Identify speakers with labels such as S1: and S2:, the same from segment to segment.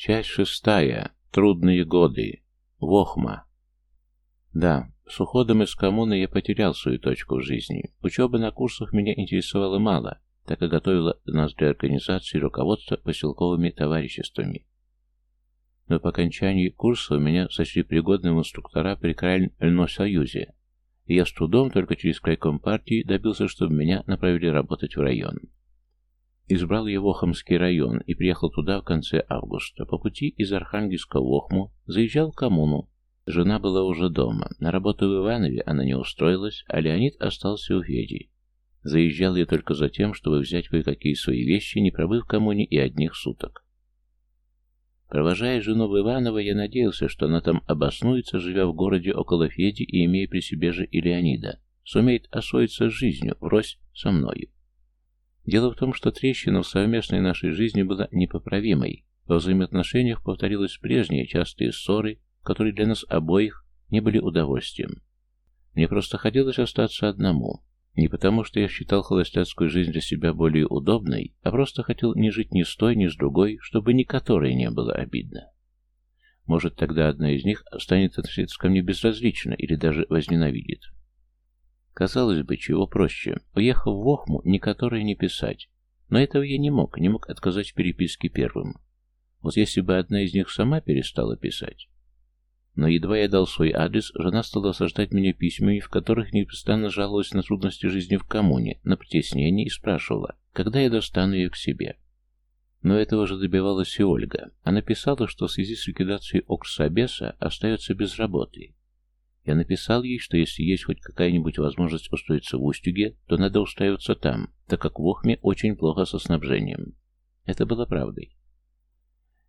S1: Часть шестая. Трудные годы. Вохма. Да, с уходом из коммуны я потерял свою точку в жизни. Учеба на курсах меня интересовала мало, так и готовила нас для организации руководства поселковыми товариществами. Но по окончании курса у меня сочли пригодным инструктора при Крайном Союзе, и я с трудом только через крайком партии добился, чтобы меня направили работать в район. Избрал я Вохомский район и приехал туда в конце августа. По пути из Архангельска в Вохму заезжал в коммуну. Жена была уже дома. На работу в Иванове она не устроилась, а Леонид остался у Феди. Заезжал я только за тем, чтобы взять кое-какие свои вещи, не пробыв в коммуне и одних суток. Провожая жену в Иваново, я надеялся, что она там обоснуется, живя в городе около Феди и имея при себе же и Леонида. Сумеет освоиться с жизнью, врозь со мною. Дело в том, что трещина в совместной нашей жизни была непоправимой. Во взаимоотношениях повторилась прежние частые ссоры, которые для нас обоих не были удовольствием. Мне просто хотелось остаться одному. Не потому, что я считал холостяцкую жизнь для себя более удобной, а просто хотел не жить ни с той, ни с другой, чтобы ни которой не было обидно. Может, тогда одна из них станет относиться ко мне безразлично или даже возненавидит. Казалось бы, чего проще. Уехав в Охму, ни которой не писать. Но этого я не мог, не мог отказать в переписке первым. Вот если бы одна из них сама перестала писать. Но едва я дал свой адрес, жена стала осаждать меня письмами, в которых непрестанно жаловалась на трудности жизни в коммуне, на притеснение и спрашивала, когда я достану ее к себе. Но этого же добивалась и Ольга. Она писала, что в связи с ликвидацией Оксабеса остается без работы, я написал ей, что если есть хоть какая-нибудь возможность устроиться в Устюге, то надо устраиваться там, так как в Охме очень плохо со снабжением. Это было правдой.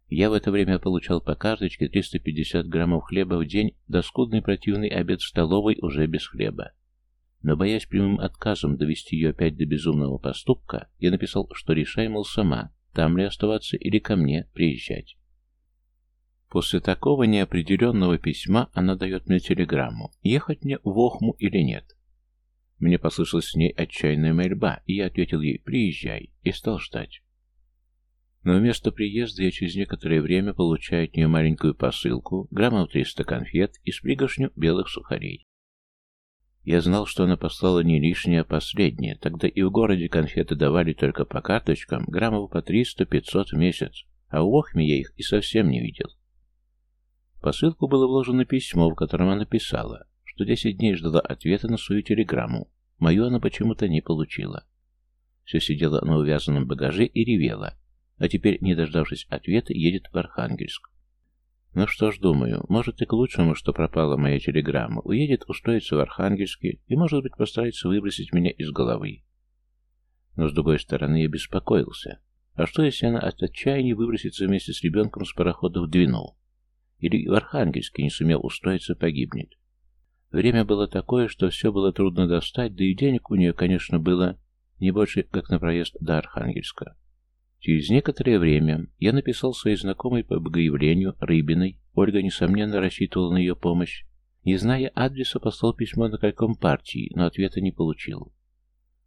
S1: Я в это время получал по карточке 350 граммов хлеба в день, да скудный противный обед в столовой уже без хлеба. Но, боясь прямым отказом довести ее опять до безумного поступка, я написал, что решай, мол, сама, там ли оставаться или ко мне приезжать. После такого неопределенного письма она дает мне телеграмму, ехать мне в Охму или нет. Мне послышалась с ней отчаянная мольба, и я ответил ей «приезжай» и стал ждать. Но вместо приезда я через некоторое время получаю от нее маленькую посылку, граммов 300 конфет и пригоршню белых сухарей. Я знал, что она послала не лишнее, а последнее. Тогда и в городе конфеты давали только по карточкам, граммов по 300-500 в месяц, а у Охме я их и совсем не видел. Посылку было вложено письмо, в котором она писала, что 10 дней ждала ответа на свою телеграмму. Мою она почему-то не получила. Все сидела на увязанном багаже и ревела, а теперь, не дождавшись ответа, едет в Архангельск. Ну что ж, думаю, может и к лучшему, что пропала моя телеграмма. Уедет устроиться в Архангельске и, может быть, постарается выбросить меня из головы. Но, с другой стороны, я беспокоился. А что, если она от отчаяния выбросится вместе с ребенком с парохода в Двину? Или в Архангельске не сумел устроиться, погибнет. Время было такое, что все было трудно достать, да и денег у нее, конечно, было не больше, как на проезд до Архангельска. Через некоторое время я написал своей знакомой по богоявлению Рыбиной. Ольга, несомненно, рассчитывала на ее помощь. Не зная адреса, послал письмо на каком партии, но ответа не получил.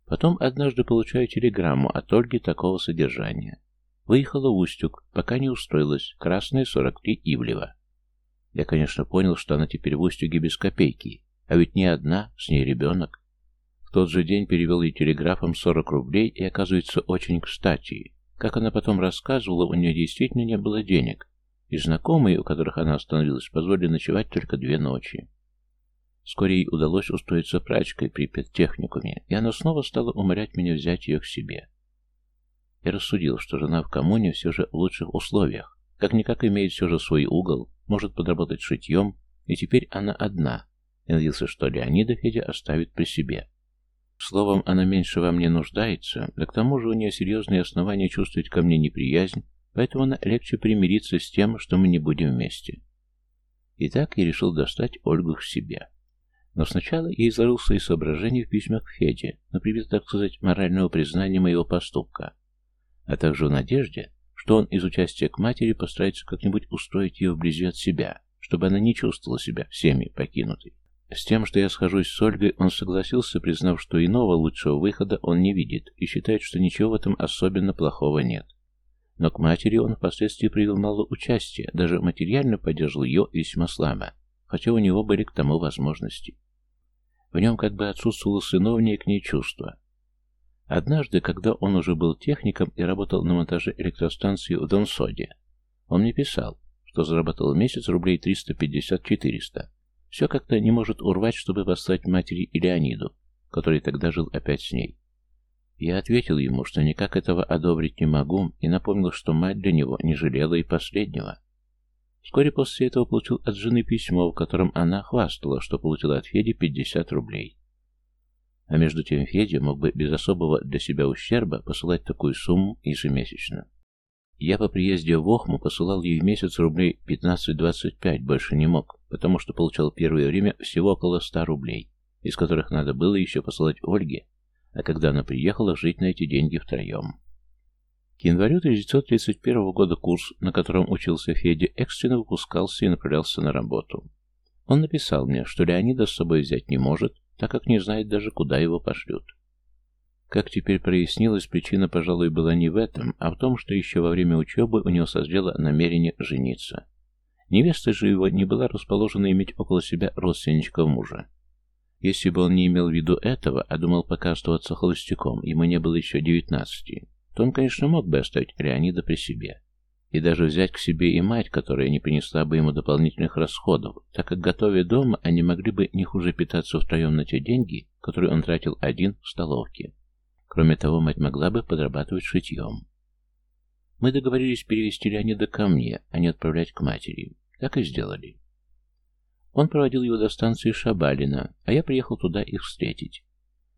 S1: Потом однажды получаю телеграмму от Ольги такого содержания. Выехала в Устюг, пока не устроилась, красная 43 Ивлева. Я, конечно, понял, что она теперь в Устюге без копейки, а ведь не одна, с ней ребенок. В тот же день перевел ей телеграфом 40 рублей, и, оказывается, очень кстати. Как она потом рассказывала, у нее действительно не было денег, и знакомые, у которых она остановилась, позволили ночевать только две ночи. Вскоре ей удалось устроиться прачкой при педтехникуме, и она снова стала умолять меня взять ее к себе. Я рассудил, что жена в коммуне все же в лучших условиях, как-никак имеет все же свой угол, может подработать шитьем, и теперь она одна. Я надеялся, что Леонида Федя оставит при себе. Словом, она меньше во мне нуждается, да к тому же у нее серьезные основания чувствовать ко мне неприязнь, поэтому она легче примириться с тем, что мы не будем вместе. Итак, я решил достать Ольгу к себе. Но сначала я изложил свои соображения в письмах Феде, например, так сказать, морального признания моего поступка, а также в надежде, что он из участия к матери постарается как-нибудь устроить ее вблизи от себя, чтобы она не чувствовала себя всеми покинутой. С тем, что я схожусь с Ольгой, он согласился, признав, что иного лучшего выхода он не видит и считает, что ничего в этом особенно плохого нет. Но к матери он впоследствии проявил мало участия, даже материально поддерживал ее весьма слабо, хотя у него были к тому возможности. В нем как бы отсутствовало сыновнее к ней чувство. Однажды, когда он уже был техником и работал на монтаже электростанции в Донсоде, он мне писал, что заработал в месяц рублей 350-400. Все как-то не может урвать, чтобы послать матери и который тогда жил опять с ней. Я ответил ему, что никак этого одобрить не могу, и напомнил, что мать для него не жалела и последнего. Вскоре после этого получил от жены письмо, в котором она хвастала, что получила от Феди 50 рублей. А между тем Федя мог бы без особого для себя ущерба посылать такую сумму ежемесячно. Я по приезде в Охму посылал ей в месяц рублей 15-25, больше не мог, потому что получал первое время всего около 100 рублей, из которых надо было еще посылать Ольге, а когда она приехала, жить на эти деньги втроем. К январю 1931 года курс, на котором учился Федя, экстренно выпускался и направлялся на работу. Он написал мне, что Леонида с собой взять не может, так как не знает даже, куда его пошлют. Как теперь прояснилось, причина, пожалуй, была не в этом, а в том, что еще во время учебы у него созрело намерение жениться. Невеста же его не была расположена иметь около себя родственничков мужа. Если бы он не имел в виду этого, а думал пока оставаться холостяком, ему не было еще девятнадцати, то он, конечно, мог бы оставить Леонида при себе. И даже взять к себе и мать, которая не принесла бы ему дополнительных расходов, так как, готовя дома, они могли бы не хуже питаться втроем на те деньги, которые он тратил один в столовке. Кроме того, мать могла бы подрабатывать шитьем. Мы договорились перевести Леонида ко мне, а не отправлять к матери. Так и сделали. Он проводил его до станции Шабалина, а я приехал туда их встретить.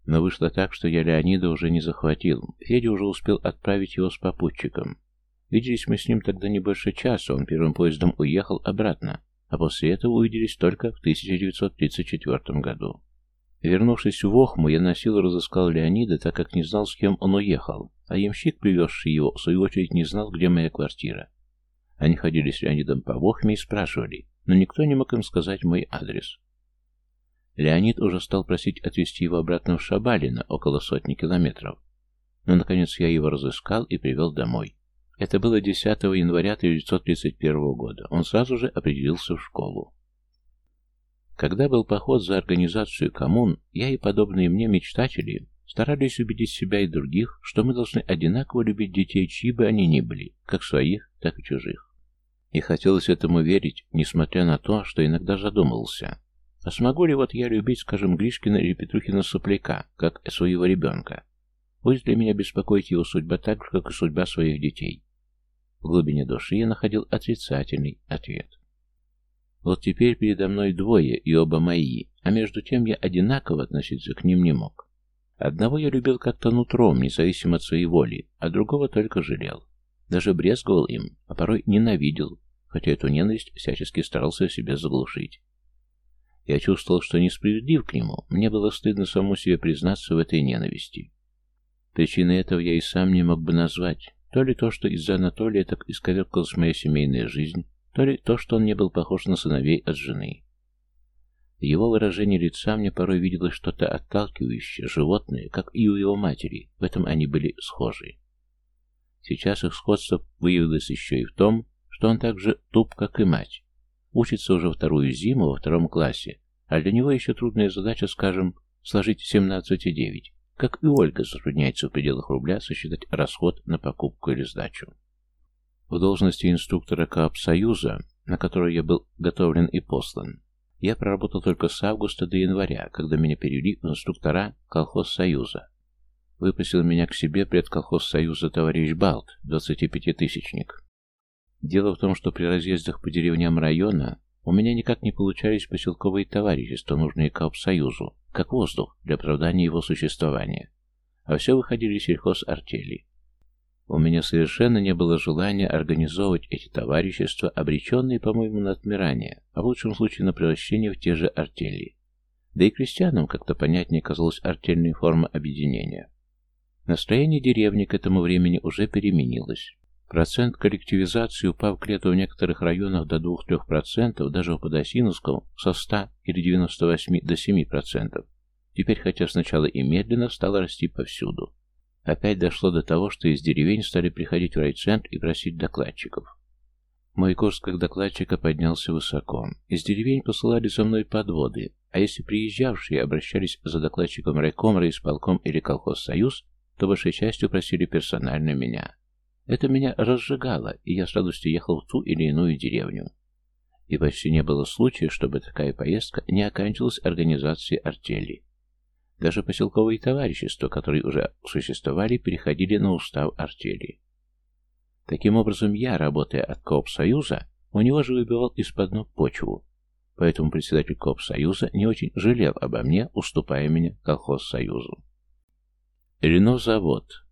S1: Но вышло так, что я Леонида уже не захватил. Федя уже успел отправить его с попутчиком. Виделись мы с ним тогда не больше часа, он первым поездом уехал обратно, а после этого увиделись только в 1934 году. Вернувшись в Охму, я на разыскал Леонида, так как не знал, с кем он уехал, а ямщик, привезший его, в свою очередь не знал, где моя квартира. Они ходили с Леонидом по Охме и спрашивали, но никто не мог им сказать мой адрес. Леонид уже стал просить отвезти его обратно в Шабалино, около сотни километров. Но, наконец, я его разыскал и привел домой. Это было 10 января 1931 года. Он сразу же определился в школу. Когда был поход за организацию коммун, я и подобные мне мечтатели старались убедить себя и других, что мы должны одинаково любить детей, чьи бы они ни были, как своих, так и чужих. И хотелось этому верить, несмотря на то, что иногда задумывался. А смогу ли вот я любить, скажем, Гришкина или Петрухина сопляка, как своего ребенка? Будет ли меня беспокоить его судьба так же, как и судьба своих детей? В глубине души я находил отрицательный ответ. Вот теперь передо мной двое, и оба мои, а между тем я одинаково относиться к ним не мог. Одного я любил как-то нутром, независимо от своей воли, а другого только жалел. Даже брезговал им, а порой ненавидел, хотя эту ненависть всячески старался себе заглушить. Я чувствовал, что несправедлив к нему, мне было стыдно самому себе признаться в этой ненависти. Причиной этого я и сам не мог бы назвать, то ли то, что из-за Анатолия так исковеркалась моя семейная жизнь, то ли то, что он не был похож на сыновей от жены. В его выражении лица мне порой виделось что-то отталкивающее, животное, как и у его матери, в этом они были схожи. Сейчас их сходство выявилось еще и в том, что он так же туп, как и мать. Учится уже вторую зиму во втором классе, а для него еще трудная задача, скажем, сложить 17 и 9, как и Ольга затрудняется в пределах рубля сосчитать расход на покупку или сдачу. В должности инструктора Коопсоюза, на которую я был готовлен и послан, я проработал только с августа до января, когда меня перевели в инструктора колхозсоюза. Выпустил меня к себе предколхозсоюза товарищ Балт, 25-тысячник. Дело в том, что при разъездах по деревням района у меня никак не получались поселковые товарищества, нужные Калпсоюзу, как воздух для оправдания его существования. А все выходили сельхозартели. У меня совершенно не было желания организовывать эти товарищества, обреченные, по-моему, на отмирание, а в лучшем случае на превращение в те же артели. Да и крестьянам как-то понятнее казалась артельная форма объединения. Настроение деревни к этому времени уже переменилось. Процент коллективизации упав к лету в некоторых районах до 2-3%, даже в Подосиновском со 100 или 98 до 7%. Теперь, хотя сначала и медленно, стало расти повсюду. Опять дошло до того, что из деревень стали приходить в райцентр и просить докладчиков. Мой как докладчика поднялся высоко. Из деревень посылали за мной подводы, а если приезжавшие обращались за докладчиком райком, райисполком или колхозсоюз, то большей частью просили персонально меня. Это меня разжигало, и я с радостью ехал в ту или иную деревню. И почти не было случая, чтобы такая поездка не оканчивалась организацией артели. Даже поселковые товарищества, которые уже существовали, переходили на устав артели. Таким образом, я, работая от Коопсоюза, у него же выбивал из-под ног почву. Поэтому председатель Коопсоюза не очень жалел обо мне, уступая меня колхозсоюзу. Рено-завод.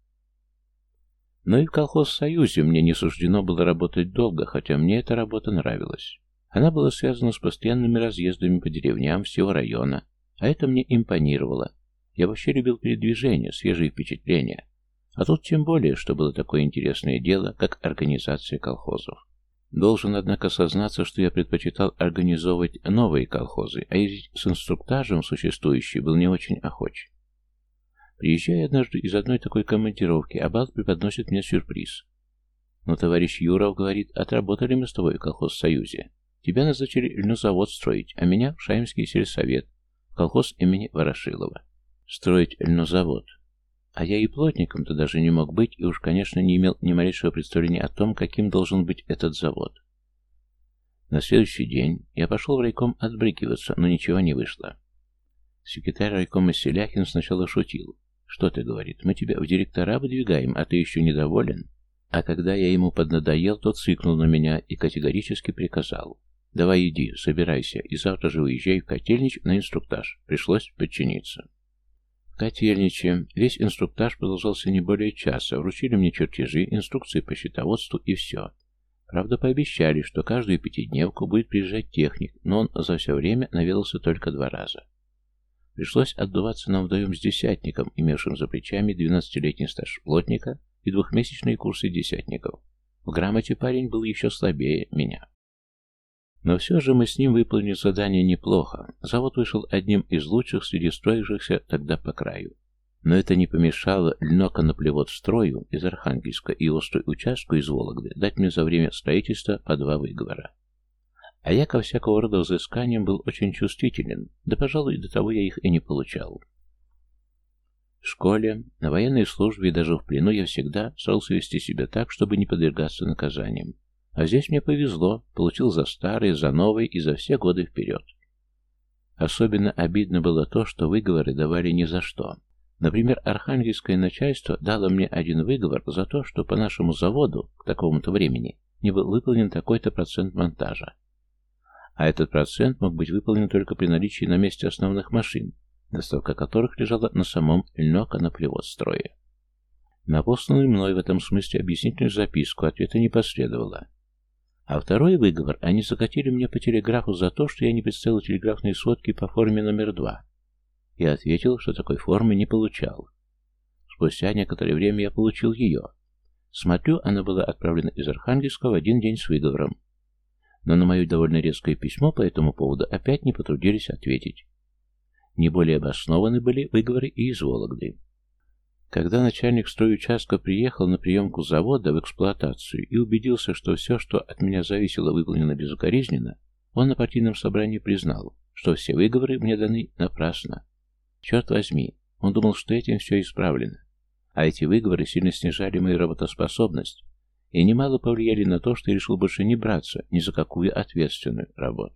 S1: Но и в колхозсоюзе мне не суждено было работать долго, хотя мне эта работа нравилась. Она была связана с постоянными разъездами по деревням всего района, а это мне импонировало. Я вообще любил передвижение, свежие впечатления. А тут тем более, что было такое интересное дело, как организация колхозов. Должен, однако, сознаться, что я предпочитал организовывать новые колхозы, а ездить с инструктажем существующий был не очень охоч. Приезжая однажды из одной такой командировки, Абат преподносит мне сюрприз. Но товарищ Юров говорит, отработали мы с тобой в колхоз-союзе. Тебя назначили льнозавод строить, а меня в Шаимский сельсовет, колхоз имени Ворошилова. Строить льнозавод. А я и плотником-то даже не мог быть, и уж, конечно, не имел ни малейшего представления о том, каким должен быть этот завод. На следующий день я пошел в райком отбрыкиваться, но ничего не вышло. Секретарь райкома Селяхин сначала шутил. «Что ты, — говорит, — мы тебя в директора выдвигаем, а ты еще недоволен?» А когда я ему поднадоел, тот цикнул на меня и категорически приказал. «Давай иди, собирайся, и завтра же уезжай в котельнич на инструктаж». Пришлось подчиниться. В котельниче весь инструктаж продолжался не более часа. Вручили мне чертежи, инструкции по счетоводству и все. Правда, пообещали, что каждую пятидневку будет приезжать техник, но он за все время наведался только два раза. Пришлось отдуваться нам вдвоем с десятником, имевшим за плечами 12-летний стаж плотника и двухмесячные курсы десятников. В грамоте парень был еще слабее меня. Но все же мы с ним выполнили задание неплохо. Завод вышел одним из лучших среди строившихся тогда по краю. Но это не помешало льноконоплевод строю из Архангельска и острой участку из Вологды дать мне за время строительства по два выговора. А я ко всякого рода взысканиям был очень чувствителен, да, пожалуй, до того я их и не получал. В школе, на военной службе и даже в плену я всегда старался вести себя так, чтобы не подвергаться наказаниям. А здесь мне повезло, получил за старые, за новые и за все годы вперед. Особенно обидно было то, что выговоры давали ни за что. Например, архангельское начальство дало мне один выговор за то, что по нашему заводу к такому-то времени не был выполнен такой-то процент монтажа. А этот процент мог быть выполнен только при наличии на месте основных машин, доставка которых лежала на самом льноконоплеводстрое. На посланную мной в этом смысле объяснительную записку ответа не последовало. А второй выговор они закатили мне по телеграфу за то, что я не представил телеграфные сводки по форме номер два. Я ответил, что такой формы не получал. Спустя некоторое время я получил ее. Смотрю, она была отправлена из Архангельска в один день с выговором. Но на мое довольно резкое письмо по этому поводу опять не потрудились ответить. Не более обоснованы были выговоры и из Вологды. Когда начальник стройучастка приехал на приемку завода в эксплуатацию и убедился, что все, что от меня зависело, выполнено безукоризненно, он на партийном собрании признал, что все выговоры мне даны напрасно. Черт возьми, он думал, что этим все исправлено. А эти выговоры сильно снижали мою работоспособность и немало повлияли на то, что я решил больше не браться ни за какую ответственную работу.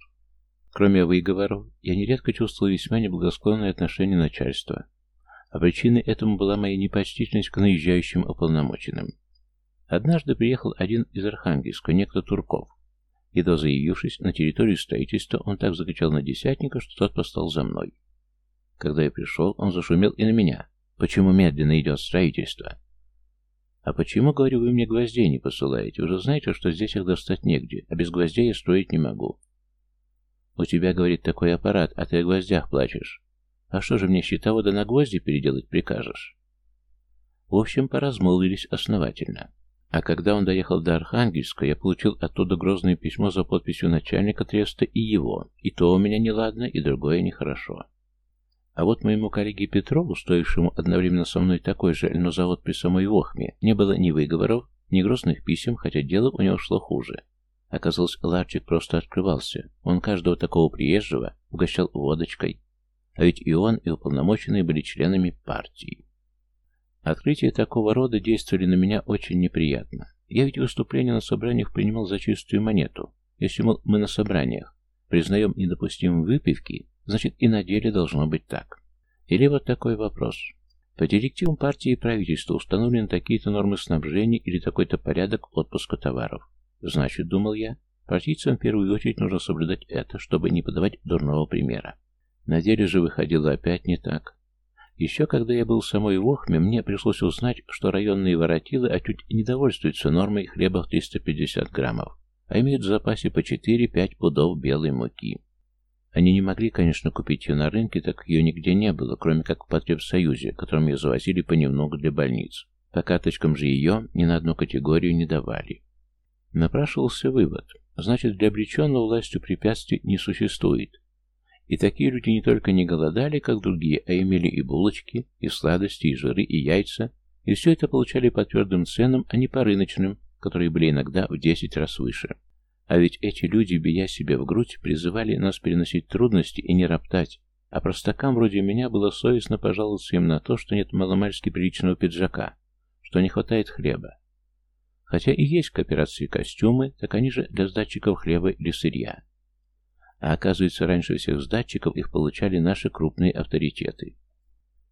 S1: Кроме выговоров, я нередко чувствовал весьма неблагосклонное отношение начальства, а причиной этому была моя непочтительность к наезжающим уполномоченным. Однажды приехал один из Архангельска, некто Турков. Едва заявившись на территорию строительства, он так закричал на десятника, что тот постал за мной. Когда я пришел, он зашумел и на меня. «Почему медленно идет строительство?» «А почему, говорю, вы мне гвоздей не посылаете? Вы же знаете, что здесь их достать негде, а без гвоздей я строить не могу». «У тебя, — говорит, — такой аппарат, а ты о гвоздях плачешь. А что же мне щитовода на гвозди переделать прикажешь? В общем, поразмолвились основательно. А когда он доехал до Архангельска, я получил оттуда грозное письмо за подписью начальника треста и его. И то у меня неладно, и другое нехорошо. А вот моему коллеге Петрову, стоившему одновременно со мной такой же, но при самой Вохме, не было ни выговоров, ни грозных писем, хотя дело у него шло хуже. Оказалось, ларчик просто открывался. Он каждого такого приезжего угощал водочкой. А ведь и он, и уполномоченные были членами партии. Открытия такого рода действовали на меня очень неприятно. Я ведь выступления на собраниях принимал за чистую монету. Если, мол, мы на собраниях признаем недопустимым выпивки, значит и на деле должно быть так. Или вот такой вопрос. По директивам партии и правительства установлены такие-то нормы снабжения или такой-то порядок отпуска товаров. Значит, думал я, партийцам в первую очередь нужно соблюдать это, чтобы не подавать дурного примера. На деле же выходило опять не так. Еще когда я был в самой Вохме, мне пришлось узнать, что районные воротилы отнюдь не довольствуются нормой хлеба в 350 граммов, а имеют в запасе по 4-5 пудов белой муки. Они не могли, конечно, купить ее на рынке, так как ее нигде не было, кроме как в потребсоюзе, которым ее завозили понемногу для больниц. По карточкам же ее ни на одну категорию не давали. Напрашивался вывод. Значит, для обреченного властью препятствий не существует, и такие люди не только не голодали, как другие, а имели и булочки, и сладости, и жиры, и яйца, и все это получали по твердым ценам, а не по рыночным, которые были иногда в десять раз выше. А ведь эти люди, бия себе в грудь, призывали нас переносить трудности и не роптать, а простакам вроде меня было совестно пожаловаться им на то, что нет маломальски приличного пиджака, что не хватает хлеба. Хотя и есть кооперации костюмы, так они же для сдатчиков хлеба или сырья. А оказывается, раньше всех с датчиков их получали наши крупные авторитеты.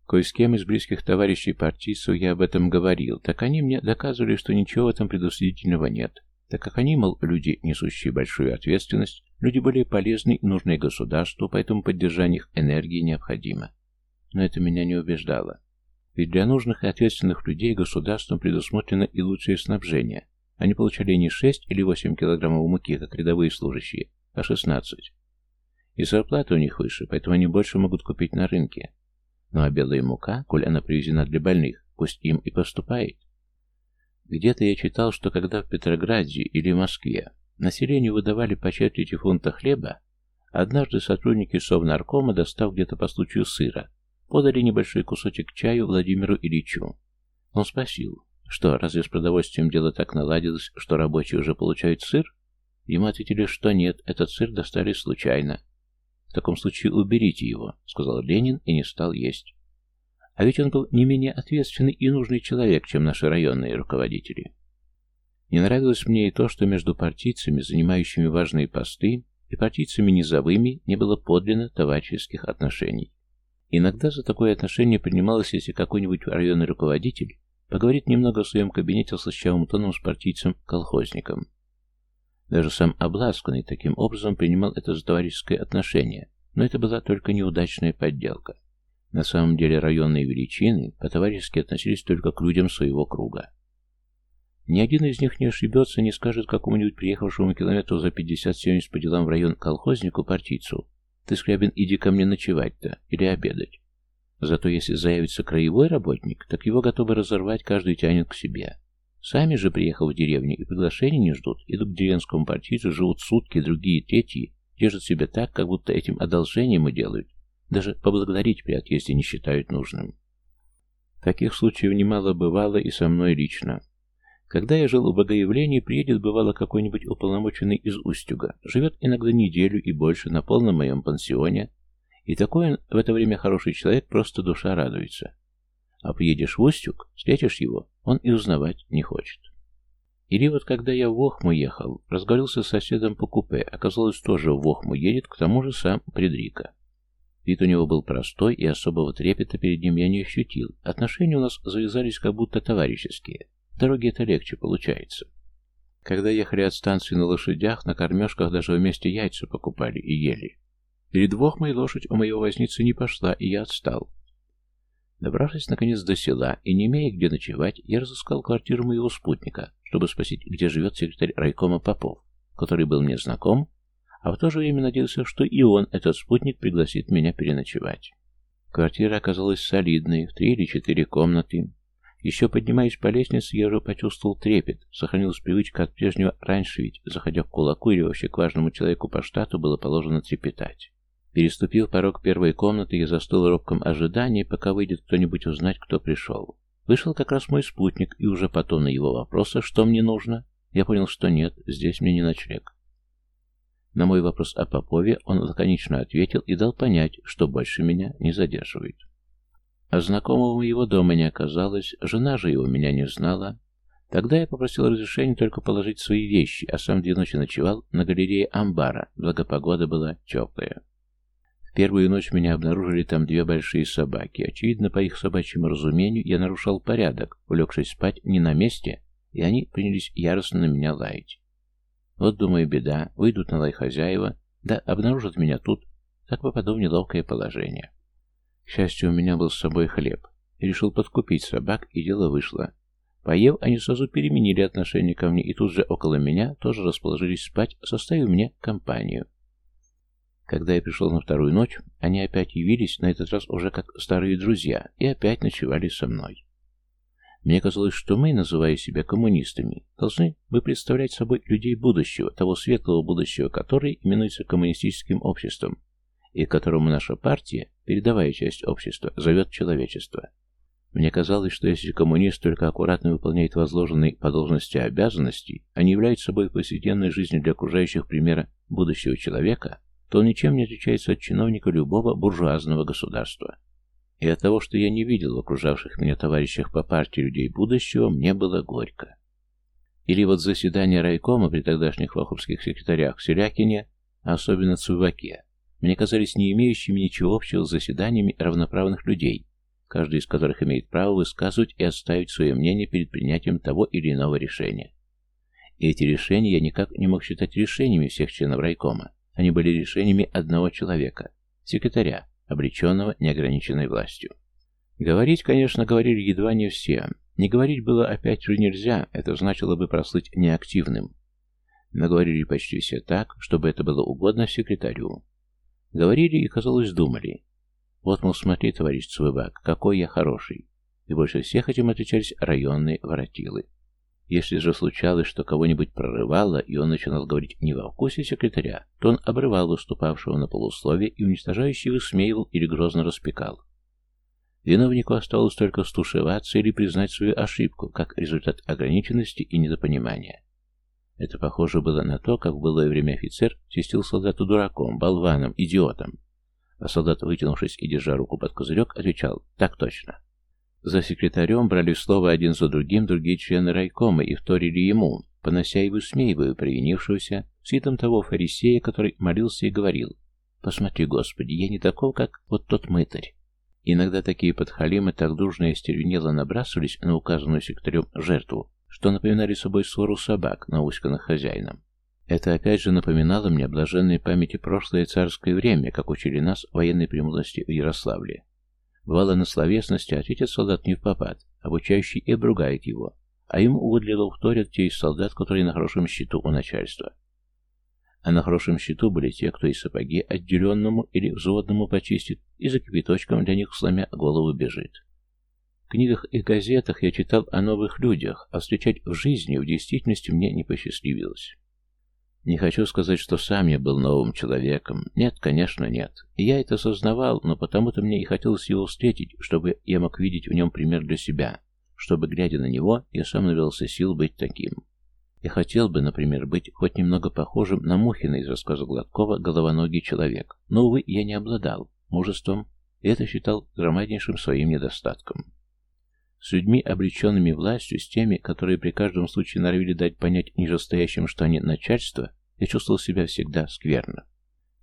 S1: Кое с кем из близких товарищей партийцев я об этом говорил, так они мне доказывали, что ничего в этом предусудительного нет, так как они, мол, люди, несущие большую ответственность, люди более полезные и нужные государству, поэтому поддержание их энергии необходимо. Но это меня не убеждало. Ведь для нужных и ответственных людей государством предусмотрено и лучшее снабжение. Они получали не 6 или 8 килограммов муки, как рядовые служащие, а 16. И зарплата у них выше, поэтому они больше могут купить на рынке. Ну а белая мука, коль она привезена для больных, пусть им и поступает. Где-то я читал, что когда в Петрограде или Москве населению выдавали по четверти фунта хлеба, однажды сотрудники Совнаркома, достав где-то по случаю сыра, подали небольшой кусочек чаю Владимиру Ильичу. Он спросил, что, разве с продовольствием дело так наладилось, что рабочие уже получают сыр? Ему ответили, что нет, этот сыр достали случайно. В таком случае уберите его, сказал Ленин и не стал есть. А ведь он был не менее ответственный и нужный человек, чем наши районные руководители. Не нравилось мне и то, что между партийцами, занимающими важные посты, и партийцами низовыми не было подлинно товарищеских отношений. Иногда за такое отношение принималось, если какой-нибудь районный руководитель поговорит немного в своем кабинете с лощавым тоном с партийцем-колхозником. Даже сам обласканный таким образом принимал это за товарищеское отношение, но это была только неудачная подделка. На самом деле районные величины по-товарищески относились только к людям своего круга. Ни один из них не ошибется, не скажет какому-нибудь приехавшему километров за 50-70 по делам в район колхознику-партийцу «Ты, Скрябин, иди ко мне ночевать-то или обедать». Зато если заявится краевой работник, так его готовы разорвать, каждый тянет к себе. Сами же, приехав в деревню и приглашения не ждут, идут к деревенскому партийцу, живут сутки, другие, третьи, держат себя так, как будто этим одолжением и делают. Даже поблагодарить при отъезде не считают нужным. Таких случаев немало бывало и со мной лично. Когда я жил в Богоявлении, приедет бывало какой-нибудь уполномоченный из Устюга, живет иногда неделю и больше на полном моем пансионе, и такой он в это время хороший человек, просто душа радуется. А приедешь в Устюг, встретишь его, он и узнавать не хочет. Или вот когда я в Вохму ехал, разговорился с соседом по купе, оказалось, тоже в Вохму едет, к тому же сам Предрика. Вид у него был простой, и особого трепета перед ним я не ощутил. Отношения у нас завязались как будто товарищеские. В дороге это легче получается. Когда ехали от станции на лошадях, на кормежках даже вместе яйца покупали и ели. Перед Вохмой лошадь у моего возницы не пошла, и я отстал. Добравшись, наконец, до села и не имея где ночевать, я разыскал квартиру моего спутника, чтобы спросить, где живет секретарь райкома Попов, который был мне знаком, а в то же время надеялся, что и он, этот спутник, пригласит меня переночевать. Квартира оказалась солидной, в три или четыре комнаты. Еще поднимаясь по лестнице, я уже почувствовал трепет, сохранилась привычка от прежнего раньше ведь, заходя в кулаку или вообще к важному человеку по штату, было положено трепетать. Переступив порог первой комнаты, я застыл в робком ожидании, пока выйдет кто-нибудь узнать, кто пришел. Вышел как раз мой спутник, и уже по тону его вопроса, что мне нужно, я понял, что нет, здесь мне не ночлег. На мой вопрос о Попове он лаконично ответил и дал понять, что больше меня не задерживает. А знакомого моего дома не оказалось, жена же его меня не знала. Тогда я попросил разрешения только положить свои вещи, а сам две ночи ночевал на галерее амбара, благо погода была теплая. Первую ночь меня обнаружили там две большие собаки. Очевидно, по их собачьему разумению, я нарушал порядок, улегшись спать не на месте, и они принялись яростно на меня лаять. Вот, думаю, беда, выйдут на лай хозяева, да обнаружат меня тут, так попаду в неловкое положение. К счастью, у меня был с собой хлеб. и решил подкупить собак, и дело вышло. Поев, они сразу переменили отношение ко мне, и тут же около меня тоже расположились спать, составив мне компанию. Когда я пришел на вторую ночь, они опять явились, на этот раз уже как старые друзья, и опять ночевали со мной. Мне казалось, что мы, называя себя коммунистами, должны бы представлять собой людей будущего, того светлого будущего, который именуется коммунистическим обществом, и которому наша партия, передовая часть общества, зовет человечество. Мне казалось, что если коммунист только аккуратно выполняет возложенные по должности обязанности, а не является собой повседневной жизни для окружающих примера будущего человека, то он ничем не отличается от чиновника любого буржуазного государства. И от того, что я не видел в окружавших меня товарищах по партии людей будущего, мне было горько. Или вот заседание райкома при тогдашних ваховских секретарях Селякине, а особенно Цуваке, мне казались не имеющими ничего общего с заседаниями равноправных людей, каждый из которых имеет право высказывать и отставить свое мнение перед принятием того или иного решения. И эти решения я никак не мог считать решениями всех членов райкома. Они были решениями одного человека, секретаря, обреченного неограниченной властью. Говорить, конечно, говорили едва не все. Не говорить было опять же нельзя, это значило бы прослыть неактивным. Но говорили почти все так, чтобы это было угодно секретарю. Говорили и, казалось, думали. Вот, мол, смотри, товарищ Цвыбак, какой я хороший. И больше всех этим отличались районные воротилы. Если же случалось, что кого-нибудь прорывало, и он начинал говорить не во вкусе секретаря, то он обрывал выступавшего на полусловие и уничтожающий высмеивал или грозно распекал. Виновнику осталось только стушеваться или признать свою ошибку, как результат ограниченности и недопонимания. Это похоже было на то, как в былое время офицер чистил солдата дураком, болваном, идиотом. А солдат, вытянувшись и держа руку под козырек, отвечал «Так точно». За секретарем брали слово один за другим другие члены райкома и вторили ему, понося и высмеивая провинившегося, с видом того фарисея, который молился и говорил «Посмотри, Господи, я не таков, как вот тот мытарь». Иногда такие подхалимы так дружно и остервенело набрасывались на указанную секретарем жертву, что напоминали собой свору собак, науськанных хозяином. Это опять же напоминало мне блаженной памяти прошлое царское время, как учили нас военной премудрости в Ярославле. Бывало на словесности ответит солдат не в попад, обучающий и обругает его, а ему угодливо вторят те из солдат, которые на хорошем счету у начальства. А на хорошем счету были те, кто и сапоги отделенному или взводному почистит, и за кипяточком для них сломя голову бежит. В книгах и газетах я читал о новых людях, а встречать в жизни в действительности мне не посчастливилось. Не хочу сказать, что сам я был новым человеком. Нет, конечно, нет. И я это осознавал, но потому-то мне и хотелось его встретить, чтобы я мог видеть в нем пример для себя, чтобы, глядя на него, я сам навелся сил быть таким. Я хотел бы, например, быть хоть немного похожим на Мухина из рассказа Гладкова «Головоногий человек», но, увы, я не обладал мужеством, и это считал громаднейшим своим недостатком. С людьми, обреченными властью, с теми, которые при каждом случае норовили дать понять нижестоящим, что они начальство, я чувствовал себя всегда скверно.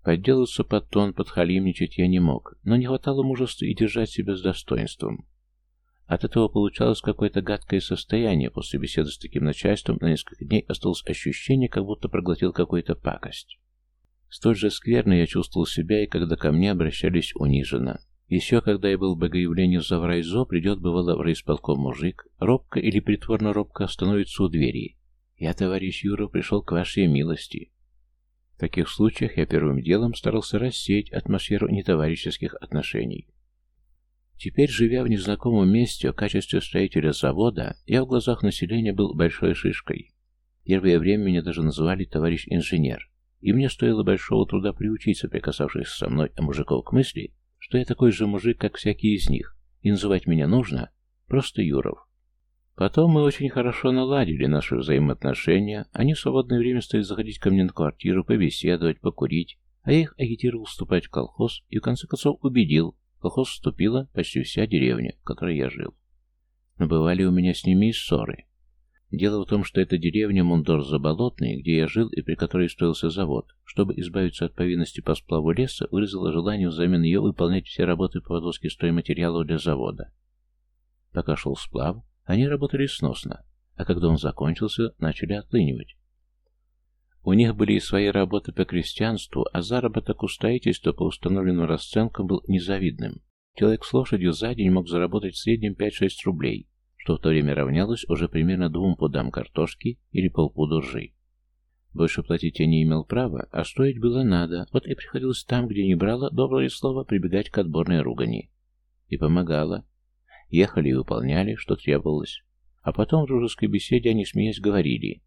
S1: Подделаться под тон, подхалимничать я не мог, но не хватало мужества и держать себя с достоинством. От этого получалось какое-то гадкое состояние. После беседы с таким начальством на несколько дней осталось ощущение, как будто проглотил какую-то пакость. Столь же скверно я чувствовал себя, и когда ко мне обращались униженно. Еще когда я был в богоявлении за врайзо, придет, бывало, в райисполком мужик, робко или притворно робко остановится у двери. Я, товарищ Юра, пришел к вашей милости. В таких случаях я первым делом старался рассеять атмосферу нетоварищеских отношений. Теперь, живя в незнакомом месте в качестве строителя завода, я в глазах населения был большой шишкой. Первое время меня даже называли товарищ инженер. и мне стоило большого труда приучить соприкасавшихся со мной мужиков к мысли, что я такой же мужик, как всякий из них, и называть меня нужно просто Юров. Потом мы очень хорошо наладили наши взаимоотношения, они в свободное время стали заходить ко мне на квартиру, побеседовать, покурить, а я их агитировал вступать в колхоз и в конце концов убедил, в колхоз вступила почти вся деревня, в которой я жил. Но бывали у меня с ними и ссоры. Дело в том, что эта деревня Мундор-Заболотный, где я жил и при которой строился завод, чтобы избавиться от повинности по сплаву леса, выразила желание взамен ее выполнять все работы по подвозке стройматериалов для завода. Пока шел сплав, они работали сносно, а когда он закончился, начали отлынивать. У них были и свои работы по крестьянству, а заработок у строительства по установленным расценкам был незавидным. Человек с лошадью за день мог заработать в среднем 5-6 рублей, что в то время равнялось уже примерно двум пудам картошки или полпуду ржи. Больше платить я не имел права, а стоить было надо, вот и приходилось там, где не брало доброе слово, прибегать к отборной ругани. И помогало. Ехали и выполняли, что требовалось. А потом в дружеской беседе они, смеясь, говорили,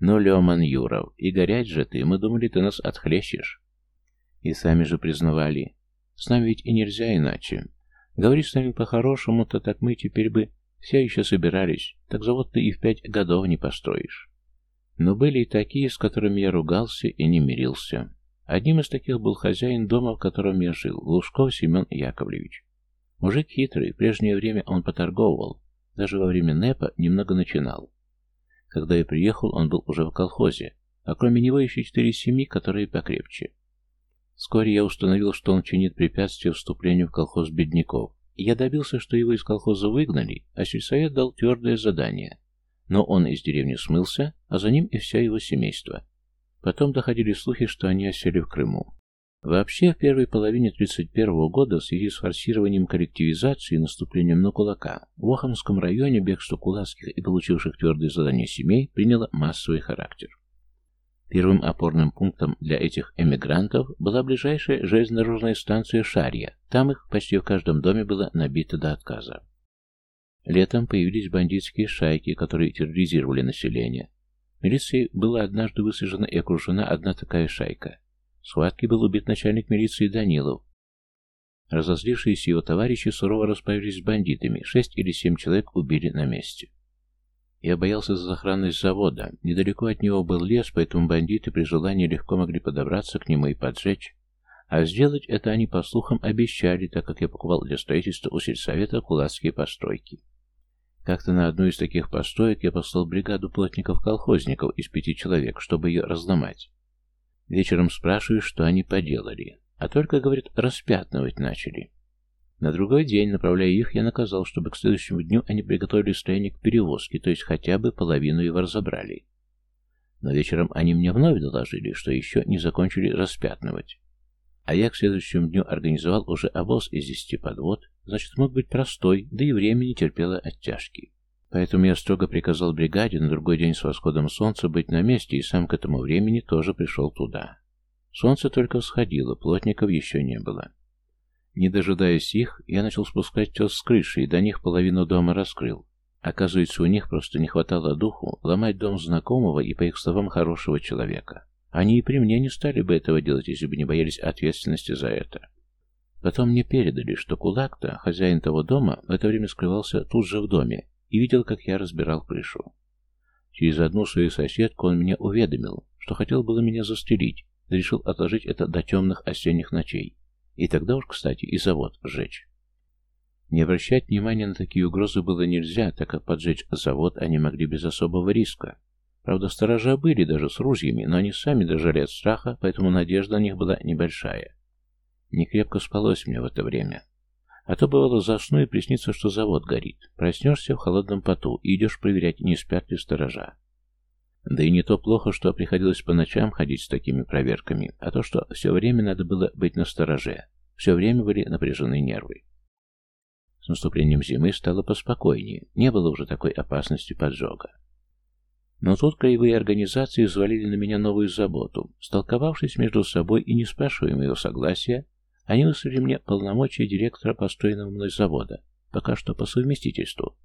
S1: «Ну, Леман Юров, и горять же ты, мы думали, ты нас отхлещешь». И сами же признавали, «С нами ведь и нельзя иначе. Говоришь с нами по-хорошему-то, так мы теперь бы все еще собирались, так завод ты и в пять годов не построишь. Но были и такие, с которыми я ругался и не мирился. Одним из таких был хозяин дома, в котором я жил, Лужков Семен Яковлевич. Мужик хитрый, в прежнее время он поторговывал, даже во время НЭПа немного начинал. Когда я приехал, он был уже в колхозе, а кроме него еще четыре семьи, которые покрепче. Вскоре я установил, что он чинит препятствия вступлению в колхоз бедняков, я добился, что его из колхоза выгнали, а сельсовет дал твердое задание. Но он из деревни смылся, а за ним и вся его семейство. Потом доходили слухи, что они осели в Крыму. Вообще, в первой половине 1931 года, в связи с форсированием коллективизации и наступлением на кулака, в Оханском районе бегство кулацких и получивших твердые задания семей приняло массовый характер. Первым опорным пунктом для этих эмигрантов была ближайшая железнодорожная станция Шарья. Там их почти в каждом доме было набито до отказа. Летом появились бандитские шайки, которые терроризировали население. Милицией была однажды высажена и окружена одна такая шайка. В схватке был убит начальник милиции Данилов. Разозлившиеся его товарищи сурово расправились с бандитами, шесть или семь человек убили на месте. Я боялся за сохранность завода. Недалеко от него был лес, поэтому бандиты при желании легко могли подобраться к нему и поджечь. А сделать это они, по слухам, обещали, так как я покупал для строительства у сельсовета кулацкие постройки. Как-то на одну из таких построек я послал бригаду плотников-колхозников из пяти человек, чтобы ее разломать. Вечером спрашиваю, что они поделали. А только, говорят, распятновать начали. На другой день, направляя их, я наказал, чтобы к следующему дню они приготовили строение к перевозке, то есть хотя бы половину его разобрали. Но вечером они мне вновь доложили, что еще не закончили распятновать. А я к следующему дню организовал уже обоз из десяти подвод, значит, мог быть простой, да и время не терпело оттяжки. Поэтому я строго приказал бригаде на другой день с восходом солнца быть на месте, и сам к этому времени тоже пришел туда. Солнце только всходило, плотников еще не было. Не дожидаясь их, я начал спускать тес с крыши и до них половину дома раскрыл. Оказывается, у них просто не хватало духу ломать дом знакомого и, по их словам, хорошего человека. Они и при мне не стали бы этого делать, если бы не боялись ответственности за это. Потом мне передали, что кулак-то, хозяин того дома, в это время скрывался тут же в доме и видел, как я разбирал крышу. Через одну свою соседку он меня уведомил, что хотел было меня застрелить, решил отложить это до темных осенних ночей. И тогда уж, кстати, и завод сжечь. Не обращать внимания на такие угрозы было нельзя, так как поджечь завод они могли без особого риска. Правда, сторожа были даже с ружьями, но они сами дрожали от страха, поэтому надежда на них была небольшая. Не крепко спалось мне в это время. А то бывало засну и приснится, что завод горит. Проснешься в холодном поту и идешь проверять, не спят ли сторожа. Да и не то плохо, что приходилось по ночам ходить с такими проверками, а то, что все время надо было быть на стороже. Все время были напряжены нервы. С наступлением зимы стало поспокойнее, не было уже такой опасности поджога. Но тут краевые организации взвалили на меня новую заботу. Столковавшись между собой и не спрашивая моего согласия, они выставили мне полномочия директора построенного мной завода, пока что по совместительству,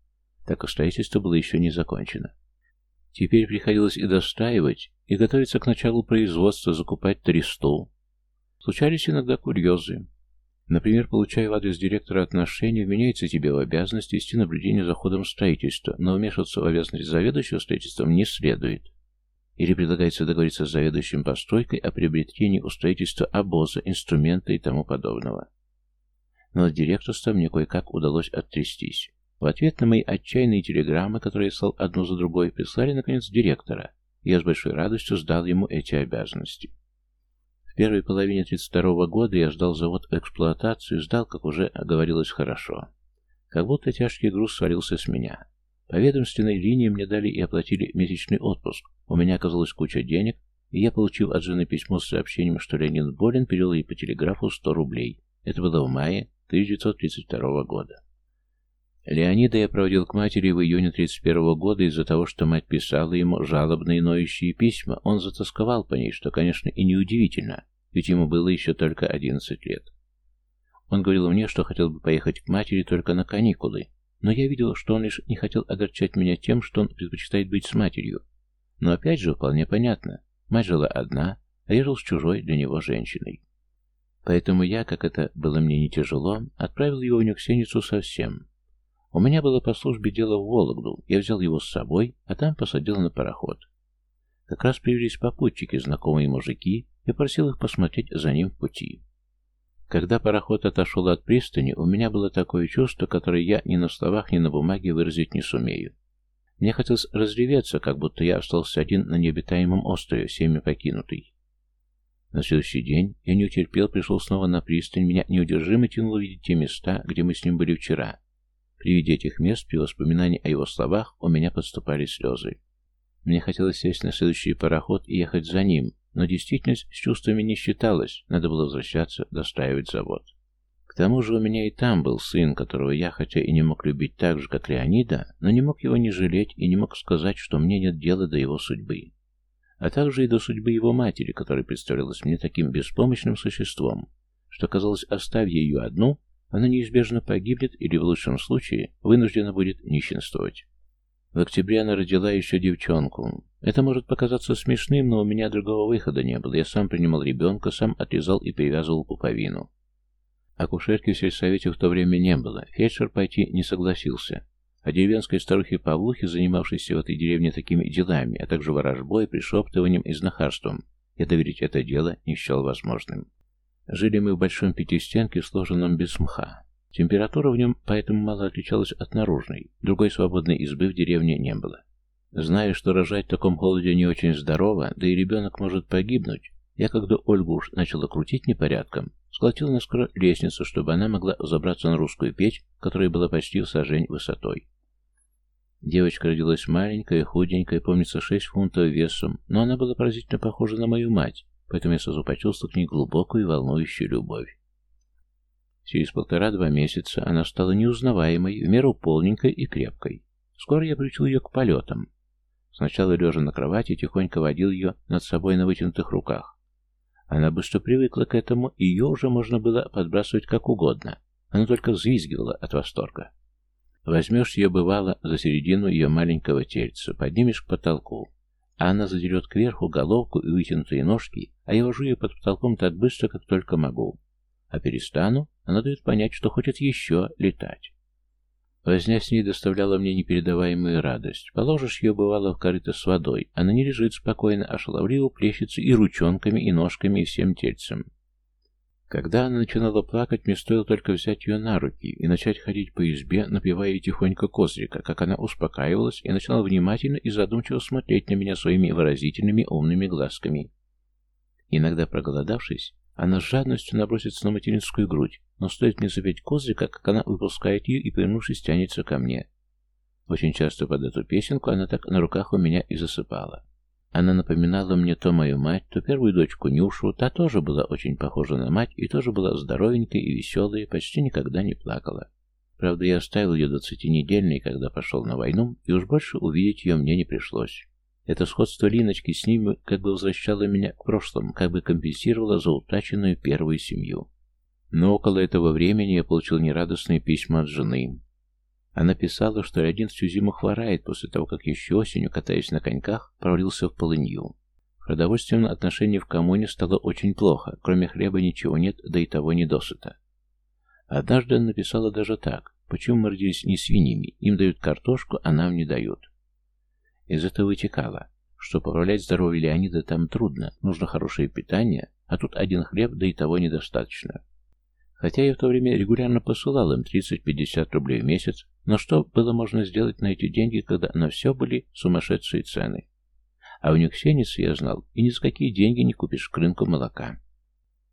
S1: так как строительство было еще не закончено. Теперь приходилось и достаивать, и готовиться к началу производства, закупать тресту. Случались иногда курьезы. Например, получая в адрес директора отношения, вменяется тебе в обязанность вести наблюдение за ходом строительства, но вмешиваться в обязанность заведующего строительством не следует. Или предлагается договориться с заведующим постройкой о приобретении у строительства обоза, инструмента и тому подобного. Но от мне кое-как удалось оттрястись. В ответ на мои отчаянные телеграммы, которые я слал одну за другой, прислали, наконец, директора. Я с большой радостью сдал ему эти обязанности. В первой половине 32 года я сдал завод в эксплуатацию, сдал, как уже говорилось, хорошо. Как будто тяжкий груз свалился с меня. По ведомственной линии мне дали и оплатили месячный отпуск. У меня оказалась куча денег, и я, получив от жены письмо с сообщением, что Леонид болен, перевел ей по телеграфу 100 рублей. Это было в мае 1932 года. Леонида я проводил к матери в июне 31 года из-за того, что мать писала ему жалобные ноющие письма. Он затасковал по ней, что, конечно, и неудивительно, ведь ему было еще только 11 лет. Он говорил мне, что хотел бы поехать к матери только на каникулы, но я видел, что он лишь не хотел огорчать меня тем, что он предпочитает быть с матерью. Но опять же, вполне понятно, мать жила одна, а я жил с чужой для него женщиной. Поэтому я, как это было мне не тяжело, отправил его в Нюксеницу совсем. У меня было по службе дело в Вологду, я взял его с собой, а там посадил на пароход. Как раз появились попутчики, знакомые мужики, и просил их посмотреть за ним в пути. Когда пароход отошел от пристани, у меня было такое чувство, которое я ни на словах, ни на бумаге выразить не сумею. Мне хотелось разреветься, как будто я остался один на необитаемом острове, всеми покинутый. На следующий день я не утерпел, пришел снова на пристань, меня неудержимо тянуло видеть те места, где мы с ним были вчера. При виде этих мест, при воспоминании о его словах, у меня подступали слезы. Мне хотелось сесть на следующий пароход и ехать за ним, но действительность с чувствами не считалась, надо было возвращаться, достраивать завод. К тому же у меня и там был сын, которого я, хотя и не мог любить так же, как Леонида, но не мог его не жалеть и не мог сказать, что мне нет дела до его судьбы а также и до судьбы его матери, которая представлялась мне таким беспомощным существом, что казалось, оставь ее одну, она неизбежно погибнет или, в лучшем случае, вынуждена будет нищенствовать. В октябре она родила еще девчонку. Это может показаться смешным, но у меня другого выхода не было. Я сам принимал ребенка, сам отрезал и перевязывал пуповину. Акушерки в сельсовете в то время не было. Фельдшер пойти не согласился. А деревенской старухе-павлухе, занимавшейся в этой деревне такими делами, а также ворожбой, пришептыванием и знахарством, я доверить это дело не счел возможным. Жили мы в большом пятистенке, сложенном без мха. Температура в нем поэтому мало отличалась от наружной, другой свободной избы в деревне не было. Зная, что рожать в таком холоде не очень здорово, да и ребенок может погибнуть, я, когда Ольгу уж начала крутить непорядком, сколотил наскоро лестницу, чтобы она могла забраться на русскую печь, которая была почти в сажень высотой. Девочка родилась маленькая, худенькая, помнится, шесть фунтов весом, но она была поразительно похожа на мою мать, поэтому я сразу почувствовал к ней глубокую и волнующую любовь. Через полтора-два месяца она стала неузнаваемой, в меру полненькой и крепкой. Скоро я приучил ее к полетам. Сначала, лежа на кровати, тихонько водил ее над собой на вытянутых руках. Она быстро привыкла к этому, и ее уже можно было подбрасывать как угодно. Она только взвизгивала от восторга. Возьмешь ее, бывало, за середину ее маленького тельца, поднимешь к потолку, а она задерет кверху головку и вытянутые ножки, а я вожу ее под потолком так быстро, как только могу. А перестану, она дает понять, что хочет еще летать. Возня с ней доставляла мне непередаваемую радость. Положишь ее, бывало, в корыто с водой, она не лежит спокойно, а шаловливо плещется и ручонками, и ножками, и всем тельцем. Когда она начинала плакать, мне стоило только взять ее на руки и начать ходить по избе, напевая ей тихонько козрика, как она успокаивалась и начинала внимательно и задумчиво смотреть на меня своими выразительными умными глазками. Иногда проголодавшись, она с жадностью набросится на материнскую грудь, но стоит мне запеть козрика, как она выпускает ее и, повернувшись, тянется ко мне. Очень часто под эту песенку она так на руках у меня и засыпала. Она напоминала мне то мою мать, то первую дочку Нюшу, та тоже была очень похожа на мать и тоже была здоровенькая и веселая, почти никогда не плакала. Правда, я оставил ее двадцатинедельной, когда пошел на войну, и уж больше увидеть ее мне не пришлось. Это сходство Линочки с ними как бы возвращало меня к прошлому, как бы компенсировало за утраченную первую семью. Но около этого времени я получил нерадостные письма от жены. Она писала, что один всю зиму хворает после того, как еще осенью, катаясь на коньках, провалился в полынью. Продовольственное отношение в коммуне стало очень плохо, кроме хлеба ничего нет, да и того не досыта. Однажды она написала даже так, почему мы родились не свиньями, им дают картошку, а нам не дают. Из этого вытекало, что поправлять здоровье Леонида там трудно, нужно хорошее питание, а тут один хлеб, да и того недостаточно. Хотя я в то время регулярно посылал им 30-50 рублей в месяц, но что было можно сделать на эти деньги, когда на все были сумасшедшие цены? А у них сенец я знал, и ни за какие деньги не купишь крынку молока.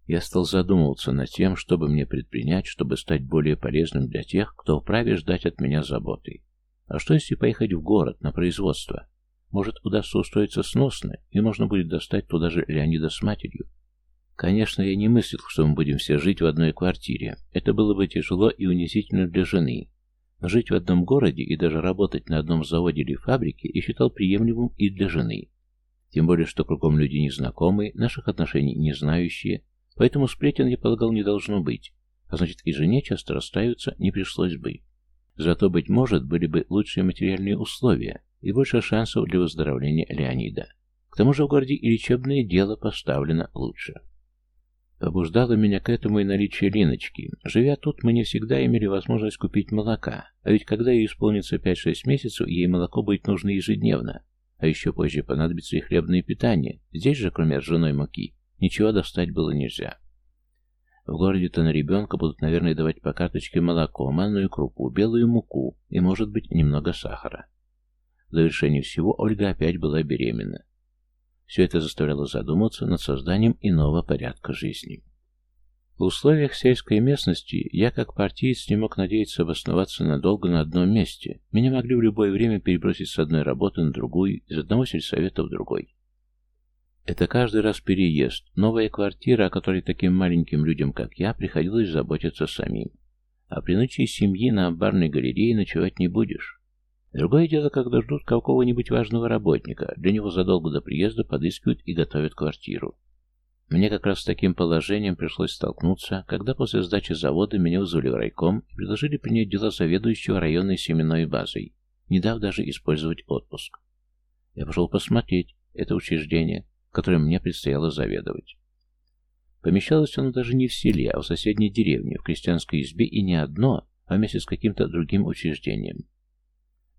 S1: Я стал задумываться над тем, что бы мне предпринять, чтобы стать более полезным для тех, кто вправе ждать от меня заботы. А что если поехать в город, на производство? Может, удастся устроиться сносно, и можно будет достать туда же Леонида с матерью? Конечно, я не мыслил, что мы будем все жить в одной квартире. Это было бы тяжело и унизительно для жены. Жить в одном городе и даже работать на одном заводе или фабрике я считал приемлемым и для жены. Тем более, что кругом люди незнакомые, наших отношений не знающие, поэтому сплетен, я полагал, не должно быть, а значит и жене часто расстаются не пришлось бы. Зато, быть может, были бы лучшие материальные условия и больше шансов для выздоровления Леонида. К тому же в городе и лечебное дело поставлено лучше. Побуждало меня к этому и наличие Линочки. Живя тут, мы не всегда имели возможность купить молока, а ведь когда ей исполнится 5-6 месяцев, ей молоко будет нужно ежедневно, а еще позже понадобится и хлебное питание. Здесь же, кроме ржаной муки, ничего достать было нельзя. В городе-то на ребенка будут, наверное, давать по карточке молоко, манную крупу, белую муку и, может быть, немного сахара. В завершении всего Ольга опять была беременна. Все это заставляло задуматься над созданием иного порядка жизни. В условиях сельской местности я, как партиец, не мог надеяться обосноваться надолго на одном месте. Меня могли в любое время перебросить с одной работы на другую, из одного сельсовета в другой. Это каждый раз переезд, новая квартира, о которой таким маленьким людям, как я, приходилось заботиться самим. А при наличии семьи на амбарной галерее ночевать не будешь. Другое дело, когда ждут какого-нибудь важного работника, для него задолго до приезда подыскивают и готовят квартиру. Мне как раз с таким положением пришлось столкнуться, когда после сдачи завода меня вызвали в райком и предложили принять дела заведующего районной семенной базой, не дав даже использовать отпуск. Я пошел посмотреть это учреждение, которым мне предстояло заведовать. Помещалось оно даже не в селе, а в соседней деревне, в крестьянской избе, и не одно, а вместе с каким-то другим учреждением.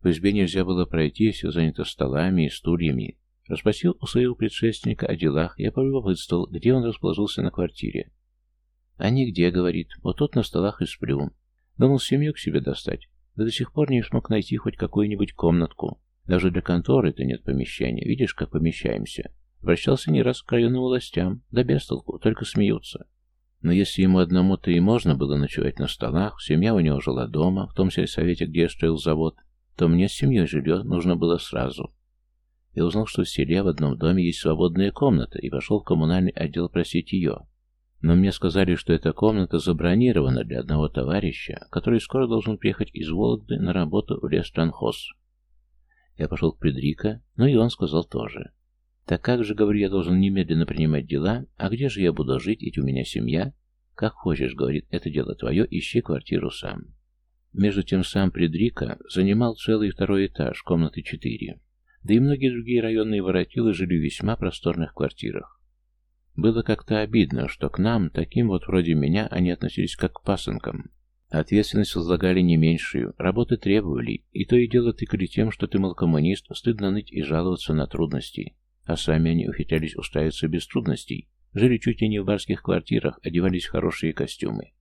S1: В избе нельзя было пройти, все занято столами и стульями, Расспросил у своего предшественника о делах, я полюбопытствовал, где он расположился на квартире. «А нигде», — говорит, — «вот тут на столах и сплю». Думал семью к себе достать, да до сих пор не смог найти хоть какую-нибудь комнатку. Даже для конторы-то нет помещения, видишь, как помещаемся. Обращался не раз к районным властям, да без толку, только смеются. Но если ему одному-то и можно было ночевать на столах, семья у него жила дома, в том сельсовете, где я строил завод, то мне с семьей жилье нужно было сразу. Я узнал, что в селе в одном доме есть свободная комната, и пошел в коммунальный отдел просить ее. Но мне сказали, что эта комната забронирована для одного товарища, который скоро должен приехать из Вологды на работу в лестранхоз. Я пошел к Предрика, но и он сказал тоже. Так как же, говорю, я должен немедленно принимать дела, а где же я буду жить, ведь у меня семья? Как хочешь, говорит, это дело твое, ищи квартиру сам. Между тем сам Предрика занимал целый второй этаж, комнаты четыре. Да и многие другие районные воротилы жили в весьма просторных квартирах. Было как-то обидно, что к нам, таким вот вроде меня, они относились как к пасынкам. Ответственность возлагали не меньшую, работы требовали, и то и дело тыкали тем, что ты, мол, коммунист, стыдно ныть и жаловаться на трудности. А сами они ухитрялись устраиваться без трудностей, жили чуть ли не в барских квартирах, одевались в хорошие костюмы.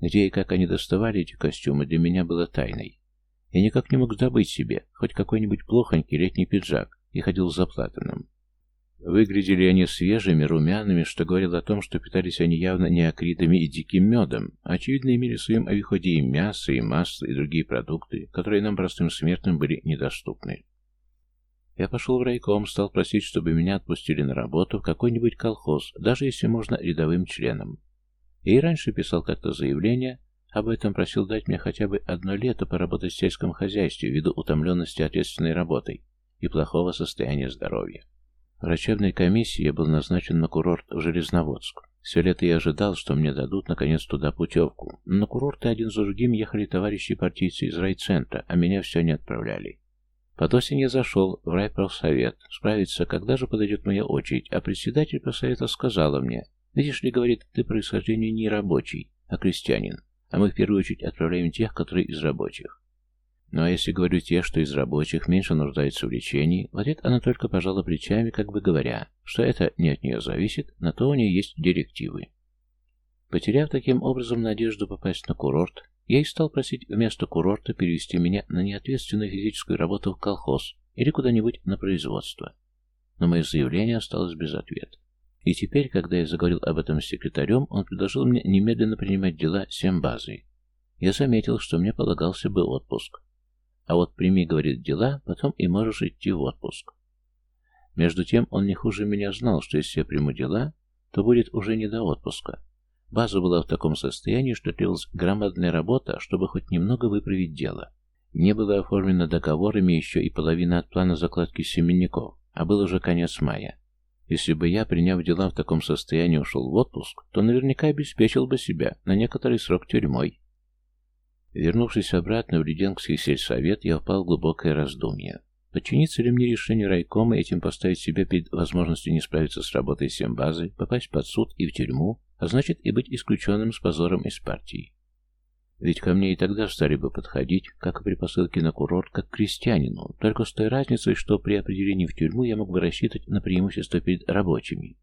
S1: Где и как они доставали эти костюмы, для меня было тайной. Я никак не мог добыть себе хоть какой-нибудь плохонький летний пиджак и ходил заплатанным. Выглядели они свежими, румяными, что говорило о том, что питались они явно не акридами и диким медом, очевидно имели в своем авиходе и мясо, и масло, и другие продукты, которые нам, простым смертным, были недоступны. Я пошел в райком, стал просить, чтобы меня отпустили на работу в какой-нибудь колхоз, даже если можно рядовым членом. Я и раньше писал как-то заявление, об этом просил дать мне хотя бы одно лето поработать в сельском хозяйстве ввиду утомленности ответственной работой и плохого состояния здоровья. В врачебной комиссии я был назначен на курорт в Железноводск. Все лето я ожидал, что мне дадут наконец туда путевку. Но на курорты один за другим ехали товарищи партийцы из райцентра, а меня все не отправляли. Под осень я зашел в райпрофсовет, справиться, когда же подойдет моя очередь, а председатель просовета сказала мне, «Видишь ли, — говорит, — ты происхождение не рабочий, а крестьянин, а мы в первую очередь отправляем тех, которые из рабочих». Ну а если говорю те, что из рабочих меньше нуждаются в лечении, в ответ она только пожала плечами, как бы говоря, что это не от нее зависит, на то у нее есть директивы. Потеряв таким образом надежду попасть на курорт, я и стал просить вместо курорта перевести меня на неответственную физическую работу в колхоз или куда-нибудь на производство. Но мое заявление осталось без ответа. И теперь, когда я заговорил об этом с секретарем, он предложил мне немедленно принимать дела сембазы. Я заметил, что мне полагался бы отпуск. А вот прими, говорит, дела, потом и можешь идти в отпуск. Между тем, он не хуже меня знал, что если я приму дела, то будет уже не до отпуска. База была в таком состоянии, что требовалась громадная работа, чтобы хоть немного выправить дело. Не было оформлено договорами еще и половина от плана закладки семенников, а был уже конец мая. Если бы я, приняв дела в таком состоянии, ушел в отпуск, то наверняка обеспечил бы себя на некоторый срок тюрьмой. Вернувшись обратно в Леденский сельсовет, я впал в глубокое раздумье. Подчиниться ли мне решению райкома этим поставить себя перед возможностью не справиться с работой сембазы, попасть под суд и в тюрьму, а значит и быть исключенным с позором из партии? Ведь ко мне и тогда стали бы подходить, как и при посылке на курорт, как к крестьянину, только с той разницей, что при определении в тюрьму я мог бы рассчитывать на преимущество перед рабочими.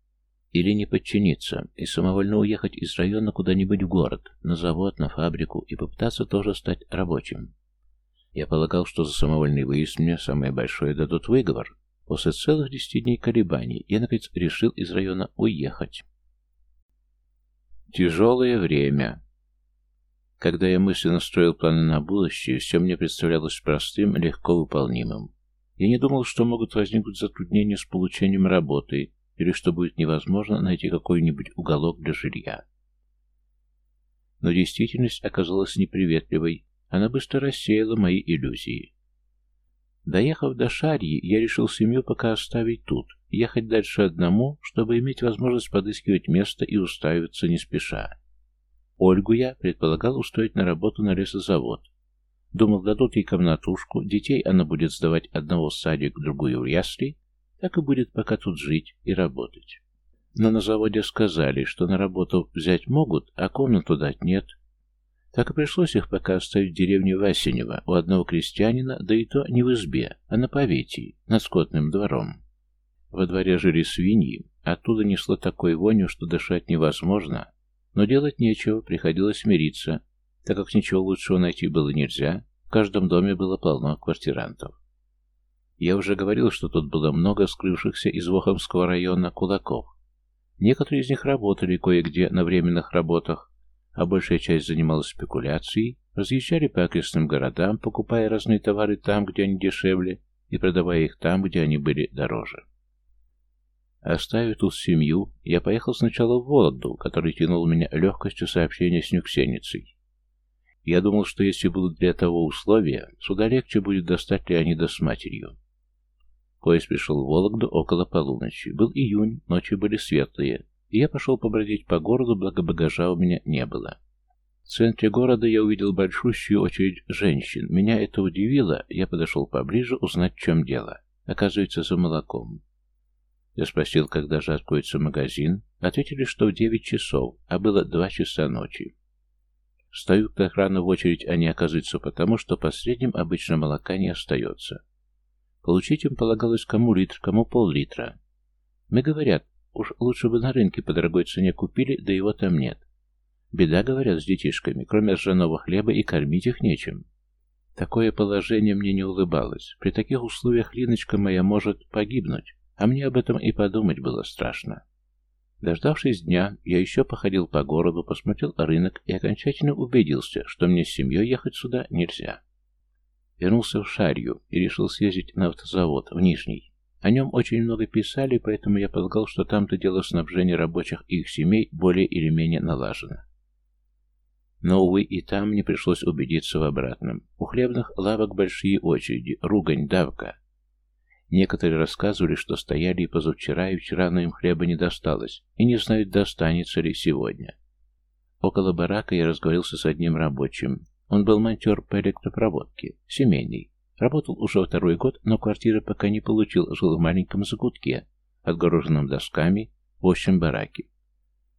S1: Или не подчиниться и самовольно уехать из района куда-нибудь в город, на завод, на фабрику и попытаться тоже стать рабочим. Я полагал, что за самовольный выезд мне самое большое дадут выговор. После целых десяти дней колебаний я, наконец, решил из района уехать. Тяжелое время. Когда я мысленно строил планы на будущее, все мне представлялось простым, легко выполнимым. Я не думал, что могут возникнуть затруднения с получением работы, или что будет невозможно найти какой-нибудь уголок для жилья. Но действительность оказалась неприветливой, она быстро рассеяла мои иллюзии. Доехав до Шарьи, я решил семью пока оставить тут, ехать дальше одному, чтобы иметь возможность подыскивать место и устраиваться не спеша. Ольгу я предполагал устроить на работу на лесозавод. Думал, дадут ей комнатушку, детей она будет сдавать одного в садик, другую в ясли, так и будет пока тут жить и работать. Но на заводе сказали, что на работу взять могут, а комнату дать нет. Так и пришлось их пока оставить в деревне Васенева у одного крестьянина, да и то не в избе, а на поветии, над скотным двором. Во дворе жили свиньи, оттуда несло такой вонью, что дышать невозможно, но делать нечего, приходилось мириться, так как ничего лучшего найти было нельзя, в каждом доме было полно квартирантов. Я уже говорил, что тут было много скрывшихся из Вохомского района кулаков. Некоторые из них работали кое-где на временных работах, а большая часть занималась спекуляцией, разъезжали по окрестным городам, покупая разные товары там, где они дешевле, и продавая их там, где они были дороже. Оставив тут семью, я поехал сначала в Вологду, который тянул меня легкостью сообщения с Нюксеницей. Я думал, что если будут для того условия, сюда легче будет достать Леонида с матерью. Поезд пришел в Вологду около полуночи. Был июнь, ночи были светлые, и я пошел побродить по городу, благо багажа у меня не было. В центре города я увидел большущую очередь женщин. Меня это удивило, я подошел поближе узнать, в чем дело. Оказывается, за молоком. Я спросил, когда же откроется магазин. Ответили, что в девять часов, а было два часа ночи. Стою так рано в очередь, а не оказывается потому, что последним обычно молока не остается. Получить им полагалось кому литр, кому пол-литра. Мы говорят, уж лучше бы на рынке по дорогой цене купили, да его там нет. Беда, говорят, с детишками, кроме ржаного хлеба и кормить их нечем. Такое положение мне не улыбалось. При таких условиях Линочка моя может погибнуть, а мне об этом и подумать было страшно. Дождавшись дня, я еще походил по городу, посмотрел рынок и окончательно убедился, что мне с семьей ехать сюда нельзя. Вернулся в Шарью и решил съездить на автозавод, в Нижний. О нем очень много писали, поэтому я полагал, что там-то дело снабжения рабочих и их семей более или менее налажено. Но, увы, и там мне пришлось убедиться в обратном. У хлебных лавок большие очереди, ругань, давка. Некоторые рассказывали, что стояли и позавчера, и вчера, но им хлеба не досталось, и не знают, достанется ли сегодня. Около барака я разговорился с одним рабочим. Он был монтер по электропроводке, семейный. Работал уже второй год, но квартиры пока не получил, жил в маленьком закутке, отгороженном досками, в общем бараке.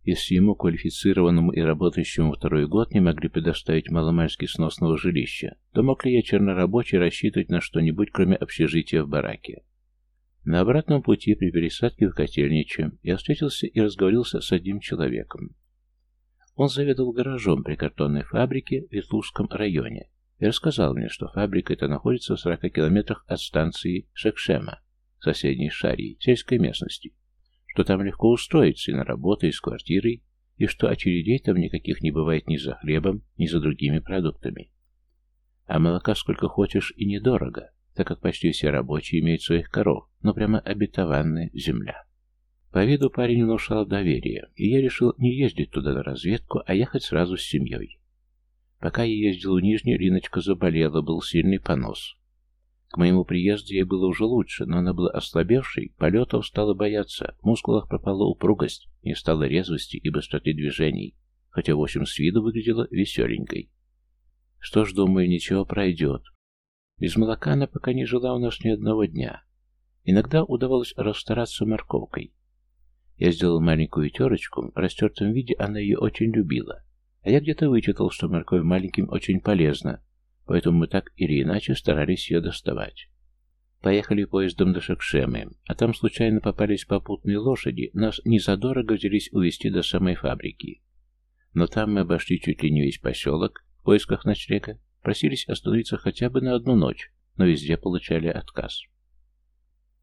S1: Если ему, квалифицированному и работающему второй год, не могли предоставить маломальски сносного жилища, то мог ли я, чернорабочий, рассчитывать на что-нибудь, кроме общежития в бараке? На обратном пути при пересадке в котельниче я встретился и разговорился с одним человеком. Он заведовал гаражом при картонной фабрике в Ветлужском районе и рассказал мне, что фабрика эта находится в 40 километрах от станции Шекшема, соседней Шарии, сельской местности что там легко устроиться и на работу, и с квартирой, и что очередей там никаких не бывает ни за хлебом, ни за другими продуктами. А молока сколько хочешь и недорого, так как почти все рабочие имеют своих коров, но прямо обетованная земля. По виду парень внушал доверие, и я решил не ездить туда на разведку, а ехать сразу с семьей. Пока я ездил в Нижний, Риночка заболела, был сильный понос. К моему приезду ей было уже лучше, но она была ослабевшей, полетов стала бояться, в мускулах пропала упругость, не стало резвости и быстроты движений, хотя в общем с виду выглядела веселенькой. Что ж, думаю, ничего пройдет. Без молока она пока не жила у нас ни одного дня. Иногда удавалось расстараться морковкой. Я сделал маленькую терочку, в растертом виде она ее очень любила. А я где-то вычитал, что морковь маленьким очень полезна, поэтому мы так или иначе старались ее доставать. Поехали поездом до Шекшемы, а там случайно попались попутные лошади, нас незадорого взялись увезти до самой фабрики. Но там мы обошли чуть ли не весь поселок в поисках ночлега, просились остановиться хотя бы на одну ночь, но везде получали отказ.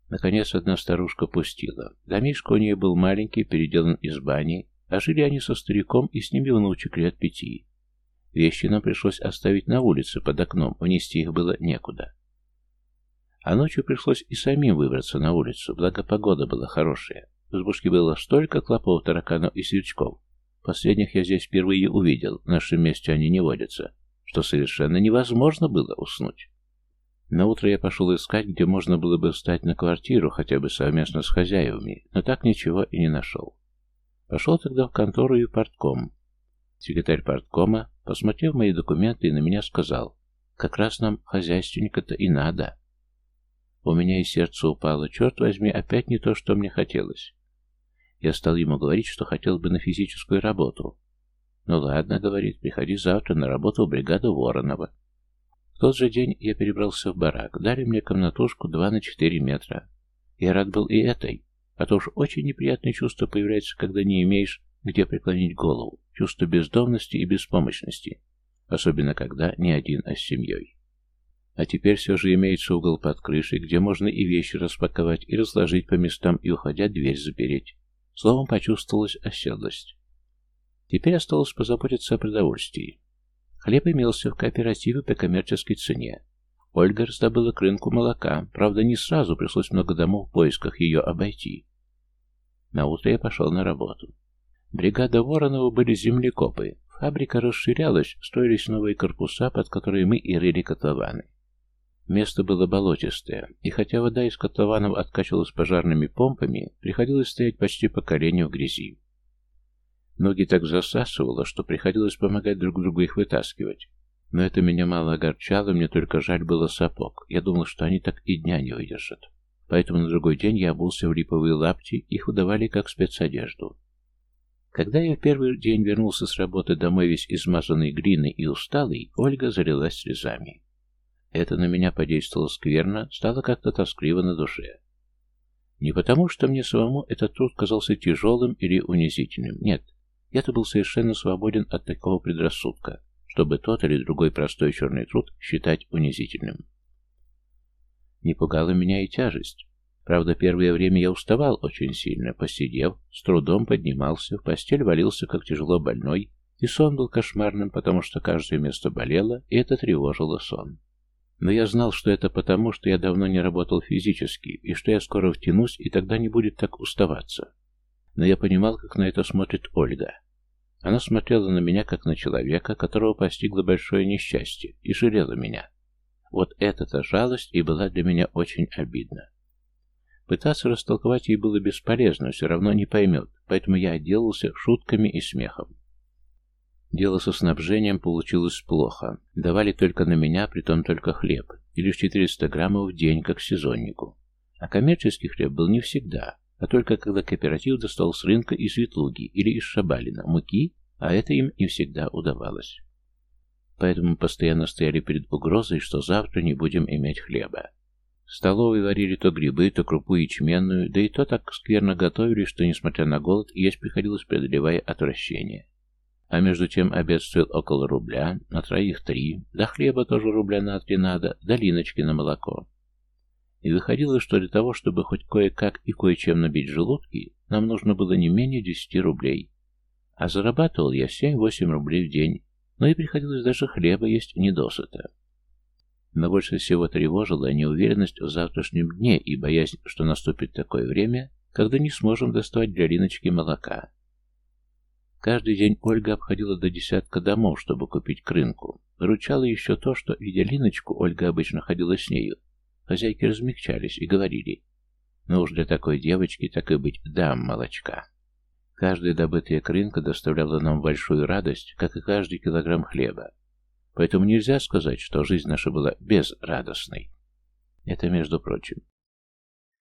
S1: Наконец одна старушка пустила. Домишко у нее был маленький, переделан из бани, а жили они со стариком и с ними внучек лет пяти. Вещи нам пришлось оставить на улице под окном, внести их было некуда. А ночью пришлось и самим выбраться на улицу, благо погода была хорошая. В избушке было столько клопов, тараканов и сверчков. Последних я здесь впервые увидел, в нашем месте они не водятся, что совершенно невозможно было уснуть. На утро я пошел искать, где можно было бы встать на квартиру, хотя бы совместно с хозяевами, но так ничего и не нашел. Пошел тогда в контору и в портком. Секретарь порткома Посмотрев мои документы, на меня сказал, как раз нам хозяйственника-то и надо. У меня и сердце упало, черт возьми, опять не то, что мне хотелось. Я стал ему говорить, что хотел бы на физическую работу. «Ну ладно», — говорит, — «приходи завтра на работу в бригаду Воронова». В тот же день я перебрался в барак. Дали мне комнатушку 2 на 4 метра. Я рад был и этой, а то уж очень неприятное чувство появляется, когда не имеешь где преклонить голову, чувство бездомности и беспомощности, особенно когда не один, а с семьей. А теперь все же имеется угол под крышей, где можно и вещи распаковать, и разложить по местам, и, уходя, дверь запереть. Словом, почувствовалась оседлость. Теперь осталось позаботиться о продовольствии. Хлеб имелся в кооперативе по коммерческой цене. Ольга раздобыла к рынку молока, правда, не сразу пришлось много домов в поисках ее обойти. На утро я пошел на работу. Бригада Воронова были землекопы. Фабрика расширялась, строились новые корпуса, под которые мы и рыли котлованы. Место было болотистое, и хотя вода из котлованов откачивалась пожарными помпами, приходилось стоять почти по коленю в грязи. Ноги так засасывало, что приходилось помогать друг другу их вытаскивать. Но это меня мало огорчало, мне только жаль было сапог. Я думал, что они так и дня не выдержат. Поэтому на другой день я обулся в липовые лапти, их выдавали как спецодежду. Когда я в первый день вернулся с работы домой весь измазанный глиной и усталый, Ольга залилась слезами. Это на меня подействовало скверно, стало как-то тоскливо на душе. Не потому, что мне самому этот труд казался тяжелым или унизительным, нет. Я-то был совершенно свободен от такого предрассудка, чтобы тот или другой простой черный труд считать унизительным. Не пугала меня и тяжесть. Правда, первое время я уставал очень сильно, посидев, с трудом поднимался, в постель валился, как тяжело больной, и сон был кошмарным, потому что каждое место болело, и это тревожило сон. Но я знал, что это потому, что я давно не работал физически, и что я скоро втянусь, и тогда не будет так уставаться. Но я понимал, как на это смотрит Ольга. Она смотрела на меня, как на человека, которого постигло большое несчастье, и жалела меня. Вот эта-то жалость и была для меня очень обидна. Пытаться растолковать ей было бесполезно, все равно не поймет, поэтому я отделался шутками и смехом. Дело со снабжением получилось плохо. Давали только на меня, притом только хлеб, и лишь 400 граммов в день, как сезоннику. А коммерческий хлеб был не всегда, а только когда кооператив достал с рынка из Ветлуги или из Шабалина муки, а это им не всегда удавалось. Поэтому постоянно стояли перед угрозой, что завтра не будем иметь хлеба. Столовой варили то грибы, то крупу ячменную, да и то так скверно готовили, что, несмотря на голод, есть приходилось преодолевая отвращение. А между тем обед стоил около рубля, на троих три, до хлеба тоже рубля на три надо, до линочки на молоко. И выходило, что для того, чтобы хоть кое-как и кое-чем набить желудки, нам нужно было не менее десяти рублей. А зарабатывал я семь-восемь рублей в день, но и приходилось даже хлеба есть недосыта. Но больше всего тревожила неуверенность в завтрашнем дне и боязнь, что наступит такое время, когда не сможем доставать для Линочки молока. Каждый день Ольга обходила до десятка домов, чтобы купить к рынку. Выручало еще то, что, видя Линочку, Ольга обычно ходила с нею. Хозяйки размягчались и говорили, «Ну уж для такой девочки так и быть, дам молочка». Каждая добытая к рынку доставляла нам большую радость, как и каждый килограмм хлеба. Поэтому нельзя сказать, что жизнь наша была безрадостной. Это между прочим.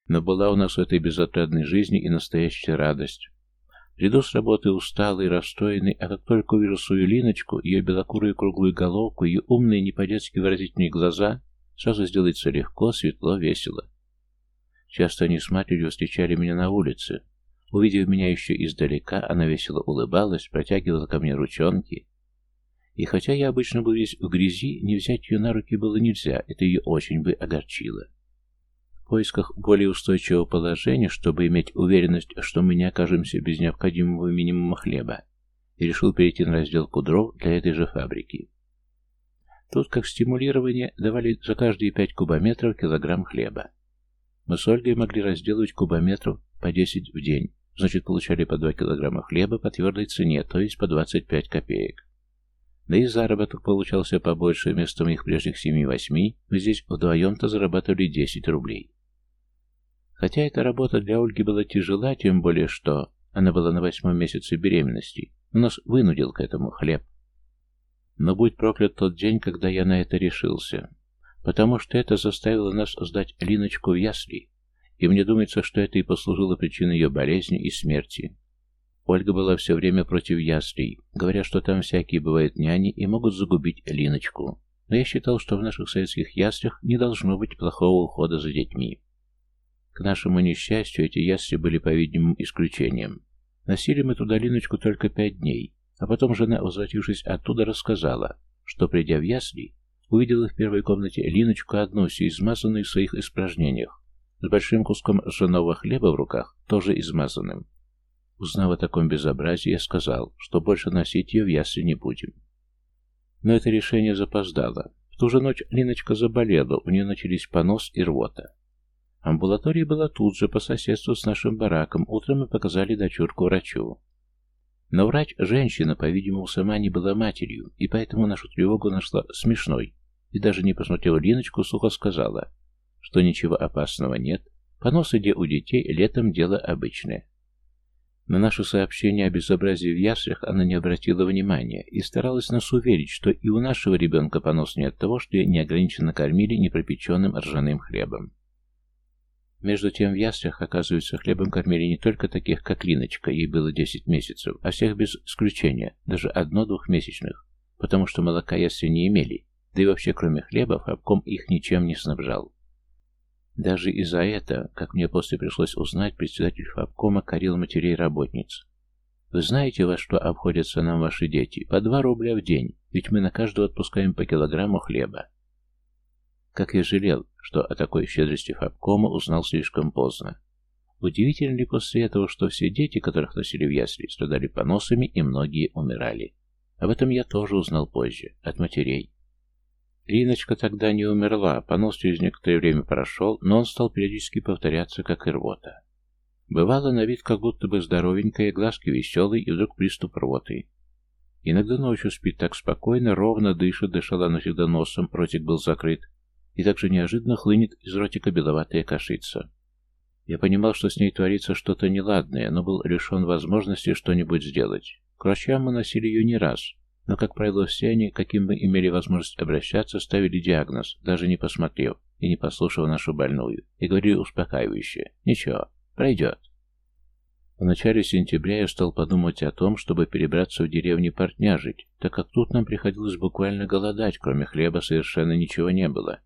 S1: Но была у нас в этой безотрадной жизни и настоящая радость. Приду с работы усталый, расстроенный, а как только увижу свою Линочку, ее белокурую круглую головку, ее умные, не по-детски выразительные глаза, сразу сделается легко, светло, весело. Часто они с матерью встречали меня на улице. Увидев меня еще издалека, она весело улыбалась, протягивала ко мне ручонки. И хотя я обычно был весь в грязи, не взять ее на руки было нельзя, это ее очень бы огорчило поисках более устойчивого положения, чтобы иметь уверенность, что мы не окажемся без необходимого минимума хлеба, и решил перейти на разделку дров для этой же фабрики. Тут, как стимулирование, давали за каждые 5 кубометров килограмм хлеба. Мы с Ольгой могли разделывать кубометров по 10 в день, значит, получали по 2 килограмма хлеба по твердой цене, то есть по 25 копеек. Да и заработок получался побольше, вместо моих прежних 7-8 мы здесь вдвоем-то зарабатывали 10 рублей. Хотя эта работа для Ольги была тяжела, тем более что она была на восьмом месяце беременности, но нас вынудил к этому хлеб. Но будь проклят тот день, когда я на это решился, потому что это заставило нас сдать Линочку в ясли, и мне думается, что это и послужило причиной ее болезни и смерти. Ольга была все время против яслей, говоря, что там всякие бывают няни и могут загубить Линочку. Но я считал, что в наших советских яслях не должно быть плохого ухода за детьми. К нашему несчастью, эти ясли были, по-видимому, исключением. Носили мы туда Линочку только пять дней, а потом жена, возвратившись оттуда, рассказала, что, придя в ясли, увидела в первой комнате Линочку одну, все измазанную в своих испражнениях, с большим куском ржаного хлеба в руках, тоже измазанным. Узнав о таком безобразии, я сказал, что больше носить ее в ясли не будем. Но это решение запоздало. В ту же ночь Линочка заболела, у нее начались понос и рвота. Амбулатория была тут же, по соседству с нашим бараком. Утром мы показали дочурку врачу. Но врач, женщина, по-видимому, сама не была матерью, и поэтому нашу тревогу нашла смешной, и даже не посмотрела Линочку, сухо сказала, что ничего опасного нет, поносы где у детей летом дело обычное. На наше сообщение о безобразии в яслях она не обратила внимания и старалась нас уверить, что и у нашего ребенка понос не от того, что ее неограниченно кормили непропеченным ржаным хлебом. Между тем в яслях, оказывается, хлебом кормили не только таких, как Линочка, ей было 10 месяцев, а всех без исключения, даже одно-двухмесячных, потому что молока ясли не имели, да и вообще кроме хлеба Фабком их ничем не снабжал. Даже и за это, как мне после пришлось узнать, председатель Фабкома корил матерей-работниц. Вы знаете, во что обходятся нам ваши дети? По два рубля в день, ведь мы на каждого отпускаем по килограмму хлеба. Как я жалел, что о такой щедрости Фабкома узнал слишком поздно. Удивительно ли после этого, что все дети, которых носили в ясли, страдали поносами и многие умирали? Об этом я тоже узнал позже, от матерей. Линочка тогда не умерла, понос через некоторое время прошел, но он стал периодически повторяться, как и рвота. Бывало на вид как будто бы здоровенькая, глазки веселые, и вдруг приступ рвоты. Иногда ночью спит так спокойно, ровно дышит, дышала она всегда носом, ротик был закрыт, и также неожиданно хлынет из ротика беловатая кашица. Я понимал, что с ней творится что-то неладное, но был лишен возможности что-нибудь сделать. К врачам мы носили ее не раз, но, как правило, все они, каким мы имели возможность обращаться, ставили диагноз, даже не посмотрев и не послушав нашу больную, и говорили успокаивающе «Ничего, пройдет». В начале сентября я стал подумать о том, чтобы перебраться в деревню Портняжить, так как тут нам приходилось буквально голодать, кроме хлеба совершенно ничего не было.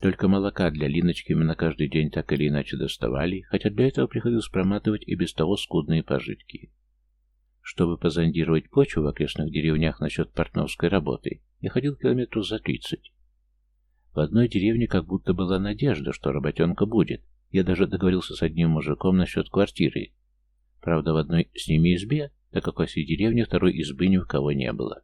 S1: Только молока для Линочки мы на каждый день так или иначе доставали, хотя для этого приходилось проматывать и без того скудные пожитки. Чтобы позондировать почву в окрестных деревнях насчет портновской работы, я ходил километров за тридцать. В одной деревне как будто была надежда, что работенка будет. Я даже договорился с одним мужиком насчет квартиры. Правда, в одной с ними избе, так как во всей деревне второй избы ни у кого не было.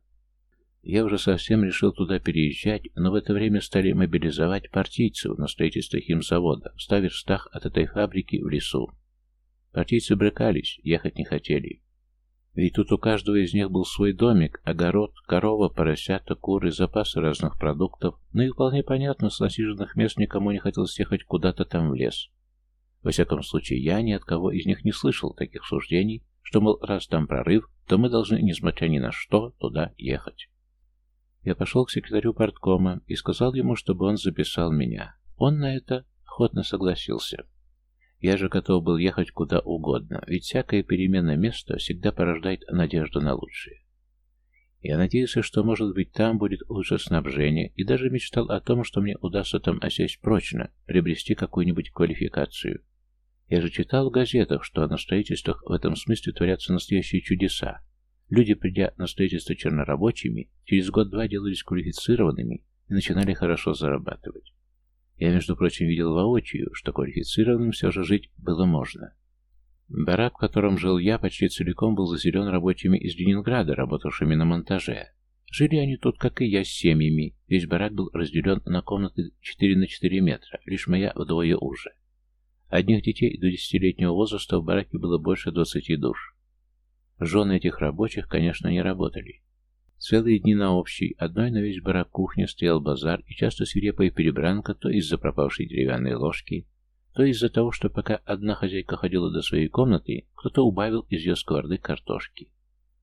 S1: Я уже совсем решил туда переезжать, но в это время стали мобилизовать партийцев на строительство химзавода в ста верстах от этой фабрики в лесу. Партийцы брыкались, ехать не хотели. Ведь тут у каждого из них был свой домик, огород, корова, поросята, куры, запасы разных продуктов, ну и вполне понятно, с насиженных мест никому не хотелось ехать куда-то там в лес. Во всяком случае, я ни от кого из них не слышал таких суждений, что, мол, раз там прорыв, то мы должны, несмотря ни на что, туда ехать. Я пошел к секретарю парткома и сказал ему, чтобы он записал меня. Он на это охотно согласился. Я же готов был ехать куда угодно, ведь всякая перемена места всегда порождает надежду на лучшее. Я надеялся, что, может быть, там будет лучше снабжение, и даже мечтал о том, что мне удастся там осесть прочно, приобрести какую-нибудь квалификацию. Я же читал в газетах, что на строительствах в этом смысле творятся настоящие чудеса, Люди, придя на строительство чернорабочими, через год-два делались квалифицированными и начинали хорошо зарабатывать. Я, между прочим, видел воочию, что квалифицированным все же жить было можно. Барак, в котором жил я, почти целиком был заселен рабочими из Ленинграда, работавшими на монтаже. Жили они тут, как и я, с семьями. Весь барак был разделен на комнаты 4 на 4 метра, лишь моя вдвое уже. Одних детей до десятилетнего возраста в бараке было больше 20 душ. Жены этих рабочих, конечно, не работали. Целые дни на общей, одной на весь барак кухне стоял базар и часто свирепая перебранка то из-за пропавшей деревянной ложки, то из-за того, что пока одна хозяйка ходила до своей комнаты, кто-то убавил из ее сковороды картошки.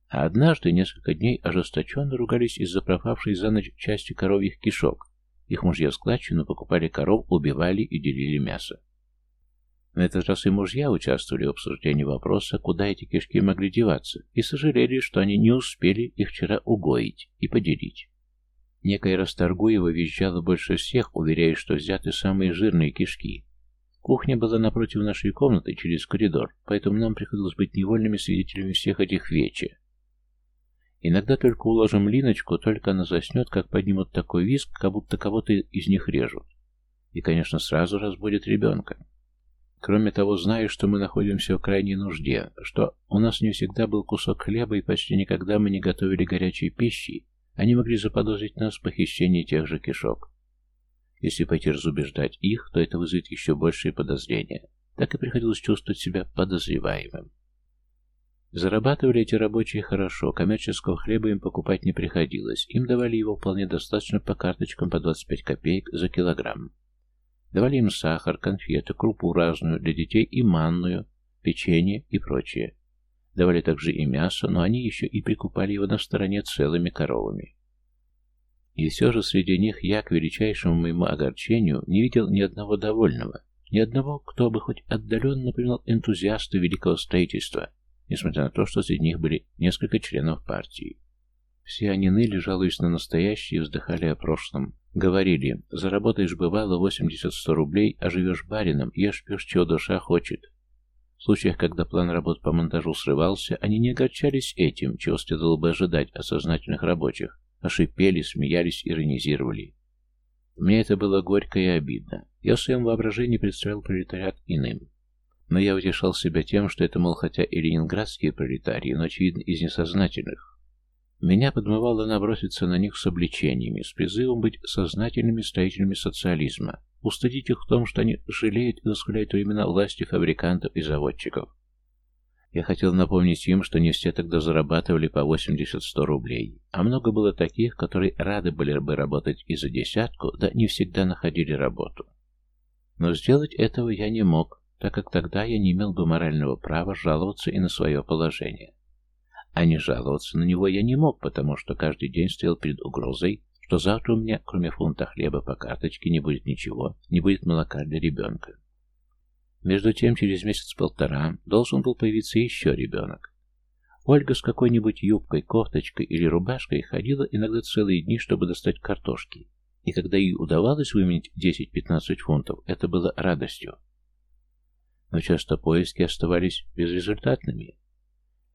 S1: А однажды несколько дней ожесточенно ругались из-за пропавшей за ночь части коровьих кишок. Их мужья складчину покупали коров, убивали и делили мясо. На этот раз и мужья участвовали в обсуждении вопроса, куда эти кишки могли деваться, и сожалели, что они не успели их вчера угоить и поделить. Некая Расторгуева визжала больше всех, уверяя, что взяты самые жирные кишки. Кухня была напротив нашей комнаты, через коридор, поэтому нам приходилось быть невольными свидетелями всех этих вече. Иногда только уложим Линочку, только она заснет, как поднимут такой визг, как будто кого-то из них режут. И, конечно, сразу разбудит ребенка. Кроме того, знаю, что мы находимся в крайней нужде, что у нас не всегда был кусок хлеба и почти никогда мы не готовили горячей пищи, они могли заподозрить нас в похищении тех же кишок. Если пойти разубеждать их, то это вызовет еще большие подозрения. Так и приходилось чувствовать себя подозреваемым. Зарабатывали эти рабочие хорошо, коммерческого хлеба им покупать не приходилось, им давали его вполне достаточно по карточкам по 25 копеек за килограмм. Давали им сахар, конфеты, крупу разную для детей и манную, печенье и прочее. Давали также и мясо, но они еще и прикупали его на стороне целыми коровами. И все же среди них я, к величайшему моему огорчению, не видел ни одного довольного, ни одного, кто бы хоть отдаленно напоминал энтузиаста великого строительства, несмотря на то, что среди них были несколько членов партии. Все они ныли, жалуясь на настоящее, и вздыхали о прошлом, Говорили, заработаешь бывало 80-100 рублей, а живешь барином, ешь пьешь, чего душа хочет. В случаях, когда план работ по монтажу срывался, они не огорчались этим, чего следовало бы ожидать от сознательных рабочих, а шипели, смеялись, иронизировали. Мне это было горько и обидно. Я в своем воображении представлял пролетариат иным. Но я утешал себя тем, что это, мол, хотя и ленинградские пролетарии, но, очевидно, из несознательных. Меня подмывало наброситься на них с обличениями, с призывом быть сознательными строителями социализма, устыдить их в том, что они жалеют и восхваляют времена власти фабрикантов и заводчиков. Я хотел напомнить им, что не все тогда зарабатывали по 80-100 рублей, а много было таких, которые рады были бы работать и за десятку, да не всегда находили работу. Но сделать этого я не мог, так как тогда я не имел бы морального права жаловаться и на свое положение. А не жаловаться на него я не мог, потому что каждый день стоял перед угрозой, что завтра у меня, кроме фунта хлеба по карточке, не будет ничего, не будет молока для ребенка. Между тем, через месяц-полтора должен был появиться еще ребенок. Ольга с какой-нибудь юбкой, кофточкой или рубашкой ходила иногда целые дни, чтобы достать картошки. И когда ей удавалось выменить 10-15 фунтов, это было радостью. Но часто поиски оставались безрезультатными.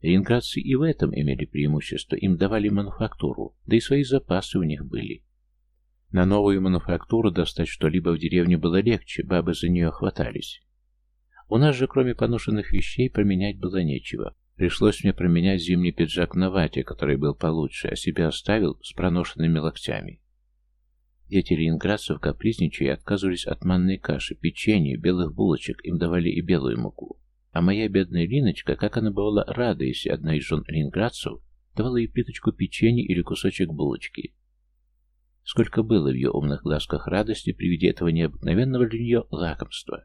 S1: Ленинградцы и в этом имели преимущество, им давали мануфактуру, да и свои запасы у них были. На новую мануфактуру достать что-либо в деревне было легче, бабы за нее хватались. У нас же, кроме поношенных вещей, променять было нечего. Пришлось мне променять зимний пиджак на вате, который был получше, а себя оставил с проношенными локтями. Дети ленинградцев капризничая отказывались от манной каши, печенья, белых булочек, им давали и белую муку. А моя бедная Линочка, как она бывала рада, если одна из жен ленинградцев давала ей плиточку печенья или кусочек булочки. Сколько было в ее умных глазках радости при виде этого необыкновенного для нее лакомства.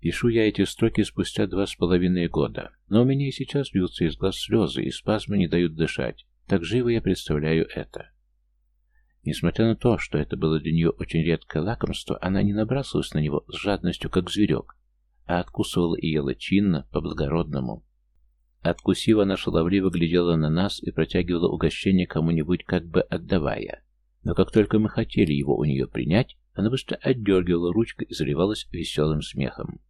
S1: Пишу я эти строки спустя два с половиной года, но у меня и сейчас льются из глаз слезы, и спазмы не дают дышать. Так живо я представляю это. Несмотря на то, что это было для нее очень редкое лакомство, она не набрасывалась на него с жадностью, как зверек, а откусывала и ела чинно, по-благородному. Откусив, она шаловливо глядела на нас и протягивала угощение кому-нибудь, как бы отдавая. Но как только мы хотели его у нее принять, она быстро отдергивала ручкой и заливалась веселым смехом.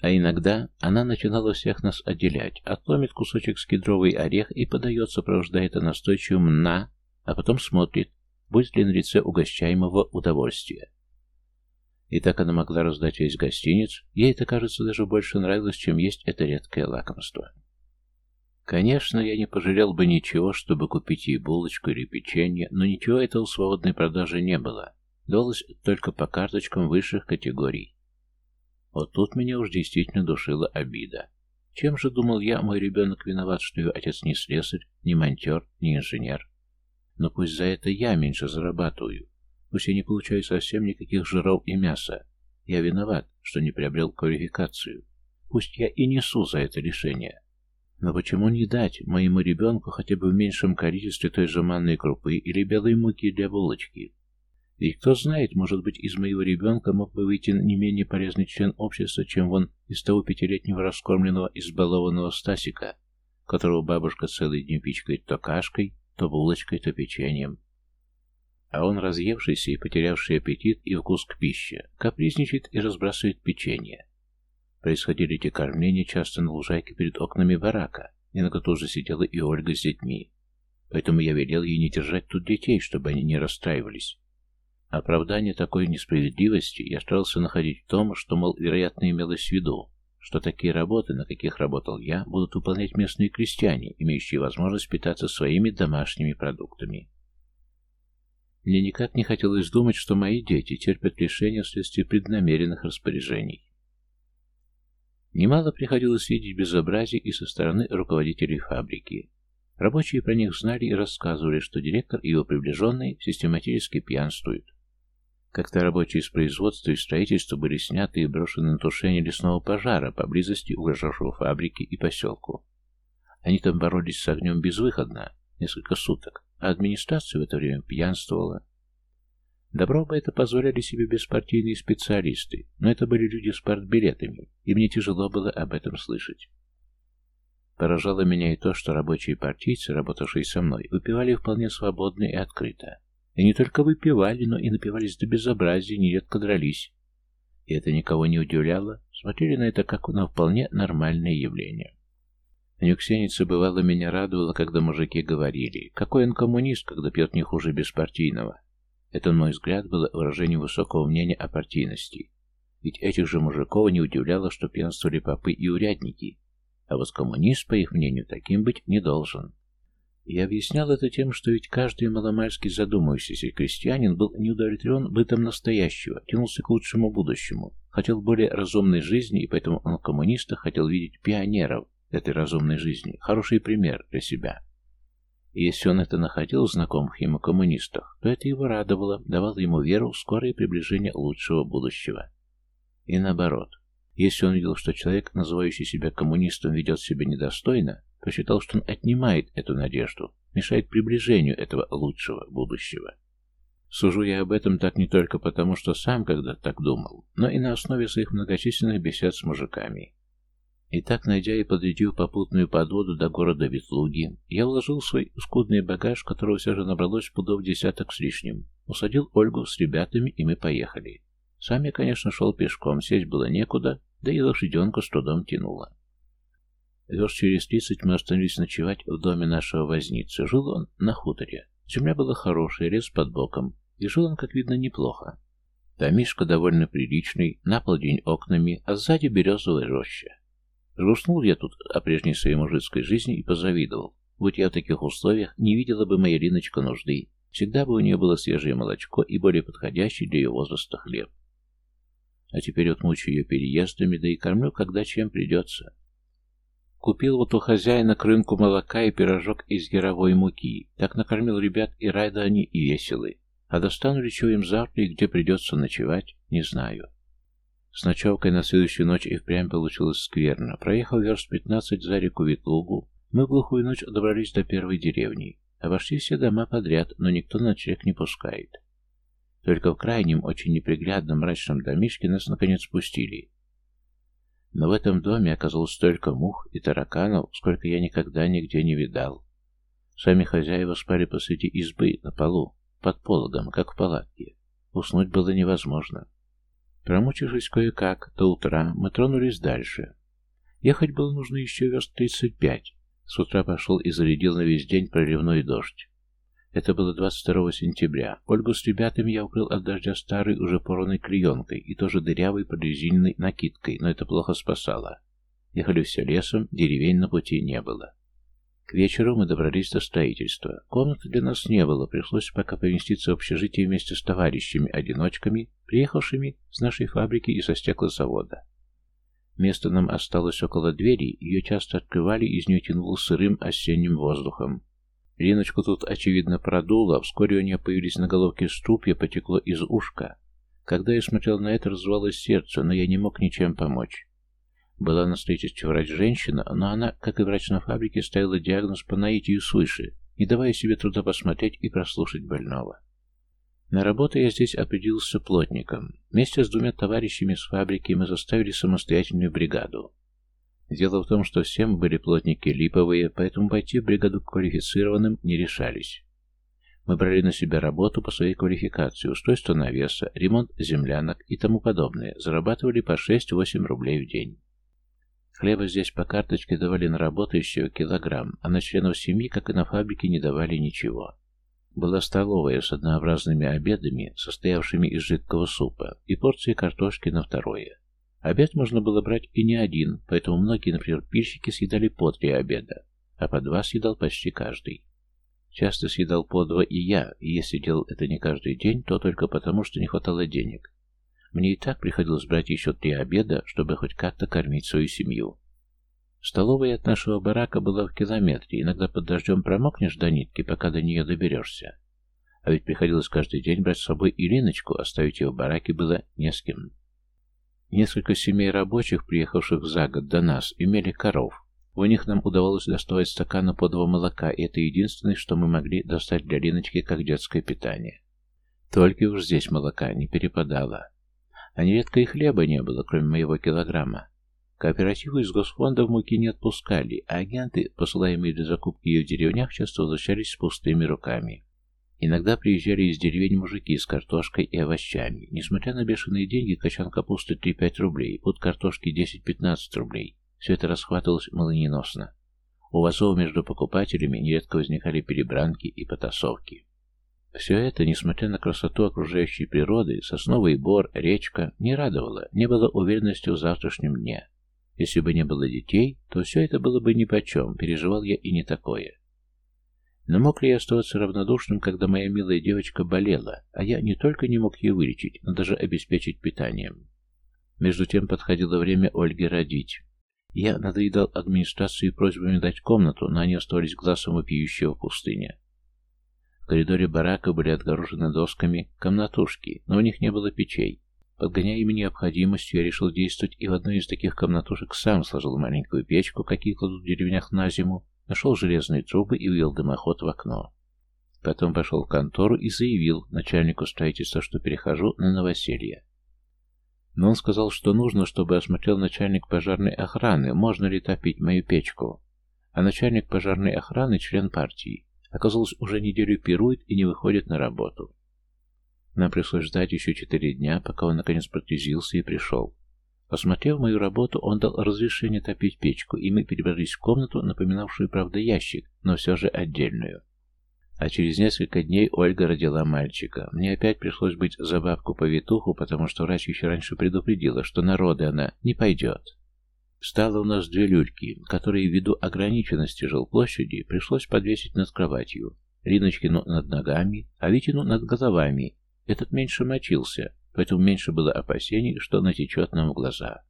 S1: А иногда она начинала всех нас отделять, отломит кусочек с кедровый орех и подает, сопровождая это настойчивым «на», а потом смотрит, будет ли на лице угощаемого удовольствие. И так она могла раздать весь гостиниц, ей это, кажется, даже больше нравилось, чем есть это редкое лакомство. Конечно, я не пожалел бы ничего, чтобы купить ей булочку или печенье, но ничего этого в свободной продаже не было. Давалось только по карточкам высших категорий. Вот тут меня уж действительно душила обида. Чем же, думал я, мой ребенок виноват, что ее отец не слесарь, не монтер, не инженер? Но пусть за это я меньше зарабатываю. Пусть я не получаю совсем никаких жиров и мяса. Я виноват, что не приобрел квалификацию. Пусть я и несу за это решение. Но почему не дать моему ребенку хотя бы в меньшем количестве той же манной крупы или белой муки для булочки? Ведь кто знает, может быть, из моего ребенка мог бы выйти не менее полезный член общества, чем вон из того пятилетнего раскормленного, избалованного Стасика, которого бабушка целый день пичкает то кашкой, то булочкой, то печеньем. А он, разъевшийся и потерявший аппетит и вкус к пище, капризничает и разбрасывает печенье. Происходили эти кормления часто на лужайке перед окнами барака, и на тоже сидела и Ольга с детьми. Поэтому я велел ей не держать тут детей, чтобы они не расстраивались. Оправдание такой несправедливости я старался находить в том, что, мол, вероятно, имелось в виду, что такие работы, на каких работал я, будут выполнять местные крестьяне, имеющие возможность питаться своими домашними продуктами. Мне никак не хотелось думать, что мои дети терпят лишения вследствие преднамеренных распоряжений. Немало приходилось видеть безобразий и со стороны руководителей фабрики. Рабочие про них знали и рассказывали, что директор и его приближенные систематически пьянствуют. Как-то рабочие из производства и строительства были сняты и брошены на тушение лесного пожара поблизости угрожавшего фабрики и поселку. Они там боролись с огнем безвыходно, несколько суток, а администрация в это время пьянствовала. Добро бы это позволяли себе беспартийные специалисты, но это были люди с партбилетами, и мне тяжело было об этом слышать. Поражало меня и то, что рабочие партийцы, работавшие со мной, выпивали вполне свободно и открыто. И не только выпивали, но и напивались до безобразия, нередко дрались. И это никого не удивляло, смотрели на это как на вполне нормальное явление. Нюксеница бывало меня радовала, когда мужики говорили, какой он коммунист, когда пьет не хуже беспартийного. Это, на мой взгляд, было выражением высокого мнения о партийности. Ведь этих же мужиков не удивляло, что пьянствовали попы и урядники, а вот коммунист, по их мнению, таким быть не должен. Я объяснял это тем, что ведь каждый маломальски задумывающийся крестьянин был не удовлетворен бытом настоящего, тянулся к лучшему будущему, хотел более разумной жизни, и поэтому он коммуниста хотел видеть пионеров этой разумной жизни, хороший пример для себя. И если он это находил в знакомых ему коммунистах, то это его радовало, давало ему веру в скорое приближение лучшего будущего. И наоборот. Если он видел, что человек, называющий себя коммунистом, ведет себя недостойно, то считал, что он отнимает эту надежду, мешает приближению этого лучшего будущего. Сужу я об этом так не только потому, что сам когда так думал, но и на основе своих многочисленных бесед с мужиками. И так, найдя и подрядив попутную подводу до города Ветлуги, я вложил свой скудный багаж, которого все же набралось пудов десяток с лишним, усадил Ольгу с ребятами, и мы поехали. Сам я, конечно, шел пешком, сесть было некуда, да и лошаденку с трудом тянуло. Верст через тридцать мы остановились ночевать в доме нашего возницы. Жил он на хуторе. Земля была хорошая, лес под боком, и жил он, как видно, неплохо. Домишко довольно приличный, на полдень окнами, а сзади березовая роща. Грустнул я тут о прежней своей мужицкой жизни и позавидовал. Будь я в таких условиях, не видела бы моя Линочка нужды. Всегда бы у нее было свежее молочко и более подходящий для ее возраста хлеб. А теперь вот мучаю ее переездами, да и кормлю, когда чем придется. Купил вот у хозяина к рынку молока и пирожок из яровой муки. Так накормил ребят, и рада они, и веселы. А достану ли чего им завтра и где придется ночевать, не знаю. С ночевкой на следующую ночь и впрямь получилось скверно. Проехал верст пятнадцать за реку Ветлугу, мы в глухую ночь добрались до первой деревни. Обошли все дома подряд, но никто на ночлег не пускает. Только в крайнем, очень неприглядном мрачном домишке нас наконец спустили. Но в этом доме оказалось столько мух и тараканов, сколько я никогда нигде не видал. Сами хозяева спали посреди избы, на полу, под пологом, как в палатке. Уснуть было невозможно. Промучившись кое-как до утра, мы тронулись дальше. Ехать было нужно еще верст тридцать пять. С утра пошел и зарядил на весь день проливной дождь. Это было 22 сентября. Ольгу с ребятами я укрыл от дождя старой, уже порванной клеенкой и тоже дырявой прорезиненной накидкой, но это плохо спасало. Ехали все лесом, деревень на пути не было. К вечеру мы добрались до строительства. Комнаты для нас не было, пришлось пока поместиться в общежитие вместе с товарищами-одиночками, приехавшими с нашей фабрики и со стеклозавода. Место нам осталось около двери, ее часто открывали, из нее тянуло сырым осенним воздухом. Линочку тут, очевидно, продуло, вскоре у нее появились на головке струпья, потекло из ушка. Когда я смотрел на это, развалось сердце, но я не мог ничем помочь. Была на строительстве врач-женщина, но она, как и врач на фабрике, ставила диагноз по наитию свыше, не давая себе труда посмотреть и прослушать больного. На работу я здесь определился плотником. Вместе с двумя товарищами с фабрики мы заставили самостоятельную бригаду. Дело в том, что все мы были плотники липовые, поэтому пойти в бригаду квалифицированным не решались. Мы брали на себя работу по своей квалификации, устройство навеса, ремонт землянок и тому подобное, зарабатывали по 6-8 рублей в день. Хлеба здесь по карточке давали на работающего килограмм, а на членов семьи, как и на фабрике, не давали ничего. Была столовая с однообразными обедами, состоявшими из жидкого супа, и порции картошки на второе. Обед можно было брать и не один, поэтому многие, например, пильщики съедали по три обеда, а по два съедал почти каждый. Часто съедал по два и я, и если делал это не каждый день, то только потому, что не хватало денег. Мне и так приходилось брать еще три обеда, чтобы хоть как-то кормить свою семью. Столовая от нашего барака была в километре, иногда под дождем промокнешь до нитки, пока до нее доберешься. А ведь приходилось каждый день брать с собой Ириночку, оставить ее в бараке было не с кем. Несколько семей рабочих, приехавших за год до нас, имели коров. У них нам удавалось доставать стакана по два молока, и это единственное, что мы могли достать для Линочки как детское питание. Только уж здесь молока не перепадало. А нередко и хлеба не было, кроме моего килограмма. Кооперативы из госфондов муки не отпускали, а агенты, посылаемые для закупки ее в деревнях, часто возвращались с пустыми руками. Иногда приезжали из деревень мужики с картошкой и овощами. Несмотря на бешеные деньги, качан капусты 3-5 рублей, пуд картошки 10-15 рублей. Все это расхватывалось молниеносно. У вазов между покупателями нередко возникали перебранки и потасовки. Все это, несмотря на красоту окружающей природы, сосновый бор, речка, не радовало, не было уверенности в завтрашнем дне. Если бы не было детей, то все это было бы нипочем, переживал я и не такое. Но мог ли я оставаться равнодушным, когда моя милая девочка болела, а я не только не мог ее вылечить, но даже обеспечить питанием? Между тем подходило время Ольге родить. Я надоедал администрации просьбами дать комнату, но они оставались глазом вопиющего в пустыне. В коридоре барака были отгорожены досками комнатушки, но у них не было печей. Подгоняемый необходимостью, я решил действовать и в одной из таких комнатушек сам сложил маленькую печку, какие кладут в деревнях на зиму, нашел железные трубы и увел дымоход в окно. Потом пошел в контору и заявил начальнику строительства, что перехожу на новоселье. Но он сказал, что нужно, чтобы осмотрел начальник пожарной охраны, можно ли топить мою печку. А начальник пожарной охраны, член партии, оказалось, уже неделю пирует и не выходит на работу. Нам пришлось ждать еще четыре дня, пока он наконец протезился и пришел. Посмотрев мою работу, он дал разрешение топить печку, и мы перебрались в комнату, напоминавшую, правда, ящик, но все же отдельную. А через несколько дней Ольга родила мальчика. Мне опять пришлось быть за бабку-повитуху, потому что врач еще раньше предупредила, что народы она не пойдет. Стало у нас две люльки, которые ввиду ограниченности жилплощади пришлось подвесить над кроватью. Риночкину над ногами, а Витину над головами, этот меньше мочился, поэтому меньше было опасений, что натечет нам в глаза.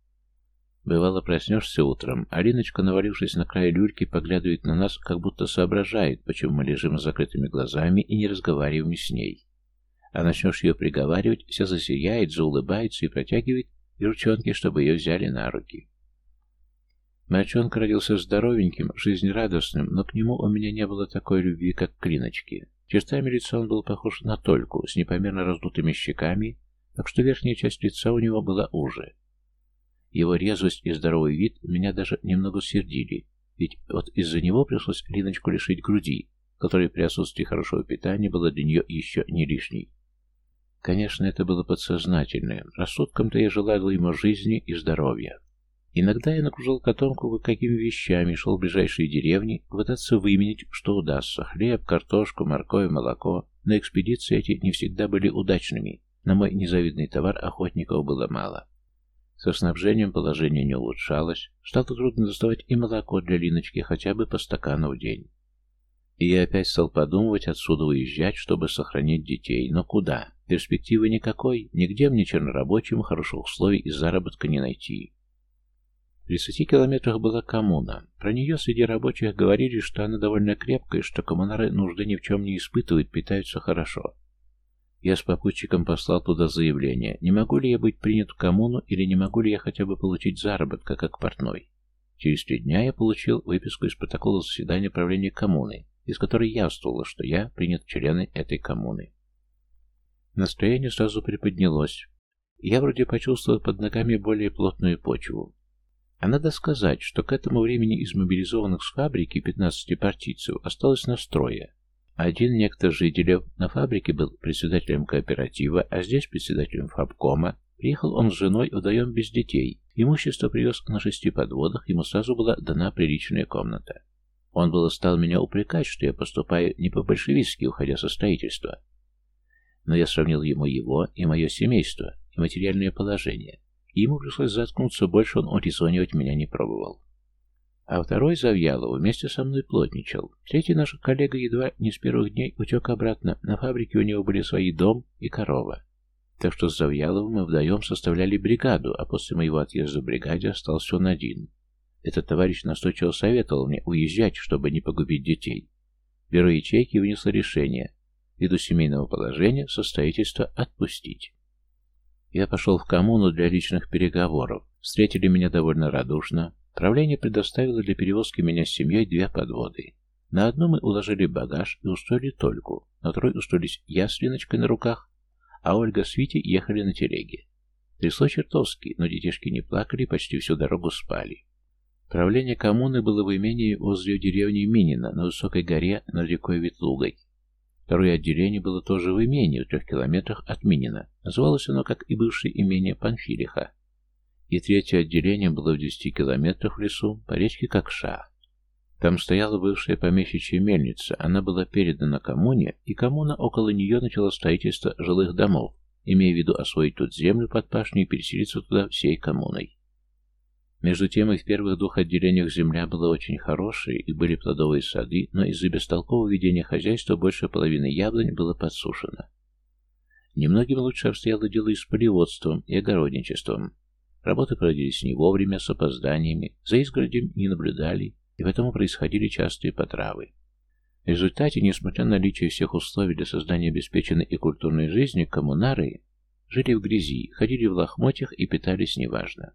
S1: Бывало, проснешься утром, а Линочка, навалившись на край люльки, поглядывает на нас, как будто соображает, почему мы лежим с закрытыми глазами и не разговариваем с ней. А начнешь ее приговаривать, вся засияет, заулыбается и протягивает ручонки, чтобы ее взяли на руки. Мальчонка родился здоровеньким, жизнерадостным, но к нему у меня не было такой любви, как к Линочке. Чертами лица он был похож на Тольку, с непомерно раздутыми щеками, так что верхняя часть лица у него была уже. Его резвость и здоровый вид меня даже немного сердили, ведь вот из-за него пришлось Линочку лишить груди, которая при отсутствии хорошего питания была для нее еще не лишней. Конечно, это было подсознательное. Рассудком-то я желал ему жизни и здоровья. Иногда я нагружал котомку какими вещами, шел в ближайшие деревни, пытаться выменить, что удастся. Хлеб, картошку, морковь, молоко. Но экспедиции эти не всегда были удачными. На мой незавидный товар охотников было мало. Со снабжением положение не улучшалось. Стало трудно доставать и молоко для Линочки хотя бы по стакану в день. И я опять стал подумывать отсюда уезжать, чтобы сохранить детей. Но куда? Перспективы никакой. Нигде мне чернорабочим хороших условий и заработка не найти. В 30 километрах была коммуна. Про нее среди рабочих говорили, что она довольно крепкая, что коммунары нужды ни в чем не испытывают, питаются хорошо. Я с попутчиком послал туда заявление, не могу ли я быть принят в коммуну или не могу ли я хотя бы получить заработка как портной. Через три дня я получил выписку из протокола заседания правления коммуны, из которой явствовало, что я принят в члены этой коммуны. Настроение сразу приподнялось. Я вроде почувствовал под ногами более плотную почву. А надо сказать, что к этому времени из мобилизованных с фабрики 15 партийцев осталось на строе. Один некто Жиделев на фабрике был председателем кооператива, а здесь председателем фабкома. Приехал он с женой вдвоем без детей. Имущество привез на шести подводах, ему сразу была дана приличная комната. Он было стал меня упрекать, что я поступаю не по-большевистски, уходя со строительства. Но я сравнил ему его и мое семейство, и материальное положение. Ему пришлось заткнуться, больше он урезонивать меня не пробовал. А второй Завьялов вместе со мной плотничал. Третий наш коллега едва не с первых дней утек обратно. На фабрике у него были свои дом и корова. Так что с Завьяловым мы вдвоем составляли бригаду, а после моего отъезда в бригаде остался он один. Этот товарищ настойчиво советовал мне уезжать, чтобы не погубить детей. Бюро ячейки вынесло решение, ввиду семейного положения, состоятельство отпустить. Я пошел в коммуну для личных переговоров. Встретили меня довольно радушно. Правление предоставило для перевозки меня с семьей две подводы. На одну мы уложили багаж и устроили Тольку, на второй устроились я с Линочкой на руках, а Ольга с Витей ехали на телеге. Трясло чертовски, но детишки не плакали, почти всю дорогу спали. Правление коммуны было в имении возле деревни Минина на высокой горе над рекой Ветлугой. Второе отделение было тоже в имении, в трех километрах от Минина. Называлось оно, как и бывшее имение Панфилиха. И третье отделение было в десяти километрах в лесу, по речке Кокша. Там стояла бывшая помещичья мельница, она была передана коммуне, и коммуна около нее начала строительство жилых домов, имея в виду освоить тут землю под пашню и переселиться туда всей коммуной. Между тем и в первых двух отделениях земля была очень хорошей, и были плодовые сады, но из-за бестолкового ведения хозяйства больше половины яблонь было подсушено. Немногим лучше обстояло дело и с полеводством, и огородничеством. Работы проводились не вовремя, с опозданиями, за изгородем не наблюдали, и поэтому происходили частые потравы. В результате, несмотря на наличие всех условий для создания обеспеченной и культурной жизни, коммунары жили в грязи, ходили в лохмотьях и питались неважно.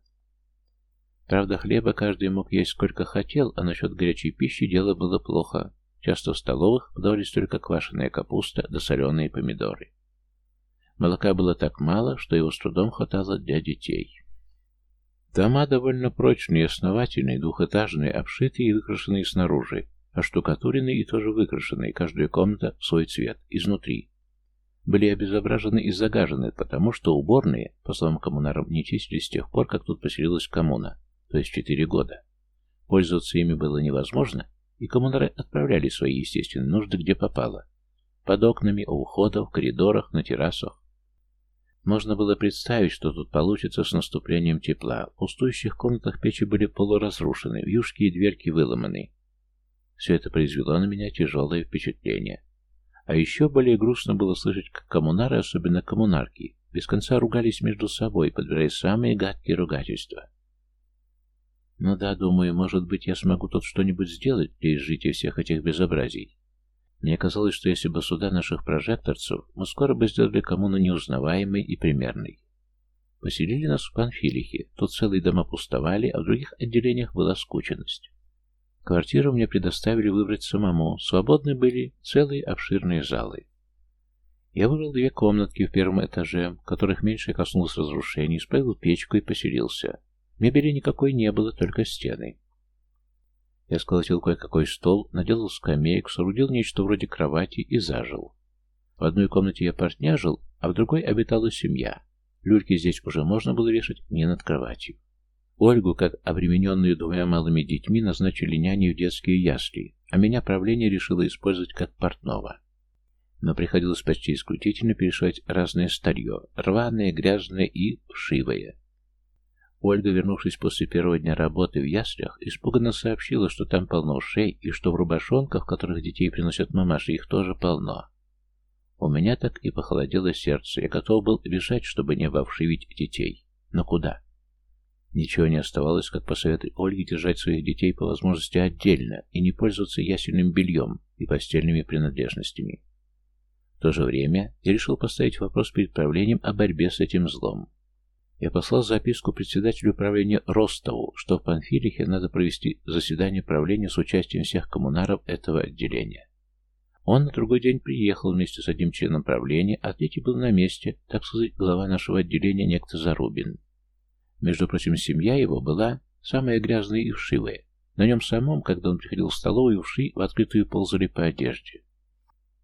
S1: Правда, хлеба каждый мог есть сколько хотел, а насчет горячей пищи дело было плохо. Часто в столовых подавались только квашеная капуста да соленые помидоры. Молока было так мало, что его с трудом хватало для детей. Дома довольно прочные, основательные, двухэтажные, обшитые и выкрашенные снаружи, оштукатуренные и тоже выкрашенные, каждая комната свой цвет, изнутри. Были обезображены и загажены, потому что уборные, по словам коммунарам, не чистились с тех пор, как тут поселилась коммуна, то есть четыре года. Пользоваться ими было невозможно, и коммунары отправляли свои естественные нужды где попало. Под окнами, у входов, в коридорах, на террасах. Можно было представить, что тут получится с наступлением тепла. В пустующих комнатах печи были полуразрушены, вьюшки и дверки выломаны. Все это произвело на меня тяжелое впечатление. А еще более грустно было слышать, как коммунары, особенно коммунарки, без конца ругались между собой, подбирая самые гадкие ругательства. Ну да, думаю, может быть, я смогу тут что-нибудь сделать для изжития всех этих безобразий. Мне казалось, что если бы суда наших прожекторцев, мы скоро бы сделали коммуну неузнаваемой и примерной. Поселили нас в Панфилихе, тут целые дома пустовали, а в других отделениях была скученность. Квартиру мне предоставили выбрать самому, свободны были целые обширные залы. Я выбрал две комнатки в первом этаже, которых меньше коснулось разрушений, справил печку и поселился. Мебели никакой не было, только стены. Я сколотил кое-какой стол, наделал скамеек, соорудил нечто вроде кровати и зажил. В одной комнате я партняжил, а в другой обитала семья. Люльки здесь уже можно было вешать не над кроватью. Ольгу, как обремененную двумя малыми детьми, назначили няней в детские ясли, а меня правление решило использовать как портного. Но приходилось почти исключительно перешивать разное старье, рваное, грязное и вшивое. Ольга, вернувшись после первого дня работы в яслях, испуганно сообщила, что там полно ушей и что в рубашонках, в которых детей приносят мамаши, их тоже полно. У меня так и похолодело сердце. Я готов был бежать, чтобы не обовшивить детей. Но куда? Ничего не оставалось, как посоветовать Ольге держать своих детей по возможности отдельно и не пользоваться ясельным бельем и постельными принадлежностями. В то же время я решил поставить вопрос перед правлением о борьбе с этим злом. Я послал записку председателю правления Ростову, что в Панфилихе надо провести заседание правления с участием всех коммунаров этого отделения. Он на другой день приехал вместе с одним членом правления, а третий был на месте, так сказать, глава нашего отделения некто Зарубин. Между прочим, семья его была самая грязная и вшивая. На нем самом, когда он приходил в столовую, вши в открытую ползали по одежде.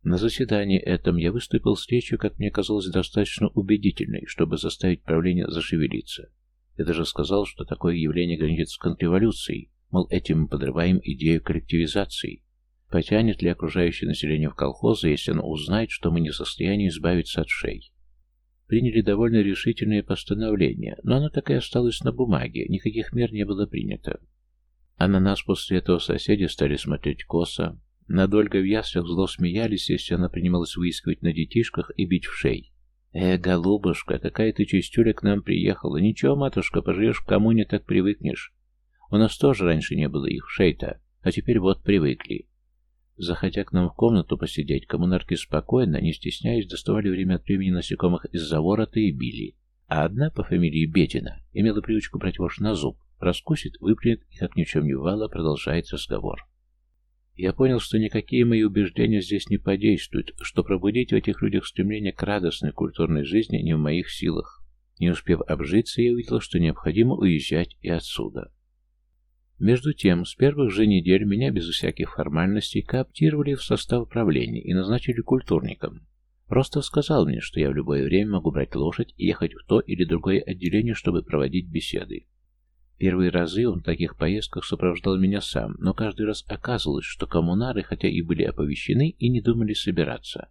S1: На заседании этом я выступил с речью, как мне казалось, достаточно убедительной, чтобы заставить правление зашевелиться. Я даже сказал, что такое явление граничит с контрреволюцией, мол, этим мы подрываем идею коллективизации. Потянет ли окружающее население в колхозы, если оно узнает, что мы не в состоянии избавиться от шей? Приняли довольно решительное постановление, но оно так и осталось на бумаге, никаких мер не было принято. А на нас после этого соседи стали смотреть косо, над Ольгой в яслях зло смеялись, если она принималась выискивать на детишках и бить в шей. «Э, голубушка, какая ты чистюля к нам приехала. Ничего, матушка, поживешь в коммуне, так привыкнешь. У нас тоже раньше не было их, шей-то, а теперь вот привыкли». Заходя к нам в комнату посидеть, коммунарки спокойно, не стесняясь, доставали время от времени насекомых из-за ворота и били. А одна по фамилии Бедина имела привычку брать вож на зуб, раскусит, выплюнет и, как ни в чем не бывало, продолжает разговор. Я понял, что никакие мои убеждения здесь не подействуют, что пробудить в этих людях стремление к радостной культурной жизни не в моих силах. Не успев обжиться, я увидел, что необходимо уезжать и отсюда. Между тем, с первых же недель меня без всяких формальностей кооптировали в состав правления и назначили культурником. Ростов сказал мне, что я в любое время могу брать лошадь и ехать в то или другое отделение, чтобы проводить беседы. Первые разы он в таких поездках сопровождал меня сам, но каждый раз оказывалось, что коммунары, хотя и были оповещены, и не думали собираться.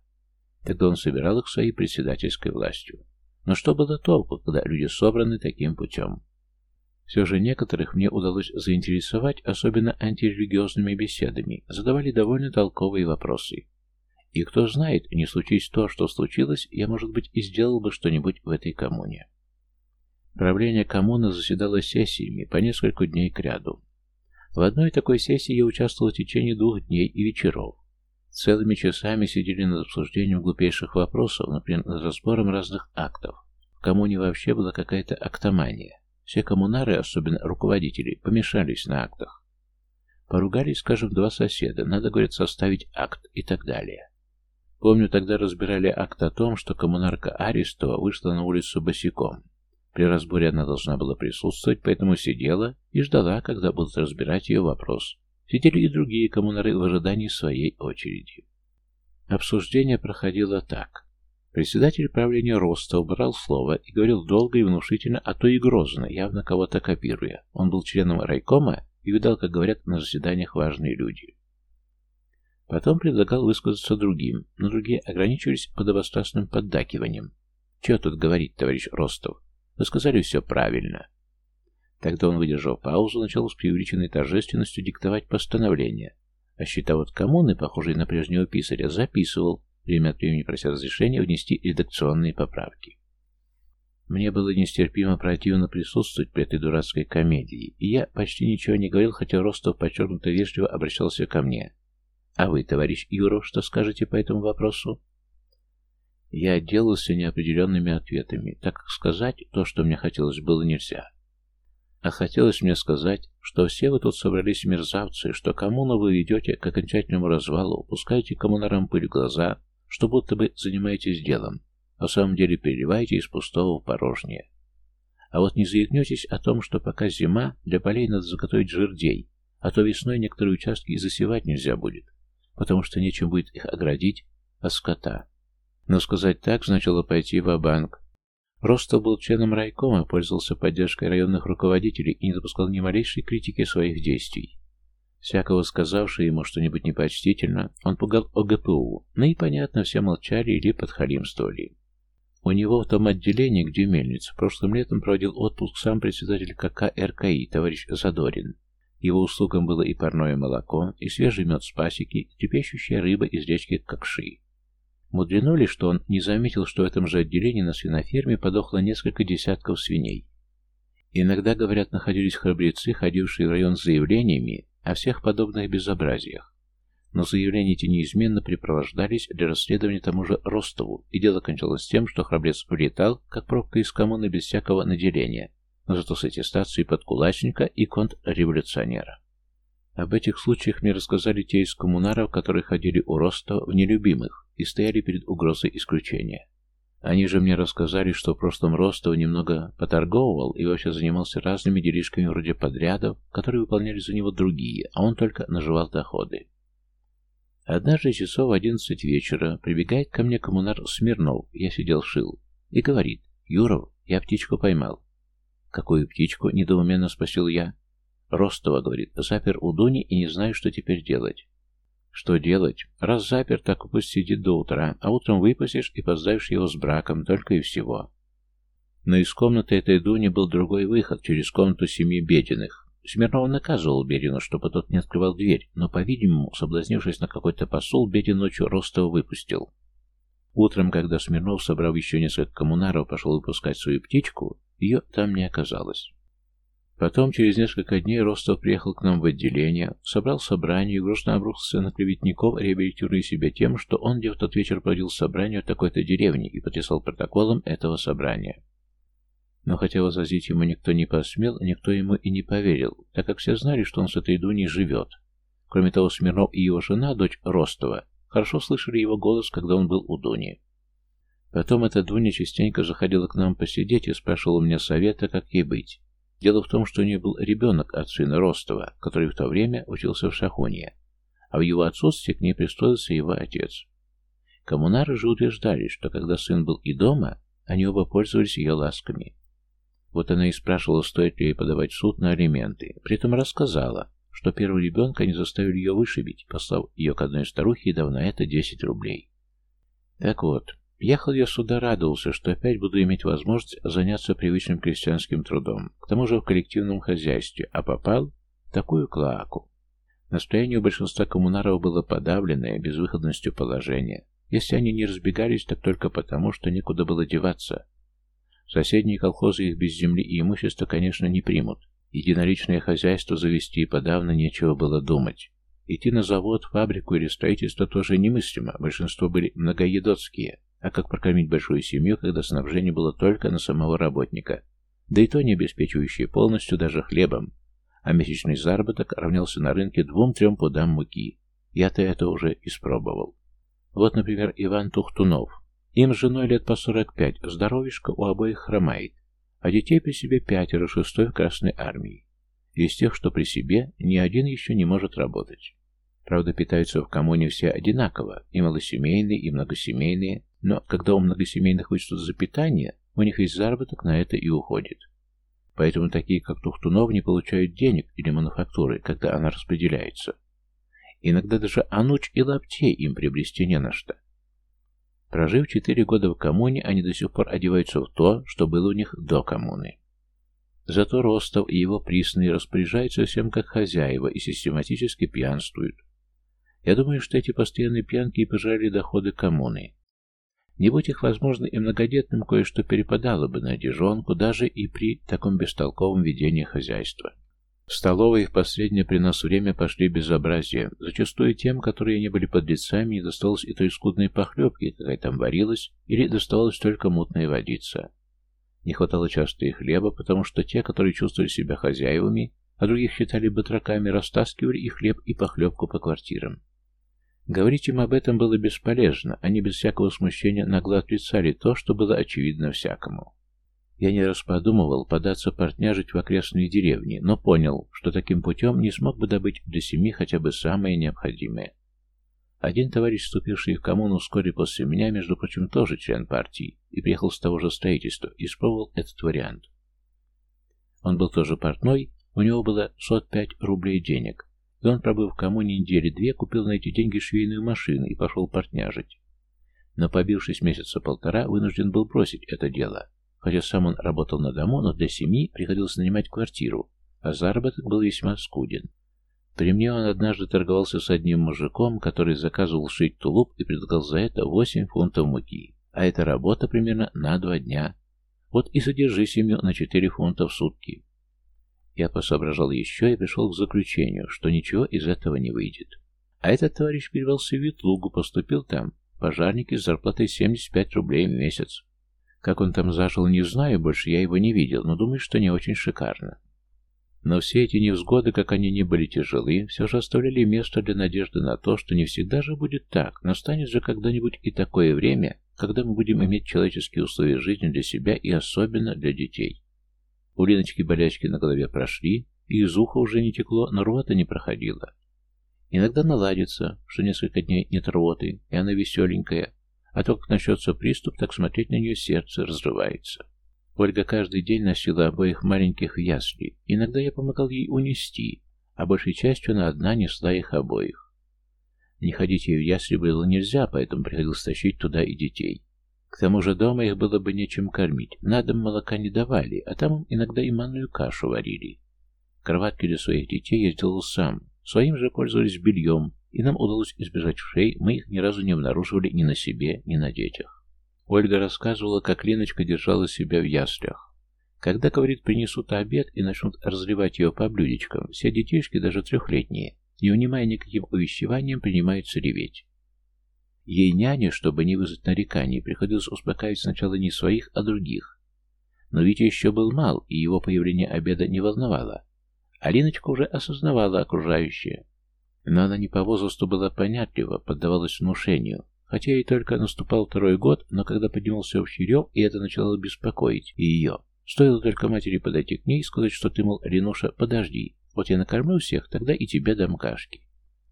S1: Тогда он собирал их своей председательской властью. Но что было толку, когда люди собраны таким путем? Все же некоторых мне удалось заинтересовать, особенно антирелигиозными беседами, задавали довольно толковые вопросы. И кто знает, не случись то, что случилось, я, может быть, и сделал бы что-нибудь в этой коммуне. Правление коммуны заседало сессиями по несколько дней кряду. В одной такой сессии я участвовал в течение двух дней и вечеров. Целыми часами сидели над обсуждением глупейших вопросов, например, над разбором разных актов. В коммуне вообще была какая-то актомания. Все коммунары, особенно руководители, помешались на актах. Поругались, скажем, два соседа, надо, говорит, составить акт и так далее. Помню, тогда разбирали акт о том, что коммунарка Арестова вышла на улицу босиком. При разборе она должна была присутствовать, поэтому сидела и ждала, когда будут разбирать ее вопрос. Сидели и другие коммунары в ожидании своей очереди. Обсуждение проходило так. Председатель правления Роста убрал слово и говорил долго и внушительно, а то и грозно, явно кого-то копируя. Он был членом райкома и видал, как говорят на заседаниях важные люди. Потом предлагал высказаться другим, но другие ограничивались подобострастным поддакиванием. «Чего тут говорить, товарищ Ростов? Вы сказали все правильно». Тогда он, выдержал паузу, начал с преувеличенной торжественностью диктовать постановление, а счетовод коммуны, похожий на прежнего писаря, записывал, время от времени прося разрешения внести редакционные поправки. Мне было нестерпимо противно присутствовать при этой дурацкой комедии, и я почти ничего не говорил, хотя Ростов подчеркнуто вежливо обращался ко мне. «А вы, товарищ Юров, что скажете по этому вопросу?» Я отделался неопределенными ответами, так как сказать то, что мне хотелось, было нельзя. А хотелось мне сказать, что все вы тут собрались мерзавцы, что коммуну вы ведете к окончательному развалу, пускаете коммунарам пыль в глаза, что будто бы занимаетесь делом, на самом деле переливаете из пустого в порожнее. А вот не заикнетесь о том, что пока зима, для полей надо заготовить жердей, а то весной некоторые участки и засевать нельзя будет, потому что нечем будет их оградить от скота. Но сказать так значило пойти в банк Ростов был членом райкома, пользовался поддержкой районных руководителей и не допускал ни малейшей критики своих действий. Всякого сказавшего ему что-нибудь непочтительно, он пугал ОГПУ, ну и, понятно, все молчали или подхалимствовали. У него в том отделении, где мельница, прошлым летом проводил отпуск сам председатель КК РКИ, товарищ Задорин. Его услугам было и парное молоко, и свежий мед с пасеки, и трепещущая рыба из речки Кокши. Мудрено ли, что он не заметил, что в этом же отделении на свиноферме подохло несколько десятков свиней? Иногда, говорят, находились храбрецы, ходившие в район с заявлениями о всех подобных безобразиях но заявления эти неизменно припровождались для расследования тому же Ростову, и дело кончалось тем, что храбрец улетал, как пробка из коммуны без всякого наделения, но зато с аттестацией подкулачника и контрреволюционера. Об этих случаях мне рассказали те из коммунаров, которые ходили у Ростова в нелюбимых и стояли перед угрозой исключения. Они же мне рассказали, что в прошлом Ростов немного поторговывал и вообще занимался разными делишками вроде подрядов, которые выполняли за него другие, а он только наживал доходы. Однажды часов в одиннадцать вечера прибегает ко мне коммунар Смирнов, я сидел шил, и говорит, «Юров, я птичку поймал». «Какую птичку?» — недоуменно спросил я. Ростова, говорит, запер у Дуни и не знаю, что теперь делать. Что делать? Раз запер, так пусть сидит до утра, а утром выпустишь и поздравишь его с браком, только и всего. Но из комнаты этой Дуни был другой выход, через комнату семьи Бединых. Смирнов наказывал Берину, чтобы тот не открывал дверь, но, по-видимому, соблазнившись на какой-то посол, Бедин ночью Ростова выпустил. Утром, когда Смирнов, собрав еще несколько коммунаров, пошел выпускать свою птичку, ее там не оказалось. Потом, через несколько дней, Ростов приехал к нам в отделение, собрал собрание и грустно обрушился на клеветников, реабилитируя себя тем, что он где в тот вечер проводил собрание в такой-то деревне и подписал протоколом этого собрания. Но хотя возразить ему никто не посмел, никто ему и не поверил, так как все знали, что он с этой Дуней живет. Кроме того, Смирнов и его жена, дочь Ростова, хорошо слышали его голос, когда он был у Дуни. Потом эта Дуня частенько заходила к нам посидеть и спрашивала у меня совета, как ей быть. Дело в том, что у нее был ребенок от сына Ростова, который в то время учился в Шахунье, а в его отсутствии к ней пристроился его отец. Коммунары же утверждали, что когда сын был и дома, они оба пользовались ее ласками. Вот она и спрашивала, стоит ли ей подавать суд на алименты. При этом рассказала, что первого ребенка они заставили ее вышибить, послав ее к одной старухе и дав на это 10 рублей. Так вот, ехал я сюда, радовался, что опять буду иметь возможность заняться привычным крестьянским трудом, к тому же в коллективном хозяйстве, а попал в такую клаку. Настроение у большинства коммунаров было подавленное безвыходностью положения. Если они не разбегались, так только потому, что некуда было деваться, Соседние колхозы их без земли и имущества, конечно, не примут. Единоличное хозяйство завести и подавно нечего было думать. Идти на завод, фабрику или строительство тоже немыслимо, большинство были многоедотские, а как прокормить большую семью, когда снабжение было только на самого работника, да и то не обеспечивающее полностью даже хлебом, а месячный заработок равнялся на рынке двум-трем пудам муки. Я-то это уже испробовал. Вот, например, Иван Тухтунов. Им с женой лет по 45, здоровишко у обоих хромает, а детей при себе пятеро, шестой в Красной Армии. Из тех, что при себе, ни один еще не может работать. Правда, питаются в коммуне все одинаково, и малосемейные, и многосемейные, но когда у многосемейных вычтут за питание, у них есть заработок на это и уходит. Поэтому такие, как Тухтунов, не получают денег или мануфактуры, когда она распределяется. Иногда даже ануч и лаптей им приобрести не на что. Прожив четыре года в коммуне, они до сих пор одеваются в то, что было у них до коммуны. Зато Ростов и его присные распоряжаются всем как хозяева и систематически пьянствуют. Я думаю, что эти постоянные пьянки и пожрали доходы коммуны. Не будь их, возможно, и многодетным кое-что перепадало бы на одежонку, даже и при таком бестолковом ведении хозяйства. В столовой их последнее при нас время пошли безобразия. Зачастую тем, которые не были подлецами, не досталось и той скудной похлебки, какая там варилась, или доставалась только мутная водица. Не хватало часто и хлеба, потому что те, которые чувствовали себя хозяевами, а других считали батраками, растаскивали и хлеб, и похлебку по квартирам. Говорить им об этом было бесполезно, они без всякого смущения нагло отрицали то, что было очевидно всякому. Я не раз подумывал податься портняжить в окрестные деревни, но понял, что таким путем не смог бы добыть для семьи хотя бы самое необходимое. Один товарищ, вступивший в коммуну вскоре после меня, между прочим, тоже член партии, и приехал с того же строительства, испробовал этот вариант. Он был тоже портной, у него было 105 рублей денег, и он, пробыв в коммуне недели две, купил на эти деньги швейную машину и пошел портняжить. Но, побившись месяца полтора, вынужден был бросить это дело. Хотя сам он работал на дому, но для семьи приходилось нанимать квартиру, а заработок был весьма скуден. При мне он однажды торговался с одним мужиком, который заказывал шить тулуп и предлагал за это 8 фунтов муки. А это работа примерно на два дня. Вот и содержи семью на 4 фунта в сутки. Я посоображал еще и пришел к заключению, что ничего из этого не выйдет. А этот товарищ перевелся в Ветлугу, поступил там, пожарники с зарплатой 75 рублей в месяц. Как он там зажил, не знаю, больше я его не видел, но думаю, что не очень шикарно. Но все эти невзгоды, как они ни были тяжелы, все же оставляли место для надежды на то, что не всегда же будет так, настанет же когда-нибудь и такое время, когда мы будем иметь человеческие условия жизни для себя и особенно для детей. У Линочки болячки на голове прошли, и из уха уже не текло, но рвота не проходила. Иногда наладится, что несколько дней нет рвоты, и она веселенькая, а то, как начнется приступ, так смотреть на нее сердце разрывается. Ольга каждый день носила обоих маленьких ясли. Иногда я помогал ей унести, а большей частью она одна несла их обоих. Не ходить ей в ясли было нельзя, поэтому приходилось тащить туда и детей. К тому же дома их было бы нечем кормить. На дом молока не давали, а там им иногда и манную кашу варили. Кроватки для своих детей я сделал сам. Своим же пользовались бельем, и нам удалось избежать вшей, мы их ни разу не обнаруживали ни на себе, ни на детях. Ольга рассказывала, как Леночка держала себя в яслях. Когда, говорит, принесут обед и начнут разливать ее по блюдечкам, все детишки, даже трехлетние, не унимая никаким увещеванием, принимаются реветь. Ей няне, чтобы не вызвать нареканий, приходилось успокаивать сначала не своих, а других. Но Витя еще был мал, и его появление обеда не волновало. А Леночка уже осознавала окружающее. Но она не по возрасту была понятлива, поддавалась внушению, Хотя ей только наступал второй год, но когда поднимался общий рев, и это начало беспокоить и ее. Стоило только матери подойти к ней и сказать, что ты, мол, Ренуша, подожди, вот я накормлю всех, тогда и тебе дам кашки.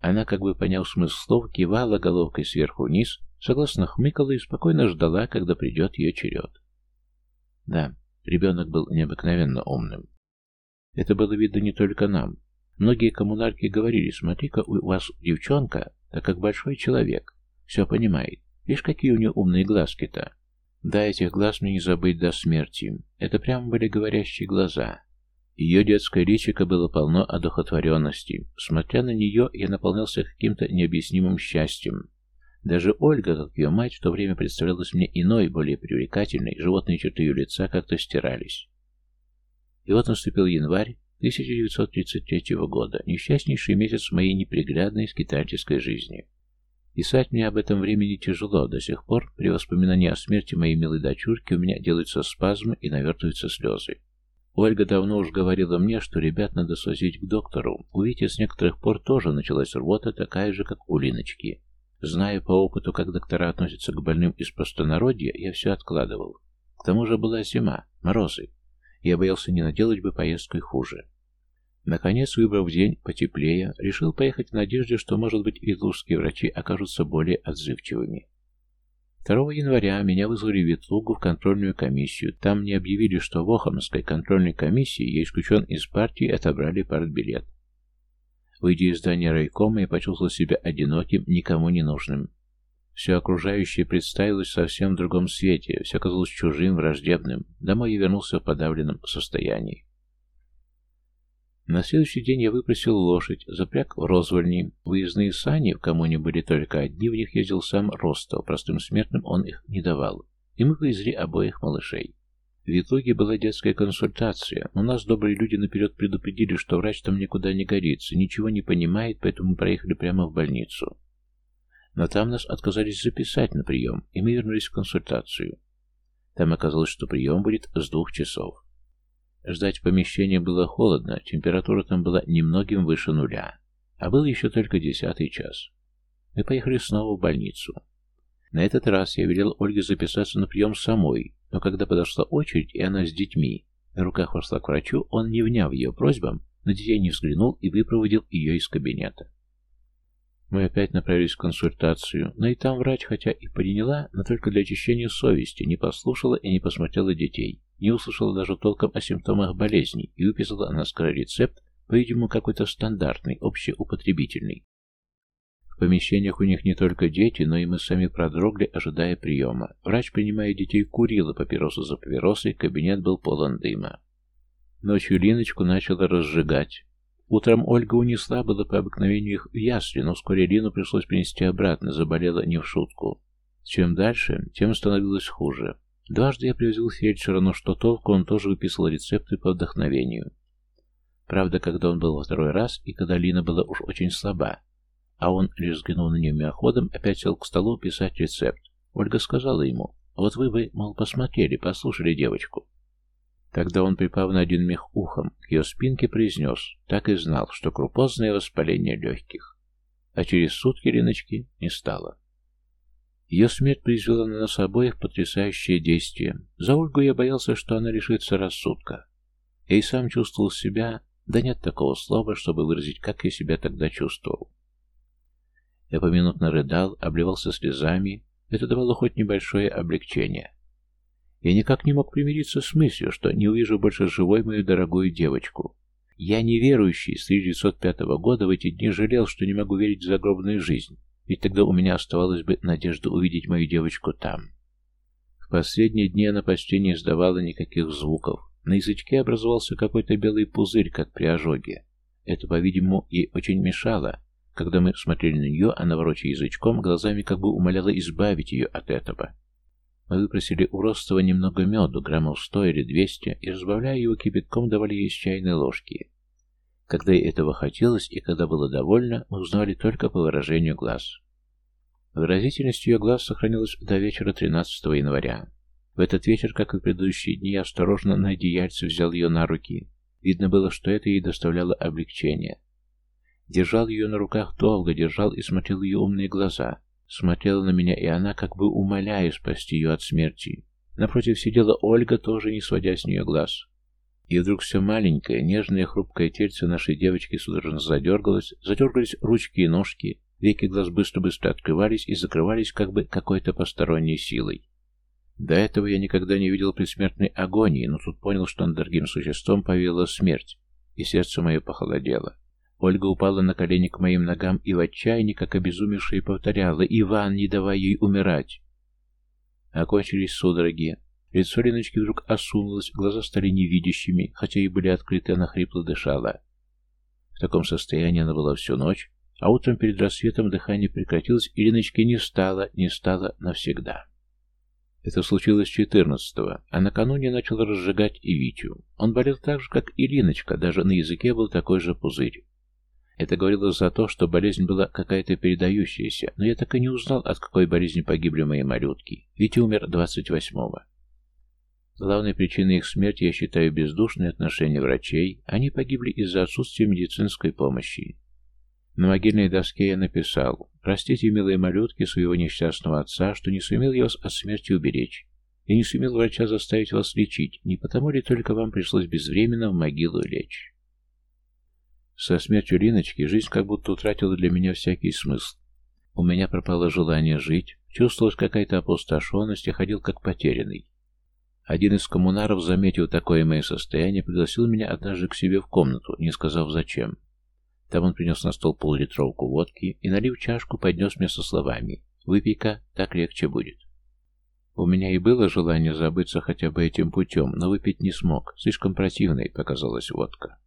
S1: Она, как бы поняв смысл слов, кивала головкой сверху вниз, согласно хмыкала и спокойно ждала, когда придет ее черед. Да, ребенок был необыкновенно умным. Это было видно не только нам. Многие коммунарки говорили, смотри-ка, у вас девчонка, так как большой человек, все понимает. Видишь, какие у нее умные глазки-то. Да, этих глаз мне не забыть до смерти. Это прямо были говорящие глаза. Ее детское личико было полно одухотворенности. Смотря на нее, я наполнялся каким-то необъяснимым счастьем. Даже Ольга, как ее мать, в то время представлялась мне иной, более привлекательной, животные черты ее лица как-то стирались. И вот наступил январь 1933 года, несчастнейший месяц моей неприглядной скитальческой жизни. Писать мне об этом времени тяжело, до сих пор при воспоминании о смерти моей милой дочурки у меня делаются спазмы и навертываются слезы. Ольга давно уж говорила мне, что ребят надо свозить к доктору. У Вити с некоторых пор тоже началась рвота, такая же, как у Линочки. Зная по опыту, как доктора относятся к больным из простонародья, я все откладывал. К тому же была зима, морозы. Я боялся не наделать бы поездкой хуже. Наконец, выбрав день потеплее, решил поехать в надежде, что, может быть, ветлужские врачи окажутся более отзывчивыми. 2 января меня вызвали в Ветлугу в контрольную комиссию. Там мне объявили, что в Охамской контрольной комиссии я исключен из партии и отобрали партбилет. Выйдя из здания райкома, я почувствовал себя одиноким, никому не нужным. Все окружающее представилось совсем в другом свете, все казалось чужим, враждебным. Домой я вернулся в подавленном состоянии. На следующий день я выпросил лошадь, запряг в розвольни. Выездные сани, в коммуне были только одни, в них ездил сам Ростов, простым смертным он их не давал. И мы повезли обоих малышей. В итоге была детская консультация, но нас добрые люди наперед предупредили, что врач там никуда не годится, ничего не понимает, поэтому мы проехали прямо в больницу. Но там нас отказались записать на прием, и мы вернулись в консультацию. Там оказалось, что прием будет с двух часов. Ждать в помещении было холодно, температура там была немногим выше нуля. А был еще только десятый час. Мы поехали снова в больницу. На этот раз я велел Ольге записаться на прием самой, но когда подошла очередь, и она с детьми, на руках вошла к врачу, он, не вняв ее просьбам, на детей не взглянул и выпроводил ее из кабинета. Мы опять направились в консультацию, но и там врач, хотя и приняла, но только для очищения совести, не послушала и не посмотрела детей, не услышала даже толком о симптомах болезни и выписала на скорый рецепт, по-видимому, какой-то стандартный, общеупотребительный. В помещениях у них не только дети, но и мы сами продрогли, ожидая приема. Врач, принимая детей, курила папиросу за папиросой, кабинет был полон дыма. Ночью Линочку начала разжигать. Утром Ольга унесла было по обыкновению их в ясли, но вскоре Лину пришлось принести обратно, заболела не в шутку. Чем дальше, тем становилось хуже. Дважды я привозил фельдшера, но что толку, он тоже выписывал рецепты по вдохновению. Правда, когда он был во второй раз, и когда Лина была уж очень слаба, а он, лишь взглянув на нее мимоходом, опять сел к столу писать рецепт. Ольга сказала ему, вот вы бы, мол, посмотрели, послушали девочку. Тогда он, припав на один мех ухом, к ее спинке произнес, так и знал, что крупозное воспаление легких. А через сутки Леночки не стало. Ее смерть произвела на нас обоих потрясающее действие. За Ольгу я боялся, что она лишится рассудка. Я и сам чувствовал себя, да нет такого слова, чтобы выразить, как я себя тогда чувствовал. Я поминутно рыдал, обливался слезами, это давало хоть небольшое облегчение. Я никак не мог примириться с мыслью, что не увижу больше живой мою дорогую девочку. Я, неверующий с 1905 года, в эти дни жалел, что не могу верить в загробную жизнь, ведь тогда у меня оставалась бы надежда увидеть мою девочку там. В последние дни она почти не издавала никаких звуков. На язычке образовался какой-то белый пузырь, как при ожоге. Это, по-видимому, ей очень мешало. Когда мы смотрели на нее, она, ворочая язычком, глазами как бы умоляла избавить ее от этого. Мы выпросили у Ростова немного меду, граммов сто или двести, и, разбавляя его кипятком, давали ей с чайной января. Когда ей этого хотелось и когда было довольно, мы узнали только по выражению глаз. Выразительность ее глаз сохранилась до вечера 13 января. В этот вечер, как и в предыдущие дни, осторожно на одеяльце взял ее на руки. Видно было, что это ей доставляло облегчение. Держал ее на руках долго, держал и смотрел ее умные глаза. Смотрела на меня, и она, как бы умоляя спасти ее от смерти. Напротив сидела Ольга, тоже не сводя с нее глаз. И вдруг все маленькое, нежное, хрупкое тельце нашей девочки судорожно задергалось, задергались ручки и ножки, веки глаз быстро-быстро открывались и закрывались как бы какой-то посторонней силой. До этого я никогда не видел предсмертной агонии, но тут понял, что над дорогим существом повела смерть, и сердце мое похолодело. Ольга упала на колени к моим ногам и в отчаянии, как обезумевшая, повторяла «Иван, не давай ей умирать!» Окончились судороги. Лицо Леночки вдруг осунулось, глаза стали невидящими, хотя и были открыты, она хрипло дышала. В таком состоянии она была всю ночь, а утром перед рассветом дыхание прекратилось, и Леночки не стало, не стало навсегда. Это случилось 14-го, а накануне начал разжигать и Витю. Он болел так же, как и Линочка, даже на языке был такой же пузырь. Это говорило за то, что болезнь была какая-то передающаяся, но я так и не узнал, от какой болезни погибли мои малютки. Витя умер 28-го. Главной причиной их смерти я считаю бездушное отношение врачей. Они погибли из-за отсутствия медицинской помощи. На могильной доске я написал «Простите, милые малютки, своего несчастного отца, что не сумел я вас от смерти уберечь. Я не сумел врача заставить вас лечить, не потому ли только вам пришлось безвременно в могилу лечь». Со смертью Линочки жизнь как будто утратила для меня всякий смысл. У меня пропало желание жить, чувствовалась какая-то опустошенность, я ходил как потерянный. Один из коммунаров, заметив такое мое состояние, пригласил меня однажды к себе в комнату, не сказав зачем. Там он принес на стол поллитровку водки и, налив чашку, поднес мне со словами «Выпей-ка, так легче будет». У меня и было желание забыться хотя бы этим путем, но выпить не смог, слишком противной показалась водка.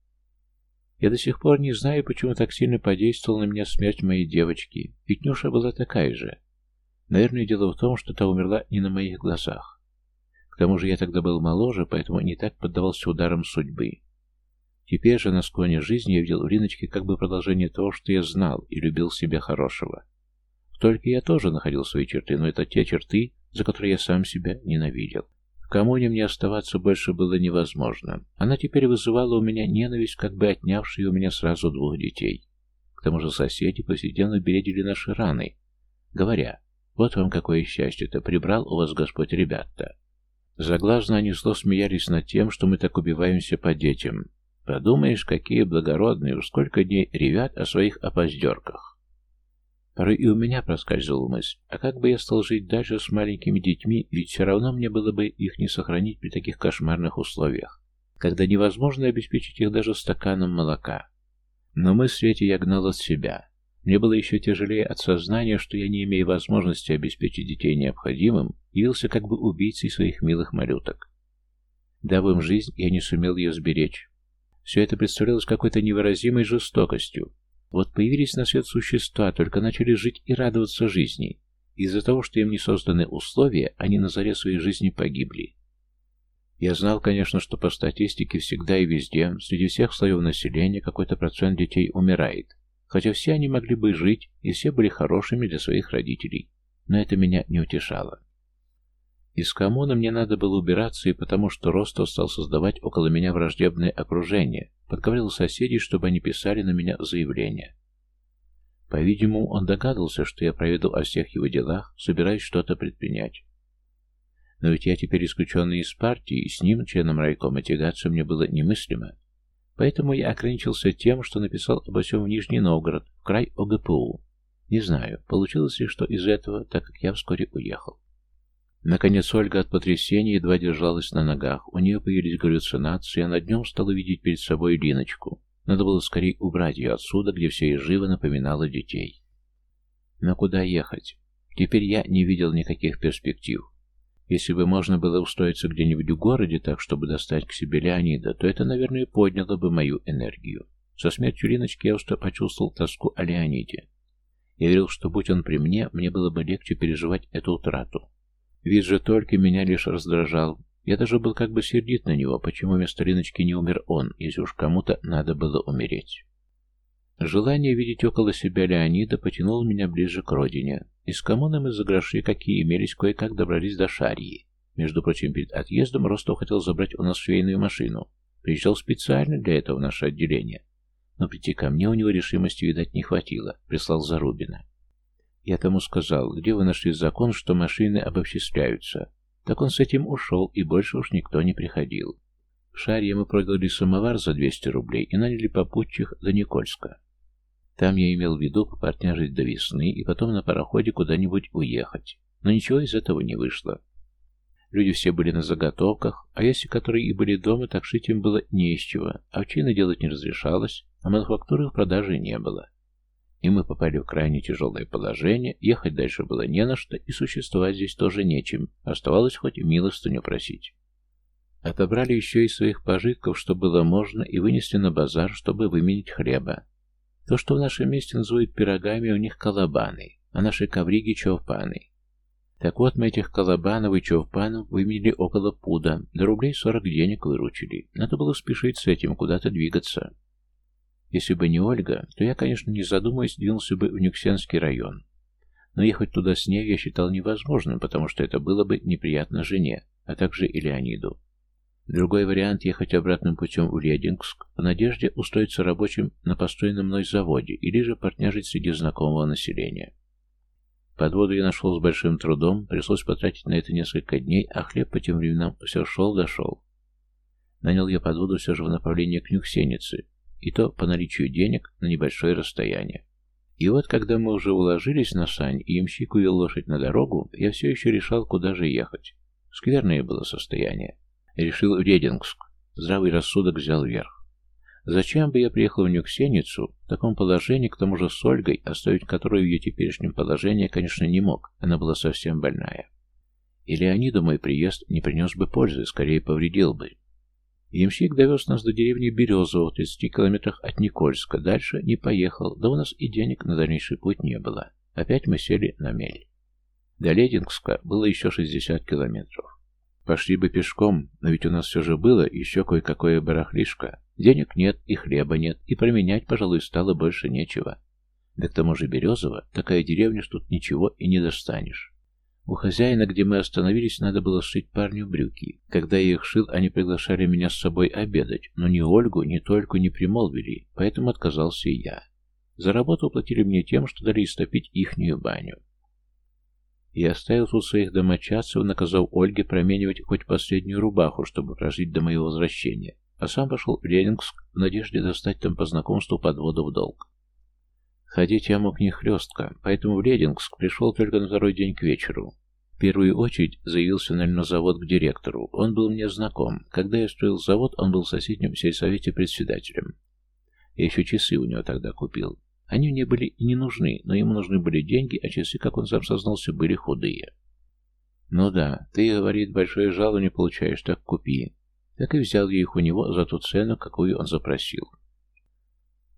S1: Я до сих пор не знаю, почему так сильно подействовала на меня смерть моей девочки, ведь Нюша была такая же. Наверное, дело в том, что та умерла не на моих глазах. К тому же я тогда был моложе, поэтому не так поддавался ударам судьбы. Теперь же на склоне жизни я видел в Риночке как бы продолжение того, что я знал и любил себя хорошего. Только я тоже находил свои черты, но это те черты, за которые я сам себя ненавидел. В коммуне мне оставаться больше было невозможно. Она теперь вызывала у меня ненависть, как бы отнявшая у меня сразу двух детей. К тому же соседи повседневно бередили наши раны, говоря, вот вам какое счастье-то, прибрал у вас Господь ребят-то. Заглазно они зло смеялись над тем, что мы так убиваемся по детям, Подумаешь, какие благородные, уж сколько дней ревят о своих опоздерках. Порой и у меня проскальзывала мысль, а как бы я стал жить дальше с маленькими детьми, ведь все равно мне было бы их не сохранить при таких кошмарных условиях, когда невозможно обеспечить их даже стаканом молока. Но мысли эти я гнал от себя. Мне было еще тяжелее от сознания, что я, не имея возможности обеспечить детей необходимым, явился как бы убийцей своих милых малюток. Дав им жизнь, я не сумел ее сберечь. Все это представлялось какой-то невыразимой жестокостью. Вот появились на свет существа, только начали жить и радоваться жизни. Из-за того, что им не созданы условия, они на заре своей жизни погибли. Я знал, конечно, что по статистике всегда и везде, среди всех слоев населения, какой-то процент детей умирает. Хотя все они могли бы жить, и все были хорошими для своих родителей. Но это меня не утешало. Из коммуны мне надо было убираться, и потому что Ростов стал создавать около меня враждебное окружение, подговорил соседей, чтобы они писали на меня заявления. По-видимому, он догадывался, что я проведу о всех его делах, собираясь что-то предпринять. Но ведь я теперь исключенный из партии, и с ним, членом райкома, тягаться мне было немыслимо. Поэтому я ограничился тем, что написал обо всем в Нижний Новгород, в край ОГПУ. Не знаю, получилось ли что из этого, так как я вскоре уехал. Наконец Ольга от потрясения едва держалась на ногах. У нее появились галлюцинации, она днем стала видеть перед собой Линочку. Надо было скорее убрать ее отсюда, где все и живо напоминало детей. Но куда ехать? Теперь я не видел никаких перспектив. Если бы можно было устроиться где-нибудь в городе так, чтобы достать к себе Леонида, то это, наверное, подняло бы мою энергию. Со смертью Линочки я уже почувствовал тоску о Леониде. Я верил, что будь он при мне, мне было бы легче переживать эту утрату. Вид же только меня лишь раздражал. Я даже был как бы сердит на него, почему вместо Линочки не умер он, если уж кому-то надо было умереть. Желание видеть около себя Леонида потянуло меня ближе к родине. Из коммуны мы за гроши, какие имелись, кое-как добрались до Шарьи. Между прочим, перед отъездом Ростов хотел забрать у нас швейную машину. Приезжал специально для этого в наше отделение. Но прийти ко мне у него решимости, видать, не хватило. Прислал Зарубина. Я тому сказал, где вы нашли закон, что машины обобществляются. Так он с этим ушел, и больше уж никто не приходил. В Шарье мы продали самовар за 200 рублей и наняли попутчих до Никольска. Там я имел в виду попартняжить до весны и потом на пароходе куда-нибудь уехать. Но ничего из этого не вышло. Люди все были на заготовках, а если которые и были дома, так шить им было не из чего, овчины делать не разрешалось, а мануфактуры в продаже не было и мы попали в крайне тяжелое положение, ехать дальше было не на что, и существовать здесь тоже нечем, оставалось хоть милостыню просить. Отобрали еще из своих пожитков, что было можно, и вынесли на базар, чтобы выменить хлеба. То, что в нашем месте называют пирогами, у них колобаны, а наши ковриги — човпаны. Так вот, мы этих колобанов и човпанов выменили около пуда, до рублей сорок денег выручили. Надо было спешить с этим, куда-то двигаться. Если бы не Ольга, то я, конечно, не задумываясь, двинулся бы в Нюксенский район. Но ехать туда с ней я считал невозможным, потому что это было бы неприятно жене, а также и Леониду. Другой вариант – ехать обратным путем в Ледингск в надежде устроиться рабочим на построенном мной заводе или же партняжить среди знакомого населения. Подводу я нашел с большим трудом, пришлось потратить на это несколько дней, а хлеб по тем временам все шел-дошел. Нанял я подводу все же в направлении к Нюксенице, и то по наличию денег на небольшое расстояние. И вот, когда мы уже уложились на сань, и ямщик увел лошадь на дорогу, я все еще решал, куда же ехать. Скверное было состояние. Решил в Редингск. Здравый рассудок взял верх. Зачем бы я приехал в Нюксеницу в таком положении, к тому же с Ольгой, оставить которую в ее теперешнем положении, конечно, не мог, она была совсем больная. И Леониду мой приезд не принес бы пользы, скорее повредил бы. Ямщик довез нас до деревни Березово в 30 километрах от Никольска, дальше не поехал, да у нас и денег на дальнейший путь не было. Опять мы сели на мель. До Лединска было еще 60 километров. Пошли бы пешком, но ведь у нас все же было еще кое-какое барахлишко. Денег нет, и хлеба нет, и променять, пожалуй, стало больше нечего. Да к тому же Березово, такая деревня, что тут ничего и не достанешь. У хозяина, где мы остановились, надо было сшить парню брюки. Когда я их шил, они приглашали меня с собой обедать, но ни Ольгу, ни Тольку не примолвили, поэтому отказался и я. За работу платили мне тем, что дали истопить ихнюю баню. Я оставил тут своих домочадцев, наказал Ольге променивать хоть последнюю рубаху, чтобы прожить до моего возвращения, а сам пошел в Ленинск в надежде достать там по знакомству подводу в долг. Ходить я мог не хлестко, поэтому в Ледингск пришел только на второй день к вечеру. В первую очередь заявился на льнозавод к директору. Он был мне знаком. Когда я строил завод, он был в соседнем сельсовете председателем. Я еще часы у него тогда купил. Они мне были и не нужны, но ему нужны были деньги, а часы, как он сам сознался, были худые. «Ну да, ты, — говорит, — большое жалование получаешь, так купи». Так и взял я их у него за ту цену, какую он запросил.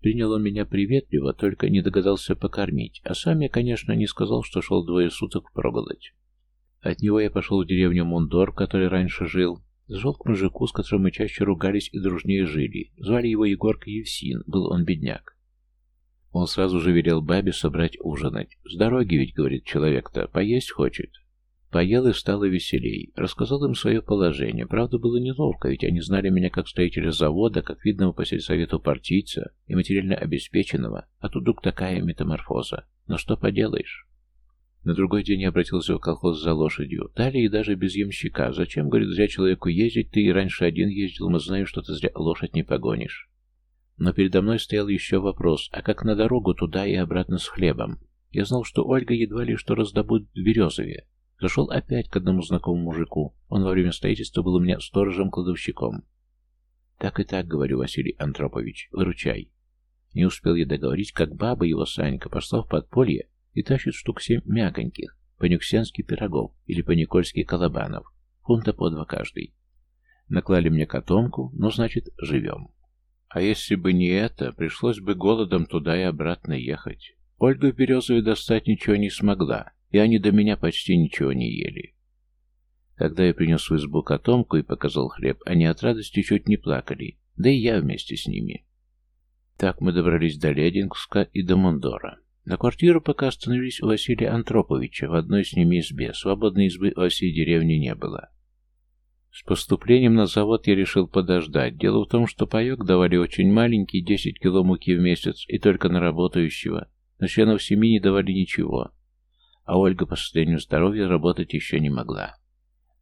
S1: Принял он меня приветливо, только не догадался покормить, а сам я, конечно, не сказал, что шел двое суток проголодь. От него я пошел в деревню Мундор, в которой раньше жил. Зашел к мужику, с которым мы чаще ругались и дружнее жили. Звали его Егорка Евсин, был он бедняк. Он сразу же велел бабе собрать ужинать. «С дороги ведь, — говорит человек-то, — поесть хочет». Поел и стало веселей. Рассказал им свое положение. Правда, было неловко, ведь они знали меня как строителя завода, как видного по сельсовету партийца и материально обеспеченного, а тут вдруг такая метаморфоза. Но что поделаешь? На другой день я обратился в колхоз за лошадью. Далее и даже без ямщика. Зачем, говорит, зря человеку ездить? Ты и раньше один ездил, мы знаем, что ты зря лошадь не погонишь. Но передо мной стоял еще вопрос, а как на дорогу туда и обратно с хлебом? Я знал, что Ольга едва ли что раздобудет в Березове. Зашел опять к одному знакомому мужику. Он во время строительства был у меня сторожем-кладовщиком. «Так и так, — говорю, Василий Антропович, — выручай». Не успел я договорить, как баба его Санька пошла в подполье и тащит штук семь мягоньких, по-нюксенски пирогов или по-никольски колобанов, фунта по два каждый. Наклали мне котомку, ну, значит, живем. А если бы не это, пришлось бы голодом туда и обратно ехать. Ольга в Березове достать ничего не смогла, и они до меня почти ничего не ели. Когда я принес в избу котомку и показал хлеб, они от радости чуть не плакали, да и я вместе с ними. Так мы добрались до Ледингска и до Мондора. На квартиру пока остановились у Василия Антроповича в одной с ними избе. Свободной избы во всей деревне не было. С поступлением на завод я решил подождать. Дело в том, что паек давали очень маленький, 10 кило муки в месяц, и только на работающего. На членов семьи не давали ничего. А Ольга по состоянию здоровья работать еще не могла.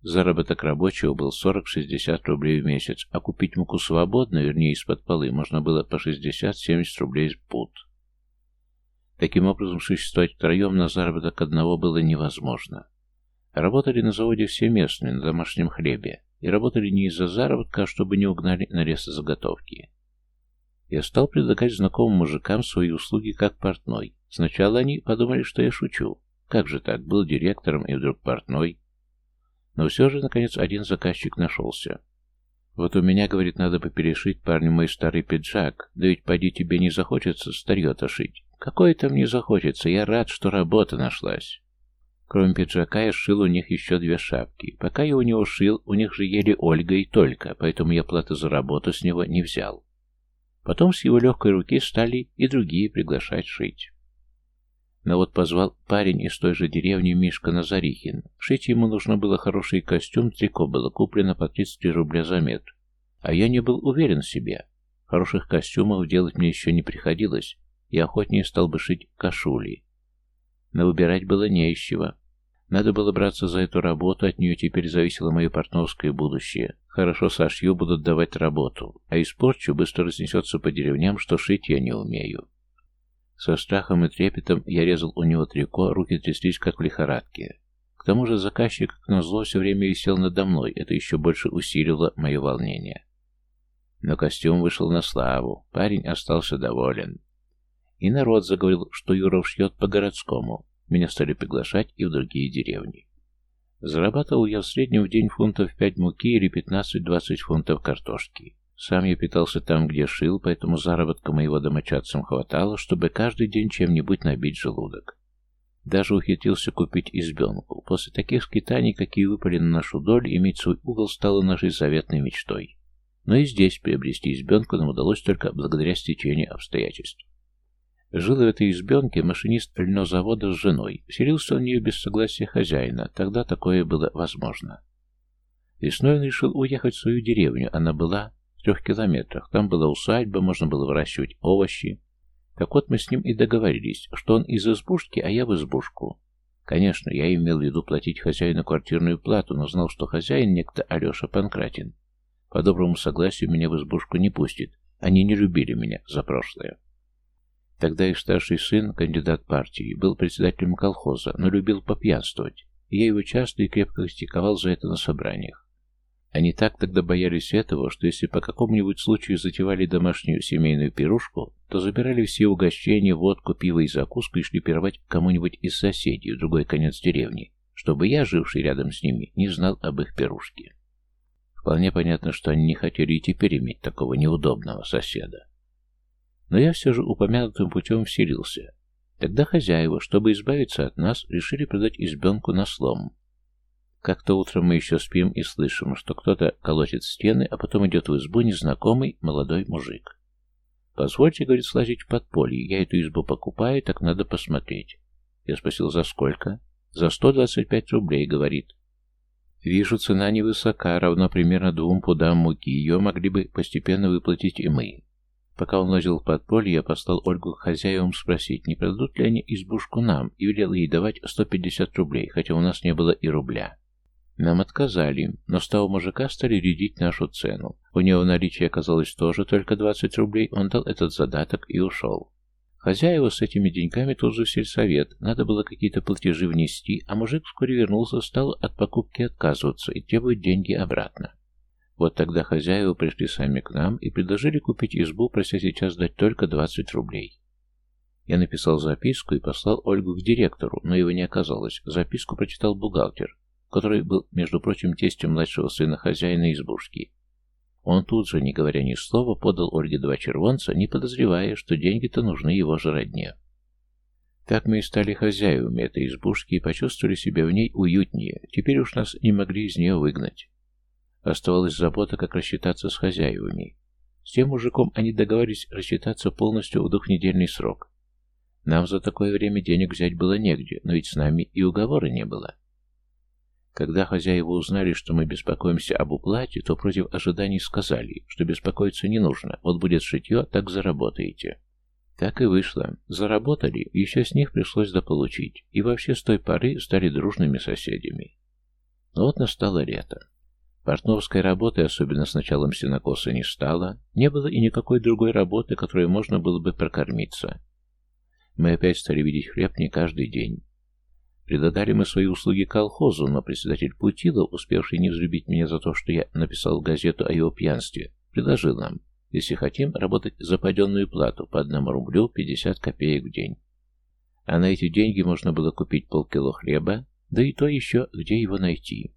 S1: Заработок рабочего был 40-60 рублей в месяц, а купить муку свободно, вернее из-под полы, можно было по 60-70 рублей в пуд. Таким образом, существовать втроем на заработок одного было невозможно. Работали на заводе все местные, на домашнем хлебе, и работали не из-за заработка, а чтобы не угнали на лесозаготовки. Я стал предлагать знакомым мужикам свои услуги как портной. Сначала они подумали, что я шучу. Как же так, был директором и вдруг портной? Но все же, наконец, один заказчик нашелся. Вот у меня, говорит, надо бы перешить парню мой старый пиджак, да ведь поди тебе не захочется старье-то шить. Какое там не захочется, я рад, что работа нашлась. Кроме пиджака я шил у них еще две шапки. Пока я у него шил, у них же ели Ольга и только, поэтому я платы за работу с него не взял. Потом с его легкой руки стали и другие приглашать шить. Но вот позвал парень из той же деревни Мишка Назарихин. Шить ему нужно было хороший костюм, трико было куплено по 33 рубля за метр. А я не был уверен в себе. Хороших костюмов делать мне еще не приходилось, и охотнее стал бы шить кашули. Но выбирать было не из чего. Надо было браться за эту работу, от нее теперь зависело мое партнерское будущее. Хорошо сошью, будут давать работу, а испорчу быстро разнесется по деревням, что шить я не умею. Со страхом и трепетом я резал у него трико, руки тряслись, как в лихорадке. К тому же заказчик, как назло, все время висел надо мной, это еще больше усилило мое волнение. Но костюм вышел на славу, парень остался доволен. И народ заговорил, что Юров шьет по-городскому. Меня стали приглашать и в другие деревни. Зарабатывал я в среднем в день фунтов 5 муки или 15-20 фунтов картошки. Сам я питался там, где шил, поэтому заработка моего домочадцам хватало, чтобы каждый день чем-нибудь набить желудок. Даже ухитрился купить избенку. После таких скитаний, какие выпали на нашу долю, иметь свой угол стало нашей заветной мечтой. Но и здесь приобрести избенку нам удалось только благодаря стечению обстоятельств. Жил в этой избенке машинист льнозавода с женой. Селился он в нее без согласия хозяина. Тогда такое было возможно. Весной он решил уехать в свою деревню. Она была трех километрах. Там была усадьба, можно было выращивать овощи. Так вот мы с ним и договорились, что он из избушки, а я в избушку. Конечно, я имел в виду платить хозяину квартирную плату, но знал, что хозяин некто Алеша Панкратин. По доброму согласию меня в избушку не пустит. Они не любили меня за прошлое. Тогда их старший сын, кандидат партии, был председателем колхоза, но любил попьянствовать, и я его часто и крепко критиковал за это на собраниях. Они так тогда боялись этого, что если по какому-нибудь случаю затевали домашнюю семейную пирушку, то забирали все угощения, водку, пиво и закуску и шли пировать кому-нибудь из соседей в другой конец деревни, чтобы я, живший рядом с ними, не знал об их пирушке. Вполне понятно, что они не хотели и теперь иметь такого неудобного соседа. Но я все же упомянутым путем вселился. Тогда хозяева, чтобы избавиться от нас, решили продать избенку на слом, как-то утром мы еще спим и слышим, что кто-то колотит стены, а потом идет в избу незнакомый молодой мужик. «Позвольте, — говорит, — слазить в подполье. Я эту избу покупаю, так надо посмотреть». Я спросил, за сколько? «За сто двадцать пять рублей, — говорит. Вижу, цена невысока, равно примерно двум пудам муки. Ее могли бы постепенно выплатить и мы. Пока он лазил в подполье, я послал Ольгу к хозяевам спросить, не продадут ли они избушку нам, и велел ей давать 150 рублей, хотя у нас не было и рубля. Нам отказали, но с того мужика стали рядить нашу цену. У него в наличии оказалось тоже только 20 рублей, он дал этот задаток и ушел. Хозяева с этими деньгами тут же в сельсовет, надо было какие-то платежи внести, а мужик вскоре вернулся, стал от покупки отказываться и требует деньги обратно. Вот тогда хозяева пришли сами к нам и предложили купить избу, прося сейчас дать только 20 рублей. Я написал записку и послал Ольгу к директору, но его не оказалось. Записку прочитал бухгалтер который был, между прочим, тестем младшего сына хозяина избушки. Он тут же, не говоря ни слова, подал Ольге два червонца, не подозревая, что деньги-то нужны его же родне. Так мы и стали хозяевами этой избушки и почувствовали себя в ней уютнее. Теперь уж нас не могли из нее выгнать. Оставалась забота, как рассчитаться с хозяевами. С тем мужиком они договорились рассчитаться полностью в двухнедельный срок. Нам за такое время денег взять было негде, но ведь с нами и уговора не было. Когда хозяева узнали, что мы беспокоимся об уплате, то против ожиданий сказали, что беспокоиться не нужно, вот будет шитье, так заработаете. Так и вышло. Заработали, еще с них пришлось дополучить, и вообще с той поры стали дружными соседями. Но вот настало лето. Портновской работы, особенно с началом сенокоса, не стало, не было и никакой другой работы, которой можно было бы прокормиться. Мы опять стали видеть хлеб не каждый день. Предлагали мы свои услуги колхозу, но председатель Путилов, успевший не взлюбить меня за то, что я написал газету о его пьянстве, предложил нам, если хотим, работать за паденную плату по одному рублю 50 копеек в день. А на эти деньги можно было купить полкило хлеба, да и то еще, где его найти.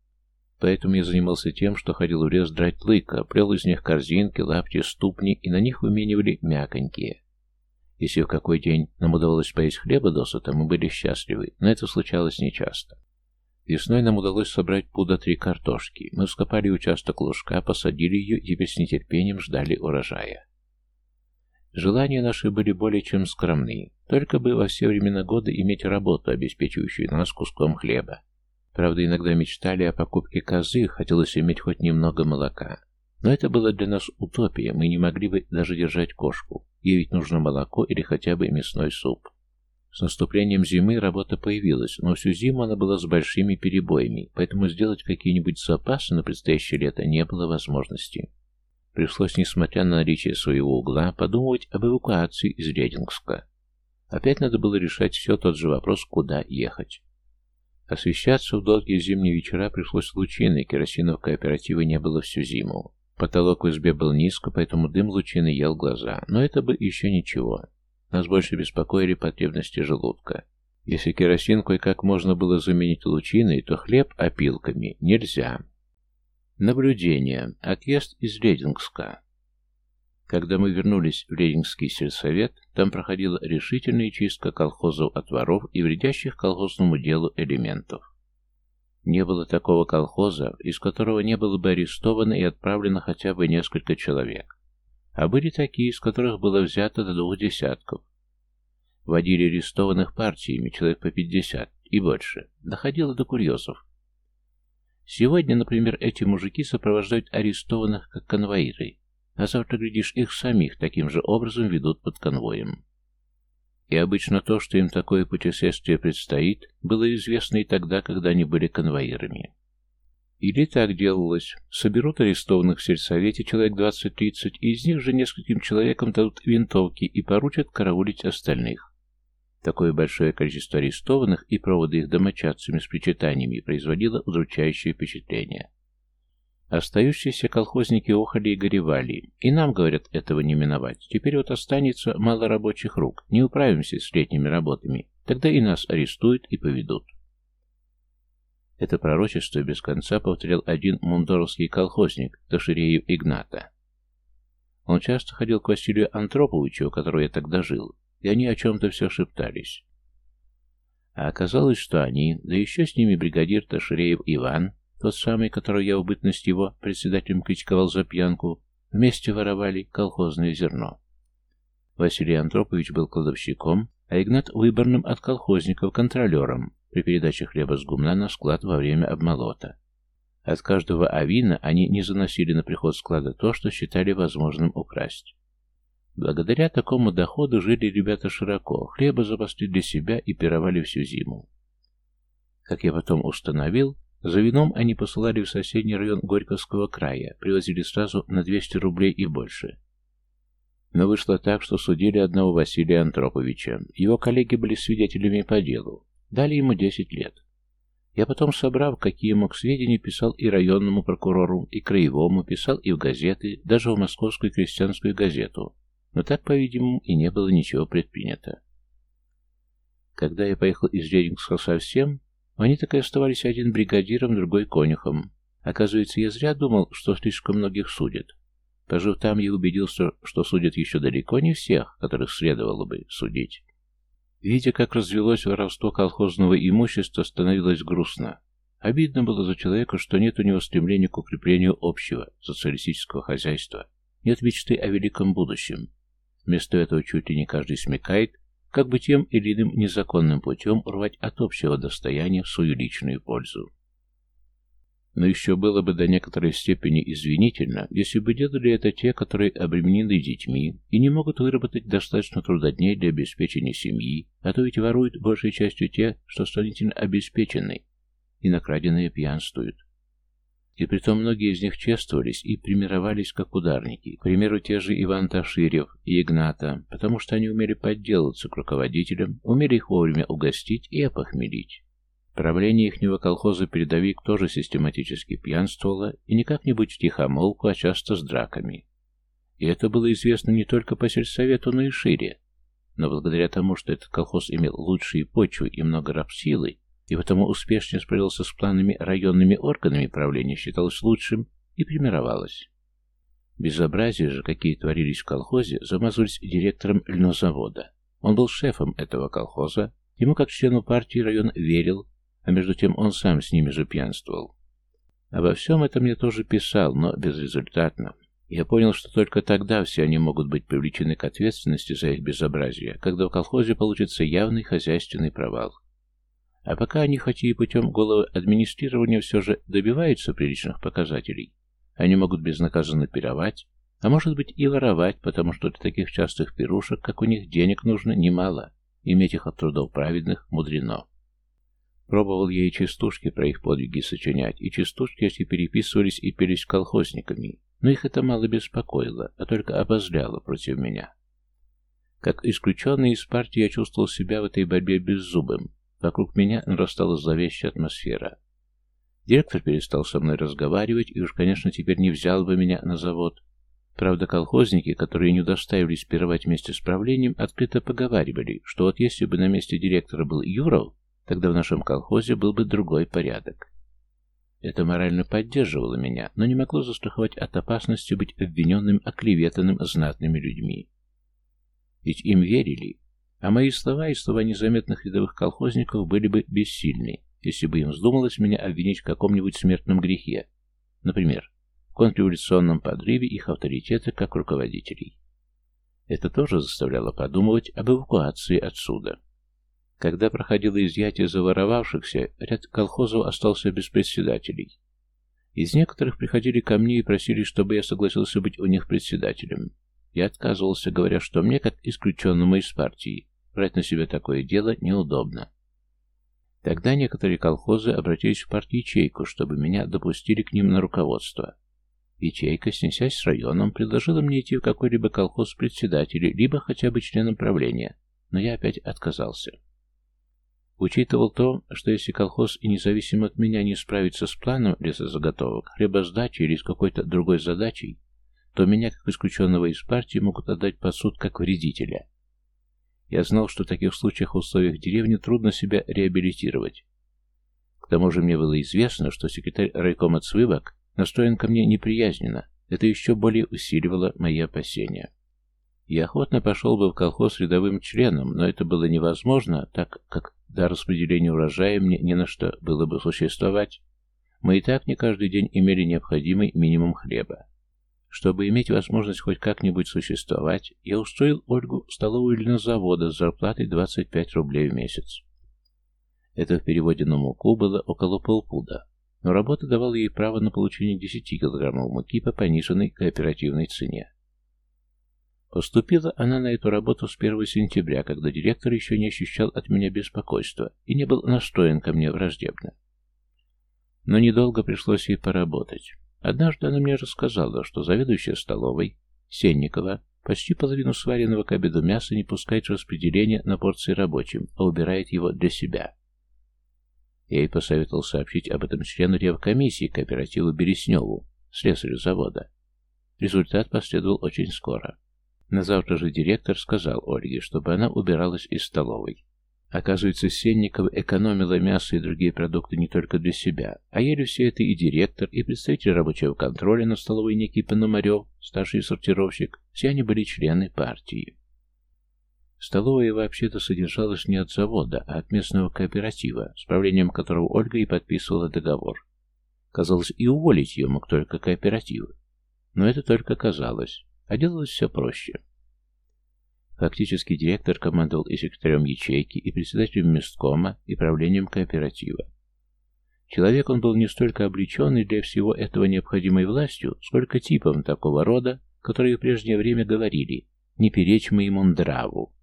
S1: Поэтому я занимался тем, что ходил в лес драть лыка, плел из них корзинки, лапти, ступни, и на них выменивали мяконькие. Если в какой день нам удавалось поесть хлеба досыта, мы были счастливы, но это случалось нечасто. Весной нам удалось собрать пуда три картошки. Мы вскопали участок лужка, посадили ее и теперь с нетерпением ждали урожая. Желания наши были более чем скромны, только бы во все времена года иметь работу, обеспечивающую нас куском хлеба. Правда, иногда мечтали о покупке козы, хотелось иметь хоть немного молока. Но это было для нас утопия, мы не могли бы даже держать кошку. Ей ведь нужно молоко или хотя бы мясной суп. С наступлением зимы работа появилась, но всю зиму она была с большими перебоями, поэтому сделать какие-нибудь запасы на предстоящее лето не было возможности. Пришлось, несмотря на наличие своего угла, подумывать об эвакуации из Редингска. Опять надо было решать все тот же вопрос, куда ехать. Освещаться в долгие зимние вечера пришлось лучиной, керосинового кооператива не было всю зиму. Потолок в избе был низко, поэтому дым лучины ел глаза, но это бы еще ничего. Нас больше беспокоили потребности желудка. Если керосин кое-как можно было заменить лучиной, то хлеб опилками нельзя. Наблюдение. Отъезд из Ледингска. Когда мы вернулись в Ледингский сельсовет, там проходила решительная чистка колхозов от воров и вредящих колхозному делу элементов. Не было такого колхоза, из которого не было бы арестовано и отправлено хотя бы несколько человек. А были такие, из которых было взято до двух десятков. Водили арестованных партиями, человек по пятьдесят и больше. Доходило до курьезов. Сегодня, например, эти мужики сопровождают арестованных как конвоиры, а завтра, глядишь, их самих таким же образом ведут под конвоем. И обычно то, что им такое путешествие предстоит, было известно и тогда, когда они были конвоирами. Или так делалось. Соберут арестованных в сельсовете человек 20-30, и из них же нескольким человекам дадут винтовки и поручат караулить остальных. Такое большое количество арестованных и проводы их домочадцами с причитаниями производило удручающее впечатление. Остающиеся колхозники охали и горевали. И нам, говорят, этого не миновать. Теперь вот останется мало рабочих рук. Не управимся с летними работами. Тогда и нас арестуют и поведут. Это пророчество без конца повторял один мундоровский колхозник, Таширеев Игната. Он часто ходил к Василию Антроповичу, у которого я тогда жил, и они о чем-то все шептались. А оказалось, что они, да еще с ними бригадир Таширеев Иван, тот самый, которого я в бытность его председателем критиковал за пьянку, вместе воровали колхозное зерно. Василий Антропович был кладовщиком, а Игнат выборным от колхозников контролером, при передаче хлеба с гумна на склад во время обмолота. От каждого авина они не заносили на приход склада то, что считали возможным украсть. Благодаря такому доходу жили ребята широко, хлеба запасли для себя и пировали всю зиму. Как я потом установил, за вином они посылали в соседний район Горьковского края, привозили сразу на 200 рублей и больше. Но вышло так, что судили одного Василия Антроповича. Его коллеги были свидетелями по делу. Дали ему 10 лет. Я потом, собрав, какие мог сведения, писал и районному прокурору, и краевому, писал и в газеты, даже в московскую крестьянскую газету. Но так, по-видимому, и не было ничего предпринято. Когда я поехал из Редингска совсем, они так и оставались один бригадиром, другой конюхом. Оказывается, я зря думал, что слишком многих судят. Пожив там, я убедился, что судят еще далеко не всех, которых следовало бы судить. Видя, как развелось воровство колхозного имущества, становилось грустно. Обидно было за человека, что нет у него стремления к укреплению общего социалистического хозяйства, нет мечты о великом будущем. Вместо этого чуть ли не каждый смекает, как бы тем или иным незаконным путем урвать от общего достояния свою личную пользу. Но еще было бы до некоторой степени извинительно, если бы делали это те, которые обременены детьми и не могут выработать достаточно трудодней для обеспечения семьи, а то ведь воруют большей частью те, что сравнительно обеспечены, и накраденные пьянствуют. И притом многие из них чествовались и примировались как ударники, к примеру, те же Иван Таширев и Игната, потому что они умели подделаться к руководителям, умели их вовремя угостить и опохмелить. Правление ихнего колхоза «Передовик» тоже систематически пьянствовало, и не как-нибудь втихомолку, а часто с драками. И это было известно не только по сельсовету, но и шире. Но благодаря тому, что этот колхоз имел лучшие почвы и много рабсилы, и потому успешнее справился с планами районными органами правления, считалось лучшим и примировалось. Безобразия же, какие творились в колхозе, замазывались директором льнозавода. Он был шефом этого колхоза, ему как члену партии район верил, а между тем он сам с ними же пьянствовал. Обо всем этом я тоже писал, но безрезультатно. Я понял, что только тогда все они могут быть привлечены к ответственности за их безобразие, когда в колхозе получится явный хозяйственный провал. А пока они, хоть и путем головы администрирования, все же добиваются приличных показателей, они могут безнаказанно пировать, а может быть и воровать, потому что для таких частых пирушек, как у них, денег нужно немало. Иметь их от трудов праведных мудрено. Пробовал я и частушки про их подвиги сочинять, и частушки эти переписывались и пелись колхозниками, но их это мало беспокоило, а только обозляло против меня. Как исключенный из партии я чувствовал себя в этой борьбе беззубым. Вокруг меня нарастала зловещая атмосфера. Директор перестал со мной разговаривать и уж, конечно, теперь не взял бы меня на завод. Правда, колхозники, которые не удостаивались пировать вместе с правлением, открыто поговаривали, что вот если бы на месте директора был Юров, тогда в нашем колхозе был бы другой порядок. Это морально поддерживало меня, но не могло застраховать от опасности быть обвиненным оклеветанным знатными людьми. Ведь им верили, а мои слова и слова незаметных рядовых колхозников были бы бессильны, если бы им вздумалось меня обвинить в каком-нибудь смертном грехе, например, в контрреволюционном подрыве их авторитета как руководителей. Это тоже заставляло подумывать об эвакуации отсюда. Когда проходило изъятие заворовавшихся, ряд колхозов остался без председателей. Из некоторых приходили ко мне и просили, чтобы я согласился быть у них председателем. Я отказывался, говоря, что мне, как исключенному из партии, брать на себя такое дело неудобно. Тогда некоторые колхозы обратились в партию-ячейку, чтобы меня допустили к ним на руководство. Ячейка, снесясь с районом, предложила мне идти в какой-либо колхоз председателя, либо хотя бы членом правления, но я опять отказался. Учитывал то, что если колхоз и независимо от меня не справится с планом лесозаготовок, хлебосдачи или с какой-то другой задачей, то меня, как исключенного из партии, могут отдать под суд как вредителя. Я знал, что в таких случаях в условиях деревни трудно себя реабилитировать. К тому же мне было известно, что секретарь райкома Цвыбок настроен ко мне неприязненно. Это еще более усиливало мои опасения. Я охотно пошел бы в колхоз рядовым членом, но это было невозможно, так как до распределения урожая мне не на что было бы существовать. Мы и так не каждый день имели необходимый минимум хлеба. Чтобы иметь возможность хоть как-нибудь существовать, я устроил Ольгу в столовую льнозавода с зарплатой 25 рублей в месяц. Это в переводе на муку было около полпуда, но работа давала ей право на получение 10 килограммов муки по пониженной кооперативной цене. Поступила она на эту работу с 1 сентября, когда директор еще не ощущал от меня беспокойства и не был настроен ко мне враждебно. Но недолго пришлось ей поработать. Однажды она мне рассказала, что заведующая столовой, Сенникова, почти половину сваренного к обеду мяса не пускает в распределение на порции рабочим, а убирает его для себя. Я ей посоветовал сообщить об этом члену ревкомиссии кооператива Бересневу, слесарю завода. Результат последовал очень скоро. На завтра же директор сказал Ольге, чтобы она убиралась из столовой. Оказывается, Сенникова экономила мясо и другие продукты не только для себя, а ели все это и директор, и представитель рабочего контроля на столовой некий Пономарев, старший сортировщик, все они были члены партии. Столовая вообще-то содержалась не от завода, а от местного кооператива, с правлением которого Ольга и подписывала договор. Казалось, и уволить ее мог только кооператив. Но это только казалось. А делалось все проще. Фактически директор командовал и секретарем ячейки, и председателем месткома, и правлением кооператива. Человек он был не столько облеченный для всего этого необходимой властью, сколько типом такого рода, которые в прежнее время говорили «не перечь моему нраву».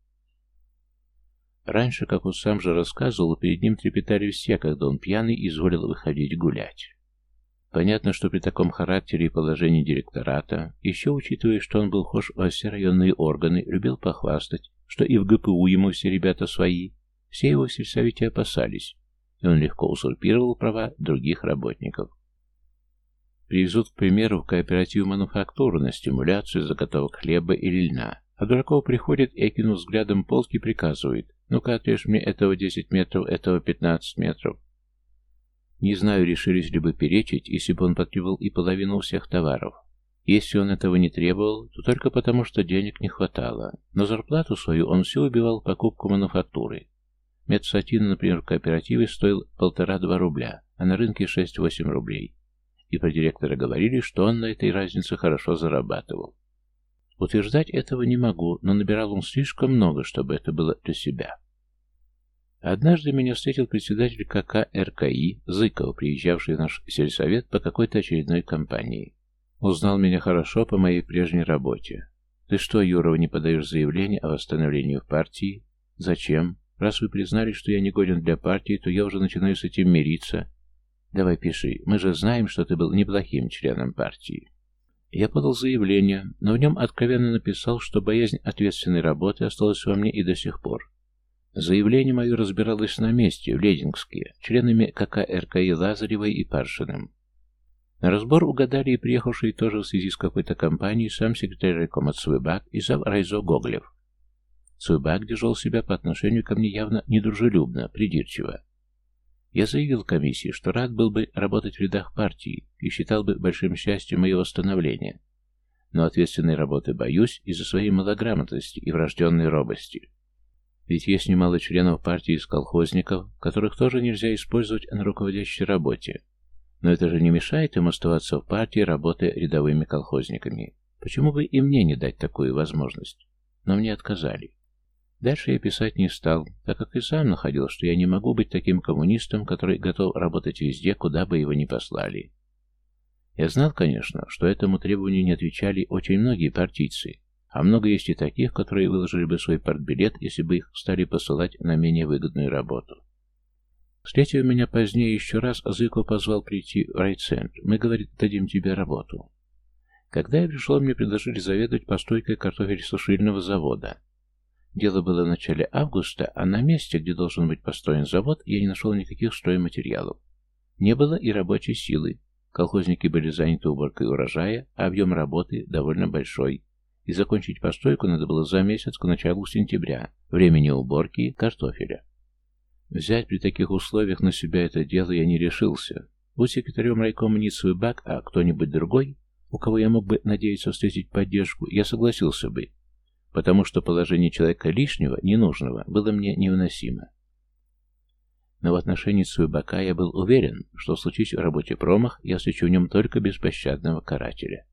S1: Раньше, как он сам же рассказывал, перед ним трепетали все, когда он пьяный изволил выходить гулять. Понятно, что при таком характере и положении директората, еще учитывая, что он был вхож во все районные органы, любил похвастать, что и в ГПУ ему все ребята свои, все его в сельсовете опасались, и он легко узурпировал права других работников. Привезут, к примеру, в кооператив мануфактуру на стимуляцию заготовок хлеба или льна, а Дураков приходит и, окинув взглядом полки, приказывает, ну-ка отрежь мне этого 10 метров, этого 15 метров, не знаю, решились ли бы перечить, если бы он потребовал и половину всех товаров. Если он этого не требовал, то только потому, что денег не хватало. Но зарплату свою он все убивал покупку мануфактуры. Медсатин, например, в кооперативе стоил полтора-два рубля, а на рынке 6-8 рублей. и про директора говорили, что он на этой разнице хорошо зарабатывал. Утверждать этого не могу, но набирал он слишком много, чтобы это было для себя. Однажды меня встретил председатель КК РКИ Зыков, приезжавший в наш сельсовет по какой-то очередной кампании. Узнал меня хорошо по моей прежней работе. «Ты что, Юрова, не подаешь заявление о восстановлении в партии? Зачем? Раз вы признали, что я не годен для партии, то я уже начинаю с этим мириться. Давай пиши. Мы же знаем, что ты был неплохим членом партии». Я подал заявление, но в нем откровенно написал, что боязнь ответственной работы осталась во мне и до сих пор. Заявление мое разбиралось на месте, в Ледингске, членами КК РКИ Лазаревой и Паршиным. На разбор угадали и приехавшие тоже в связи с какой-то компанией сам секретарь райкома Цвыбак и зав. Райзо Гоголев. Цвыбак держал себя по отношению ко мне явно недружелюбно, придирчиво. Я заявил комиссии, что рад был бы работать в рядах партии и считал бы большим счастьем моего становления. Но ответственной работы боюсь из-за своей малограмотности и врожденной робости. Ведь есть немало членов партии из колхозников, которых тоже нельзя использовать на руководящей работе. Но это же не мешает им оставаться в партии, работая рядовыми колхозниками. Почему бы и мне не дать такую возможность? Но мне отказали. Дальше я писать не стал, так как и сам находил, что я не могу быть таким коммунистом, который готов работать везде, куда бы его ни послали. Я знал, конечно, что этому требованию не отвечали очень многие партийцы, а много есть и таких, которые выложили бы свой партбилет, если бы их стали посылать на менее выгодную работу. Встретив меня позднее еще раз, Зыков позвал прийти в райцентр. Мы, говорит, дадим тебе работу. Когда я пришел, мне предложили заведовать постойкой картофель-сушильного завода. Дело было в начале августа, а на месте, где должен быть построен завод, я не нашел никаких стройматериалов. Не было и рабочей силы. Колхозники были заняты уборкой урожая, а объем работы довольно большой. И закончить постройку надо было за месяц к началу сентября, времени уборки картофеля. Взять при таких условиях на себя это дело я не решился. Будь секретарем райкома Ницевый Бак, а кто-нибудь другой, у кого я мог бы надеяться встретить поддержку, я согласился бы, потому что положение человека лишнего, ненужного, было мне невыносимо. Но в отношении Цуйбака я был уверен, что случись в работе промах, я встречу в нем только беспощадного карателя.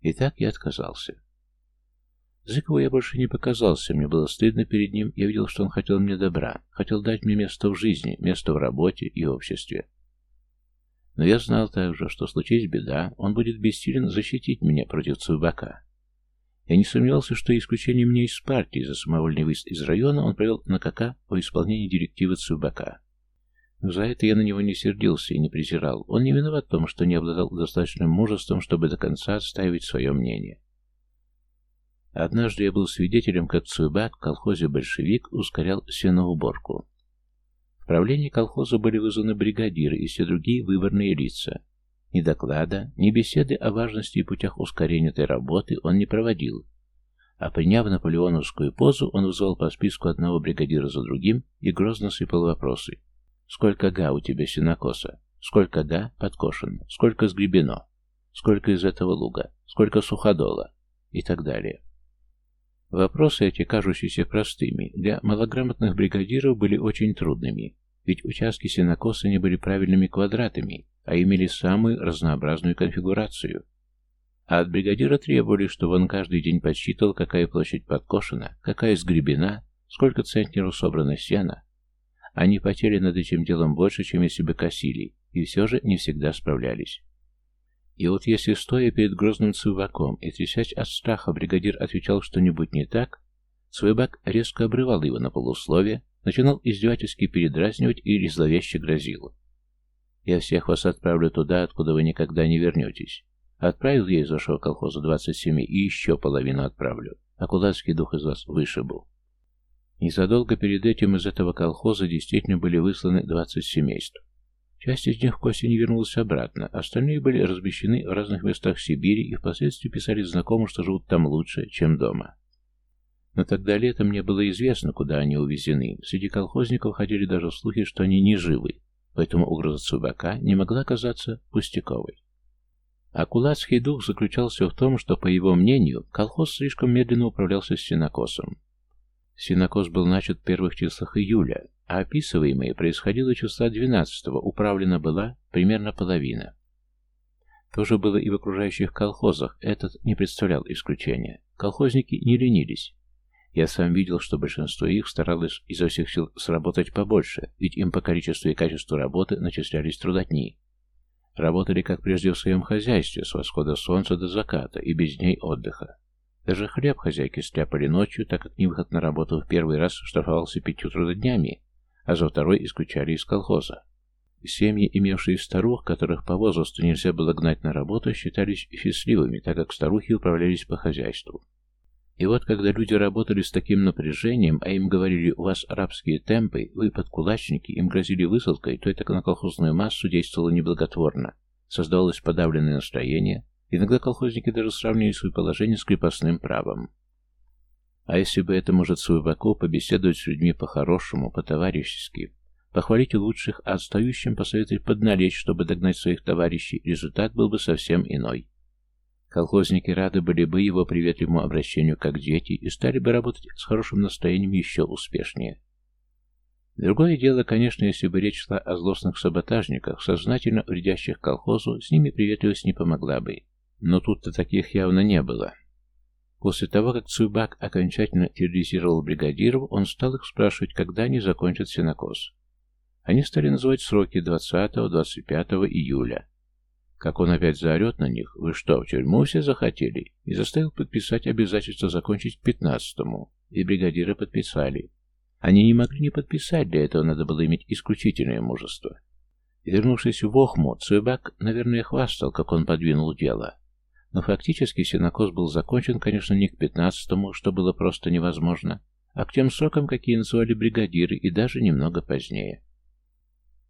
S1: И так я отказался. Зыкову я больше не показался, мне было стыдно перед ним, я видел, что он хотел мне добра, хотел дать мне место в жизни, место в работе и обществе. Но я знал также, что случись беда, он будет бессилен защитить меня против Цуйбака. Я не сомневался, что исключение меня из партии за самовольный выезд из района он провел на КК по исполнению директивы Цубака. За это я на него не сердился и не презирал. Он не виноват в том, что не обладал достаточным мужеством, чтобы до конца отстаивать свое мнение. Однажды я был свидетелем, как Цубак в колхозе «Большевик» ускорял сеноуборку. В правлении колхоза были вызваны бригадиры и все другие выборные лица. Ни доклада, ни беседы о важности и путях ускорения этой работы он не проводил. А приняв наполеоновскую позу, он вызвал по списку одного бригадира за другим и грозно сыпал вопросы. «Сколько га у тебя синокоса? Сколько га подкошено? Сколько сгребено? Сколько из этого луга? Сколько суходола?» И так далее. Вопросы эти, кажущиеся простыми, для малограмотных бригадиров были очень трудными, ведь участки сенокоса не были правильными квадратами, а имели самую разнообразную конфигурацию. А от бригадира требовали, чтобы он каждый день подсчитывал, какая площадь подкошена, какая сгребена, сколько центнеров собрано сена. Они потели над этим делом больше, чем если бы косили, и все же не всегда справлялись. И вот если, стоя перед грозным Цвыбаком и трясясь от страха, бригадир отвечал что-нибудь не так, Цвыбак резко обрывал его на полусловие, начинал издевательски передразнивать и зловеще грозил. Я всех вас отправлю туда, откуда вы никогда не вернетесь. Отправил я из вашего колхоза 27 и еще половину отправлю, а кулацкий дух из вас вышибу. Незадолго перед этим из этого колхоза действительно были высланы 20 семейств. Часть из них к осени вернулась обратно, остальные были размещены в разных местах Сибири и впоследствии писали знакомым, что живут там лучше, чем дома. Но тогда летом мне было известно, куда они увезены. Среди колхозников ходили даже слухи, что они не живы, поэтому угроза Цубака не могла казаться пустяковой. А кулацкий дух заключался в том, что, по его мнению, колхоз слишком медленно управлялся синокосом. Синокос был начат в первых числах июля, а описываемое происходило числа 12-го, управлена была примерно половина. Тоже было и в окружающих колхозах, этот не представлял исключения. Колхозники не ленились. Я сам видел, что большинство их старалось изо всех сил сработать побольше, ведь им по количеству и качеству работы начислялись трудодни. Работали, как прежде, в своем хозяйстве, с восхода солнца до заката и без дней отдыха. Даже хлеб хозяйки стряпали ночью, так как невыход на работу в первый раз штрафовался пятью трудоднями, а за второй исключали из колхоза. Семьи, имевшие старух, которых по возрасту нельзя было гнать на работу, считались счастливыми, так как старухи управлялись по хозяйству. И вот, когда люди работали с таким напряжением, а им говорили «у вас арабские темпы, вы подкулачники», им грозили высылкой, то это на колхозную массу действовало неблаготворно. Создавалось подавленное настроение, иногда колхозники даже сравнивали свое положение с крепостным правом. А если бы это может Суйбаку побеседовать с людьми по-хорошему, по-товарищески, похвалить лучших, а отстающим посоветовать подналечь, чтобы догнать своих товарищей, результат был бы совсем иной. Колхозники рады были бы его приветливому обращению как дети и стали бы работать с хорошим настроением еще успешнее. Другое дело, конечно, если бы речь шла о злостных саботажниках, сознательно вредящих колхозу, с ними приветливость не помогла бы. Но тут-то таких явно не было. После того, как Цуйбак окончательно терроризировал бригадиров, он стал их спрашивать, когда они закончат сенокос. Они стали называть сроки 20-25 июля. Как он опять заорет на них, вы что, в тюрьму все захотели? И заставил подписать обязательство закончить к 15-му. И бригадиры подписали. Они не могли не подписать, для этого надо было иметь исключительное мужество. Вернувшись в Охму, Цуйбак, наверное, хвастал, как он подвинул дело. Но фактически сенокос был закончен, конечно, не к 15-му, что было просто невозможно, а к тем срокам, какие называли бригадиры, и даже немного позднее.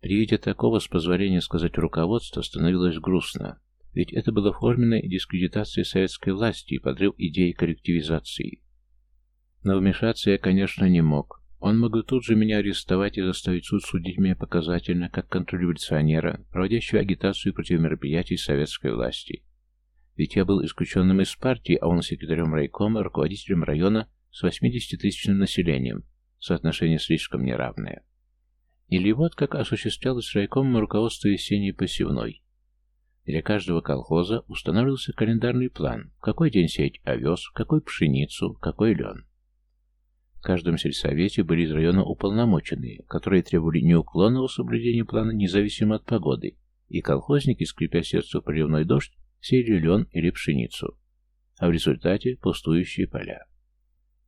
S1: При виде такого, с позволения сказать руководства, становилось грустно, ведь это было форменной дискредитацией советской власти и подрыв идеи коллективизации. Но вмешаться я, конечно, не мог. Он мог тут же меня арестовать и заставить суд судить меня показательно, как контрреволюционера, проводящего агитацию против мероприятий советской власти. Ведь я был исключенным из партии, а он секретарем райкома, руководителем района с 80-тысячным населением. Соотношение слишком неравное. Или вот как осуществлялось райкомом руководство весенней посевной. Для каждого колхоза устанавливался календарный план, в какой день сеять овес, в какой пшеницу, в какой лен. В каждом сельсовете были из района уполномоченные, которые требовали неуклонного соблюдения плана независимо от погоды, и колхозники, скрипя сердце в проливной дождь, сеяли лен или пшеницу, а в результате пустующие поля.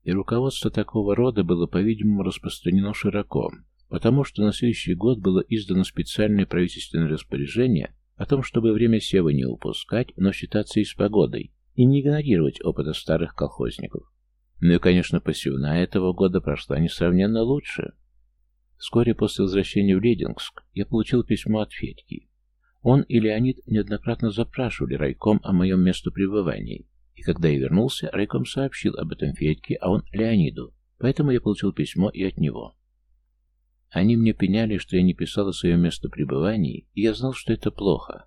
S1: И руководство такого рода было, по-видимому, распространено широко, потому что на следующий год было издано специальное правительственное распоряжение о том, чтобы время сева не упускать, но считаться и с погодой, и не игнорировать опыта старых колхозников. Ну и, конечно, посевная этого года прошла несравненно лучше. Вскоре после возвращения в Ледингск я получил письмо от Федьки. Он и Леонид неоднократно запрашивали райком о моем пребывания, и когда я вернулся, райком сообщил об этом Федьке, а он Леониду, поэтому я получил письмо и от него. Они мне пеняли, что я не писал о своем местопребывании, и я знал, что это плохо.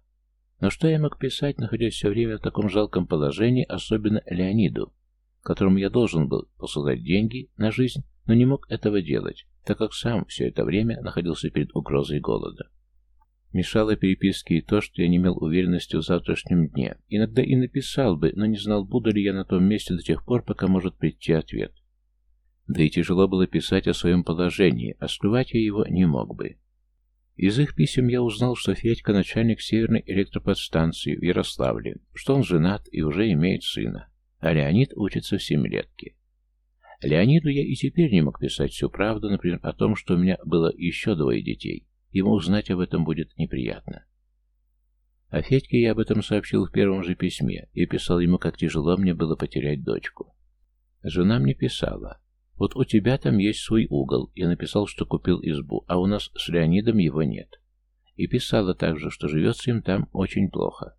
S1: Но что я мог писать, находясь все время в таком жалком положении, особенно Леониду, которому я должен был посылать деньги на жизнь, но не мог этого делать, так как сам все это время находился перед угрозой голода. Мешало переписке и то, что я не имел уверенности в завтрашнем дне. Иногда и написал бы, но не знал, буду ли я на том месте до тех пор, пока может прийти ответ. Да и тяжело было писать о своем положении, а скрывать я его не мог бы. Из их писем я узнал, что Федька начальник Северной электроподстанции в Ярославле, что он женат и уже имеет сына, а Леонид учится в семилетке. Леониду я и теперь не мог писать всю правду, например, о том, что у меня было еще двое детей. Ему узнать об этом будет неприятно. А Федьке я об этом сообщил в первом же письме и писал ему, как тяжело мне было потерять дочку. Жена мне писала, вот у тебя там есть свой угол. Я написал, что купил избу, а у нас с Леонидом его нет. И писала также, что живется им там очень плохо.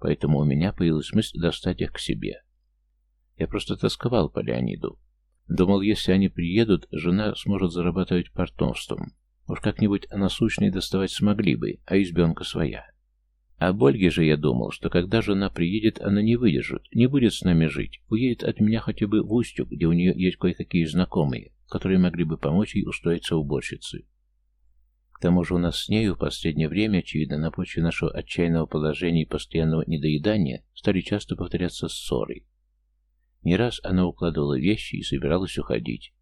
S1: Поэтому у меня появилась мысль достать их к себе. Я просто тосковал по Леониду. Думал, если они приедут, жена сможет зарабатывать портновством. Уж как-нибудь насущные доставать смогли бы, а избенка своя. А Ольге же я думал, что когда жена приедет, она не выдержит, не будет с нами жить, уедет от меня хотя бы в Устюг, где у нее есть кое-какие знакомые, которые могли бы помочь ей устроиться уборщицей. К тому же у нас с нею в последнее время, очевидно, на почве нашего отчаянного положения и постоянного недоедания, стали часто повторяться ссоры. Не раз она укладывала вещи и собиралась уходить.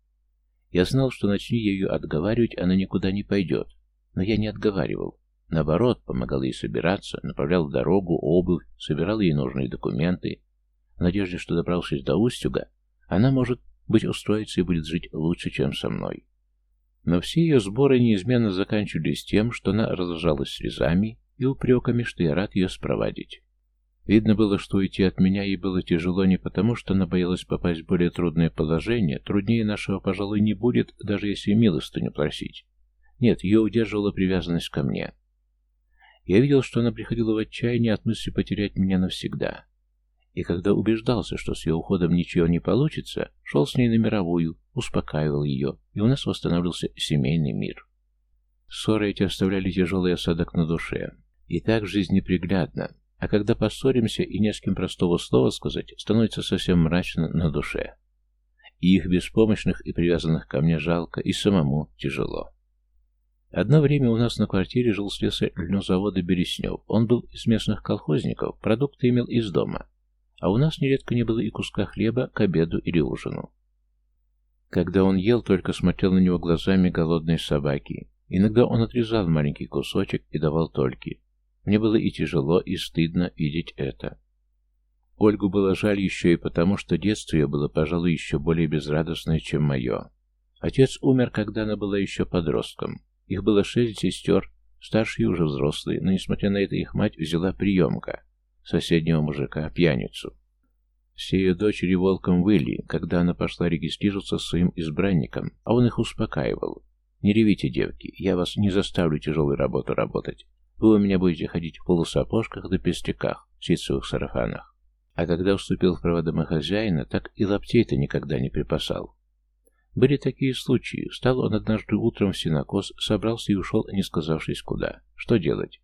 S1: Я знал, что начни я ее отговаривать, она никуда не пойдет. Но я не отговаривал. Наоборот, помогал ей собираться, направлял в дорогу, обувь, собирал ей нужные документы. В надежде, что, добравшись до Устюга, она, может быть, устроится и будет жить лучше, чем со мной. Но все ее сборы неизменно заканчивались тем, что она раздражалась слезами и упреками, что я рад ее спровадить. Видно было, что уйти от меня ей было тяжело не потому, что она боялась попасть в более трудное положение, труднее нашего, пожалуй, не будет, даже если милостыню просить. Нет, ее удерживала привязанность ко мне. Я видел, что она приходила в отчаяние от мысли потерять меня навсегда. И когда убеждался, что с ее уходом ничего не получится, шел с ней на мировую, успокаивал ее, и у нас восстанавливался семейный мир. Ссоры эти оставляли тяжелый осадок на душе. И так жизнь неприглядна, а когда поссоримся и не с кем простого слова сказать, становится совсем мрачно на душе. И их беспомощных и привязанных ко мне жалко, и самому тяжело. Одно время у нас на квартире жил слесарь льнозавода Береснев. Он был из местных колхозников, продукты имел из дома, а у нас нередко не было и куска хлеба к обеду или ужину. Когда он ел, только смотрел на него глазами голодной собаки. Иногда он отрезал маленький кусочек и давал только. Мне было и тяжело, и стыдно видеть это. Ольгу было жаль еще и потому, что детство ее было, пожалуй, еще более безрадостное, чем мое. Отец умер, когда она была еще подростком. Их было шесть сестер, старшие уже взрослые, но, несмотря на это, их мать взяла приемка, соседнего мужика, пьяницу. Все ее дочери волком выли, когда она пошла регистрироваться с своим избранником, а он их успокаивал. «Не ревите, девки, я вас не заставлю тяжелую работу работать. Вы у меня будете ходить в полусапожках да пестяках, ситцевых сарафанах». А когда вступил в права домохозяина, так и лаптей-то никогда не припасал. Были такие случаи. Встал он однажды утром в синокос, собрался и ушел, не сказавшись куда. Что делать?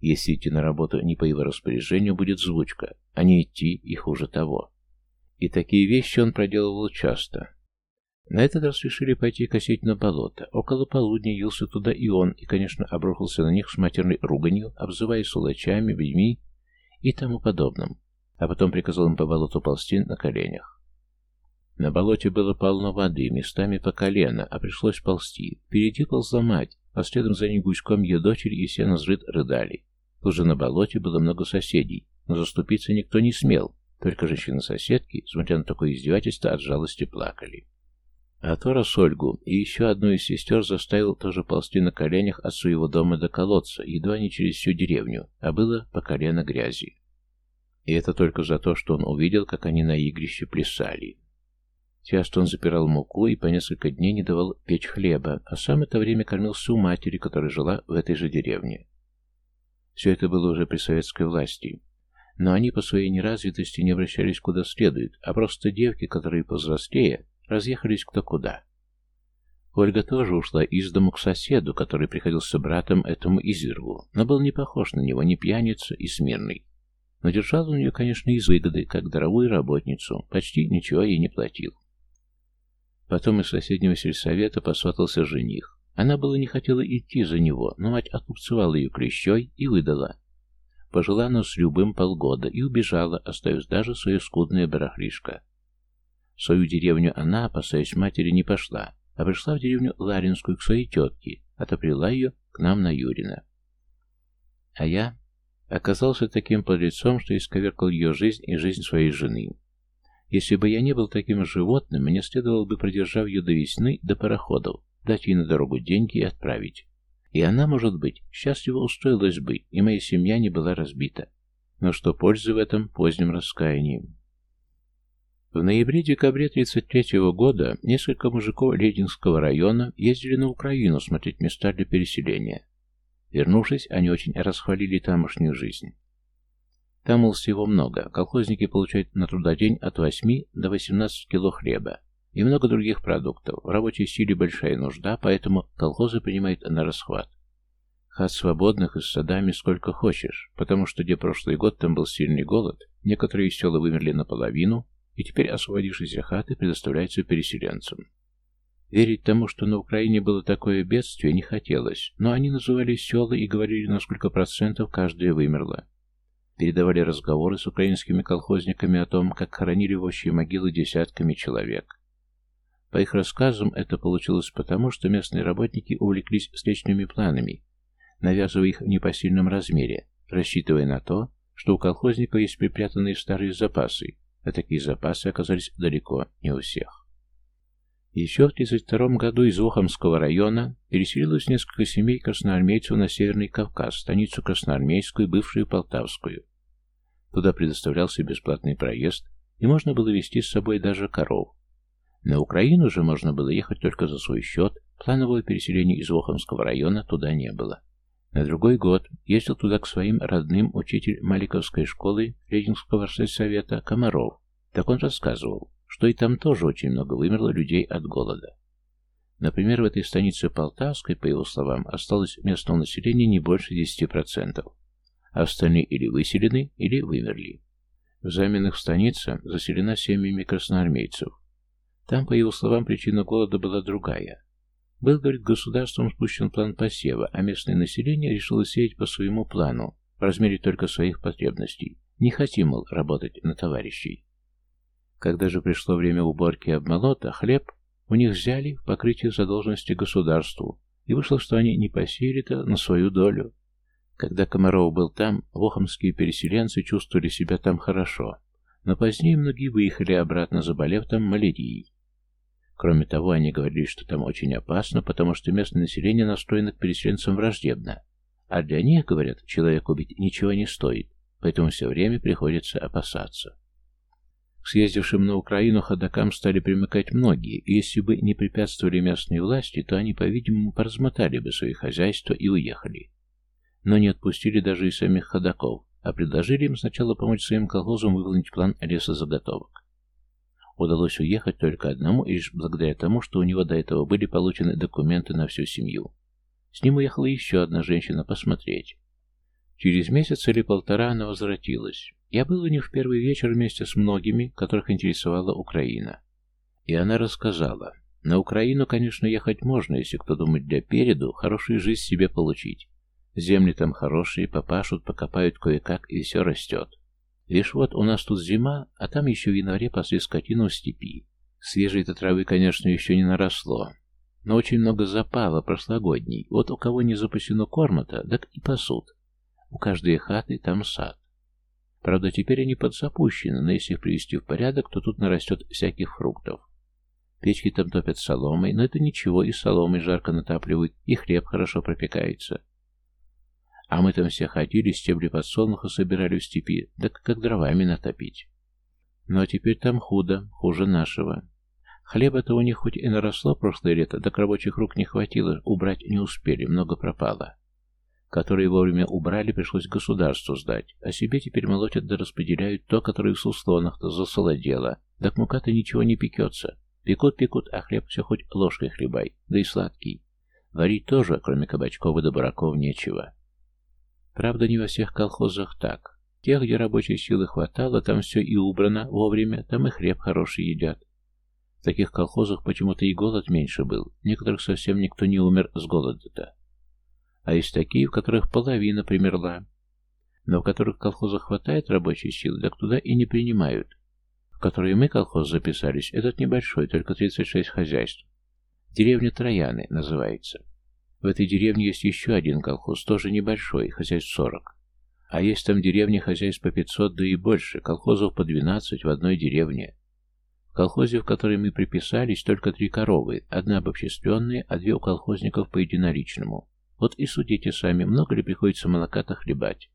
S1: Если идти на работу не по его распоряжению, будет звучка, а не идти и хуже того. И такие вещи он проделывал часто. На этот раз решили пойти косить на болото. Около полудня явился туда и он, и, конечно, обрушился на них с матерной руганью, обзывая сулачами, ведьми и тому подобным. А потом приказал им по болоту ползти на коленях. На болоте было полно воды, местами по колено, а пришлось ползти. Впереди ползла мать, а следом за ней гуськом ее дочери и все назрыт рыдали. Уже на болоте было много соседей, но заступиться никто не смел, только женщины-соседки, смотря на такое издевательство, от жалости плакали. А Тора с Ольгу и еще одну из сестер заставил тоже ползти на коленях от своего дома до колодца, едва не через всю деревню, а было по колено грязи. И это только за то, что он увидел, как они на игрище плясали. Часто он запирал муку и по несколько дней не давал печь хлеба, а сам это время кормился у матери, которая жила в этой же деревне. Все это было уже при советской власти. Но они по своей неразвитости не обращались куда следует, а просто девки, которые повзрослее, разъехались кто куда. Ольга тоже ушла из дому к соседу, который приходился братом этому извергу, но был не похож на него, не пьяница и смирный. Но держал он ее, конечно, из выгоды, как дорогую работницу, почти ничего ей не платил. Потом из соседнего сельсовета посватался жених. Она было не хотела идти за него, но мать откупцевала ее клещой и выдала. Пожила она с любым полгода и убежала, оставив даже свое скудное барахлишко. В свою деревню она, опасаясь матери, не пошла, а пришла в деревню Ларинскую к своей тетке, отоприла ее к нам на Юрина. А я оказался таким подлецом, что исковеркал ее жизнь и жизнь своей жены. Если бы я не был таким животным, мне следовало бы, продержав ее до весны, до пароходов, дать ей на дорогу деньги и отправить. И она, может быть, счастливо устроилась бы, и моя семья не была разбита. Но что пользы в этом позднем раскаянии? В ноябре-декабре 33 года несколько мужиков Лединского района ездили на Украину смотреть места для переселения. Вернувшись, они очень расхвалили тамошнюю жизнь. Там, мол, всего много. Колхозники получают на трудодень от 8 до 18 кило хлеба и много других продуктов. В рабочей силе большая нужда, поэтому колхозы принимают на расхват. Хат свободных и с садами сколько хочешь, потому что где прошлый год там был сильный голод, некоторые села вымерли наполовину, и теперь освободившиеся хаты предоставляются переселенцам. Верить тому, что на Украине было такое бедствие, не хотелось, но они называли села и говорили, на сколько процентов каждая вымерла. Передавали разговоры с украинскими колхозниками о том, как хоронили в общие могилы десятками человек. По их рассказам это получилось потому, что местные работники увлеклись встречными планами, навязывая их в непосильном размере, рассчитывая на то, что у колхозников есть припрятанные старые запасы, а такие запасы оказались далеко не у всех. Еще в 1932 году из Охамского района переселилось несколько семей красноармейцев на Северный Кавказ, станицу Красноармейскую, бывшую Полтавскую. Туда предоставлялся бесплатный проезд, и можно было везти с собой даже коров. На Украину же можно было ехать только за свой счет, планового переселения из Охамского района туда не было. На другой год ездил туда к своим родным учитель Маликовской школы Ленинского совета Комаров. Так он рассказывал, что и там тоже очень много вымерло людей от голода. Например, в этой станице Полтавской, по его словам, осталось местного населения не больше 10%, а остальные или выселены, или вымерли. В заменах станица заселена семьями красноармейцев. Там, по его словам, причина голода была другая. Был, говорит, государством спущен план посева, а местное население решило сеять по своему плану, в размере только своих потребностей. Не хотим, мол, работать на товарищей. Когда же пришло время уборки обмолота, хлеб у них взяли в покрытие задолженности государству, и вышло, что они не посеяли-то на свою долю. Когда Комаров был там, вохомские переселенцы чувствовали себя там хорошо, но позднее многие выехали обратно, заболев там малярией. Кроме того, они говорили, что там очень опасно, потому что местное население настроено к переселенцам враждебно. А для них, говорят, человек убить ничего не стоит, поэтому все время приходится опасаться. К съездившим на Украину ходокам стали примыкать многие, и если бы не препятствовали местные власти, то они, по-видимому, поразмотали бы свои хозяйства и уехали. Но не отпустили даже и самих ходоков, а предложили им сначала помочь своим колхозам выполнить план лесозаготовок. Удалось уехать только одному, и лишь благодаря тому, что у него до этого были получены документы на всю семью. С ним уехала еще одна женщина посмотреть. Через месяц или полтора она возвратилась. Я был у них в первый вечер вместе с многими, которых интересовала Украина. И она рассказала. На Украину, конечно, ехать можно, если кто думает для переду, хорошую жизнь себе получить. Земли там хорошие, попашут, покопают кое-как, и все растет. Лишь вот у нас тут зима, а там еще в январе пасли скотину в степи. Свежей-то травы, конечно, еще не наросло, но очень много запала прошлогодней. Вот у кого не запасено корма-то, так и пасут. У каждой хаты там сад. Правда, теперь они подзапущены, но если их привести в порядок, то тут нарастет всяких фруктов. Печки там топят соломой, но это ничего, и соломой жарко натапливают, и хлеб хорошо пропекается. А мы там все ходили, стебли подсолнуха собирали в степи, да как дровами натопить. Ну а теперь там худо, хуже нашего. Хлеба-то у них хоть и наросло прошлое лето, так рабочих рук не хватило, убрать не успели, много пропало. Которые вовремя убрали, пришлось государству сдать, а себе теперь молотят да распределяют то, которое в суслонах-то засолодело. Так мука-то ничего не пекется. Пекут-пекут, а хлеб все хоть ложкой хлебай, да и сладкий. Варить тоже, кроме кабачков и добраков, нечего. Правда, не во всех колхозах так. Тех, где рабочей силы хватало, там все и убрано вовремя, там и хлеб хороший едят. В таких колхозах почему-то и голод меньше был, некоторых совсем никто не умер с голода-то. А есть такие, в которых половина примерла. Но в которых колхозах хватает рабочей силы, так туда и не принимают. В которые мы колхоз записались, этот небольшой, только 36 хозяйств. Деревня Трояны называется. В этой деревне есть еще один колхоз, тоже небольшой, хозяйств 40. А есть там деревни хозяйств по 500, да и больше, колхозов по 12 в одной деревне. В колхозе, в который мы приписались, только три коровы, одна обобществленная, а две у колхозников по единоличному. Вот и судите сами, много ли приходится молока-то хлебать.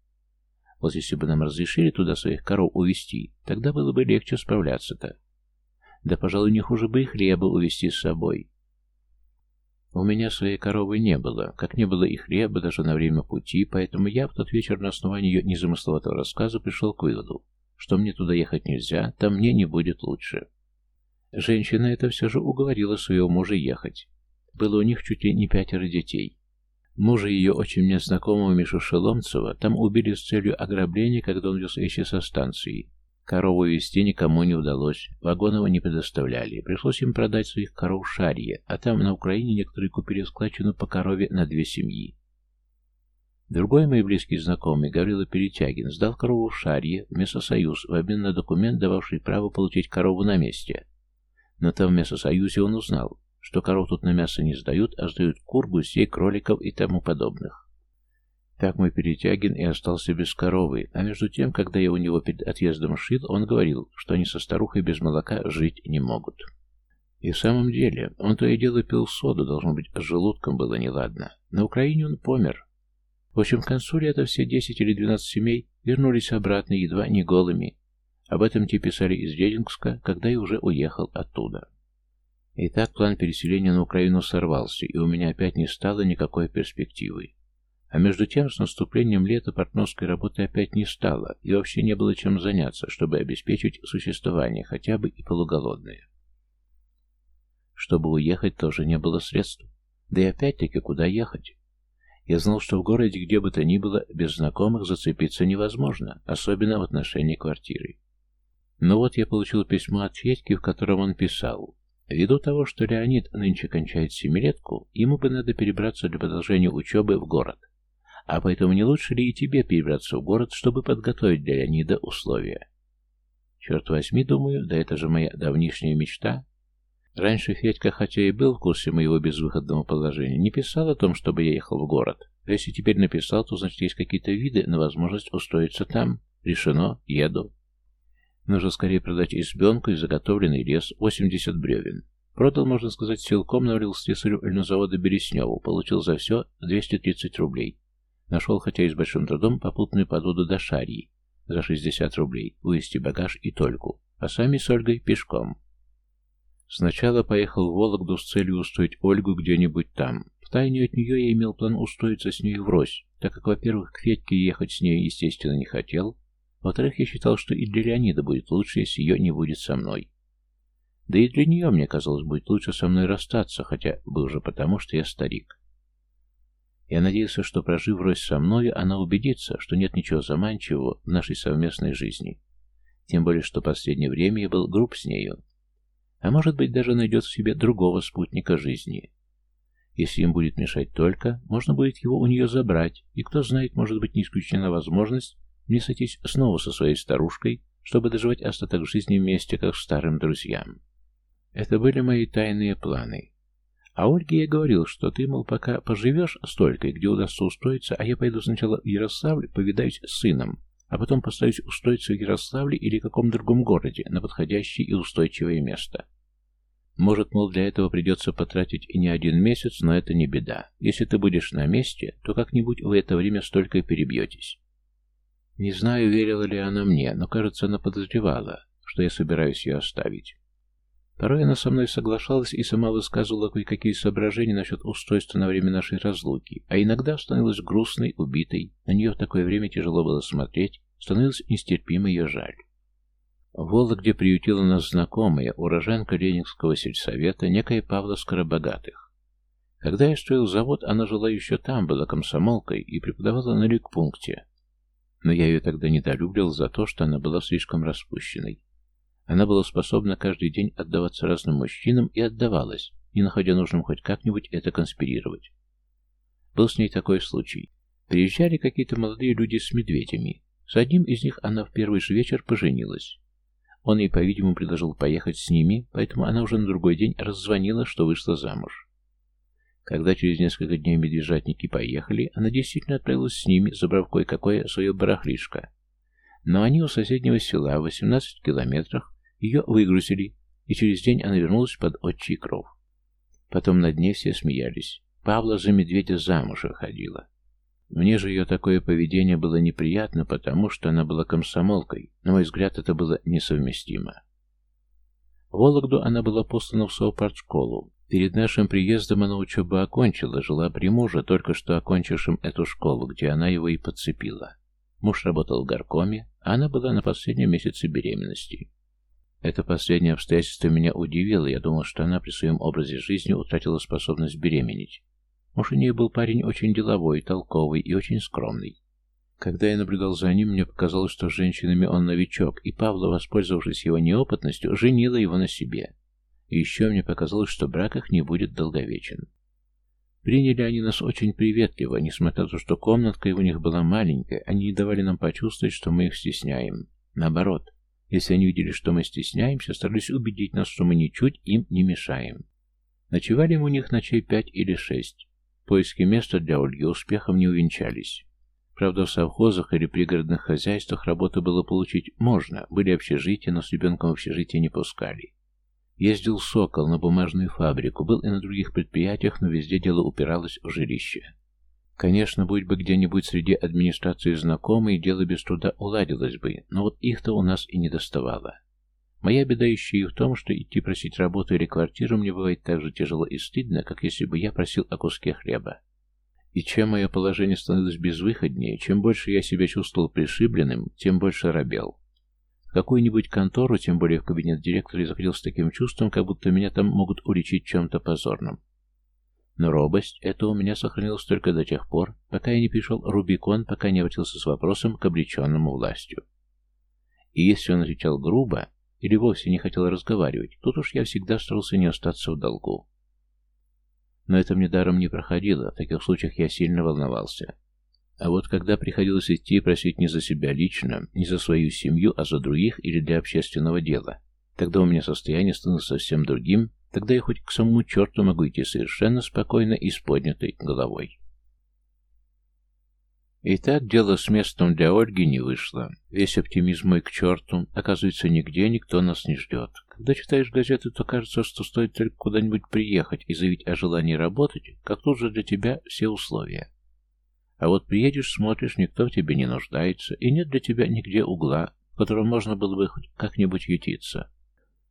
S1: Вот если бы нам разрешили туда своих коров увезти, тогда было бы легче справляться-то. Да, пожалуй, не хуже бы и хлеба увезти с собой. У меня своей коровы не было, как не было и хлеба даже на время пути, поэтому я в тот вечер на основании ее незамысловатого рассказа пришел к выводу, что мне туда ехать нельзя, там мне не будет лучше. Женщина это все же уговорила своего мужа ехать. Было у них чуть ли не пятеро детей. Мужа ее очень мне знакомого Мишу Шеломцева там убили с целью ограбления, когда он вез вещи со станции. Корову везти никому не удалось, вагонов не предоставляли. Пришлось им продать своих коров Шарье, а там на Украине некоторые купили складчину по корове на две семьи. Другой мой близкий знакомый, Гаврила Перетягин, сдал корову в Шарье, в Мясосоюз, в обмен на документ, дававший право получить корову на месте. Но там в Мясосоюзе он узнал, что коров тут на мясо не сдают, а сдают кур, гусей, кроликов и тому подобных. Так мой Перетягин и остался без коровы, а между тем, когда я у него перед отъездом шил, он говорил, что они со старухой без молока жить не могут. И в самом деле, он то и дело пил соду, должно быть, с желудком было неладно. На Украине он помер. В общем, к концу лета все десять или двенадцать семей вернулись обратно, едва не голыми. Об этом те писали из Дедингска, когда я уже уехал оттуда. И так план переселения на Украину сорвался, и у меня опять не стало никакой перспективы. А между тем, с наступлением лета портновской работы опять не стало, и вообще не было чем заняться, чтобы обеспечить существование, хотя бы и полуголодное. Чтобы уехать, тоже не было средств. Да и опять-таки, куда ехать? Я знал, что в городе, где бы то ни было, без знакомых зацепиться невозможно, особенно в отношении квартиры. Но вот я получил письмо от Федьки, в котором он писал. Ввиду того, что Леонид нынче кончает семилетку, ему бы надо перебраться для продолжения учебы в город. А поэтому не лучше ли и тебе перебраться в город, чтобы подготовить для Леонида условия? Черт возьми, думаю, да это же моя давнишняя мечта. Раньше Федька, хотя и был в курсе моего безвыходного положения, не писал о том, чтобы я ехал в город. А если теперь написал, то значит есть какие-то виды на возможность устроиться там. Решено, еду. Нужно скорее продать избенку и заготовленный лес, 80 бревен. Продал, можно сказать, силком навалил слесарю льнозавода Бересневу, получил за все 230 рублей. Нашел, хотя и с большим трудом, попутную подводу до Шарии за 60 рублей, вывести багаж и только, а сами с Ольгой пешком. Сначала поехал в Вологду с целью устроить Ольгу где-нибудь там. Втайне от нее я имел план устроиться с ней врозь, так как, во-первых, к Федьке ехать с ней, естественно, не хотел, во-вторых, я считал, что и для Леонида будет лучше, если ее не будет со мной. Да и для нее, мне казалось, будет лучше со мной расстаться, хотя бы уже потому, что я старик. Я надеялся, что, прожив врозь со мною, она убедится, что нет ничего заманчивого в нашей совместной жизни. Тем более, что последнее время я был груб с нею. А может быть, даже найдет в себе другого спутника жизни. Если им будет мешать только, можно будет его у нее забрать, и кто знает, может быть, не исключена возможность мне сойтись снова со своей старушкой, чтобы доживать остаток жизни вместе, как старым друзьям. Это были мои тайные планы. А Ольге я говорил, что ты, мол, пока поживешь столько, где удастся устроиться, а я пойду сначала в Ярославль, повидаюсь с сыном, а потом постараюсь устроиться в Ярославле или каком другом городе на подходящее и устойчивое место. Может, мол, для этого придется потратить и не один месяц, но это не беда. Если ты будешь на месте, то как-нибудь вы это время столько перебьетесь. Не знаю, верила ли она мне, но, кажется, она подозревала, что я собираюсь ее оставить. Порой она со мной соглашалась и сама высказывала кое-какие соображения насчет устройства на время нашей разлуки, а иногда становилась грустной, убитой, на нее в такое время тяжело было смотреть, становилось нестерпимо ее жаль. В Вологде приютила нас знакомая, уроженка Ленинского сельсовета, некая Павла Скоробогатых. Когда я строил завод, она жила еще там, была комсомолкой и преподавала на рекпункте. Но я ее тогда недолюбливал за то, что она была слишком распущенной. Она была способна каждый день отдаваться разным мужчинам и отдавалась, не находя нужным хоть как-нибудь это конспирировать. Был с ней такой случай. Приезжали какие-то молодые люди с медведями. С одним из них она в первый же вечер поженилась. Он ей, по-видимому, предложил поехать с ними, поэтому она уже на другой день раззвонила, что вышла замуж. Когда через несколько дней медвежатники поехали, она действительно отправилась с ними, забрав кое-какое свое барахлишко. Но они у соседнего села, в 18 километрах, ее выгрузили, и через день она вернулась под отчий кров. Потом над ней все смеялись. Павла за медведя замуж выходила. Мне же ее такое поведение было неприятно, потому что она была комсомолкой. На мой взгляд, это было несовместимо. В Вологду она была послана в совпартшколу. Перед нашим приездом она учебу окончила, жила при муже, только что окончившим эту школу, где она его и подцепила. Муж работал в горкоме, а она была на последнем месяце беременности. Это последнее обстоятельство меня удивило, я думал, что она при своем образе жизни утратила способность беременеть. Муж у нее был парень очень деловой, толковый и очень скромный. Когда я наблюдал за ним, мне показалось, что с женщинами он новичок, и Павла, воспользовавшись его неопытностью, женила его на себе. И еще мне показалось, что брак их не будет долговечен. Приняли они нас очень приветливо, несмотря на то, что комнатка у них была маленькая, они не давали нам почувствовать, что мы их стесняем. Наоборот, если они видели, что мы стесняемся, старались убедить нас, что мы ничуть им не мешаем. Ночевали мы у них ночей пять или шесть. Поиски места для Ольги успехом не увенчались. Правда, в совхозах или пригородных хозяйствах работу было получить можно, были общежития, но с ребенком в общежитие не пускали. Ездил Сокол на бумажную фабрику, был и на других предприятиях, но везде дело упиралось в жилище. Конечно, будь бы где-нибудь среди администрации знакомые, дело без труда уладилось бы, но вот их-то у нас и не доставало. Моя беда еще и в том, что идти просить работу или квартиру мне бывает так же тяжело и стыдно, как если бы я просил о куске хлеба. И чем мое положение становилось безвыходнее, чем больше я себя чувствовал пришибленным, тем больше робел. В какую-нибудь контору, тем более в кабинет директора, я заходил с таким чувством, как будто меня там могут уличить чем-то позорным. Но робость эта у меня сохранилась только до тех пор, пока я не пришел Рубикон, пока не обратился с вопросом к облеченному властью. И если он отвечал грубо или вовсе не хотел разговаривать, тут уж я всегда старался не остаться в долгу. Но это мне даром не проходило, в таких случаях я сильно волновался. А вот когда приходилось идти и просить не за себя лично, не за свою семью, а за других или для общественного дела, тогда у меня состояние становилось совсем другим, тогда я хоть к самому черту могу идти совершенно спокойно и с поднятой головой. И так дело с местом для Ольги не вышло. Весь оптимизм мой к черту. Оказывается, нигде никто нас не ждет. Когда читаешь газеты, то кажется, что стоит только куда-нибудь приехать и заявить о желании работать, как тут же для тебя все условия. А вот приедешь, смотришь, никто в тебе не нуждается, и нет для тебя нигде угла, в котором можно было бы хоть как-нибудь ютиться.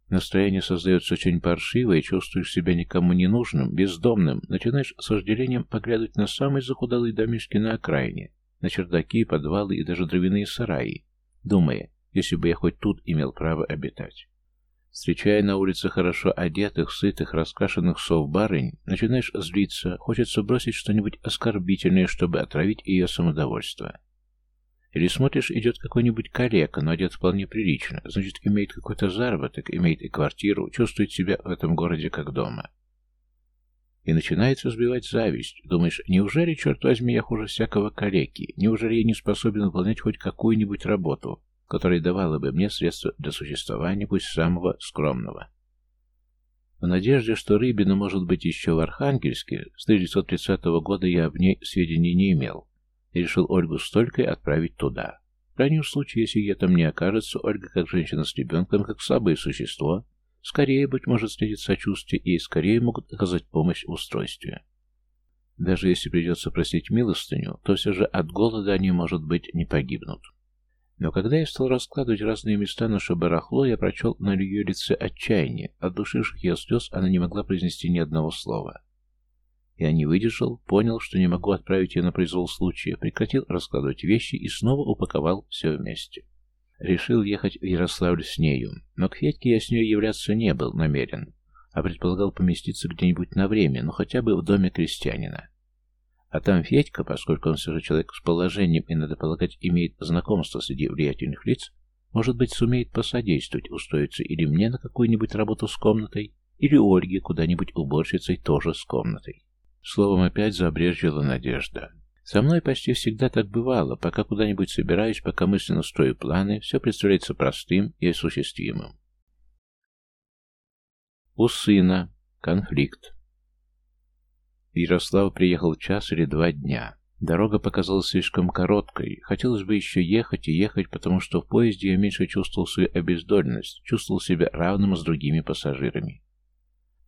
S1: Настроение создается очень паршивое, чувствуешь себя никому не нужным, бездомным, начинаешь с вожделением поглядывать на самые захудалые домишки на окраине, на чердаки, подвалы и даже дровяные сараи, думая, если бы я хоть тут имел право обитать. Встречая на улице хорошо одетых, сытых, раскрашенных сов-барынь, начинаешь злиться, хочется бросить что-нибудь оскорбительное, чтобы отравить ее самодовольство. Или смотришь, идет какой-нибудь калека, но одет вполне прилично, значит, имеет какой-то заработок, имеет и квартиру, чувствует себя в этом городе как дома. И начинается сбивать зависть. Думаешь, неужели, черт возьми, я хуже всякого калеки? Неужели я не способен выполнять хоть какую-нибудь работу? которая давала бы мне средства для существования, пусть самого скромного. В надежде, что Рыбина может быть еще в Архангельске, с 1930 года я об ней сведений не имел, и решил Ольгу столько отправить туда. В крайнем случае, если ее там не окажется, Ольга, как женщина с ребенком, как слабое существо, скорее, быть может, встретит сочувствие и скорее могут оказать помощь в устройстве. Даже если придется просить милостыню, то все же от голода они, может быть, не погибнут. Но когда я стал раскладывать разные места наше барахло, я прочел на ее лице отчаяние. От душивших ее слез она не могла произнести ни одного слова. Я не выдержал, понял, что не могу отправить ее на произвол случая, прекратил раскладывать вещи и снова упаковал все вместе. Решил ехать в Ярославль с нею, но к Федьке я с ней являться не был намерен, а предполагал поместиться где-нибудь на время, ну хотя бы в доме крестьянина. А там Федька, поскольку он все же человек с положением и, надо полагать, имеет знакомство среди влиятельных лиц, может быть, сумеет посодействовать, устроиться или мне на какую-нибудь работу с комнатой, или Ольге куда-нибудь уборщицей тоже с комнатой. Словом, опять забрежила надежда. Со мной почти всегда так бывало, пока куда-нибудь собираюсь, пока мысленно строю планы, все представляется простым и осуществимым. У сына конфликт. Ярослав приехал час или два дня. Дорога показалась слишком короткой. Хотелось бы еще ехать и ехать, потому что в поезде я меньше чувствовал свою обездоленность, чувствовал себя равным с другими пассажирами.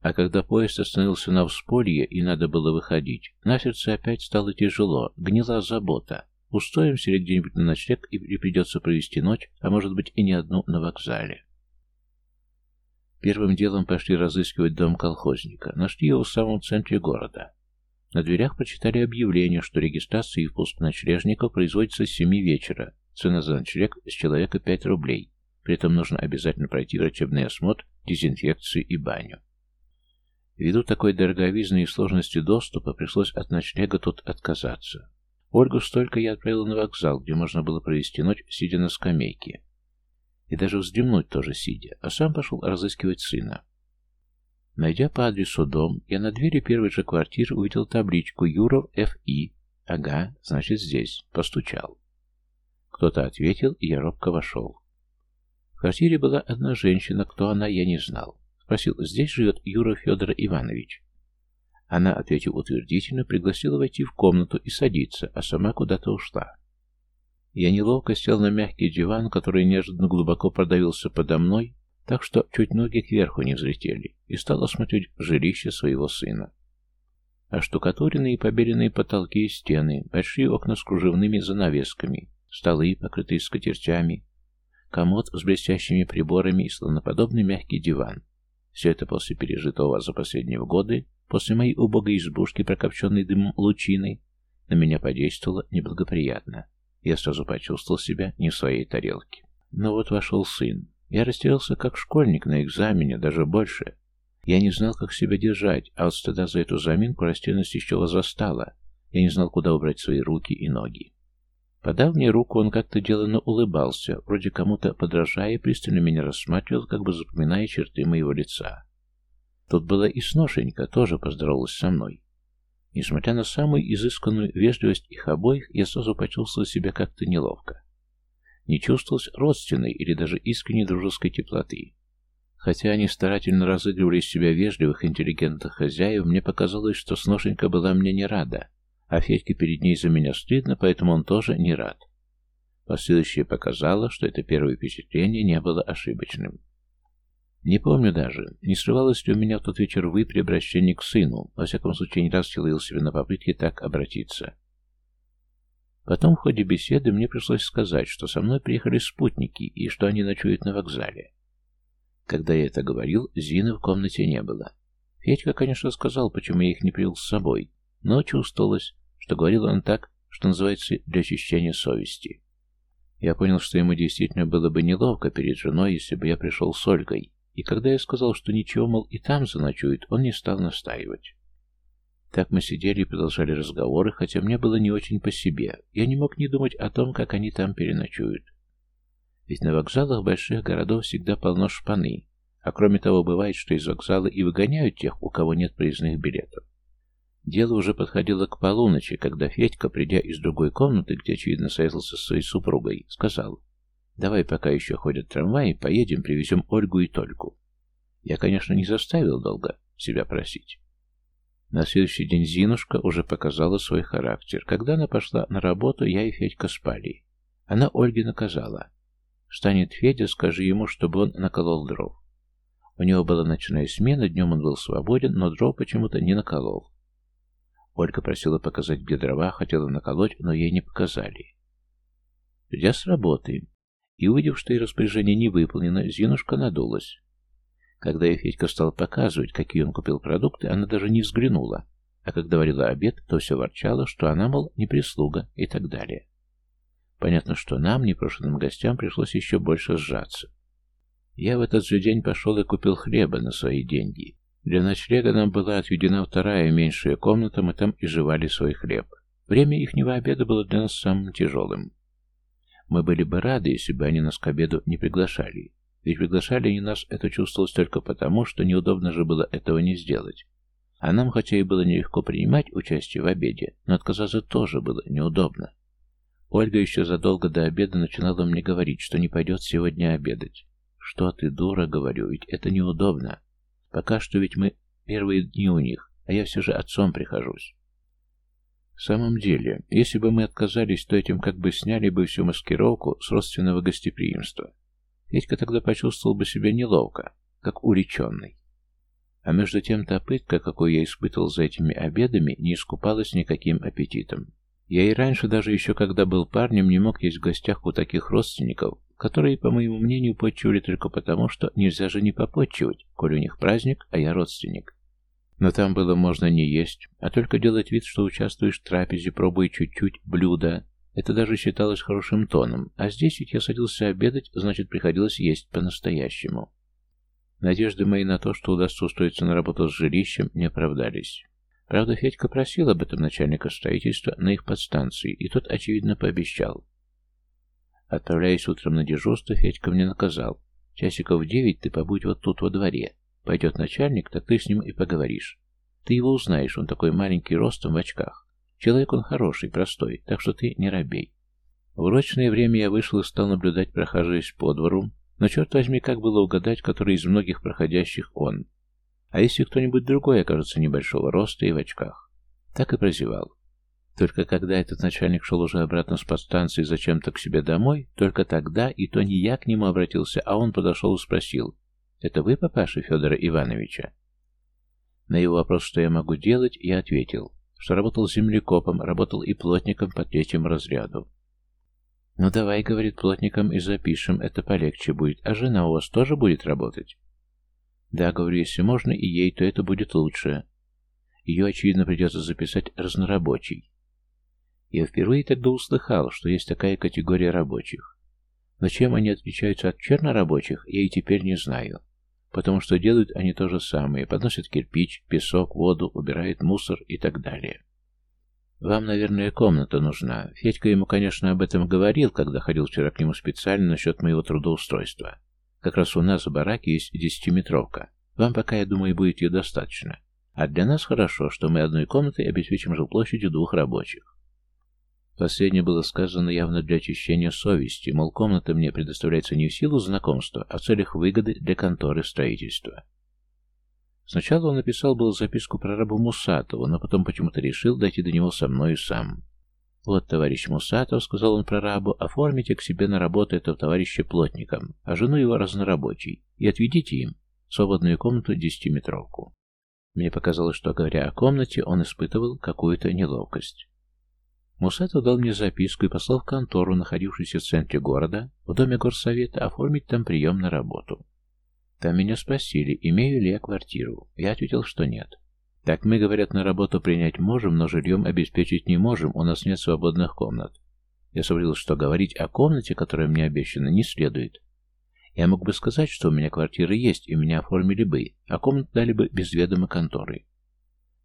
S1: А когда поезд остановился на всполье и надо было выходить, на сердце опять стало тяжело, гнила забота. Устоимся ли где-нибудь на ночлег или придется провести ночь, а может быть и не одну на вокзале. Первым делом пошли разыскивать дом колхозника. Нашли его в самом центре города. На дверях прочитали объявление, что регистрация и впуск ночлежников производится с 7 вечера. Цена за ночлег с человека 5 рублей. При этом нужно обязательно пройти врачебный осмотр, дезинфекцию и баню. Ввиду такой дороговизны и сложности доступа, пришлось от ночлега тут отказаться. Ольгу столько я отправил на вокзал, где можно было провести ночь, сидя на скамейке. И даже вздремнуть тоже сидя, а сам пошел разыскивать сына. Найдя по адресу дом, я на двери первой же квартиры увидел табличку «Юров Ф.И». Ага, значит здесь. Постучал. Кто-то ответил, и я робко вошел. В квартире была одна женщина, кто она, я не знал. Спросил, здесь живет Юра Федор Иванович. Она, ответив утвердительно, пригласила войти в комнату и садиться, а сама куда-то ушла. Я неловко сел на мягкий диван, который неожиданно глубоко продавился подо мной, так что чуть ноги кверху не взлетели, и стал осмотреть жилище своего сына. Оштукатуренные и побеленные потолки и стены, большие окна с кружевными занавесками, столы, покрытые скатертями, комод с блестящими приборами и слоноподобный мягкий диван. Все это после пережитого за последние годы После моей убогой избушки, прокопченной дымом лучиной, на меня подействовало неблагоприятно. Я сразу почувствовал себя не в своей тарелке. Но вот вошел сын. Я растерялся как школьник на экзамене, даже больше. Я не знал, как себя держать, а от стыда за эту заминку растерянность еще возрастала. Я не знал, куда убрать свои руки и ноги. Подав мне руку, он как-то деланно улыбался, вроде кому-то подражая, пристально меня рассматривал, как бы запоминая черты моего лица. Тут была и сношенька, тоже поздоровалась со мной. Несмотря на самую изысканную вежливость их обоих, я сразу почувствовал себя как-то неловко. Не чувствовалось родственной или даже искренней дружеской теплоты. Хотя они старательно разыгрывали из себя вежливых, интеллигентных хозяев, мне показалось, что сношенька была мне не рада, а Федьке перед ней за меня стыдно, поэтому он тоже не рад. Последующее показало, что это первое впечатление не было ошибочным. Не помню даже, не срывалось ли у меня в тот вечер вы при обращении к сыну, во всяком случае не раз ловил себе на попытке так обратиться. Потом в ходе беседы мне пришлось сказать, что со мной приехали спутники и что они ночуют на вокзале. Когда я это говорил, Зины в комнате не было. Федька, конечно, сказал, почему я их не привел с собой, но чувствовалось, что говорил он так, что называется, для очищения совести. Я понял, что ему действительно было бы неловко перед женой, если бы я пришел с Ольгой, и когда я сказал, что ничего, мол, и там заночует, он не стал настаивать. Так мы сидели и продолжали разговоры, хотя мне было не очень по себе. Я не мог не думать о том, как они там переночуют. Ведь на вокзалах больших городов всегда полно шпаны, а кроме того, бывает, что из вокзала и выгоняют тех, у кого нет проездных билетов. Дело уже подходило к полуночи, когда Федька, придя из другой комнаты, где, очевидно, советовался со своей супругой, сказал, Давай, пока еще ходят трамваи, поедем, привезем Ольгу и Тольку. Я, конечно, не заставил долго себя просить. На следующий день Зинушка уже показала свой характер. Когда она пошла на работу, я и Федька спали. Она Ольге наказала. Станет Федя, скажи ему, чтобы он наколол дров. У него была ночная смена, днем он был свободен, но дров почему-то не наколол. Ольга просила показать, где дрова, хотела наколоть, но ей не показали. Придя с работы, и, увидев, что и распоряжение не выполнено, Зинушка надулась. Когда я Федька стал показывать, какие он купил продукты, она даже не взглянула, а когда варила обед, то все ворчала, что она, мол, не прислуга и так далее. Понятно, что нам, непрошенным гостям, пришлось еще больше сжаться. Я в этот же день пошел и купил хлеба на свои деньги. Для ночлега нам была отведена вторая меньшая комната, мы там и жевали свой хлеб. Время ихнего обеда было для нас самым тяжелым. Мы были бы рады, если бы они нас к обеду не приглашали. Ведь приглашали они нас, это чувствовалось только потому, что неудобно же было этого не сделать. А нам, хотя и было нелегко принимать участие в обеде, но отказаться тоже было неудобно. Ольга еще задолго до обеда начинала мне говорить, что не пойдет сегодня обедать. «Что ты, дура?» — говорю, ведь это неудобно. Пока что ведь мы первые дни у них, а я все же отцом прихожусь. В самом деле, если бы мы отказались, то этим как бы сняли бы всю маскировку с родственного гостеприимства. Федька тогда почувствовал бы себя неловко, как уреченный. А между тем та пытка, какую я испытывал за этими обедами, не искупалась никаким аппетитом. Я и раньше, даже еще когда был парнем, не мог есть в гостях у таких родственников, которые, по моему мнению, почивали только потому, что нельзя же не попотчивать, коль у них праздник, а я родственник. Но там было можно не есть, а только делать вид, что участвуешь в трапезе, пробуя чуть-чуть блюда. Это даже считалось хорошим тоном, а здесь ведь я садился обедать, значит, приходилось есть по-настоящему. Надежды мои на то, что удастся устроиться на работу с жилищем, не оправдались. Правда, Федька просил об этом начальника строительства на их подстанции, и тот, очевидно, пообещал. Отправляясь утром на дежурство, Федька мне наказал. Часиков девять ты побудь вот тут во дворе. Пойдет начальник, так ты с ним и поговоришь. Ты его узнаешь, он такой маленький ростом в очках. Человек он хороший, простой, так что ты не робей. В урочное время я вышел и стал наблюдать, прохаживаясь по двору, но, черт возьми, как было угадать, который из многих проходящих он. А если кто-нибудь другой окажется небольшого роста и в очках? Так и прозевал. Только когда этот начальник шел уже обратно с подстанции зачем-то к себе домой, только тогда, и то не я к нему обратился, а он подошел и спросил, «Это вы, папаша Федора Ивановича?» На его вопрос, что я могу делать, я ответил, что работал землекопом, работал и плотником по третьему разряду. «Ну давай, — говорит плотником, — и запишем, это полегче будет. А жена у вас тоже будет работать?» «Да, — говорю, — если можно и ей, то это будет лучше. Ее, очевидно, придется записать разнорабочий. Я впервые тогда услыхал, что есть такая категория рабочих. Но чем они отличаются от чернорабочих, я и теперь не знаю. Потому что делают они то же самое. Подносят кирпич, песок, воду, убирают мусор и так далее. Вам, наверное, комната нужна. Федька ему, конечно, об этом говорил, когда ходил вчера к нему специально насчет моего трудоустройства. Как раз у нас в бараке есть десятиметровка. Вам пока, я думаю, будет ее достаточно. А для нас хорошо, что мы одной комнатой обеспечим жилплощадью двух рабочих. Последнее было сказано явно для очищения совести, мол, комната мне предоставляется не в силу знакомства, а в целях выгоды для конторы строительства. Сначала он написал было записку про рабу Мусатова, но потом почему-то решил дойти до него со мною сам. «Вот, товарищ Мусатов, — сказал он про рабу, — оформите к себе на работу этого товарища плотником, а жену его разнорабочий, и отведите им свободную комнату десятиметровку». Мне показалось, что, говоря о комнате, он испытывал какую-то неловкость. Мусатов дал мне записку и послал в контору, находившуюся в центре города, в доме горсовета, оформить там прием на работу. Там меня спросили, имею ли я квартиру. Я ответил, что нет. Так мы, говорят, на работу принять можем, но жильем обеспечить не можем, у нас нет свободных комнат. Я сообразил, что говорить о комнате, которая мне обещана, не следует. Я мог бы сказать, что у меня квартира есть, и меня оформили бы, а комнату дали бы без ведома конторы.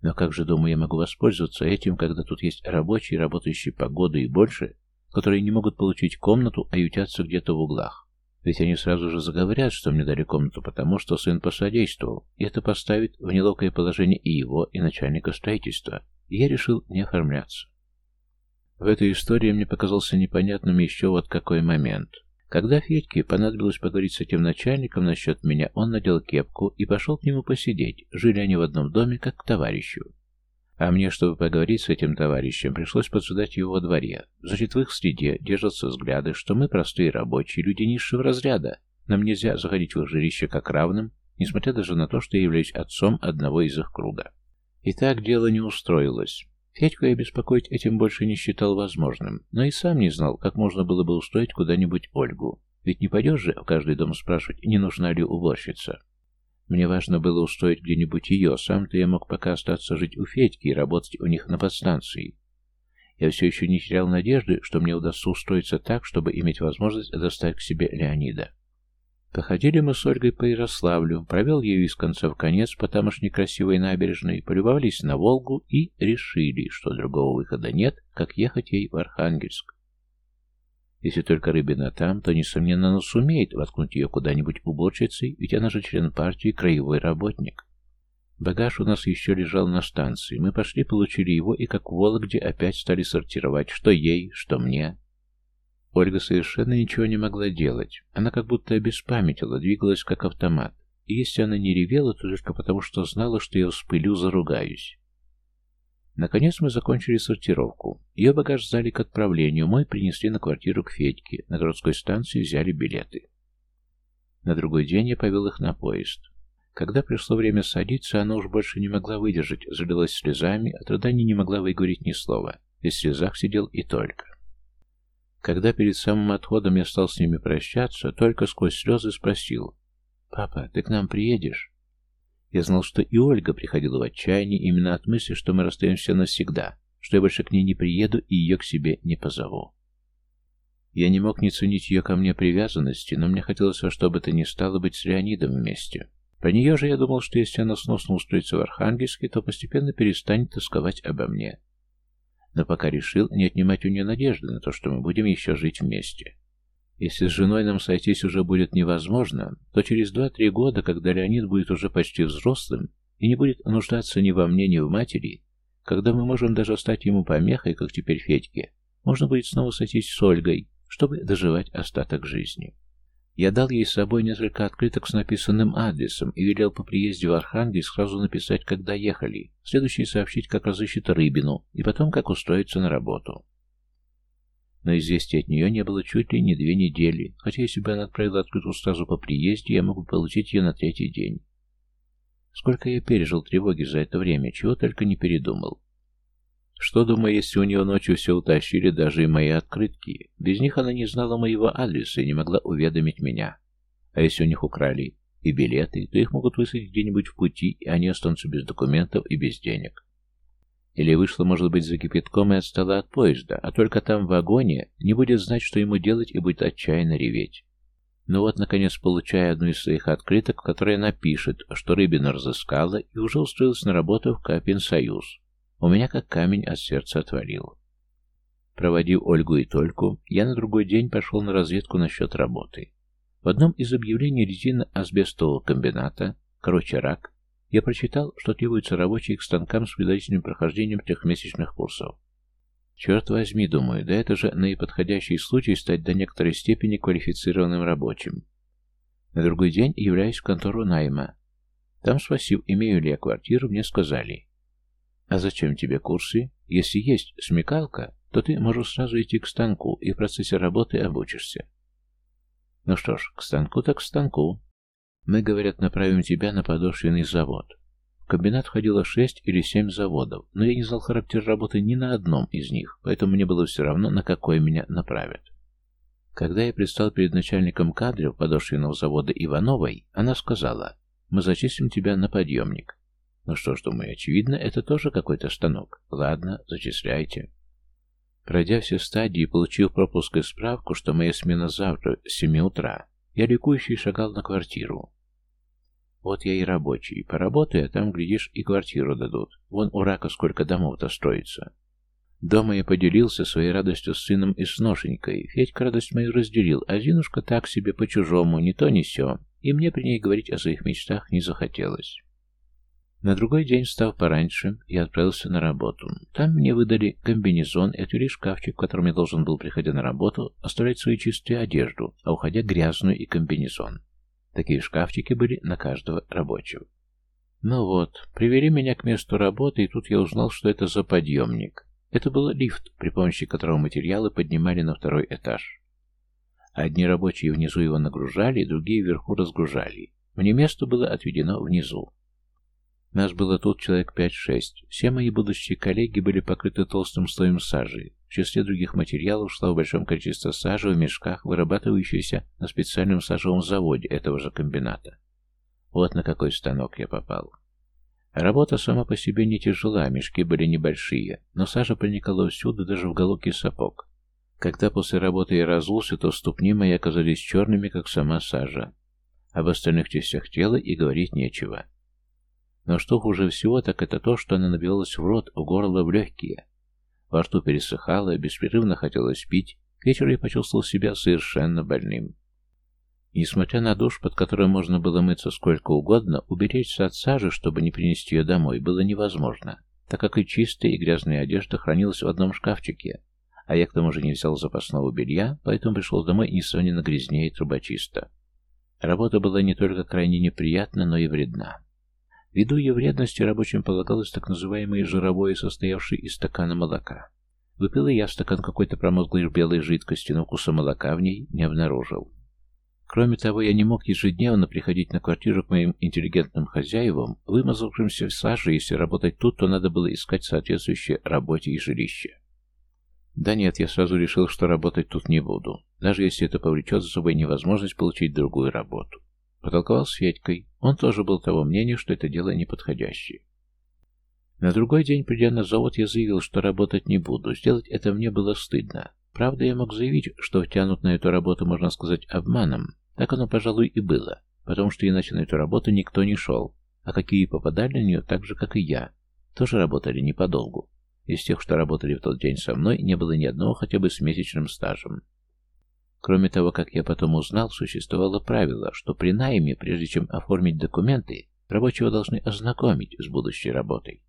S1: Но как же, думаю, я могу воспользоваться этим, когда тут есть рабочие, работающие по году и больше, которые не могут получить комнату, а ютятся где-то в углах? Ведь они сразу же заговорят, что мне дали комнату, потому что сын посодействовал, и это поставит в неловкое положение и его, и начальника строительства. И я решил не оформляться. В этой истории мне показался непонятным еще вот какой момент. Когда Федьке понадобилось поговорить с этим начальником насчет меня, он надел кепку и пошел к нему посидеть. Жили они в одном доме, как к товарищу. А мне, чтобы поговорить с этим товарищем, пришлось поджидать его во дворе. Значит, в их среде держатся взгляды, что мы простые рабочие, люди низшего разряда. Нам нельзя заходить в их жилище как равным, несмотря даже на то, что я являюсь отцом одного из их круга. И так дело не устроилось. Федьку я беспокоить этим больше не считал возможным, но и сам не знал, как можно было бы устроить куда-нибудь Ольгу. Ведь не пойдешь же в каждый дом спрашивать, не нужна ли уборщица. Мне важно было устроить где-нибудь ее, сам-то я мог пока остаться жить у Федьки и работать у них на подстанции. Я все еще не терял надежды, что мне удастся устроиться так, чтобы иметь возможность достать к себе Леонида. Походили мы с Ольгой по Ярославлю, провел ее из конца в конец по тамошней красивой набережной, полюбовались на Волгу и решили, что другого выхода нет, как ехать ей в Архангельск. Если только Рыбина там, то, несомненно, она сумеет воткнуть ее куда-нибудь уборщицей, ведь она же член партии, краевой работник. Багаж у нас еще лежал на станции. Мы пошли, получили его и, как в Вологде, опять стали сортировать, что ей, что мне. Ольга совершенно ничего не могла делать. Она как будто обеспамятила, двигалась как автомат. И если она не ревела, то только потому, что знала, что я вспылю, заругаюсь. Наконец мы закончили сортировку. Ее багаж сдали к отправлению, мой принесли на квартиру к Федьке. На городской станции взяли билеты. На другой день я повел их на поезд. Когда пришло время садиться, она уж больше не могла выдержать, залилась слезами, от рыданий не могла выговорить ни слова. Весь в слезах сидел и только. Когда перед самым отходом я стал с ними прощаться, только сквозь слезы спросил, «Папа, ты к нам приедешь?» Я знал, что и Ольга приходила в отчаяние именно от мысли, что мы расстаемся навсегда, что я больше к ней не приеду и ее к себе не позову. Я не мог не ценить ее ко мне привязанности, но мне хотелось во что бы то ни стало быть с Леонидом вместе. Про нее же я думал, что если она сносно устроится в Архангельске, то постепенно перестанет тосковать обо мне. Но пока решил не отнимать у нее надежды на то, что мы будем еще жить вместе. Если с женой нам сойтись уже будет невозможно, то через два-три года, когда Леонид будет уже почти взрослым и не будет нуждаться ни во мне, ни в матери, когда мы можем даже стать ему помехой, как теперь Федьке, можно будет снова сойтись с Ольгой, чтобы доживать остаток жизни. Я дал ей с собой несколько открыток с написанным адресом и велел по приезде в Архангельск сразу написать, когда ехали, следующий сообщить, как разыщет Рыбину, и потом, как устроиться на работу. Но известия от нее не было чуть ли не две недели, хотя если бы она отправила открытку сразу по приезде, я мог бы получить ее на третий день. Сколько я пережил тревоги за это время, чего только не передумал. Что, думаю, если у нее ночью все утащили, даже и мои открытки? Без них она не знала моего адреса и не могла уведомить меня. А если у них украли и билеты, то их могут высадить где-нибудь в пути, и они останутся без документов и без денег. Или вышла, может быть, за кипятком и отстала от поезда, а только там в вагоне не будет знать, что ему делать, и будет отчаянно реветь. Ну вот, наконец, получая одну из своих открыток, в которой она пишет, что Рыбина разыскала и уже устроилась на работу в Капинсоюз. У меня как камень от сердца отвалил. Проводив Ольгу и Тольку, я на другой день пошел на разведку насчет работы. В одном из объявлений резино-асбестового комбината, короче, рак, я прочитал, что требуются рабочие к станкам с предварительным прохождением трехмесячных курсов. Черт возьми, думаю, да это же наиподходящий случай стать до некоторой степени квалифицированным рабочим. На другой день являюсь в контору найма. Там, спросив, имею ли я квартиру, мне сказали, а зачем тебе курсы? Если есть смекалка, то ты можешь сразу идти к станку и в процессе работы обучишься. Ну что ж, к станку так к станку. Мы, говорят, направим тебя на подошвенный завод. В комбинат входило шесть или семь заводов, но я не знал характер работы ни на одном из них, поэтому мне было все равно, на какой меня направят. Когда я предстал перед начальником кадров подошвенного завода Ивановой, она сказала, мы зачислим тебя на подъемник. Ну что ж, думаю, очевидно, это тоже какой-то станок. Ладно, зачисляйте. Пройдя все стадии и получив пропуск и справку, что моя смена завтра с 7 утра, я ликующий шагал на квартиру. Вот я и рабочий. Поработаю, а там, глядишь, и квартиру дадут. Вон у рака сколько домов-то строится. Дома я поделился своей радостью с сыном и с ношенькой. Федька радость мою разделил, а Зинушка так себе по-чужому, ни то ни сё, и мне при ней говорить о своих мечтах не захотелось. На другой день, встав пораньше, я отправился на работу. Там мне выдали комбинезон и отвели шкафчик, в котором я должен был, приходя на работу, оставлять свою чистую одежду, а уходя грязную и комбинезон. Такие шкафчики были на каждого рабочего. Ну вот, привели меня к месту работы, и тут я узнал, что это за подъемник. Это был лифт, при помощи которого материалы поднимали на второй этаж. Одни рабочие внизу его нагружали, другие вверху разгружали. Мне место было отведено внизу. Нас было тут человек пять-шесть. Все мои будущие коллеги были покрыты толстым слоем сажи. В числе других материалов шла в большом количестве сажи в мешках, вырабатывающейся на специальном сажевом заводе этого же комбината. Вот на какой станок я попал. Работа сама по себе не тяжела, мешки были небольшие, но сажа проникала всюду, даже в головки сапог. Когда после работы я разулся, то ступни мои оказались черными, как сама сажа. Об остальных частях тела и говорить нечего. Но что хуже всего, так это то, что она набивалась в рот, в горло, в легкие. Во рту пересыхало, беспрерывно хотелось пить. К вечеру я почувствовал себя совершенно больным. Несмотря на душ, под которым можно было мыться сколько угодно, уберечься от сажи, чтобы не принести ее домой, было невозможно, так как и чистая, и грязная одежда хранилась в одном шкафчике, а я к тому же не взял запасного белья, поэтому пришел домой несомненно грязнее трубочиста. Работа была не только крайне неприятна, но и вредна. Ввиду ее вредности рабочим полагалось так называемое жировое, состоявшее из стакана молока. Выпил и я стакан какой-то промозглой белой жидкости, но вкуса молока в ней не обнаружил. Кроме того, я не мог ежедневно приходить на квартиру к моим интеллигентным хозяевам, вымазавшимся в саже, если работать тут, то надо было искать соответствующее работе и жилище. Да нет, я сразу решил, что работать тут не буду, даже если это повлечет за собой невозможность получить другую работу. Потолковал с Федькой. Он тоже был того мнения, что это дело неподходящее. На другой день, придя на завод, я заявил, что работать не буду. Сделать это мне было стыдно. Правда, я мог заявить, что втянут на эту работу, можно сказать, обманом. Так оно, пожалуй, и было. потому что иначе на эту работу никто не шел, а какие попадали на нее так же, как и я, тоже работали не подолгу. Из тех, что работали в тот день со мной, не было ни одного хотя бы с месячным стажем. Кроме того, как я потом узнал, существовало правило, что при найме, прежде чем оформить документы, рабочего должны ознакомить с будущей работой.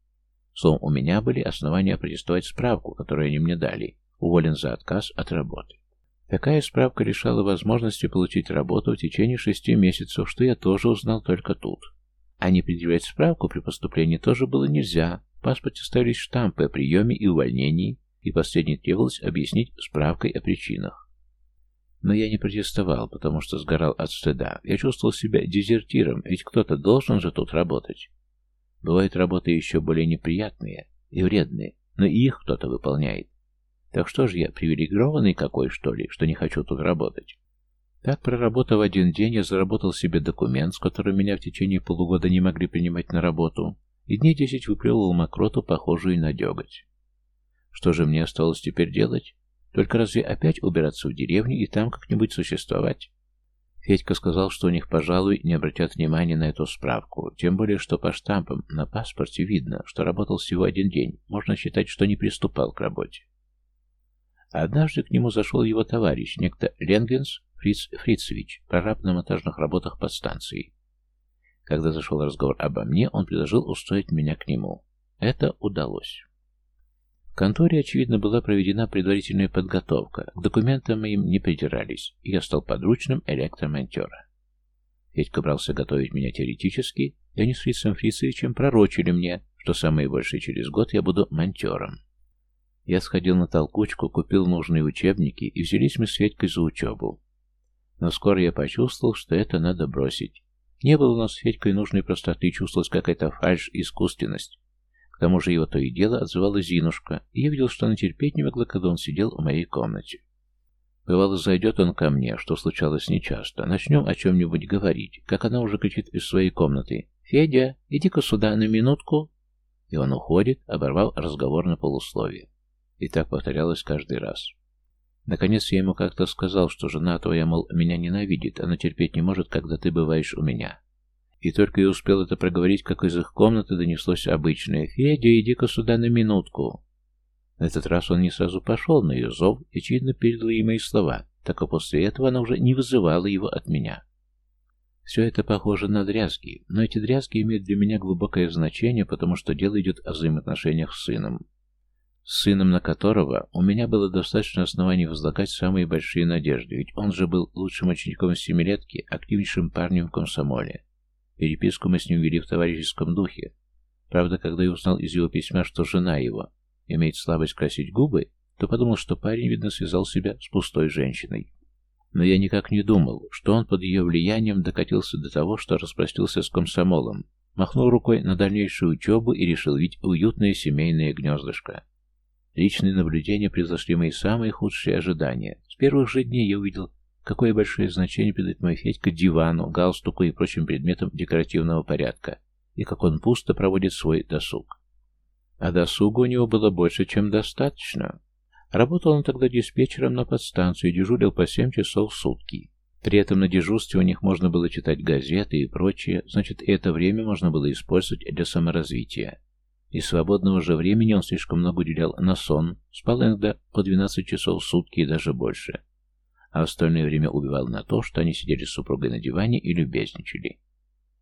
S1: Словом, у меня были основания протестовать справку, которую они мне дали, уволен за отказ от работы. Такая справка решала возможности получить работу в течение шести месяцев, что я тоже узнал только тут. А не предъявлять справку при поступлении тоже было нельзя. В паспорте ставились штампы о приеме и увольнении, и последний требовалось объяснить справкой о причинах. Но я не протестовал, потому что сгорал от стыда. Я чувствовал себя дезертиром, ведь кто-то должен же тут работать. Бывают работы еще более неприятные и вредные, но и их кто-то выполняет. Так что же я, привилегированный какой, что ли, что не хочу тут работать? Так, проработав один день, я заработал себе документ, с которым меня в течение полугода не могли принимать на работу, и дней десять выплевывал мокроту, похожую на деготь. Что же мне осталось теперь делать? Только разве опять убираться в деревню и там как-нибудь существовать? Федька сказал, что у них, пожалуй, не обратят внимания на эту справку, тем более, что по штампам на паспорте видно, что работал всего один день, можно считать, что не приступал к работе. Однажды к нему зашел его товарищ, некто Ленгенс Фриц Фрицевич, прораб на монтажных работах под станцией. Когда зашел разговор обо мне, он предложил устроить меня к нему. Это удалось. В конторе, очевидно, была проведена предварительная подготовка. К документам моим не придирались, и я стал подручным электромонтера. Федька брался готовить меня теоретически, и они с Фрицем Фрицевичем пророчили мне, что самое большее через год я буду монтером. Я сходил на толкучку, купил нужные учебники, и взялись мы с Федькой за учебу. Но скоро я почувствовал, что это надо бросить. Не было у нас с Федькой нужной простоты, чувствовалась какая-то фальшь и искусственность. К тому же его то и дело отзывала Зинушка, и я видел, что она терпеть не могла, когда он сидел в моей комнате. Бывало, зайдет он ко мне, что случалось нечасто. Начнем о чем-нибудь говорить, как она уже кричит из своей комнаты. «Федя, иди-ка сюда на минутку!» И он уходит, оборвав разговор на полусловие. И так повторялось каждый раз. Наконец я ему как-то сказал, что жена твоя, мол, меня ненавидит, она терпеть не может, когда ты бываешь у меня. И только я успел это проговорить, как из их комнаты донеслось обычное «Федя, иди-ка сюда на минутку». На этот раз он не сразу пошел на ее зов и, очевидно, передал ей мои слова, так как после этого она уже не вызывала его от меня. Все это похоже на дрязги, но эти дрязги имеют для меня глубокое значение, потому что дело идет о взаимоотношениях с сыном с сыном на которого у меня было достаточно оснований возлагать самые большие надежды, ведь он же был лучшим учеником семилетки, активнейшим парнем в комсомоле. Переписку мы с ним вели в товарищеском духе. Правда, когда я узнал из его письма, что жена его имеет слабость красить губы, то подумал, что парень, видно, связал себя с пустой женщиной. Но я никак не думал, что он под ее влиянием докатился до того, что распростился с комсомолом, махнул рукой на дальнейшую учебу и решил видеть уютное семейное гнездышко. Личные наблюдения превзошли мои самые худшие ожидания. С первых же дней я увидел, какое большое значение придает мой Федька дивану, галстуку и прочим предметам декоративного порядка, и как он пусто проводит свой досуг. А досуга у него было больше, чем достаточно. Работал он тогда диспетчером на подстанции, дежурил по 7 часов в сутки. При этом на дежурстве у них можно было читать газеты и прочее, значит, это время можно было использовать для саморазвития. Из свободного же времени он слишком много уделял на сон, спал иногда по 12 часов в сутки и даже больше. А остальное время убивал на то, что они сидели с супругой на диване и любезничали.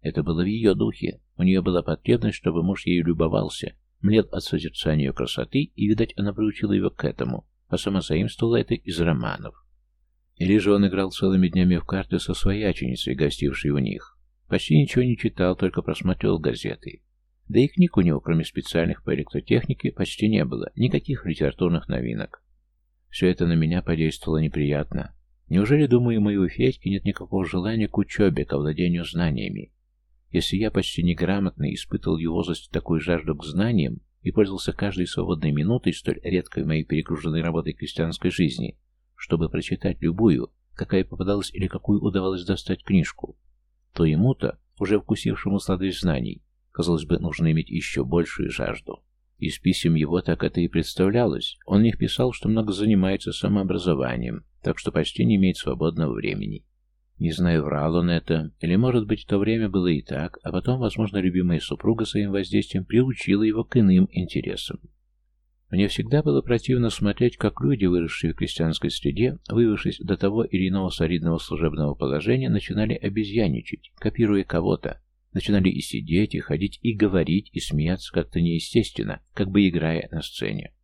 S1: Это было в ее духе. У нее была потребность, чтобы муж ею любовался, млел от созерцания ее красоты, и, видать, она приучила его к этому, а сама заимствовала это из романов. Или же он играл целыми днями в карты со свояченицей, гостившей у них. Почти ничего не читал, только просматривал газеты. Да и книг у него, кроме специальных по электротехнике, почти не было, никаких литературных новинок. Все это на меня подействовало неприятно. Неужели, думаю, моего Федьки нет никакого желания к учебе, к овладению знаниями? Если я почти неграмотно испытывал его возрасте такую жажду к знаниям и пользовался каждой свободной минутой, столь редкой в моей перегруженной работой крестьянской жизни, чтобы прочитать любую, какая попадалась или какую удавалось достать книжку, то ему-то, уже вкусившему сладость знаний, Казалось бы, нужно иметь еще большую жажду. Из писем его так это и представлялось. Он в них писал, что много занимается самообразованием, так что почти не имеет свободного времени. Не знаю, врал он это, или, может быть, в то время было и так, а потом, возможно, любимая супруга своим воздействием приучила его к иным интересам. Мне всегда было противно смотреть, как люди, выросшие в крестьянской среде, вывившись до того или иного солидного служебного положения, начинали обезьяничать, копируя кого-то, начинали и сидеть, и ходить, и говорить, и смеяться как-то неестественно, как бы играя на сцене.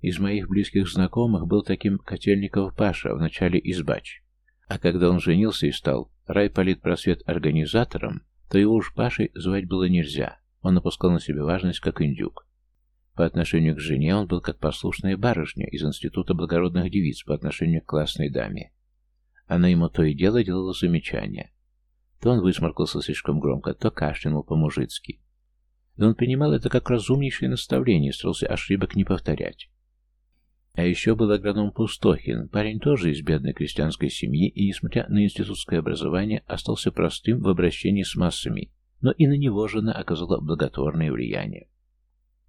S1: Из моих близких знакомых был таким Котельников Паша, вначале избач. А когда он женился и стал райполитпросвет организатором, то его уж Пашей звать было нельзя. Он напускал на себя важность, как индюк. По отношению к жене он был как послушная барышня из Института благородных девиц по отношению к классной даме. Она ему то и дело делала замечания. То он высморкался слишком громко, то кашлянул по-мужицки. И он принимал это как разумнейшее наставление, старался ошибок не повторять. А еще был агроном Пустохин, парень тоже из бедной крестьянской семьи и, несмотря на институтское образование, остался простым в обращении с массами, но и на него жена оказала благотворное влияние.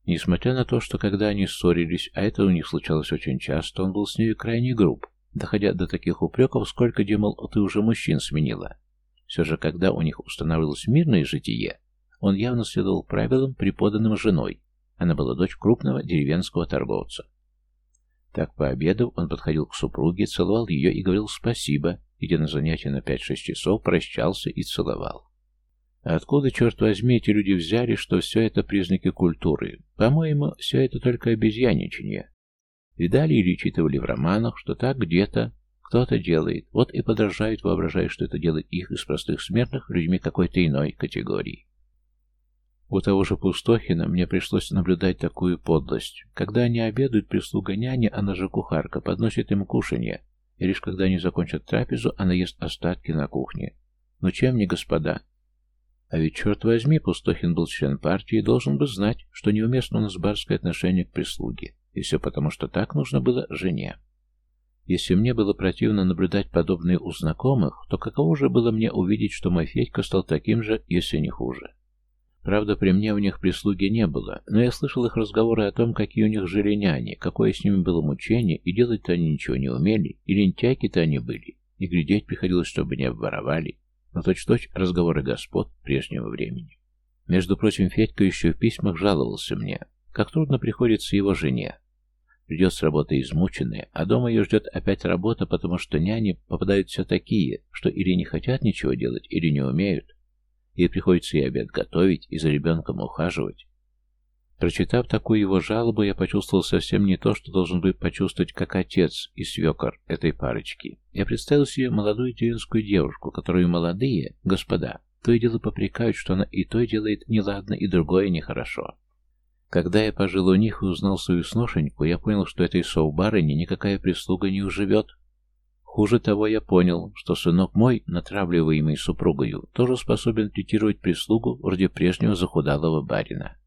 S1: Несмотря на то, что когда они ссорились, а это у них случалось очень часто, он был с нею крайне груб, доходя до таких упреков, сколько, демол, ты уже мужчин сменила. Все же, когда у них устанавливалось мирное житие, он явно следовал правилам, преподанным женой. Она была дочь крупного деревенского торговца. Так, пообедав, он подходил к супруге, целовал ее и говорил спасибо, идя на занятия на 5-6 часов, прощался и целовал. А откуда, черт возьми, эти люди взяли, что все это признаки культуры? По-моему, все это только обезьяничание. Видали или читывали в романах, что так где-то кто-то делает, вот и подражают, воображая, что это делает их из простых смертных людьми какой-то иной категории. У того же Пустохина мне пришлось наблюдать такую подлость. Когда они обедают, прислуга няни, она же кухарка, подносит им кушанье, и лишь когда они закончат трапезу, она ест остатки на кухне. Ну чем не господа? А ведь, черт возьми, Пустохин был член партии и должен бы знать, что неуместно у нас барское отношение к прислуге. И все потому, что так нужно было жене. Если мне было противно наблюдать подобные у знакомых, то каково же было мне увидеть, что мой Федька стал таким же, если не хуже. Правда, при мне у них прислуги не было, но я слышал их разговоры о том, какие у них жили няни, какое с ними было мучение, и делать-то они ничего не умели, и лентяйки-то они были, и глядеть приходилось, чтобы не обворовали, но точь-точь разговоры господ прежнего времени. Между прочим, Федька еще в письмах жаловался мне, как трудно приходится его жене. Придет с работы измученная, а дома ее ждет опять работа, потому что няни попадают все такие, что или не хотят ничего делать, или не умеют, Ей приходится и обед готовить, и за ребенком ухаживать. Прочитав такую его жалобу, я почувствовал совсем не то, что должен быть почувствовать как отец и свекор этой парочки. Я представил себе молодую деревенскую девушку, которую молодые, господа, то и дело попрекают, что она и то делает неладно, и другое нехорошо. Когда я пожил у них и узнал свою сношеньку, я понял, что этой совбарыне никакая прислуга не уживет, Хуже того, я понял, что сынок мой, натравливаемый супругою, тоже способен третировать прислугу вроде прежнего захудалого барина.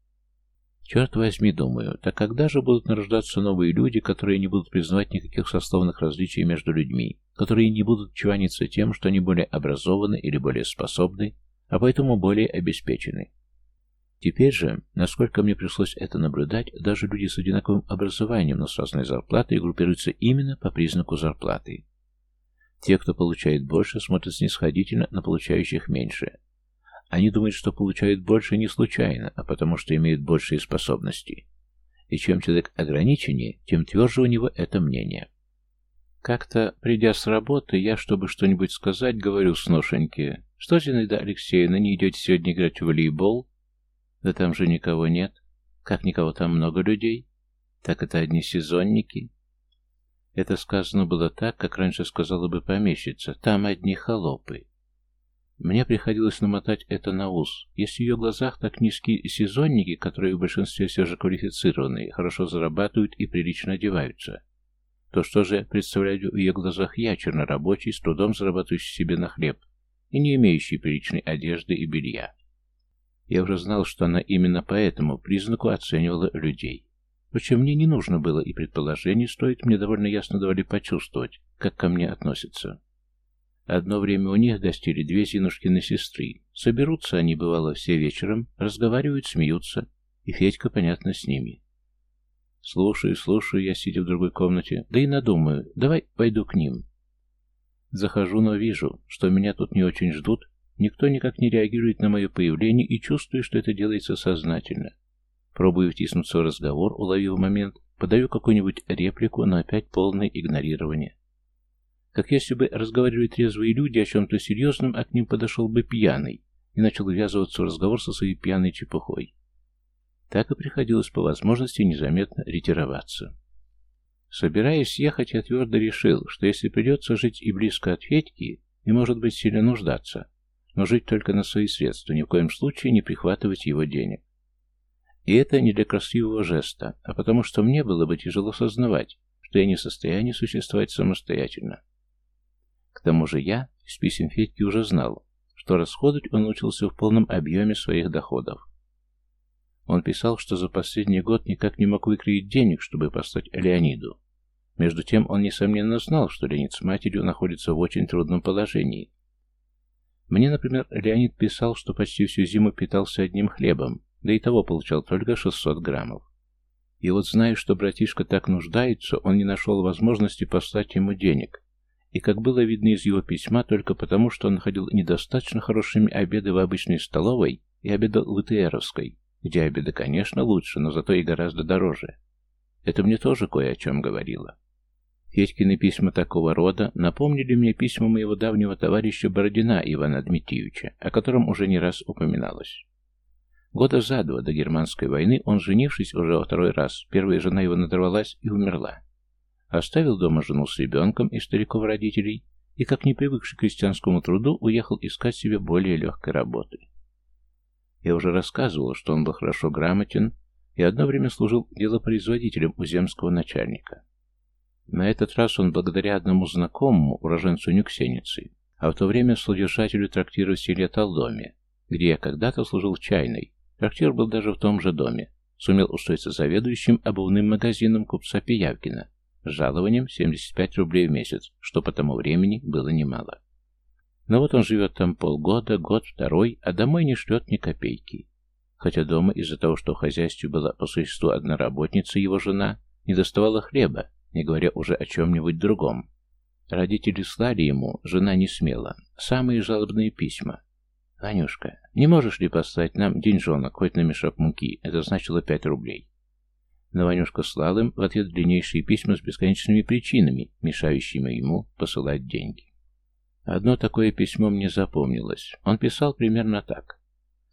S1: Черт возьми, думаю, так когда же будут нарождаться новые люди, которые не будут признавать никаких сословных различий между людьми, которые не будут чваниться тем, что они более образованы или более способны, а поэтому более обеспечены? Теперь же, насколько мне пришлось это наблюдать, даже люди с одинаковым образованием, но с разной зарплатой группируются именно по признаку зарплаты. Те, кто получает больше, смотрят снисходительно на получающих меньше. Они думают, что получают больше не случайно, а потому что имеют большие способности. И чем человек ограниченнее, тем тверже у него это мнение. Как-то, придя с работы, я, чтобы что-нибудь сказать, говорю сношеньке, что, Зинаида Алексеевна, не идете сегодня играть в волейбол? Да там же никого нет. Как никого, там много людей. Так это одни сезонники. Это сказано было так, как раньше сказала бы помещица. Там одни холопы. Мне приходилось намотать это на ус. Если в ее глазах так низкие сезонники, которые в большинстве все же квалифицированные, хорошо зарабатывают и прилично одеваются, то что же представляю в ее глазах я, чернорабочий, с трудом зарабатывающий себе на хлеб и не имеющий приличной одежды и белья? Я уже знал, что она именно по этому признаку оценивала людей. Впрочем, мне не нужно было и предположений стоит, мне довольно ясно давали почувствовать, как ко мне относятся. Одно время у них гостили две Зинушкины сестры. Соберутся они, бывало, все вечером, разговаривают, смеются, и Федька, понятно, с ними. Слушаю, слушаю я, сидя в другой комнате, да и надумаю, давай пойду к ним. Захожу, но вижу, что меня тут не очень ждут, никто никак не реагирует на мое появление и чувствую, что это делается сознательно. Пробую втиснуться в разговор, уловив момент, подаю какую-нибудь реплику, но опять полное игнорирование. Как если бы разговаривали трезвые люди о чем-то серьезном, а к ним подошел бы пьяный и начал ввязываться в разговор со своей пьяной чепухой. Так и приходилось по возможности незаметно ретироваться. Собираясь ехать, я твердо решил, что если придется жить и близко от Федьки, и, может быть, сильно нуждаться, но жить только на свои средства, ни в коем случае не прихватывать его денег. И это не для красивого жеста, а потому что мне было бы тяжело сознавать, что я не в состоянии существовать самостоятельно. К тому же я из писем Федьки уже знал, что расходовать он учился в полном объеме своих доходов. Он писал, что за последний год никак не мог выкроить денег, чтобы послать Леониду. Между тем он, несомненно, знал, что Леонид с матерью находится в очень трудном положении. Мне, например, Леонид писал, что почти всю зиму питался одним хлебом, да и того получал только 600 граммов. И вот зная, что братишка так нуждается, он не нашел возможности послать ему денег. И, как было видно из его письма, только потому, что он находил недостаточно хорошими обеды в обычной столовой и обедал в ИТРовской, где обеды, конечно, лучше, но зато и гораздо дороже. Это мне тоже кое о чем говорило. Федькины письма такого рода напомнили мне письма моего давнего товарища Бородина Ивана Дмитриевича, о котором уже не раз упоминалось. Года за два до германской войны он, женившись уже во второй раз, первая жена его надорвалась и умерла. Оставил дома жену с ребенком и стариков-родителей и, как не привыкший к крестьянскому труду, уехал искать себе более легкой работы. Я уже рассказывал, что он был хорошо грамотен и одно время служил делопроизводителем у земского начальника. На этот раз он, благодаря одному знакомому, уроженцу Нюксеницы, а в то время содержателю трактира в селе Талдоме, где я когда-то служил чайной, трактир был даже в том же доме, сумел устроиться заведующим обувным магазином купца Пиявкина с жалованием 75 рублей в месяц, что по тому времени было немало. Но вот он живет там полгода, год, второй, а домой не шлет ни копейки. Хотя дома из-за того, что в хозяйстве была по существу одна работница, его жена, не доставала хлеба, не говоря уже о чем-нибудь другом. Родители слали ему, жена не смела, самые жалобные письма. «Ванюшка, не можешь ли послать нам деньжонок, хоть на мешок муки?» Это значило пять рублей. Но Ванюшка слал им в ответ длиннейшие письма с бесконечными причинами, мешающими ему посылать деньги. Одно такое письмо мне запомнилось. Он писал примерно так.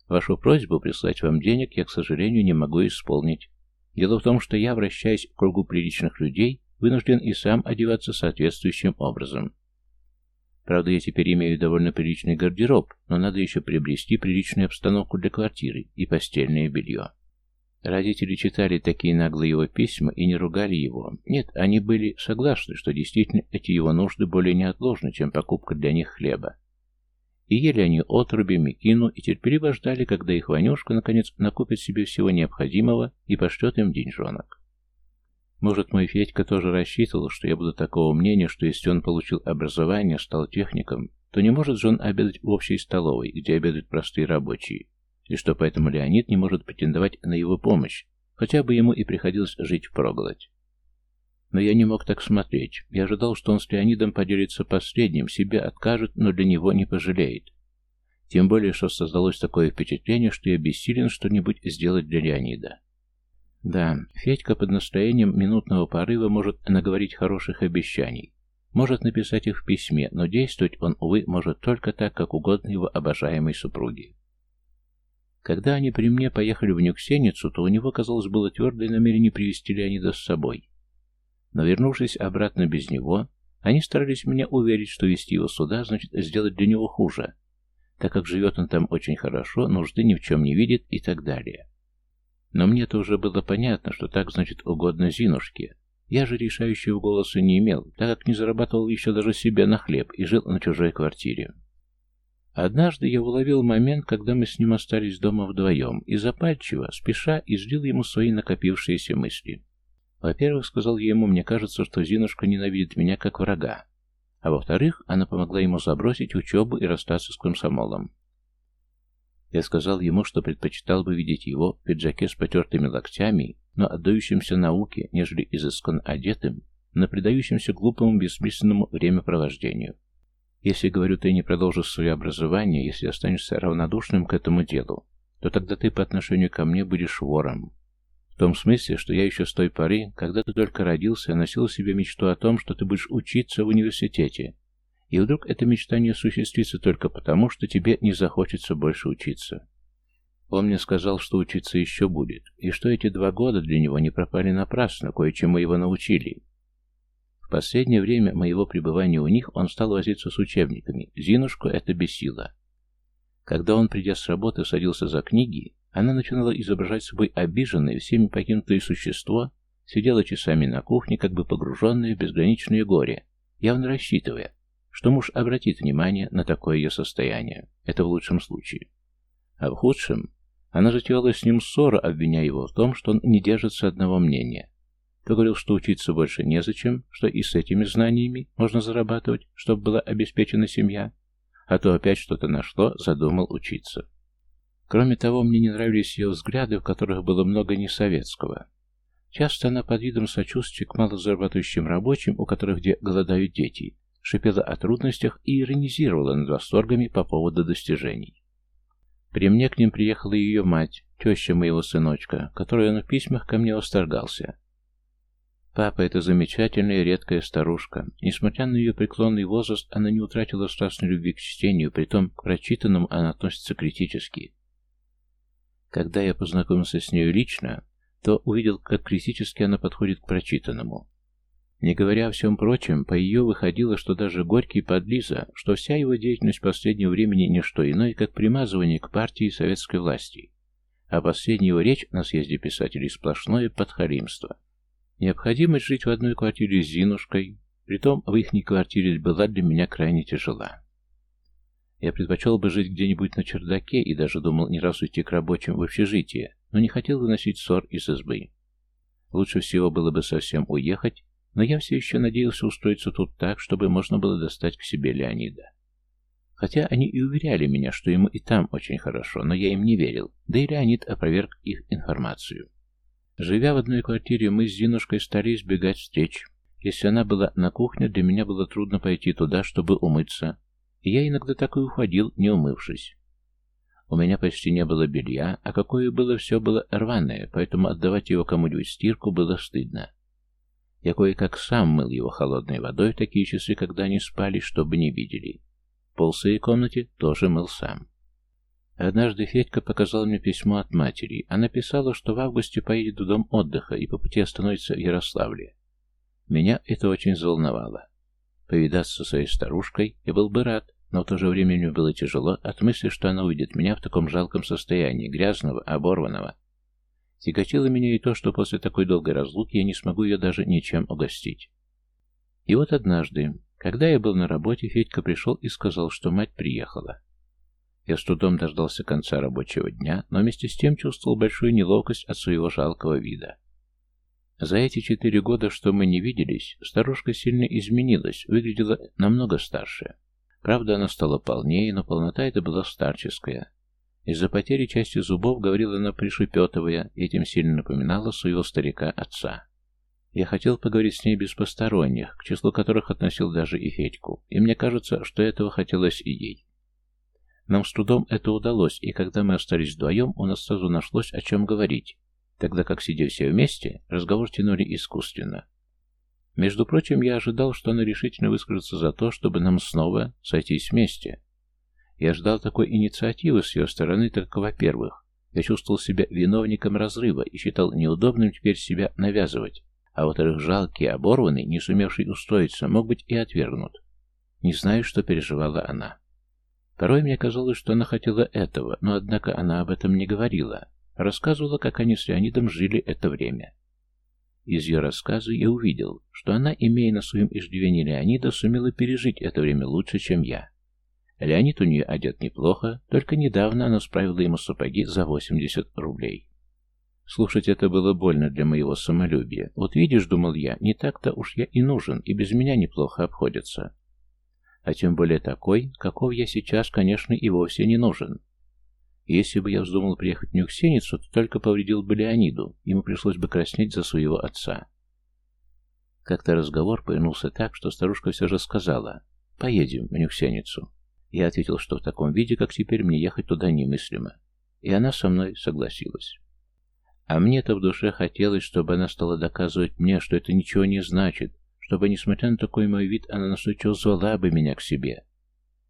S1: «Вашу просьбу прислать вам денег я, к сожалению, не могу исполнить. Дело в том, что я, вращаясь в кругу приличных людей, вынужден и сам одеваться соответствующим образом. Правда, я теперь имею довольно приличный гардероб, но надо еще приобрести приличную обстановку для квартиры и постельное белье. Родители читали такие наглые его письма и не ругали его. Нет, они были согласны, что действительно эти его нужды более неотложны, чем покупка для них хлеба. И ели они отруби, мекину и терпеливо ждали, когда их Ванюшка наконец накупит себе всего необходимого и пошлет им деньжонок. Может, мой Федька тоже рассчитывал, что я буду такого мнения, что если он получил образование, стал техником, то не может же он обедать в общей столовой, где обедают простые рабочие, и что поэтому Леонид не может претендовать на его помощь, хотя бы ему и приходилось жить впроголодь. Но я не мог так смотреть. Я ожидал, что он с Леонидом поделится последним, себя откажет, но для него не пожалеет. Тем более, что создалось такое впечатление, что я бессилен что-нибудь сделать для Леонида. Да, Федька под настроением минутного порыва может наговорить хороших обещаний, может написать их в письме, но действовать он, увы, может только так, как угодно его обожаемой супруге. Когда они при мне поехали в Нюксеницу, то у него, казалось, было твердое намерение привести Леонида с собой. Но вернувшись обратно без него, они старались меня уверить, что вести его сюда значит сделать для него хуже, так как живет он там очень хорошо, нужды ни в чем не видит и так далее. Но мне-то уже было понятно, что так значит угодно Зинушке. Я же решающего голоса не имел, так как не зарабатывал еще даже себе на хлеб и жил на чужой квартире. Однажды я уловил момент, когда мы с ним остались дома вдвоем, и запальчиво, спеша, излил ему свои накопившиеся мысли. Во-первых, сказал я ему, мне кажется, что Зинушка ненавидит меня как врага. А во-вторых, она помогла ему забросить учебу и расстаться с комсомолом. Я сказал ему, что предпочитал бы видеть его в пиджаке с потертыми локтями, но отдающимся науке, нежели изысканно одетым, но предающимся глупому бессмысленному времяпровождению. Если, говорю, ты не продолжишь свое образование, если останешься равнодушным к этому делу, то тогда ты по отношению ко мне будешь вором. В том смысле, что я еще с той поры, когда ты только родился, носил себе мечту о том, что ты будешь учиться в университете. И вдруг эта мечта не осуществится только потому, что тебе не захочется больше учиться. Он мне сказал, что учиться еще будет, и что эти два года для него не пропали напрасно, кое-чему его научили. В последнее время моего пребывания у них он стал возиться с учебниками. Зинушку это бесило. Когда он, придя с работы, садился за книги, она начинала изображать собой обиженное, всеми покинутое существо, сидела часами на кухне, как бы погруженная в безграничное горе, явно рассчитывая, что муж обратит внимание на такое ее состояние. Это в лучшем случае. А в худшем она затевала с ним ссору, обвиняя его в том, что он не держится одного мнения. То говорил, что учиться больше незачем, что и с этими знаниями можно зарабатывать, чтобы была обеспечена семья, а то опять что-то нашло, задумал учиться. Кроме того, мне не нравились ее взгляды, в которых было много несоветского. Часто она под видом сочувствия к малозарабатывающим рабочим, у которых где голодают дети, шипела о трудностях и иронизировала над восторгами по поводу достижений. При мне к ним приехала ее мать, теща моего сыночка, которой он в письмах ко мне восторгался. Папа — это замечательная редкая старушка. Несмотря на ее преклонный возраст, она не утратила страстной любви к чтению, притом к прочитанному она относится критически. Когда я познакомился с нею лично, то увидел, как критически она подходит к прочитанному. Не говоря о всем прочем, по ее выходило, что даже Горький подлиза, что вся его деятельность последнего времени не что иное, как примазывание к партии советской власти, а последняя его речь на съезде писателей сплошное подхалимство. Необходимость жить в одной квартире с Зинушкой, притом в ихней квартире была для меня крайне тяжела. Я предпочел бы жить где-нибудь на чердаке и даже думал не раз уйти к рабочим в общежитие, но не хотел выносить ссор из избы. Лучше всего было бы совсем уехать но я все еще надеялся устроиться тут так, чтобы можно было достать к себе Леонида. Хотя они и уверяли меня, что ему и там очень хорошо, но я им не верил, да и Леонид опроверг их информацию. Живя в одной квартире, мы с Зинушкой стали избегать встреч. Если она была на кухне, для меня было трудно пойти туда, чтобы умыться, и я иногда так и уходил, не умывшись. У меня почти не было белья, а какое было, все было рваное, поэтому отдавать его кому-нибудь стирку было стыдно. Я кое-как сам мыл его холодной водой в такие часы, когда они спали, чтобы не видели. Пол своей комнате тоже мыл сам. Однажды Федька показал мне письмо от матери. Она писала, что в августе поедет в дом отдыха и по пути остановится в Ярославле. Меня это очень взволновало. Повидаться со своей старушкой я был бы рад, но в то же время мне было тяжело от мысли, что она увидит меня в таком жалком состоянии, грязного, оборванного, Тяготило меня и то, что после такой долгой разлуки я не смогу ее даже ничем угостить. И вот однажды, когда я был на работе, Федька пришел и сказал, что мать приехала. Я с трудом дождался конца рабочего дня, но вместе с тем чувствовал большую неловкость от своего жалкого вида. За эти четыре года, что мы не виделись, старушка сильно изменилась, выглядела намного старше. Правда, она стала полнее, но полнота эта была старческая. Из-за потери части зубов говорила она пришепетывая, этим сильно напоминала своего старика-отца. Я хотел поговорить с ней без посторонних, к числу которых относил даже и Федьку, и мне кажется, что этого хотелось и ей. Нам с трудом это удалось, и когда мы остались вдвоем, у нас сразу нашлось о чем говорить, тогда как, сидя все вместе, разговор тянули искусственно. Между прочим, я ожидал, что она решительно выскажется за то, чтобы нам снова сойтись вместе, я ждал такой инициативы с ее стороны только, во-первых, я чувствовал себя виновником разрыва и считал неудобным теперь себя навязывать, а во-вторых, жалкий, оборванный, не сумевший устроиться, мог быть и отвергнут. Не знаю, что переживала она. Порой мне казалось, что она хотела этого, но однако она об этом не говорила. Рассказывала, как они с Леонидом жили это время. Из ее рассказа я увидел, что она, имея на своем иждивении Леонида, сумела пережить это время лучше, чем я. Леонид у нее одет неплохо, только недавно она справила ему сапоги за 80 рублей. Слушать это было больно для моего самолюбия. Вот видишь, думал я, не так-то уж я и нужен, и без меня неплохо обходятся. А тем более такой, каков я сейчас, конечно, и вовсе не нужен. Если бы я вздумал приехать в Нюксеницу, то только повредил бы Леониду, ему пришлось бы краснеть за своего отца. Как-то разговор повернулся так, что старушка все же сказала, поедем в Нюксеницу. Я ответил, что в таком виде, как теперь, мне ехать туда немыслимо. И она со мной согласилась. А мне-то в душе хотелось, чтобы она стала доказывать мне, что это ничего не значит, чтобы, несмотря на такой мой вид, она настойчиво звала бы меня к себе.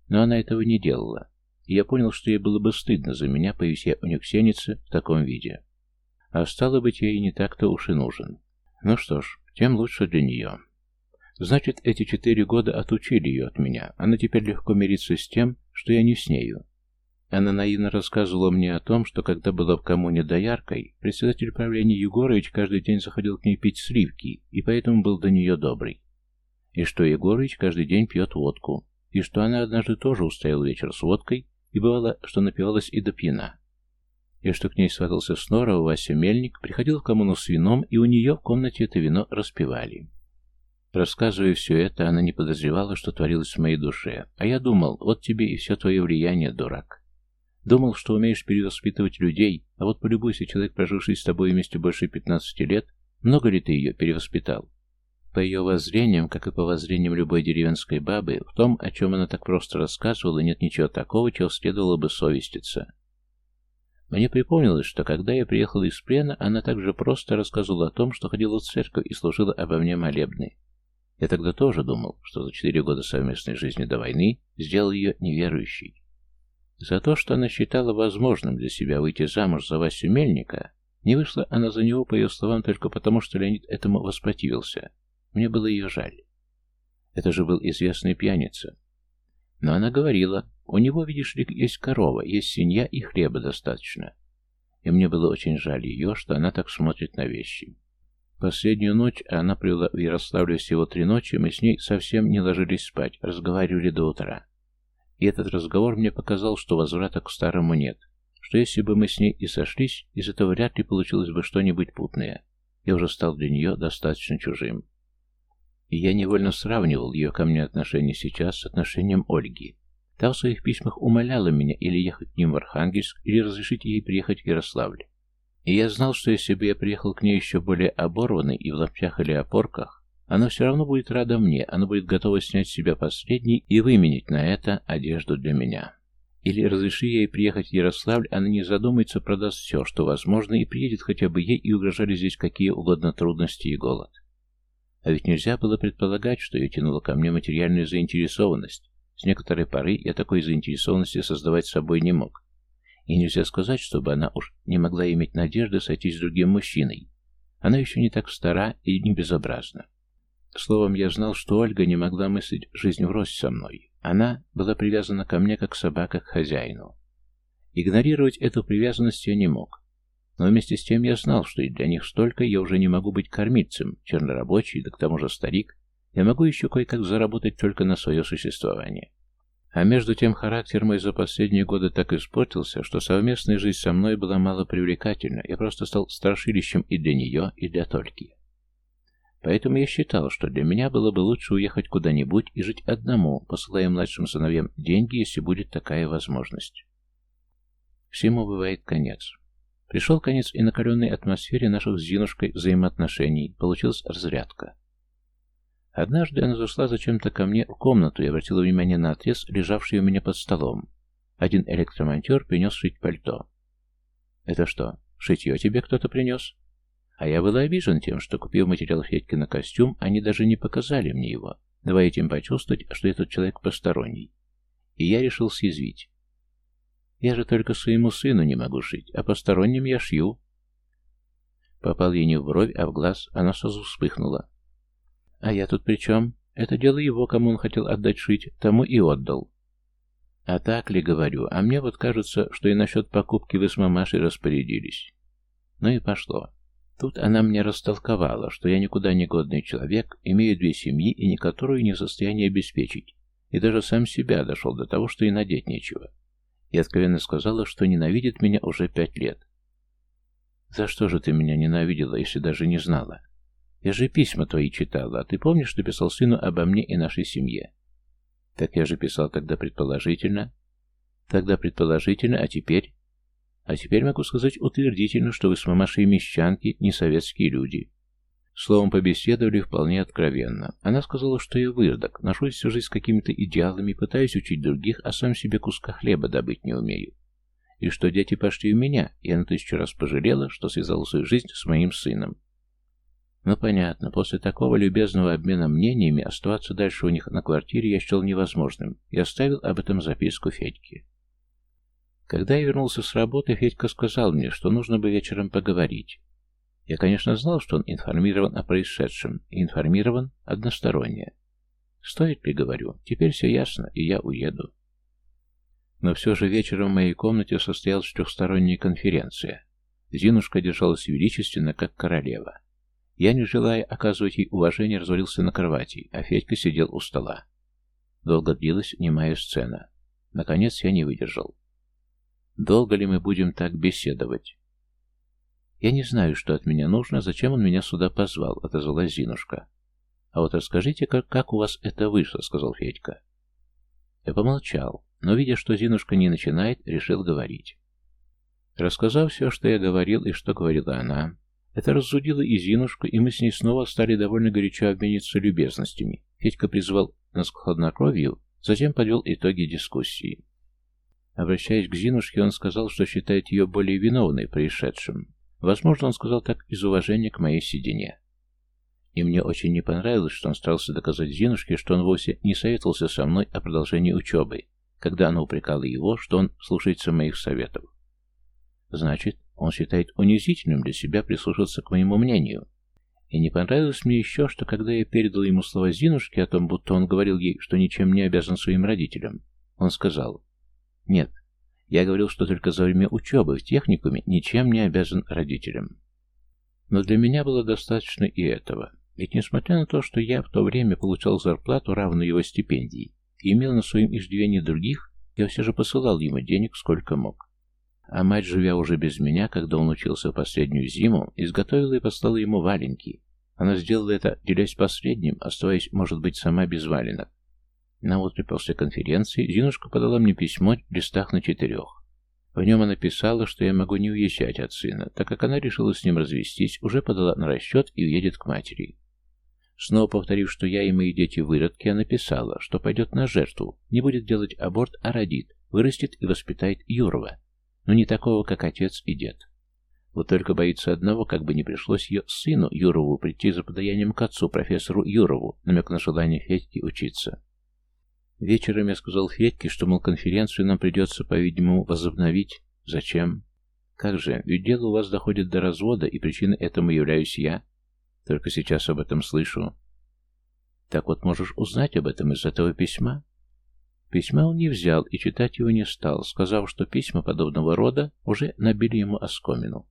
S1: Но она этого не делала, и я понял, что ей было бы стыдно за меня, появись я у Нюксеницы в таком виде. А стало быть, ей не так-то уж и нужен. Ну что ж, тем лучше для нее. Значит, эти четыре года отучили ее от меня. Она теперь легко мирится с тем, что я не с нею. Она наивно рассказывала мне о том, что когда была в коммуне дояркой, председатель правления Егорович каждый день заходил к ней пить сливки, и поэтому был до нее добрый. И что Егорович каждый день пьет водку, и что она однажды тоже устроила вечер с водкой, и бывало, что напивалась и до пьяна и что к ней сватался снова Вася Мельник, приходил в коммуну с вином, и у нее в комнате это вино распивали. Рассказывая все это, она не подозревала, что творилось в моей душе, а я думал, вот тебе и все твое влияние, дурак. Думал, что умеешь перевоспитывать людей, а вот полюбуйся, человек, проживший с тобой вместе больше пятнадцати лет, много ли ты ее перевоспитал? По ее воззрениям, как и по воззрениям любой деревенской бабы, в том, о чем она так просто рассказывала, нет ничего такого, чего следовало бы совеститься. Мне припомнилось, что когда я приехал из плена, она также просто рассказывала о том, что ходила в церковь и служила обо мне молебны. Я тогда тоже думал, что за четыре года совместной жизни до войны сделал ее неверующей. За то, что она считала возможным для себя выйти замуж за Васю Мельника, не вышла она за него, по ее словам, только потому, что Леонид этому воспротивился. Мне было ее жаль. Это же был известный пьяница. Но она говорила, у него, видишь ли, есть корова, есть свинья и хлеба достаточно. И мне было очень жаль ее, что она так смотрит на вещи. Последнюю ночь она провела в Ярославле всего три ночи, мы с ней совсем не ложились спать, разговаривали до утра. И этот разговор мне показал, что возврата к старому нет, что если бы мы с ней и сошлись, из этого вряд ли получилось бы что-нибудь путное. Я уже стал для нее достаточно чужим. И я невольно сравнивал ее ко мне отношение сейчас с отношением Ольги. Та в своих письмах умоляла меня или ехать к ним в Архангельск, или разрешить ей приехать в Ярославль. И я знал, что если бы я приехал к ней еще более оборванный и в лаптях или опорках, она все равно будет рада мне, она будет готова снять с себя последний и выменить на это одежду для меня. Или разреши ей приехать в Ярославль, она не задумается, продаст все, что возможно, и приедет хотя бы ей, и угрожали здесь какие угодно трудности и голод. А ведь нельзя было предполагать, что ее тянула ко мне материальная заинтересованность, с некоторой поры я такой заинтересованности создавать собой не мог. И нельзя сказать, чтобы она уж не могла иметь надежды сойтись с другим мужчиной. Она еще не так стара и не безобразна. Словом, я знал, что Ольга не могла мыслить жизнь врозь со мной. Она была привязана ко мне, как собака к хозяину. Игнорировать эту привязанность я не мог. Но вместе с тем я знал, что и для них столько я уже не могу быть кормильцем, чернорабочий, да к тому же старик, я могу еще кое-как заработать только на свое существование. А между тем характер мой за последние годы так испортился, что совместная жизнь со мной была мало привлекательна, я просто стал страшилищем и для нее, и для Тольки. Поэтому я считал, что для меня было бы лучше уехать куда-нибудь и жить одному, посылая младшим сыновьям деньги, если будет такая возможность. Всему бывает конец. Пришел конец и накаленной атмосфере наших с Зинушкой взаимоотношений, получилась разрядка. Однажды она зашла зачем-то ко мне в комнату и обратила внимание на отрез, лежавший у меня под столом. Один электромонтер принес шить пальто. «Это что, шитье тебе кто-то принес?» А я был обижен тем, что, купив материал Федьки на костюм, они даже не показали мне его, давая этим почувствовать, что этот человек посторонний. И я решил съязвить. Я же только своему сыну не могу шить, а посторонним я шью. Попал ей не в бровь, а в глаз, она сразу вспыхнула. А я тут при чем? Это дело его, кому он хотел отдать шить, тому и отдал. А так ли, говорю, а мне вот кажется, что и насчет покупки вы с мамашей распорядились. Ну и пошло. Тут она мне растолковала, что я никуда не годный человек, имею две семьи и никоторую не в состоянии обеспечить, и даже сам себя дошел до того, что и надеть нечего. И откровенно сказала, что ненавидит меня уже пять лет. «За что же ты меня ненавидела, если даже не знала?» Я же письма твои читала, ты помнишь, что писал сыну обо мне и нашей семье? Так я же писал тогда предположительно. Тогда предположительно, а теперь? А теперь могу сказать утвердительно, что вы с мамашей мещанки, не советские люди. Словом, побеседовали вполне откровенно. Она сказала, что я выродок, ношусь всю жизнь с какими-то идеалами, пытаюсь учить других, а сам себе куска хлеба добыть не умею. И что дети пошли у меня, и она тысячу раз пожалела, что связала свою жизнь с моим сыном. Но понятно, после такого любезного обмена мнениями оставаться дальше у них на квартире я счел невозможным и оставил об этом записку Федьке. Когда я вернулся с работы, Федька сказал мне, что нужно бы вечером поговорить. Я, конечно, знал, что он информирован о происшедшем, информирован односторонне. Стоит ли, говорю, теперь все ясно, и я уеду. Но все же вечером в моей комнате состоялась трехсторонняя конференция. Зинушка держалась величественно, как королева. Я, не желая оказывать ей уважение, развалился на кровати, а Федька сидел у стола. Долго длилась немая сцена. Наконец я не выдержал. Долго ли мы будем так беседовать? «Я не знаю, что от меня нужно, зачем он меня сюда позвал», — отозвалась Зинушка. «А вот расскажите, как, как у вас это вышло», — сказал Федька. Я помолчал, но, видя, что Зинушка не начинает, решил говорить. Рассказав все, что я говорил и что говорила она, это разудило и Зинушку, и мы с ней снова стали довольно горячо обмениться любезностями. Федька призвал нас к хладнокровию, затем подвел итоги дискуссии. Обращаясь к Зинушке, он сказал, что считает ее более виновной в Возможно, он сказал так из уважения к моей седине. И мне очень не понравилось, что он старался доказать Зинушке, что он вовсе не советовался со мной о продолжении учебы, когда она упрекала его, что он слушается моих советов. Значит, он считает унизительным для себя прислушаться к моему мнению. И не понравилось мне еще, что когда я передал ему слова Зинушке о том, будто он говорил ей, что ничем не обязан своим родителям, он сказал, «Нет, я говорил, что только за время учебы в техникуме ничем не обязан родителям. Но для меня было достаточно и этого. Ведь несмотря на то, что я в то время получал зарплату, равную его стипендии, и имел на своем иждивении других, я все же посылал ему денег сколько мог. А мать, живя уже без меня, когда он учился в последнюю зиму, изготовила и послала ему валенки. Она сделала это, делясь последним, оставаясь, может быть, сама без валенок. На утро после конференции Зинушка подала мне письмо в листах на четырех. В нем она писала, что я могу не уезжать от сына, так как она решила с ним развестись, уже подала на расчет и уедет к матери. Снова повторив, что я и мои дети выродки, она писала, что пойдет на жертву, не будет делать аборт, а родит, вырастет и воспитает Юрова, но не такого, как отец и дед. Вот только боится одного, как бы не пришлось ее сыну Юрову прийти за подаянием к отцу, профессору Юрову, намек на желание Федьки учиться. Вечером я сказал Федьке, что, мол, конференцию нам придется, по-видимому, возобновить. Зачем? Как же, ведь дело у вас доходит до развода, и причиной этому являюсь я. Только сейчас об этом слышу. Так вот можешь узнать об этом из этого письма. Письма он не взял и читать его не стал, сказав, что письма подобного рода уже набили ему оскомину.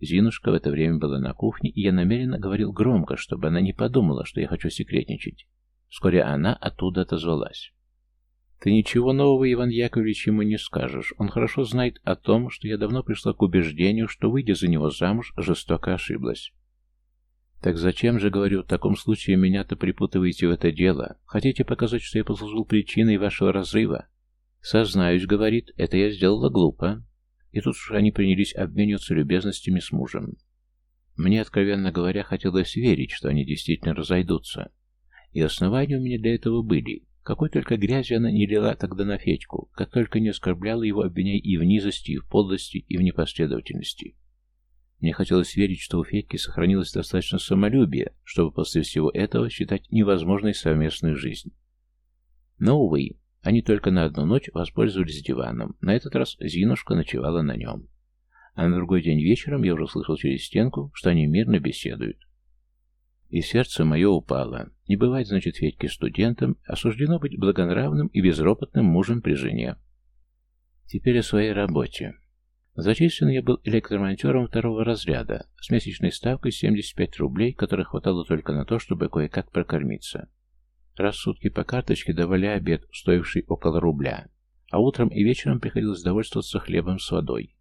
S1: Зинушка в это время была на кухне, и я намеренно говорил громко, чтобы она не подумала, что я хочу секретничать. Вскоре она оттуда отозвалась. «Ты ничего нового, Иван Яковлевич, ему не скажешь. Он хорошо знает о том, что я давно пришла к убеждению, что, выйдя за него замуж, жестоко ошиблась. Так зачем же, говорю, в таком случае меня-то припутываете в это дело? Хотите показать, что я послужил причиной вашего разрыва? Сознаюсь, говорит, это я сделала глупо. И тут уж они принялись обмениваться любезностями с мужем. Мне, откровенно говоря, хотелось верить, что они действительно разойдутся. И основания у меня для этого были. Какой только грязи она не лила тогда на Федьку, как только не оскорбляла его, обвиняя и в низости, и в подлости, и в непоследовательности. Мне хотелось верить, что у Федьки сохранилось достаточно самолюбия, чтобы после всего этого считать невозможной совместную жизнь. Но, увы, они только на одну ночь воспользовались диваном. На этот раз Зинушка ночевала на нем. А на другой день вечером я уже слышал через стенку, что они мирно беседуют. И сердце мое упало. Не бывает, значит, Федьке студентом, осуждено быть благонравным и безропотным мужем при жене. Теперь о своей работе. Зачислен я был электромонтером второго разряда, с месячной ставкой 75 рублей, которых хватало только на то, чтобы кое-как прокормиться. Раз в сутки по карточке давали обед, стоивший около рубля, а утром и вечером приходилось довольствоваться хлебом с водой.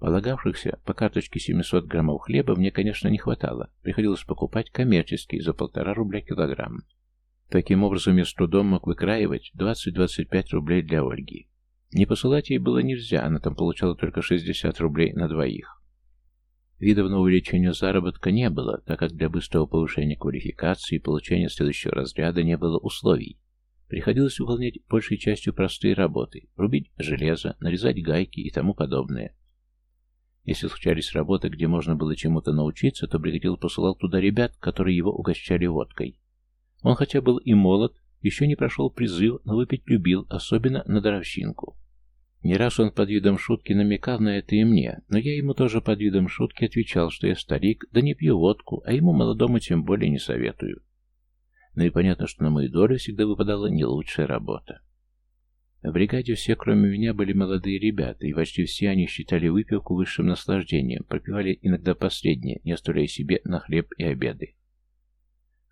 S1: Полагавшихся по карточке 700 граммов хлеба мне, конечно, не хватало. Приходилось покупать коммерческий за полтора рубля килограмм. Таким образом, я с трудом мог выкраивать 20-25 рублей для Ольги. Не посылать ей было нельзя, она там получала только 60 рублей на двоих. Видов на увеличение заработка не было, так как для быстрого повышения квалификации и получения следующего разряда не было условий. Приходилось выполнять большей частью простые работы, рубить железо, нарезать гайки и тому подобное. Если случались работы, где можно было чему-то научиться, то бригадир посылал туда ребят, которые его угощали водкой. Он хотя был и молод, еще не прошел призыв, но выпить любил, особенно на даровщинку. Не раз он под видом шутки намекал на это и мне, но я ему тоже под видом шутки отвечал, что я старик, да не пью водку, а ему молодому тем более не советую. Ну и понятно, что на мою долю всегда выпадала не лучшая работа. В бригаде все, кроме меня, были молодые ребята, и почти все они считали выпивку высшим наслаждением, пропивали иногда последнее, не оставляя себе на хлеб и обеды.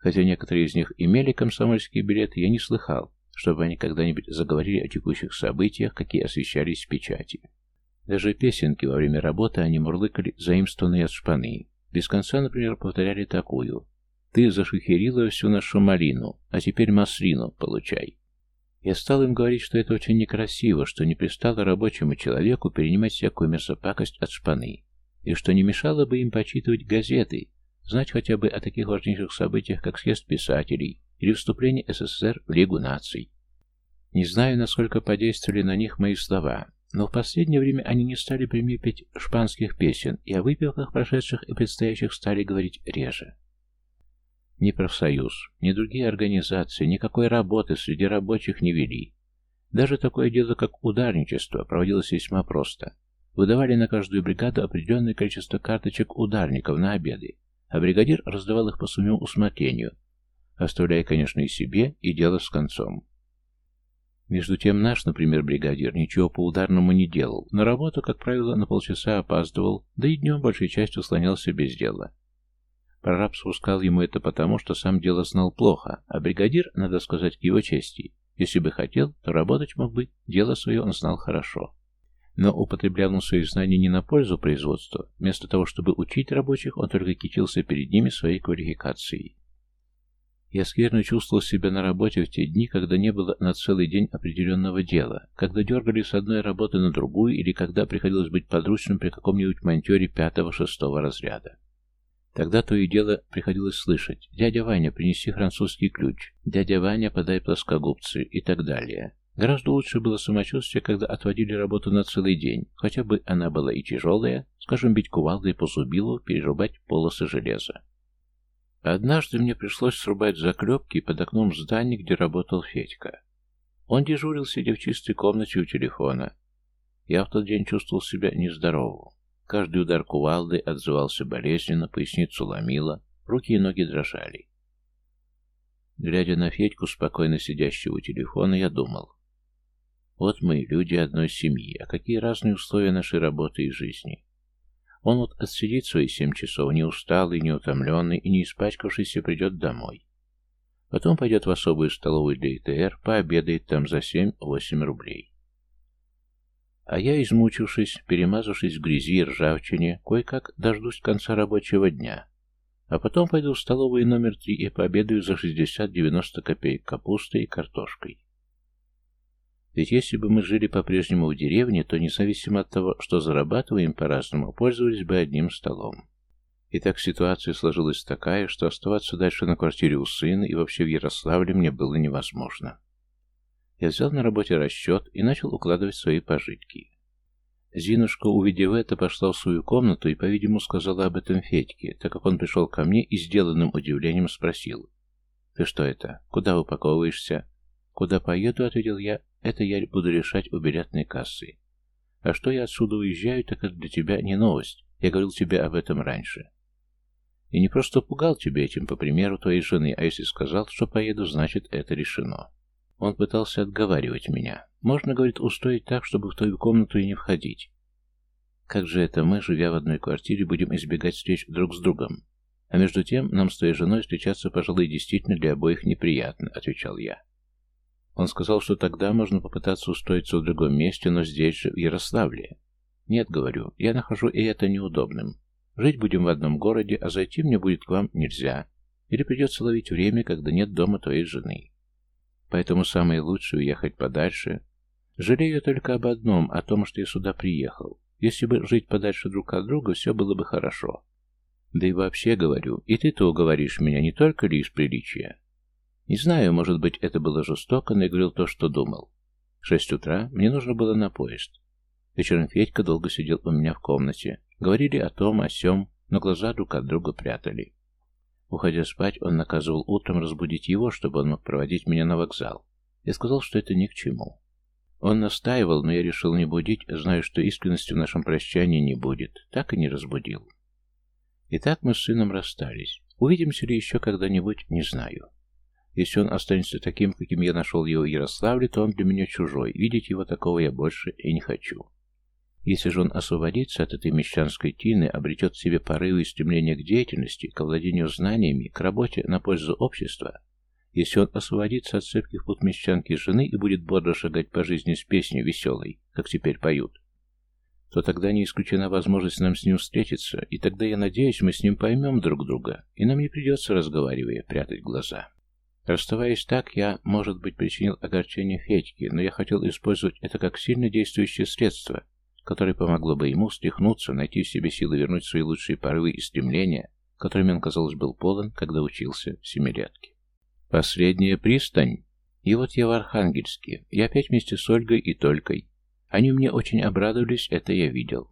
S1: Хотя некоторые из них имели комсомольские билеты, я не слыхал, чтобы они когда-нибудь заговорили о текущих событиях, какие освещались в печати. Даже песенки во время работы они мурлыкали, заимствованные от шпаны. Без конца, например, повторяли такую «Ты зашухерила всю нашу малину, а теперь маслину получай». Я стал им говорить, что это очень некрасиво, что не пристало рабочему человеку перенимать всякую мясопакость от шпаны, и что не мешало бы им почитывать газеты, знать хотя бы о таких важнейших событиях, как съезд писателей или вступление СССР в Лигу наций. Не знаю, насколько подействовали на них мои слова, но в последнее время они не стали при мне петь шпанских песен, и о выпивках прошедших и предстоящих стали говорить реже. Ни профсоюз, ни другие организации никакой работы среди рабочих не вели. Даже такое дело, как ударничество, проводилось весьма просто. Выдавали на каждую бригаду определенное количество карточек ударников на обеды, а бригадир раздавал их по своему усмотрению, оставляя, конечно, и себе, и дело с концом. Между тем наш, например, бригадир ничего по ударному не делал, на работу, как правило, на полчаса опаздывал, да и днем большей частью слонялся без дела. Прораб спускал ему это потому, что сам дело знал плохо, а бригадир, надо сказать к его чести, если бы хотел, то работать мог бы, дело свое он знал хорошо. Но употреблял он свои знания не на пользу производства, вместо того, чтобы учить рабочих, он только кичился перед ними своей квалификацией. Я скверно чувствовал себя на работе в те дни, когда не было на целый день определенного дела, когда дергали с одной работы на другую или когда приходилось быть подручным при каком-нибудь монтере пятого-шестого разряда. Тогда то и дело приходилось слышать «Дядя Ваня, принеси французский ключ», «Дядя Ваня, подай плоскогубцы» и так далее. Гораздо лучше было самочувствие, когда отводили работу на целый день, хотя бы она была и тяжелая, скажем, бить кувалдой по зубилу, перерубать полосы железа. Однажды мне пришлось срубать заклепки под окном здания, где работал Федька. Он дежурил, сидя в чистой комнате у телефона. Я в тот день чувствовал себя нездоровым. Каждый удар кувалды отзывался болезненно, поясницу ломило, руки и ноги дрожали. Глядя на Федьку, спокойно сидящего у телефона, я думал. Вот мы, люди одной семьи, а какие разные условия нашей работы и жизни. Он вот отсидит свои семь часов, не усталый, не утомленный и не испачкавшийся придет домой. Потом пойдет в особую столовую для ИТР, пообедает там за семь-восемь рублей. А я, измучившись, перемазавшись в грязи и ржавчине, кое-как дождусь конца рабочего дня. А потом пойду в столовую номер три и пообедаю за 60-90 копеек капустой и картошкой. Ведь если бы мы жили по-прежнему в деревне, то независимо от того, что зарабатываем по-разному, пользовались бы одним столом. И так ситуация сложилась такая, что оставаться дальше на квартире у сына и вообще в Ярославле мне было невозможно. Я взял на работе расчет и начал укладывать свои пожитки. Зинушка, увидев это, пошла в свою комнату и, по-видимому, сказала об этом Федьке, так как он пришел ко мне и сделанным удивлением спросил. «Ты что это? Куда упаковываешься?» «Куда поеду?» — ответил я. «Это я буду решать у билетной кассы». «А что я отсюда уезжаю, так это для тебя не новость. Я говорил тебе об этом раньше». И не просто пугал тебя этим, по примеру твоей жены, а если сказал, что поеду, значит, это решено. Он пытался отговаривать меня. Можно, говорит, устроить так, чтобы в твою комнату и не входить. Как же это мы, живя в одной квартире, будем избегать встреч друг с другом? А между тем, нам с твоей женой встречаться, пожалуй, действительно для обоих неприятно, отвечал я. Он сказал, что тогда можно попытаться устроиться в другом месте, но здесь же, в Ярославле. Нет, говорю, я нахожу и это неудобным. Жить будем в одном городе, а зайти мне будет к вам нельзя. Или придется ловить время, когда нет дома твоей жены. Поэтому самое лучшее уехать подальше. Жалею только об одном, о том, что я сюда приехал. Если бы жить подальше друг от друга, все было бы хорошо. Да и вообще говорю, и ты-то уговоришь меня не только ли из приличия. Не знаю, может быть, это было жестоко, но я говорил то, что думал. В шесть утра мне нужно было на поезд. Вечером Федька долго сидел у меня в комнате. Говорили о том, о сём, но глаза друг от друга прятали. Уходя спать, он наказывал утром разбудить его, чтобы он мог проводить меня на вокзал. Я сказал, что это ни к чему. Он настаивал, но я решил не будить, зная, что искренности в нашем прощании не будет. Так и не разбудил. Итак, мы с сыном расстались. Увидимся ли еще когда-нибудь, не знаю. Если он останется таким, каким я нашел его в Ярославле, то он для меня чужой. Видеть его такого я больше и не хочу. Если же он освободится от этой мещанской тины, обретет в себе порывы и стремление к деятельности, к владению знаниями, к работе на пользу общества, если он освободится от цепких пут мещанки жены и будет бодро шагать по жизни с песней веселой, как теперь поют, то тогда не исключена возможность нам с ним встретиться, и тогда, я надеюсь, мы с ним поймем друг друга, и нам не придется, разговаривая, прятать глаза. Расставаясь так, я, может быть, причинил огорчение Федьке, но я хотел использовать это как сильно действующее средство, которое помогло бы ему стряхнуться, найти в себе силы вернуть свои лучшие порывы и стремления, которыми он, казалось, был полон, когда учился в семилетке. Последняя пристань. И вот я в Архангельске. Я опять вместе с Ольгой и Толькой. Они мне очень обрадовались, это я видел.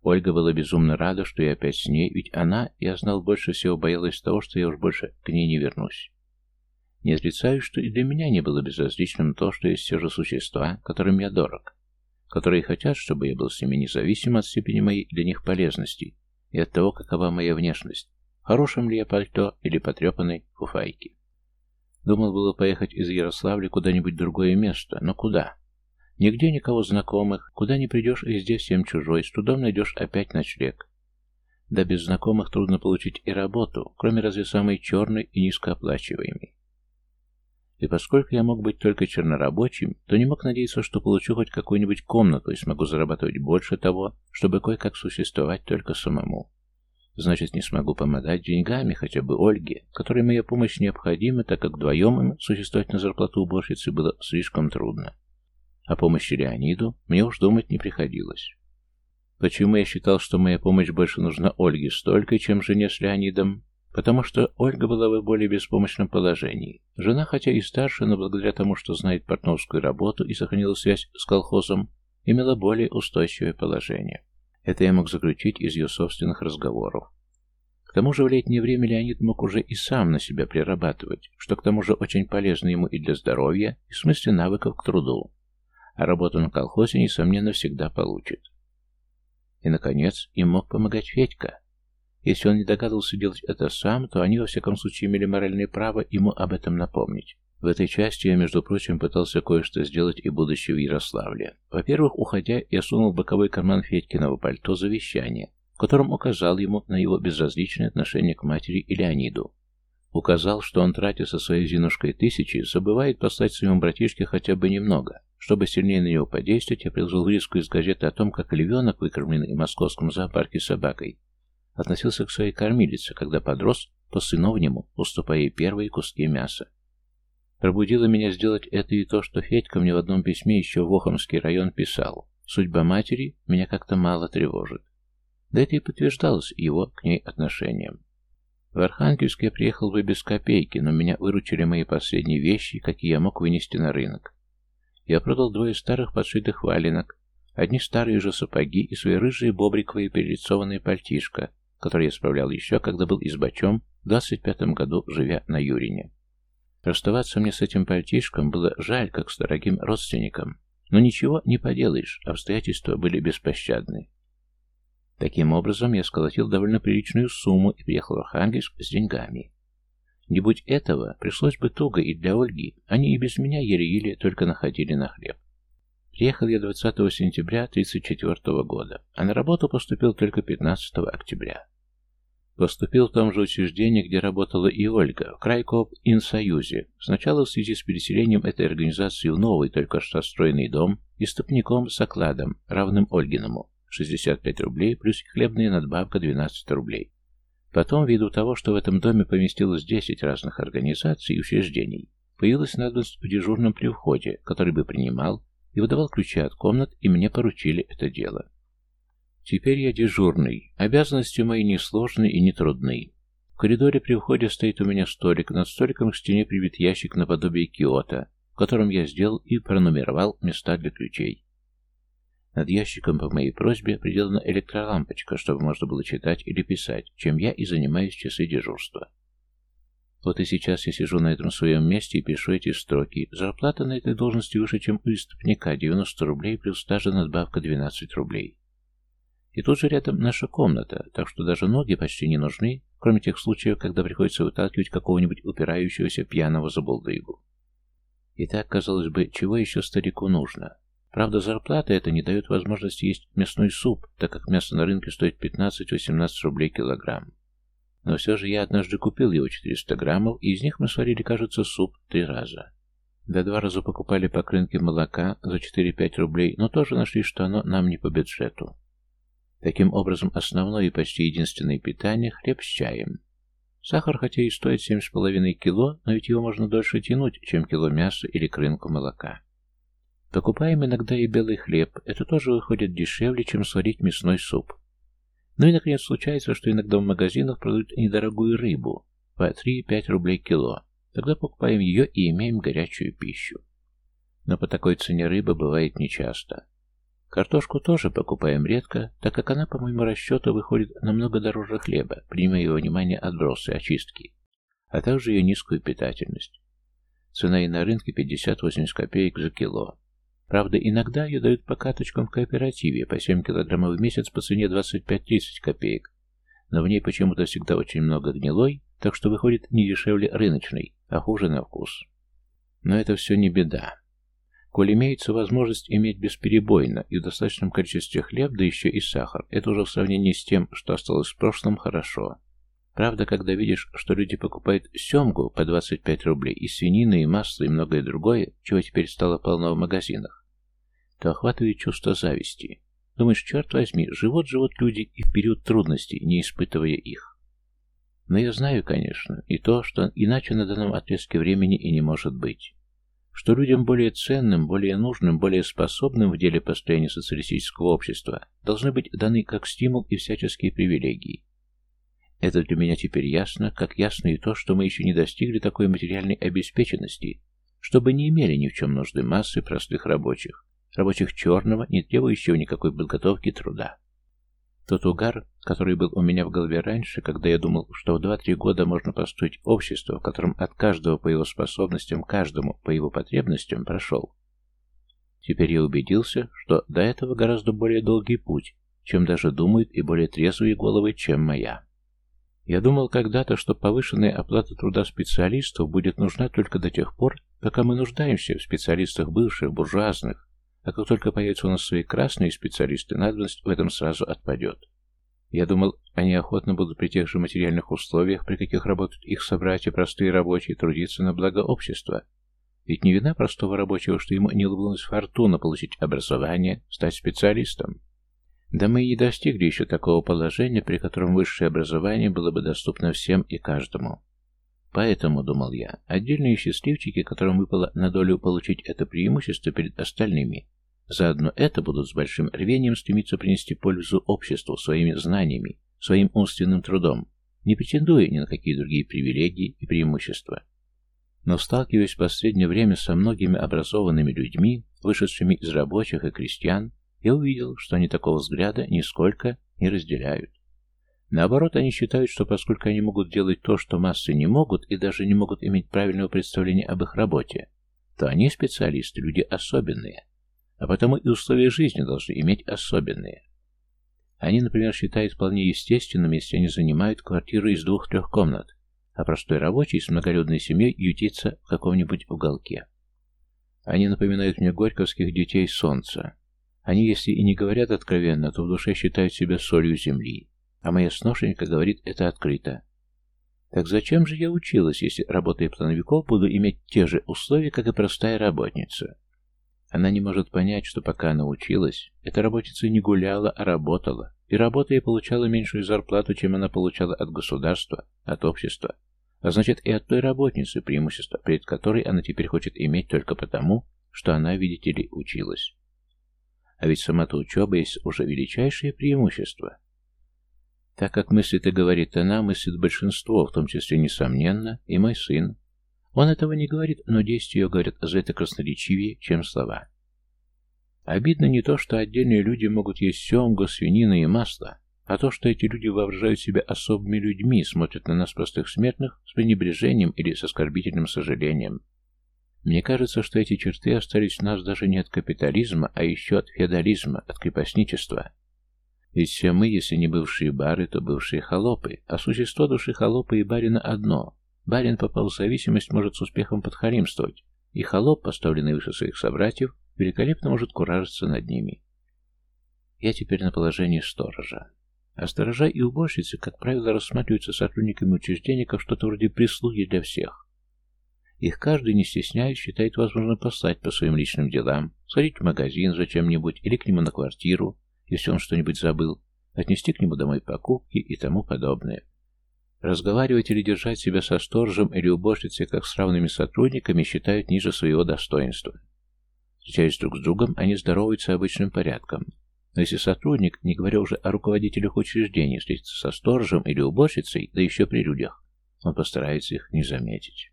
S1: Ольга была безумно рада, что я опять с ней, ведь она, я знал, больше всего боялась того, что я уж больше к ней не вернусь. Не отрицаю, что и для меня не было безразличным то, что есть все же существа, которым я дорог, которые хотят, чтобы я был с ними независим от степени моей для них полезности и от того, какова моя внешность, хорошим ли я пальто или потрепанной фуфайки. Думал было поехать из Ярославля куда-нибудь другое место, но куда? Нигде никого знакомых, куда не придешь, везде всем чужой, с трудом найдешь опять ночлег. Да без знакомых трудно получить и работу, кроме разве самой черной и низкооплачиваемой. И поскольку я мог быть только чернорабочим, то не мог надеяться, что получу хоть какую-нибудь комнату и смогу зарабатывать больше того, чтобы кое-как существовать только самому. Значит, не смогу помогать деньгами хотя бы Ольге, которой моя помощь необходима, так как вдвоем им существовать на зарплату уборщицы было слишком трудно. О помощи Леониду мне уж думать не приходилось. Почему я считал, что моя помощь больше нужна Ольге столько, чем жене с Леонидом? Потому что Ольга была в более беспомощном положении. Жена, хотя и старше, но благодаря тому, что знает портновскую работу и сохранила связь с колхозом, имела более устойчивое положение. Это я мог заключить из ее собственных разговоров. К тому же в летнее время Леонид мог уже и сам на себя прирабатывать, что к тому же очень полезно ему и для здоровья, и в смысле навыков к труду. А работу на колхозе, несомненно, всегда получит. И, наконец, им мог помогать Федька. Если он не догадывался делать это сам, то они, во всяком случае, имели моральное право ему об этом напомнить. В этой части я, между прочим, пытался кое-что сделать и будучи в Ярославле. Во-первых, уходя, я сунул в боковой карман Федькиного пальто завещание, в котором указал ему на его безразличное отношение к матери и Леониду. Указал, что он, тратя со своей Зинушкой тысячи, забывает послать своему братишке хотя бы немного. Чтобы сильнее на него подействовать, я приложил вырезку из газеты о том, как львенок, выкормленный в московском зоопарке собакой, относился к своей кормилице, когда подрос по-сыновнему, уступая ей первые куски мяса. Пробудило меня сделать это и то, что Федька мне в одном письме еще в Охомский район писал. Судьба матери меня как-то мало тревожит. Да это и подтверждалось его к ней отношением. В Архангельск я приехал бы без копейки, но меня выручили мои последние вещи, какие я мог вынести на рынок. Я продал двое старых подшитых валенок, одни старые же сапоги и свои рыжие бобриковые перелицованные пальтишко, который я справлял еще, когда был избачом в 25-м году, живя на Юрине. Расставаться мне с этим пальтишком было жаль, как с дорогим родственником, но ничего не поделаешь, обстоятельства были беспощадны. Таким образом, я сколотил довольно приличную сумму и приехал в Архангельск с деньгами. Не будь этого, пришлось бы туго и для Ольги, они и без меня еле-еле только находили на хлеб. Приехал я 20 сентября 1934 года, а на работу поступил только 15 октября. Поступил в том же учреждении, где работала и Ольга, в Крайкоп Инсоюзе. Сначала в связи с переселением этой организации в новый, только что отстроенный дом, и ступником с окладом, равным Ольгиному, 65 рублей, плюс хлебная надбавка 12 рублей. Потом, ввиду того, что в этом доме поместилось 10 разных организаций и учреждений, появилась надобность в дежурном при входе, который бы принимал и выдавал ключи от комнат, и мне поручили это дело. Теперь я дежурный. Обязанности мои несложны и не трудны. В коридоре при входе стоит у меня столик. Над столиком к стене прибит ящик наподобие киота, в котором я сделал и пронумеровал места для ключей. Над ящиком по моей просьбе приделана электролампочка, чтобы можно было читать или писать, чем я и занимаюсь часы дежурства. Вот и сейчас я сижу на этом своем месте и пишу эти строки. Зарплата на этой должности выше, чем у истопника, 90 рублей плюс та же надбавка 12 рублей. И тут же рядом наша комната, так что даже ноги почти не нужны, кроме тех случаев, когда приходится выталкивать какого-нибудь упирающегося пьяного забулдыгу. Итак, казалось бы, чего еще старику нужно? Правда, зарплата это не дает возможности есть мясной суп, так как мясо на рынке стоит 15-18 рублей килограмм. Но все же я однажды купил его 400 граммов, и из них мы сварили, кажется, суп три раза. Да два раза покупали по крынке молока за 4-5 рублей, но тоже нашли, что оно нам не по бюджету. Таким образом, основное и почти единственное питание – хлеб с чаем. Сахар хотя и стоит 7,5 кило, но ведь его можно дольше тянуть, чем кило мяса или крынку молока. Покупаем иногда и белый хлеб. Это тоже выходит дешевле, чем сварить мясной суп. Ну и, наконец, случается, что иногда в магазинах продают недорогую рыбу по 3-5 рублей кило. Тогда покупаем ее и имеем горячую пищу. Но по такой цене рыба бывает нечасто. Картошку тоже покупаем редко, так как она, по моему расчету, выходит намного дороже хлеба, принимая во внимание отбросы, очистки, а также ее низкую питательность. Цена и на рынке 50-80 копеек за кило. Правда, иногда ее дают по каточкам в кооперативе, по 7 килограммов в месяц по цене 25-30 копеек. Но в ней почему-то всегда очень много гнилой, так что выходит не дешевле рыночной, а хуже на вкус. Но это все не беда. Коль имеется возможность иметь бесперебойно и в достаточном количестве хлеб, да еще и сахар, это уже в сравнении с тем, что осталось в прошлом, хорошо. Правда, когда видишь, что люди покупают семгу по 25 рублей, и свинины, и масло, и многое другое, чего теперь стало полно в магазинах, то охватывает чувство зависти. Думаешь, черт возьми, живут-живут люди и в период трудностей, не испытывая их. Но я знаю, конечно, и то, что иначе на данном отрезке времени и не может быть. Что людям более ценным, более нужным, более способным в деле построения социалистического общества должны быть даны как стимул и всяческие привилегии. Это для меня теперь ясно, как ясно и то, что мы еще не достигли такой материальной обеспеченности, чтобы не имели ни в чем нужды массы простых рабочих, рабочих черного, не требующего никакой подготовки труда. Тот угар, который был у меня в голове раньше, когда я думал, что в 2-3 года можно построить общество, в котором от каждого по его способностям, каждому по его потребностям, прошел. Теперь я убедился, что до этого гораздо более долгий путь, чем даже думают и более трезвые головы, чем моя. Я думал когда-то, что повышенная оплата труда специалистов будет нужна только до тех пор, пока мы нуждаемся в специалистах бывших, буржуазных, а как только появятся у нас свои красные специалисты, надобность в этом сразу отпадет. Я думал, они охотно будут при тех же материальных условиях, при каких работают их собратья, простые рабочие, трудиться на благо общества. Ведь не вина простого рабочего, что ему не улыбнулась фортуна получить образование, стать специалистом. Да мы и не достигли еще такого положения, при котором высшее образование было бы доступно всем и каждому. Поэтому, думал я, отдельные счастливчики, которым выпало на долю получить это преимущество перед остальными, заодно это будут с большим рвением стремиться принести пользу обществу своими знаниями, своим умственным трудом, не претендуя ни на какие другие привилегии и преимущества. Но сталкиваясь в последнее время со многими образованными людьми, вышедшими из рабочих и крестьян, я увидел, что они такого взгляда нисколько не разделяют. Наоборот, они считают, что поскольку они могут делать то, что массы не могут, и даже не могут иметь правильного представления об их работе, то они специалисты, люди особенные. А потому и условия жизни должны иметь особенные. Они, например, считают вполне естественным, если они занимают квартиру из двух-трех комнат, а простой рабочий с многолюдной семьей ютится в каком-нибудь уголке. Они напоминают мне горьковских детей солнца. Они, если и не говорят откровенно, то в душе считают себя солью земли. А моя сношенька говорит это открыто. Так зачем же я училась, если, работая плановиков, буду иметь те же условия, как и простая работница? Она не может понять, что пока она училась, эта работница не гуляла, а работала. И работая получала меньшую зарплату, чем она получала от государства, от общества. А значит, и от той работницы преимущество, перед которой она теперь хочет иметь только потому, что она, видите ли, училась. А ведь сама-то учеба есть уже величайшее преимущество. Так как мыслит и говорит она, мыслит большинство, в том числе, несомненно, и мой сын. Он этого не говорит, но действия ее говорят за это красноречивее, чем слова. Обидно не то, что отдельные люди могут есть семгу, свинину и масло, а то, что эти люди воображают себя особыми людьми, смотрят на нас, простых смертных, с пренебрежением или с оскорбительным сожалением. Мне кажется, что эти черты остались у нас даже не от капитализма, а еще от феодализма, от крепостничества. Ведь все мы, если не бывшие бары, то бывшие холопы, а существо души холопа и барина одно. Барин попал в зависимость, может с успехом подхалимствовать, и холоп, поставленный выше своих собратьев, великолепно может куражиться над ними. Я теперь на положении сторожа. А сторожа и уборщицы, как правило, рассматриваются сотрудниками учреждения как что-то вроде прислуги для всех. Их каждый, не стесняясь, считает возможно послать по своим личным делам, сходить в магазин за чем-нибудь или к нему на квартиру, если он что-нибудь забыл, отнести к нему домой покупки и тому подобное. Разговаривать или держать себя со сторожем или уборщицей как с равными сотрудниками считают ниже своего достоинства. Встречаясь друг с другом, они здороваются обычным порядком. Но если сотрудник, не говоря уже о руководителях учреждений, встретится со сторожем или уборщицей, да еще при людях, он постарается их не заметить.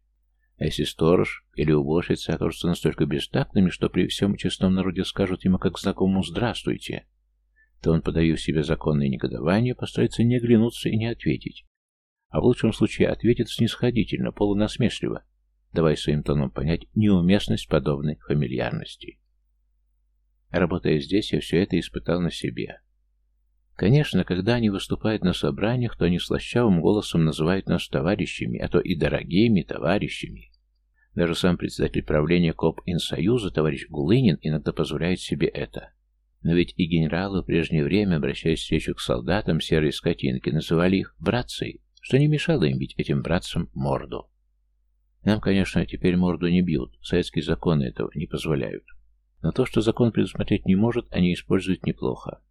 S1: А если сторож или уборщица окажутся настолько бестактными, что при всем честном народе скажут ему как знакомому «здравствуйте», то он, подавив себе законное негодование, постарается не оглянуться и не ответить. А в лучшем случае ответит снисходительно, полунасмешливо, давая своим тоном понять неуместность подобной фамильярности. Работая здесь, я все это испытал на себе. Конечно, когда они выступают на собраниях, то они слащавым голосом называют нас товарищами, а то и дорогими товарищами. Даже сам председатель правления КОП-Инсоюза, товарищ Гулынин, иногда позволяет себе это. Но ведь и генералы в прежнее время, обращаясь встречу к солдатам серой скотинки, называли их «братцей», что не мешало им бить этим братцам морду. Нам, конечно, теперь морду не бьют, советские законы этого не позволяют. Но то, что закон предусмотреть не может, они используют неплохо.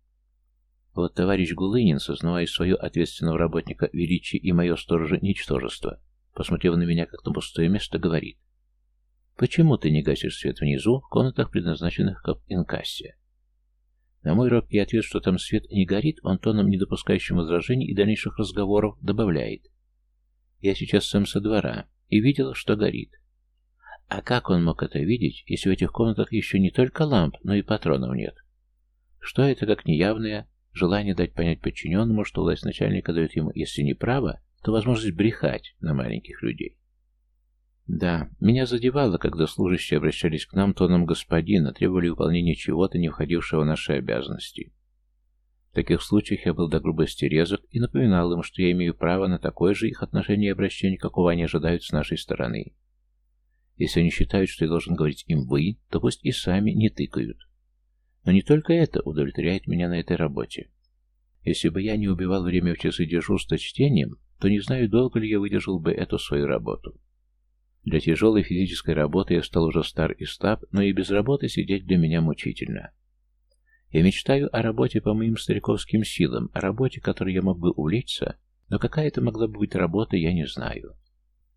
S1: Вот товарищ Гулынин, сознавая свое ответственного работника величие и мое стороже ничтожество, посмотрев на меня как на пустое место, говорит, «Почему ты не гасишь свет внизу, в комнатах, предназначенных как инкассе?» На мой робкий ответ, что там свет не горит, он тоном, не допускающим возражений и дальнейших разговоров, добавляет. «Я сейчас сам со двора и видел, что горит. А как он мог это видеть, если в этих комнатах еще не только ламп, но и патронов нет? Что это как неявное желание дать понять подчиненному, что власть начальника дает ему, если не право, то возможность брехать на маленьких людей? Да, меня задевало, когда служащие обращались к нам тоном господина, требовали выполнения чего-то, не входившего в наши обязанности. В таких случаях я был до грубости резок и напоминал им, что я имею право на такое же их отношение и обращение, какого они ожидают с нашей стороны. Если они считают, что я должен говорить им «вы», то пусть и сами не тыкают. Но не только это удовлетворяет меня на этой работе. Если бы я не убивал время в часы дежурства чтением, то не знаю, долго ли я выдержал бы эту свою работу. Для тяжелой физической работы я стал уже стар и слаб, но и без работы сидеть для меня мучительно. Я мечтаю о работе по моим стариковским силам, о работе, которой я мог бы увлечься, но какая это могла бы быть работа, я не знаю.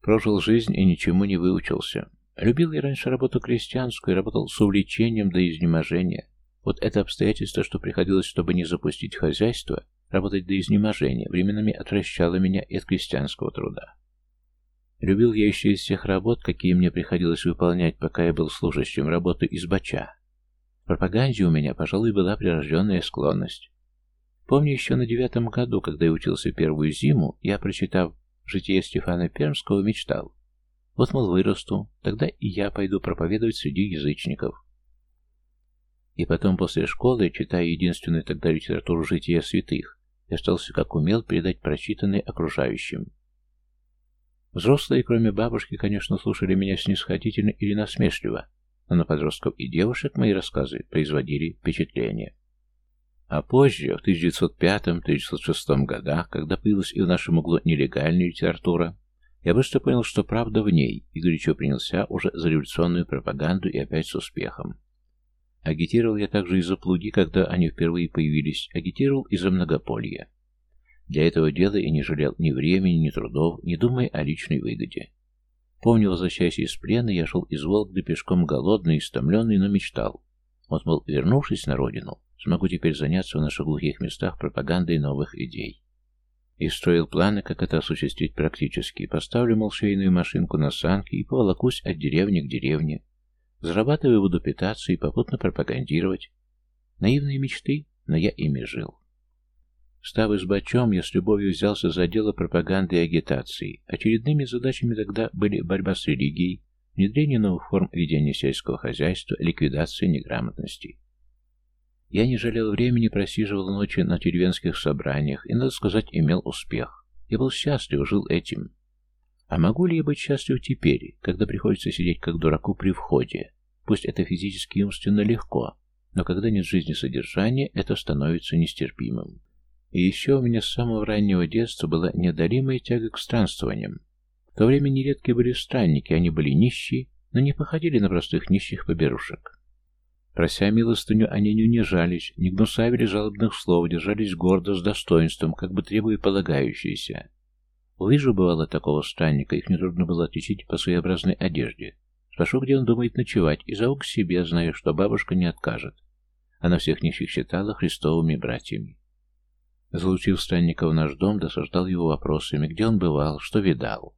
S1: Прожил жизнь и ничему не выучился. Любил я раньше работу крестьянскую, работал с увлечением до изнеможения. Вот это обстоятельство, что приходилось, чтобы не запустить хозяйство, работать до изнеможения, временами отвращало меня и от крестьянского труда. Любил я еще из всех работ, какие мне приходилось выполнять, пока я был служащим, работы из бача. В пропаганде у меня, пожалуй, была прирожденная склонность. Помню еще на девятом году, когда я учился первую зиму, я, прочитав Житие Стефана Пермского мечтал. Вот, мол, вырасту, тогда и я пойду проповедовать среди язычников. И потом после школы, читая единственную тогда литературу жития святых, я остался как умел передать прочитанное окружающим. Взрослые, кроме бабушки, конечно, слушали меня снисходительно или насмешливо, но на подростков и девушек мои рассказы производили впечатление. А позже, в 1905-1906 годах, когда появилась и в нашем углу нелегальная литература, я быстро понял, что правда в ней, и горячо принялся уже за революционную пропаганду и опять с успехом. Агитировал я также и за плуги, когда они впервые появились, агитировал и за многополье. Для этого дела я не жалел ни времени, ни трудов, не думая о личной выгоде. Помню, возвращаясь из плена, я шел из Вологды пешком голодный, истомленный, но мечтал. Вот, мол, вернувшись на родину, смогу теперь заняться в наших глухих местах пропагандой новых идей. И строил планы, как это осуществить практически. Поставлю, мол, швейную машинку на санки и поволокусь от деревни к деревне. Зарабатываю, буду питаться и попутно пропагандировать. Наивные мечты, но я ими жил. Став избачом, я с любовью взялся за дело пропаганды и агитации. Очередными задачами тогда были борьба с религией, внедрение новых форм ведения сельского хозяйства, ликвидация неграмотности. Я не жалел времени, просиживал ночи на деревенских собраниях и, надо сказать, имел успех. Я был счастлив, жил этим. А могу ли я быть счастлив теперь, когда приходится сидеть как дураку при входе? Пусть это физически и умственно легко, но когда нет жизни содержания, это становится нестерпимым. И еще у меня с самого раннего детства была неодолимая тяга к странствованиям. В то время нередки были странники, они были нищие, но не походили на простых нищих поберушек. Прося милостыню, они не унижались, не гнусавили жалобных слов, держались гордо, с достоинством, как бы требуя полагающееся. Увижу, бывало, такого странника, их нетрудно было отличить по своеобразной одежде. Спрошу, где он думает ночевать, и зову к себе, зная, что бабушка не откажет. Она всех нищих считала христовыми братьями. Залучив странника в наш дом, досаждал его вопросами, где он бывал, что видал.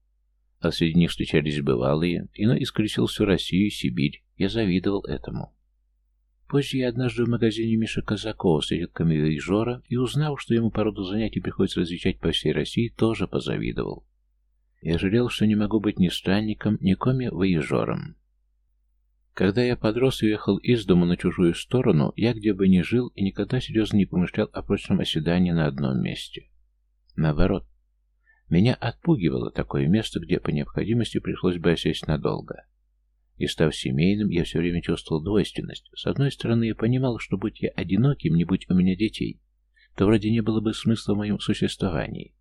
S1: А среди них встречались бывалые, иной исколесил всю Россию и Сибирь. Я завидовал этому. Позже я однажды в магазине Миши Казакова встретил камевоежора и, узнав, что ему по роду занятий приходится различать по всей России, тоже позавидовал. Я жалел, что не могу быть ни странником, ни коми-воежором. Когда я подрос и уехал из дома на чужую сторону, я где бы ни жил и никогда серьезно не помышлял о прочном оседании на одном месте. Наоборот, меня отпугивало такое место, где по необходимости пришлось бы осесть надолго. И став семейным, я все время чувствовал двойственность. С одной стороны, я понимал, что будь я одиноким, не будь у меня детей, то вроде не было бы смысла в моем существовании.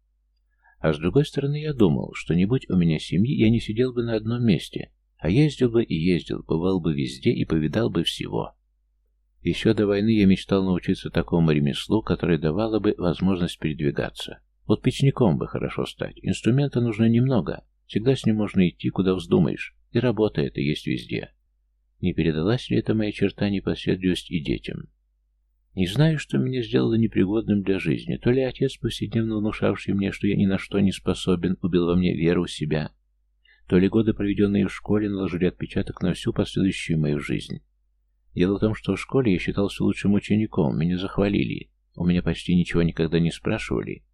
S1: А с другой стороны, я думал, что не будь у меня семьи, я не сидел бы на одном месте, а ездил бы и ездил, бывал бы везде и повидал бы всего. Еще до войны я мечтал научиться такому ремеслу, которое давало бы возможность передвигаться. Вот печником бы хорошо стать. Инструмента нужно немного. Всегда с ним можно идти, куда вздумаешь. И работа эта есть везде. Не передалась ли эта моя черта непоседливость и детям? Не знаю, что меня сделало непригодным для жизни. То ли отец, повседневно внушавший мне, что я ни на что не способен, убил во мне веру в себя, то ли годы, проведенные в школе, наложили отпечаток на всю последующую мою жизнь. Дело в том, что в школе я считался лучшим учеником, меня захвалили, у меня почти ничего никогда не спрашивали,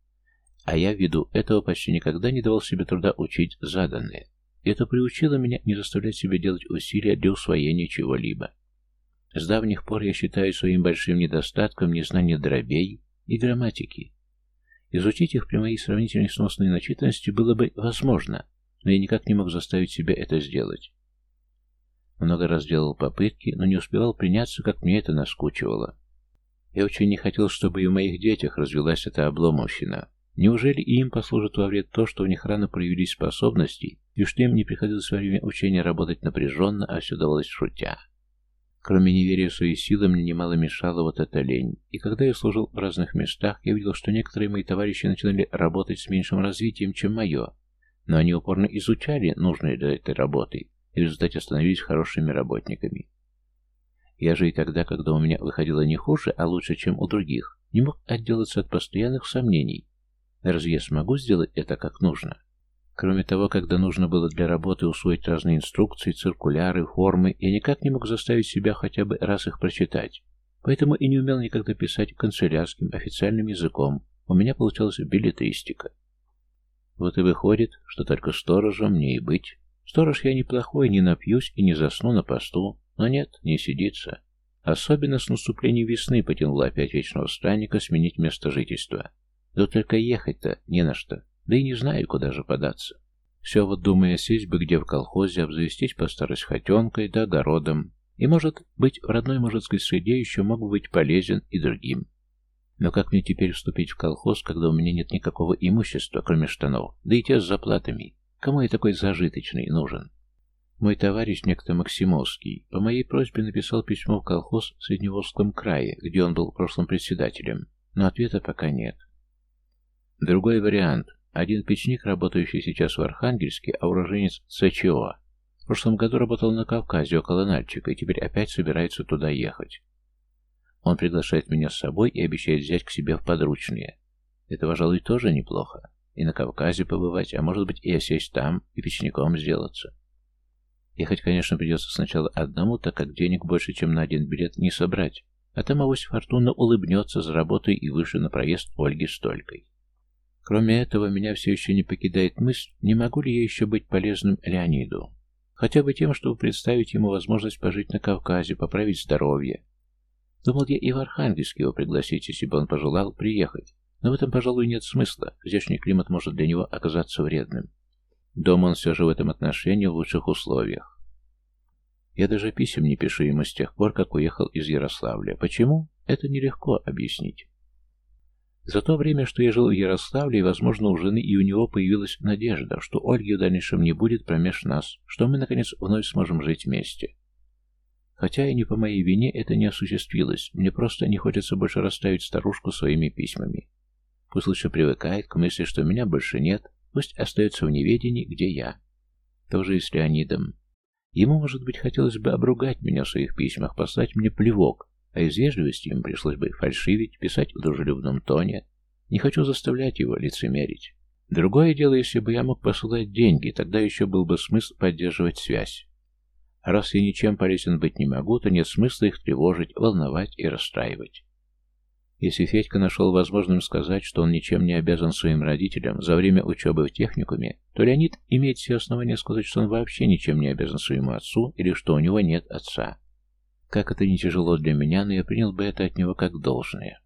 S1: а я ввиду этого почти никогда не давал себе труда учить заданное. Это приучило меня не заставлять себя делать усилия для усвоения чего-либо. С давних пор я считаю своим большим недостатком незнание дробей и грамматики. Изучить их при моей сравнительно сносной начитанности было бы возможно, но я никак не мог заставить себя это сделать. Много раз делал попытки, но не успевал приняться, как мне это наскучивало. Я очень не хотел, чтобы и в моих детях развилась эта обломовщина. Неужели им послужит во вред то, что у них рано проявились способности, и что им не приходилось во время учения работать напряженно, а все давалось шутя? Кроме неверия в свои силы, мне немало мешала вот эта лень. И когда я служил в разных местах, я видел, что некоторые мои товарищи начинали работать с меньшим развитием, чем мое, но они упорно изучали нужные для этой работы и в результате становились хорошими работниками. Я же и тогда, когда у меня выходило не хуже, а лучше, чем у других, не мог отделаться от постоянных сомнений. Разве я смогу сделать это как нужно? Кроме того, когда нужно было для работы усвоить разные инструкции, циркуляры, формы, я никак не мог заставить себя хотя бы раз их прочитать. Поэтому и не умел никогда писать канцелярским, официальным языком. У меня получалась билетристика. Вот и выходит, что только сторожем мне и быть. Сторож я неплохой, не напьюсь и не засну на посту. Но нет, не сидится. Особенно с наступлением весны потянула опять вечного странника сменить место жительства. Да только ехать-то не на что. Да и не знаю, куда же податься. Все вот думая сесть бы где в колхозе, обзавестись по старость хотенкой да огородом. И, может быть, в родной мужицкой среде еще мог бы быть полезен и другим. Но как мне теперь вступить в колхоз, когда у меня нет никакого имущества, кроме штанов, да и те с заплатами? Кому я такой зажиточный нужен? Мой товарищ, некто Максимовский, по моей просьбе написал письмо в колхоз в Средневолжском крае, где он был прошлым председателем, но ответа пока нет. Другой вариант. Один печник, работающий сейчас в Архангельске, а уроженец ЦЧО, в прошлом году работал на Кавказе около Нальчика и теперь опять собирается туда ехать. Он приглашает меня с собой и обещает взять к себе в подручные. Это, пожалуй, тоже неплохо. И на Кавказе побывать, а может быть и осесть там, и печником сделаться. Ехать, конечно, придется сначала одному, так как денег больше, чем на один билет, не собрать. А там авось Фортуна улыбнется, заработай и выше на проезд Ольги столькой. Кроме этого, меня все еще не покидает мысль, не могу ли я еще быть полезным Леониду. Хотя бы тем, чтобы представить ему возможность пожить на Кавказе, поправить здоровье. Думал я и в Архангельск его пригласить, если бы он пожелал приехать. Но в этом, пожалуй, нет смысла. Здешний климат может для него оказаться вредным. Дома он все же в этом отношении в лучших условиях. Я даже писем не пишу ему с тех пор, как уехал из Ярославля. Почему? Это нелегко объяснить. За то время, что я жил в Ярославле, возможно, у жены и у него появилась надежда, что Ольги в дальнейшем не будет промеж нас, что мы, наконец, вновь сможем жить вместе. Хотя и не по моей вине это не осуществилось, мне просто не хочется больше расставить старушку своими письмами. Пусть лучше привыкает к мысли, что меня больше нет, пусть остается в неведении, где я. Тоже и с Леонидом. Ему, может быть, хотелось бы обругать меня в своих письмах, послать мне плевок, а из вежливости им пришлось бы фальшивить, писать в дружелюбном тоне. Не хочу заставлять его лицемерить. Другое дело, если бы я мог посылать деньги, тогда еще был бы смысл поддерживать связь. Раз я ничем полезен быть не могу, то нет смысла их тревожить, волновать и расстраивать. Если Федька нашел возможным сказать, что он ничем не обязан своим родителям за время учебы в техникуме, то Леонид имеет все основания сказать, что он вообще ничем не обязан своему отцу или что у него нет отца. Как это не тяжело для меня, но я принял бы это от него как должное.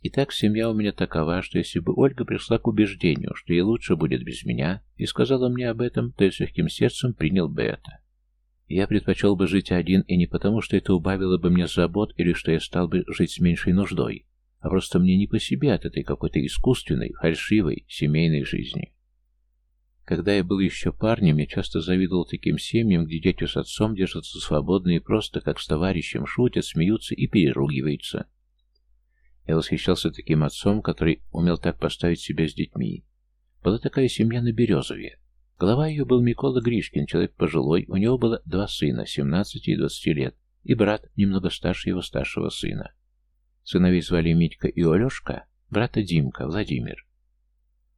S1: Итак, семья у меня такова, что если бы Ольга пришла к убеждению, что ей лучше будет без меня, и сказала мне об этом, то я с легким сердцем принял бы это. Я предпочел бы жить один, и не потому, что это убавило бы мне забот, или что я стал бы жить с меньшей нуждой, а просто мне не по себе от этой какой-то искусственной, фальшивой, семейной жизни. Когда я был еще парнем, я часто завидовал таким семьям, где дети с отцом держатся свободно и просто, как с товарищем, шутят, смеются и переругиваются. Я восхищался таким отцом, который умел так поставить себя с детьми. Была такая семья на Березове. Глава ее был Микола Гришкин, человек пожилой, у него было два сына, 17 и 20 лет, и брат, немного старше его старшего сына. Сыновей звали Митька и Алешка, брата Димка, Владимир.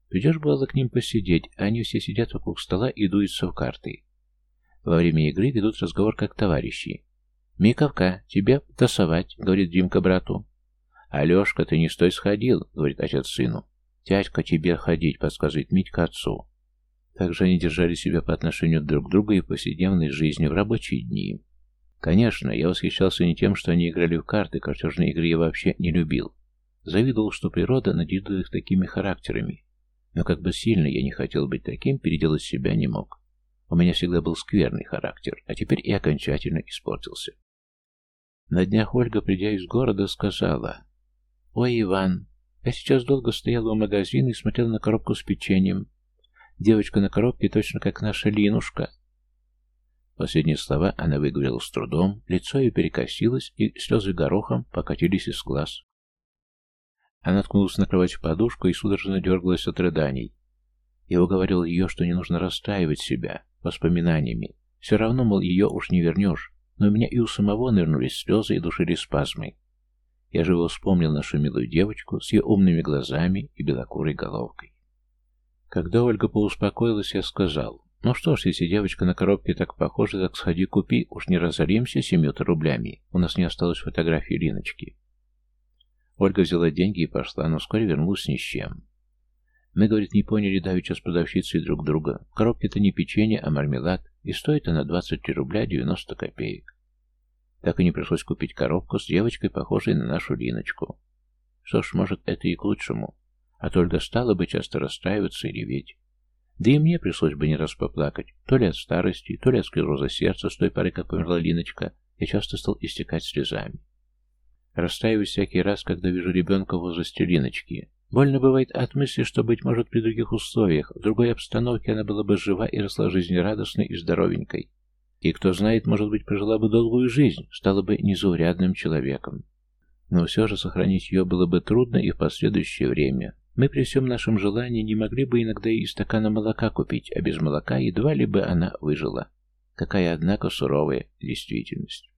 S1: Придешь, было к ним посидеть, а они все сидят вокруг стола и дуются в карты. Во время игры ведут разговор как товарищи. «Миковка, тебе тасовать», — говорит Димка брату. «Алешка, ты не стой сходил», — говорит отец сыну. «Дядька, тебе ходить», — подсказывает Митька отцу. Так же они держали себя по отношению друг к другу и в повседневной жизни, в рабочие дни. Конечно, я восхищался не тем, что они играли в карты, картежные игры я вообще не любил. Завидовал, что природа наделила их такими характерами, но как бы сильно я не хотел быть таким, переделать себя не мог. У меня всегда был скверный характер, а теперь и окончательно испортился. На днях Ольга, придя из города, сказала, «Ой, Иван, я сейчас долго стояла у магазина и смотрела на коробку с печеньем. Девочка на коробке точно как наша Линушка». Последние слова она выговорила с трудом, лицо ее перекосилось, и слезы горохом покатились из глаз. Она ткнулась на кровать в подушку и судорожно дергалась от рыданий. Я уговаривал ее, что не нужно расстраивать себя воспоминаниями. Все равно, мол, ее уж не вернешь. Но у меня и у самого нырнулись слезы и душили спазмы. Я живо вспомнил нашу милую девочку с ее умными глазами и белокурой головкой. Когда Ольга поуспокоилась, я сказал, «Ну что ж, если девочка на коробке так похожа, так сходи купи, уж не разоримся семью-то рублями. У нас не осталось фотографии Линочки». Ольга взяла деньги и пошла, но вскоре вернулась ни с чем. Мы, говорит, не поняли давеча с продавщицей друг друга. В коробке-то не печенье, а мармелад, и стоит она 23 рубля 90 копеек. Так и не пришлось купить коробку с девочкой, похожей на нашу Линочку. Что ж, может, это и к лучшему. А то Ольга стала бы часто расстраиваться и реветь. Да и мне пришлось бы не раз поплакать, то ли от старости, то ли от склероза сердца с той поры, как померла Линочка, я часто стал истекать слезами. Растаиваю всякий раз, когда вижу ребенка в возрасте Линочки. Больно бывает от мысли, что, быть может, при других условиях, в другой обстановке она была бы жива и росла жизнерадостной и здоровенькой. И, кто знает, может быть, прожила бы долгую жизнь, стала бы незаурядным человеком. Но все же сохранить ее было бы трудно и в последующее время. Мы при всем нашем желании не могли бы иногда и стакана молока купить, а без молока едва ли бы она выжила. Какая, однако, суровая действительность.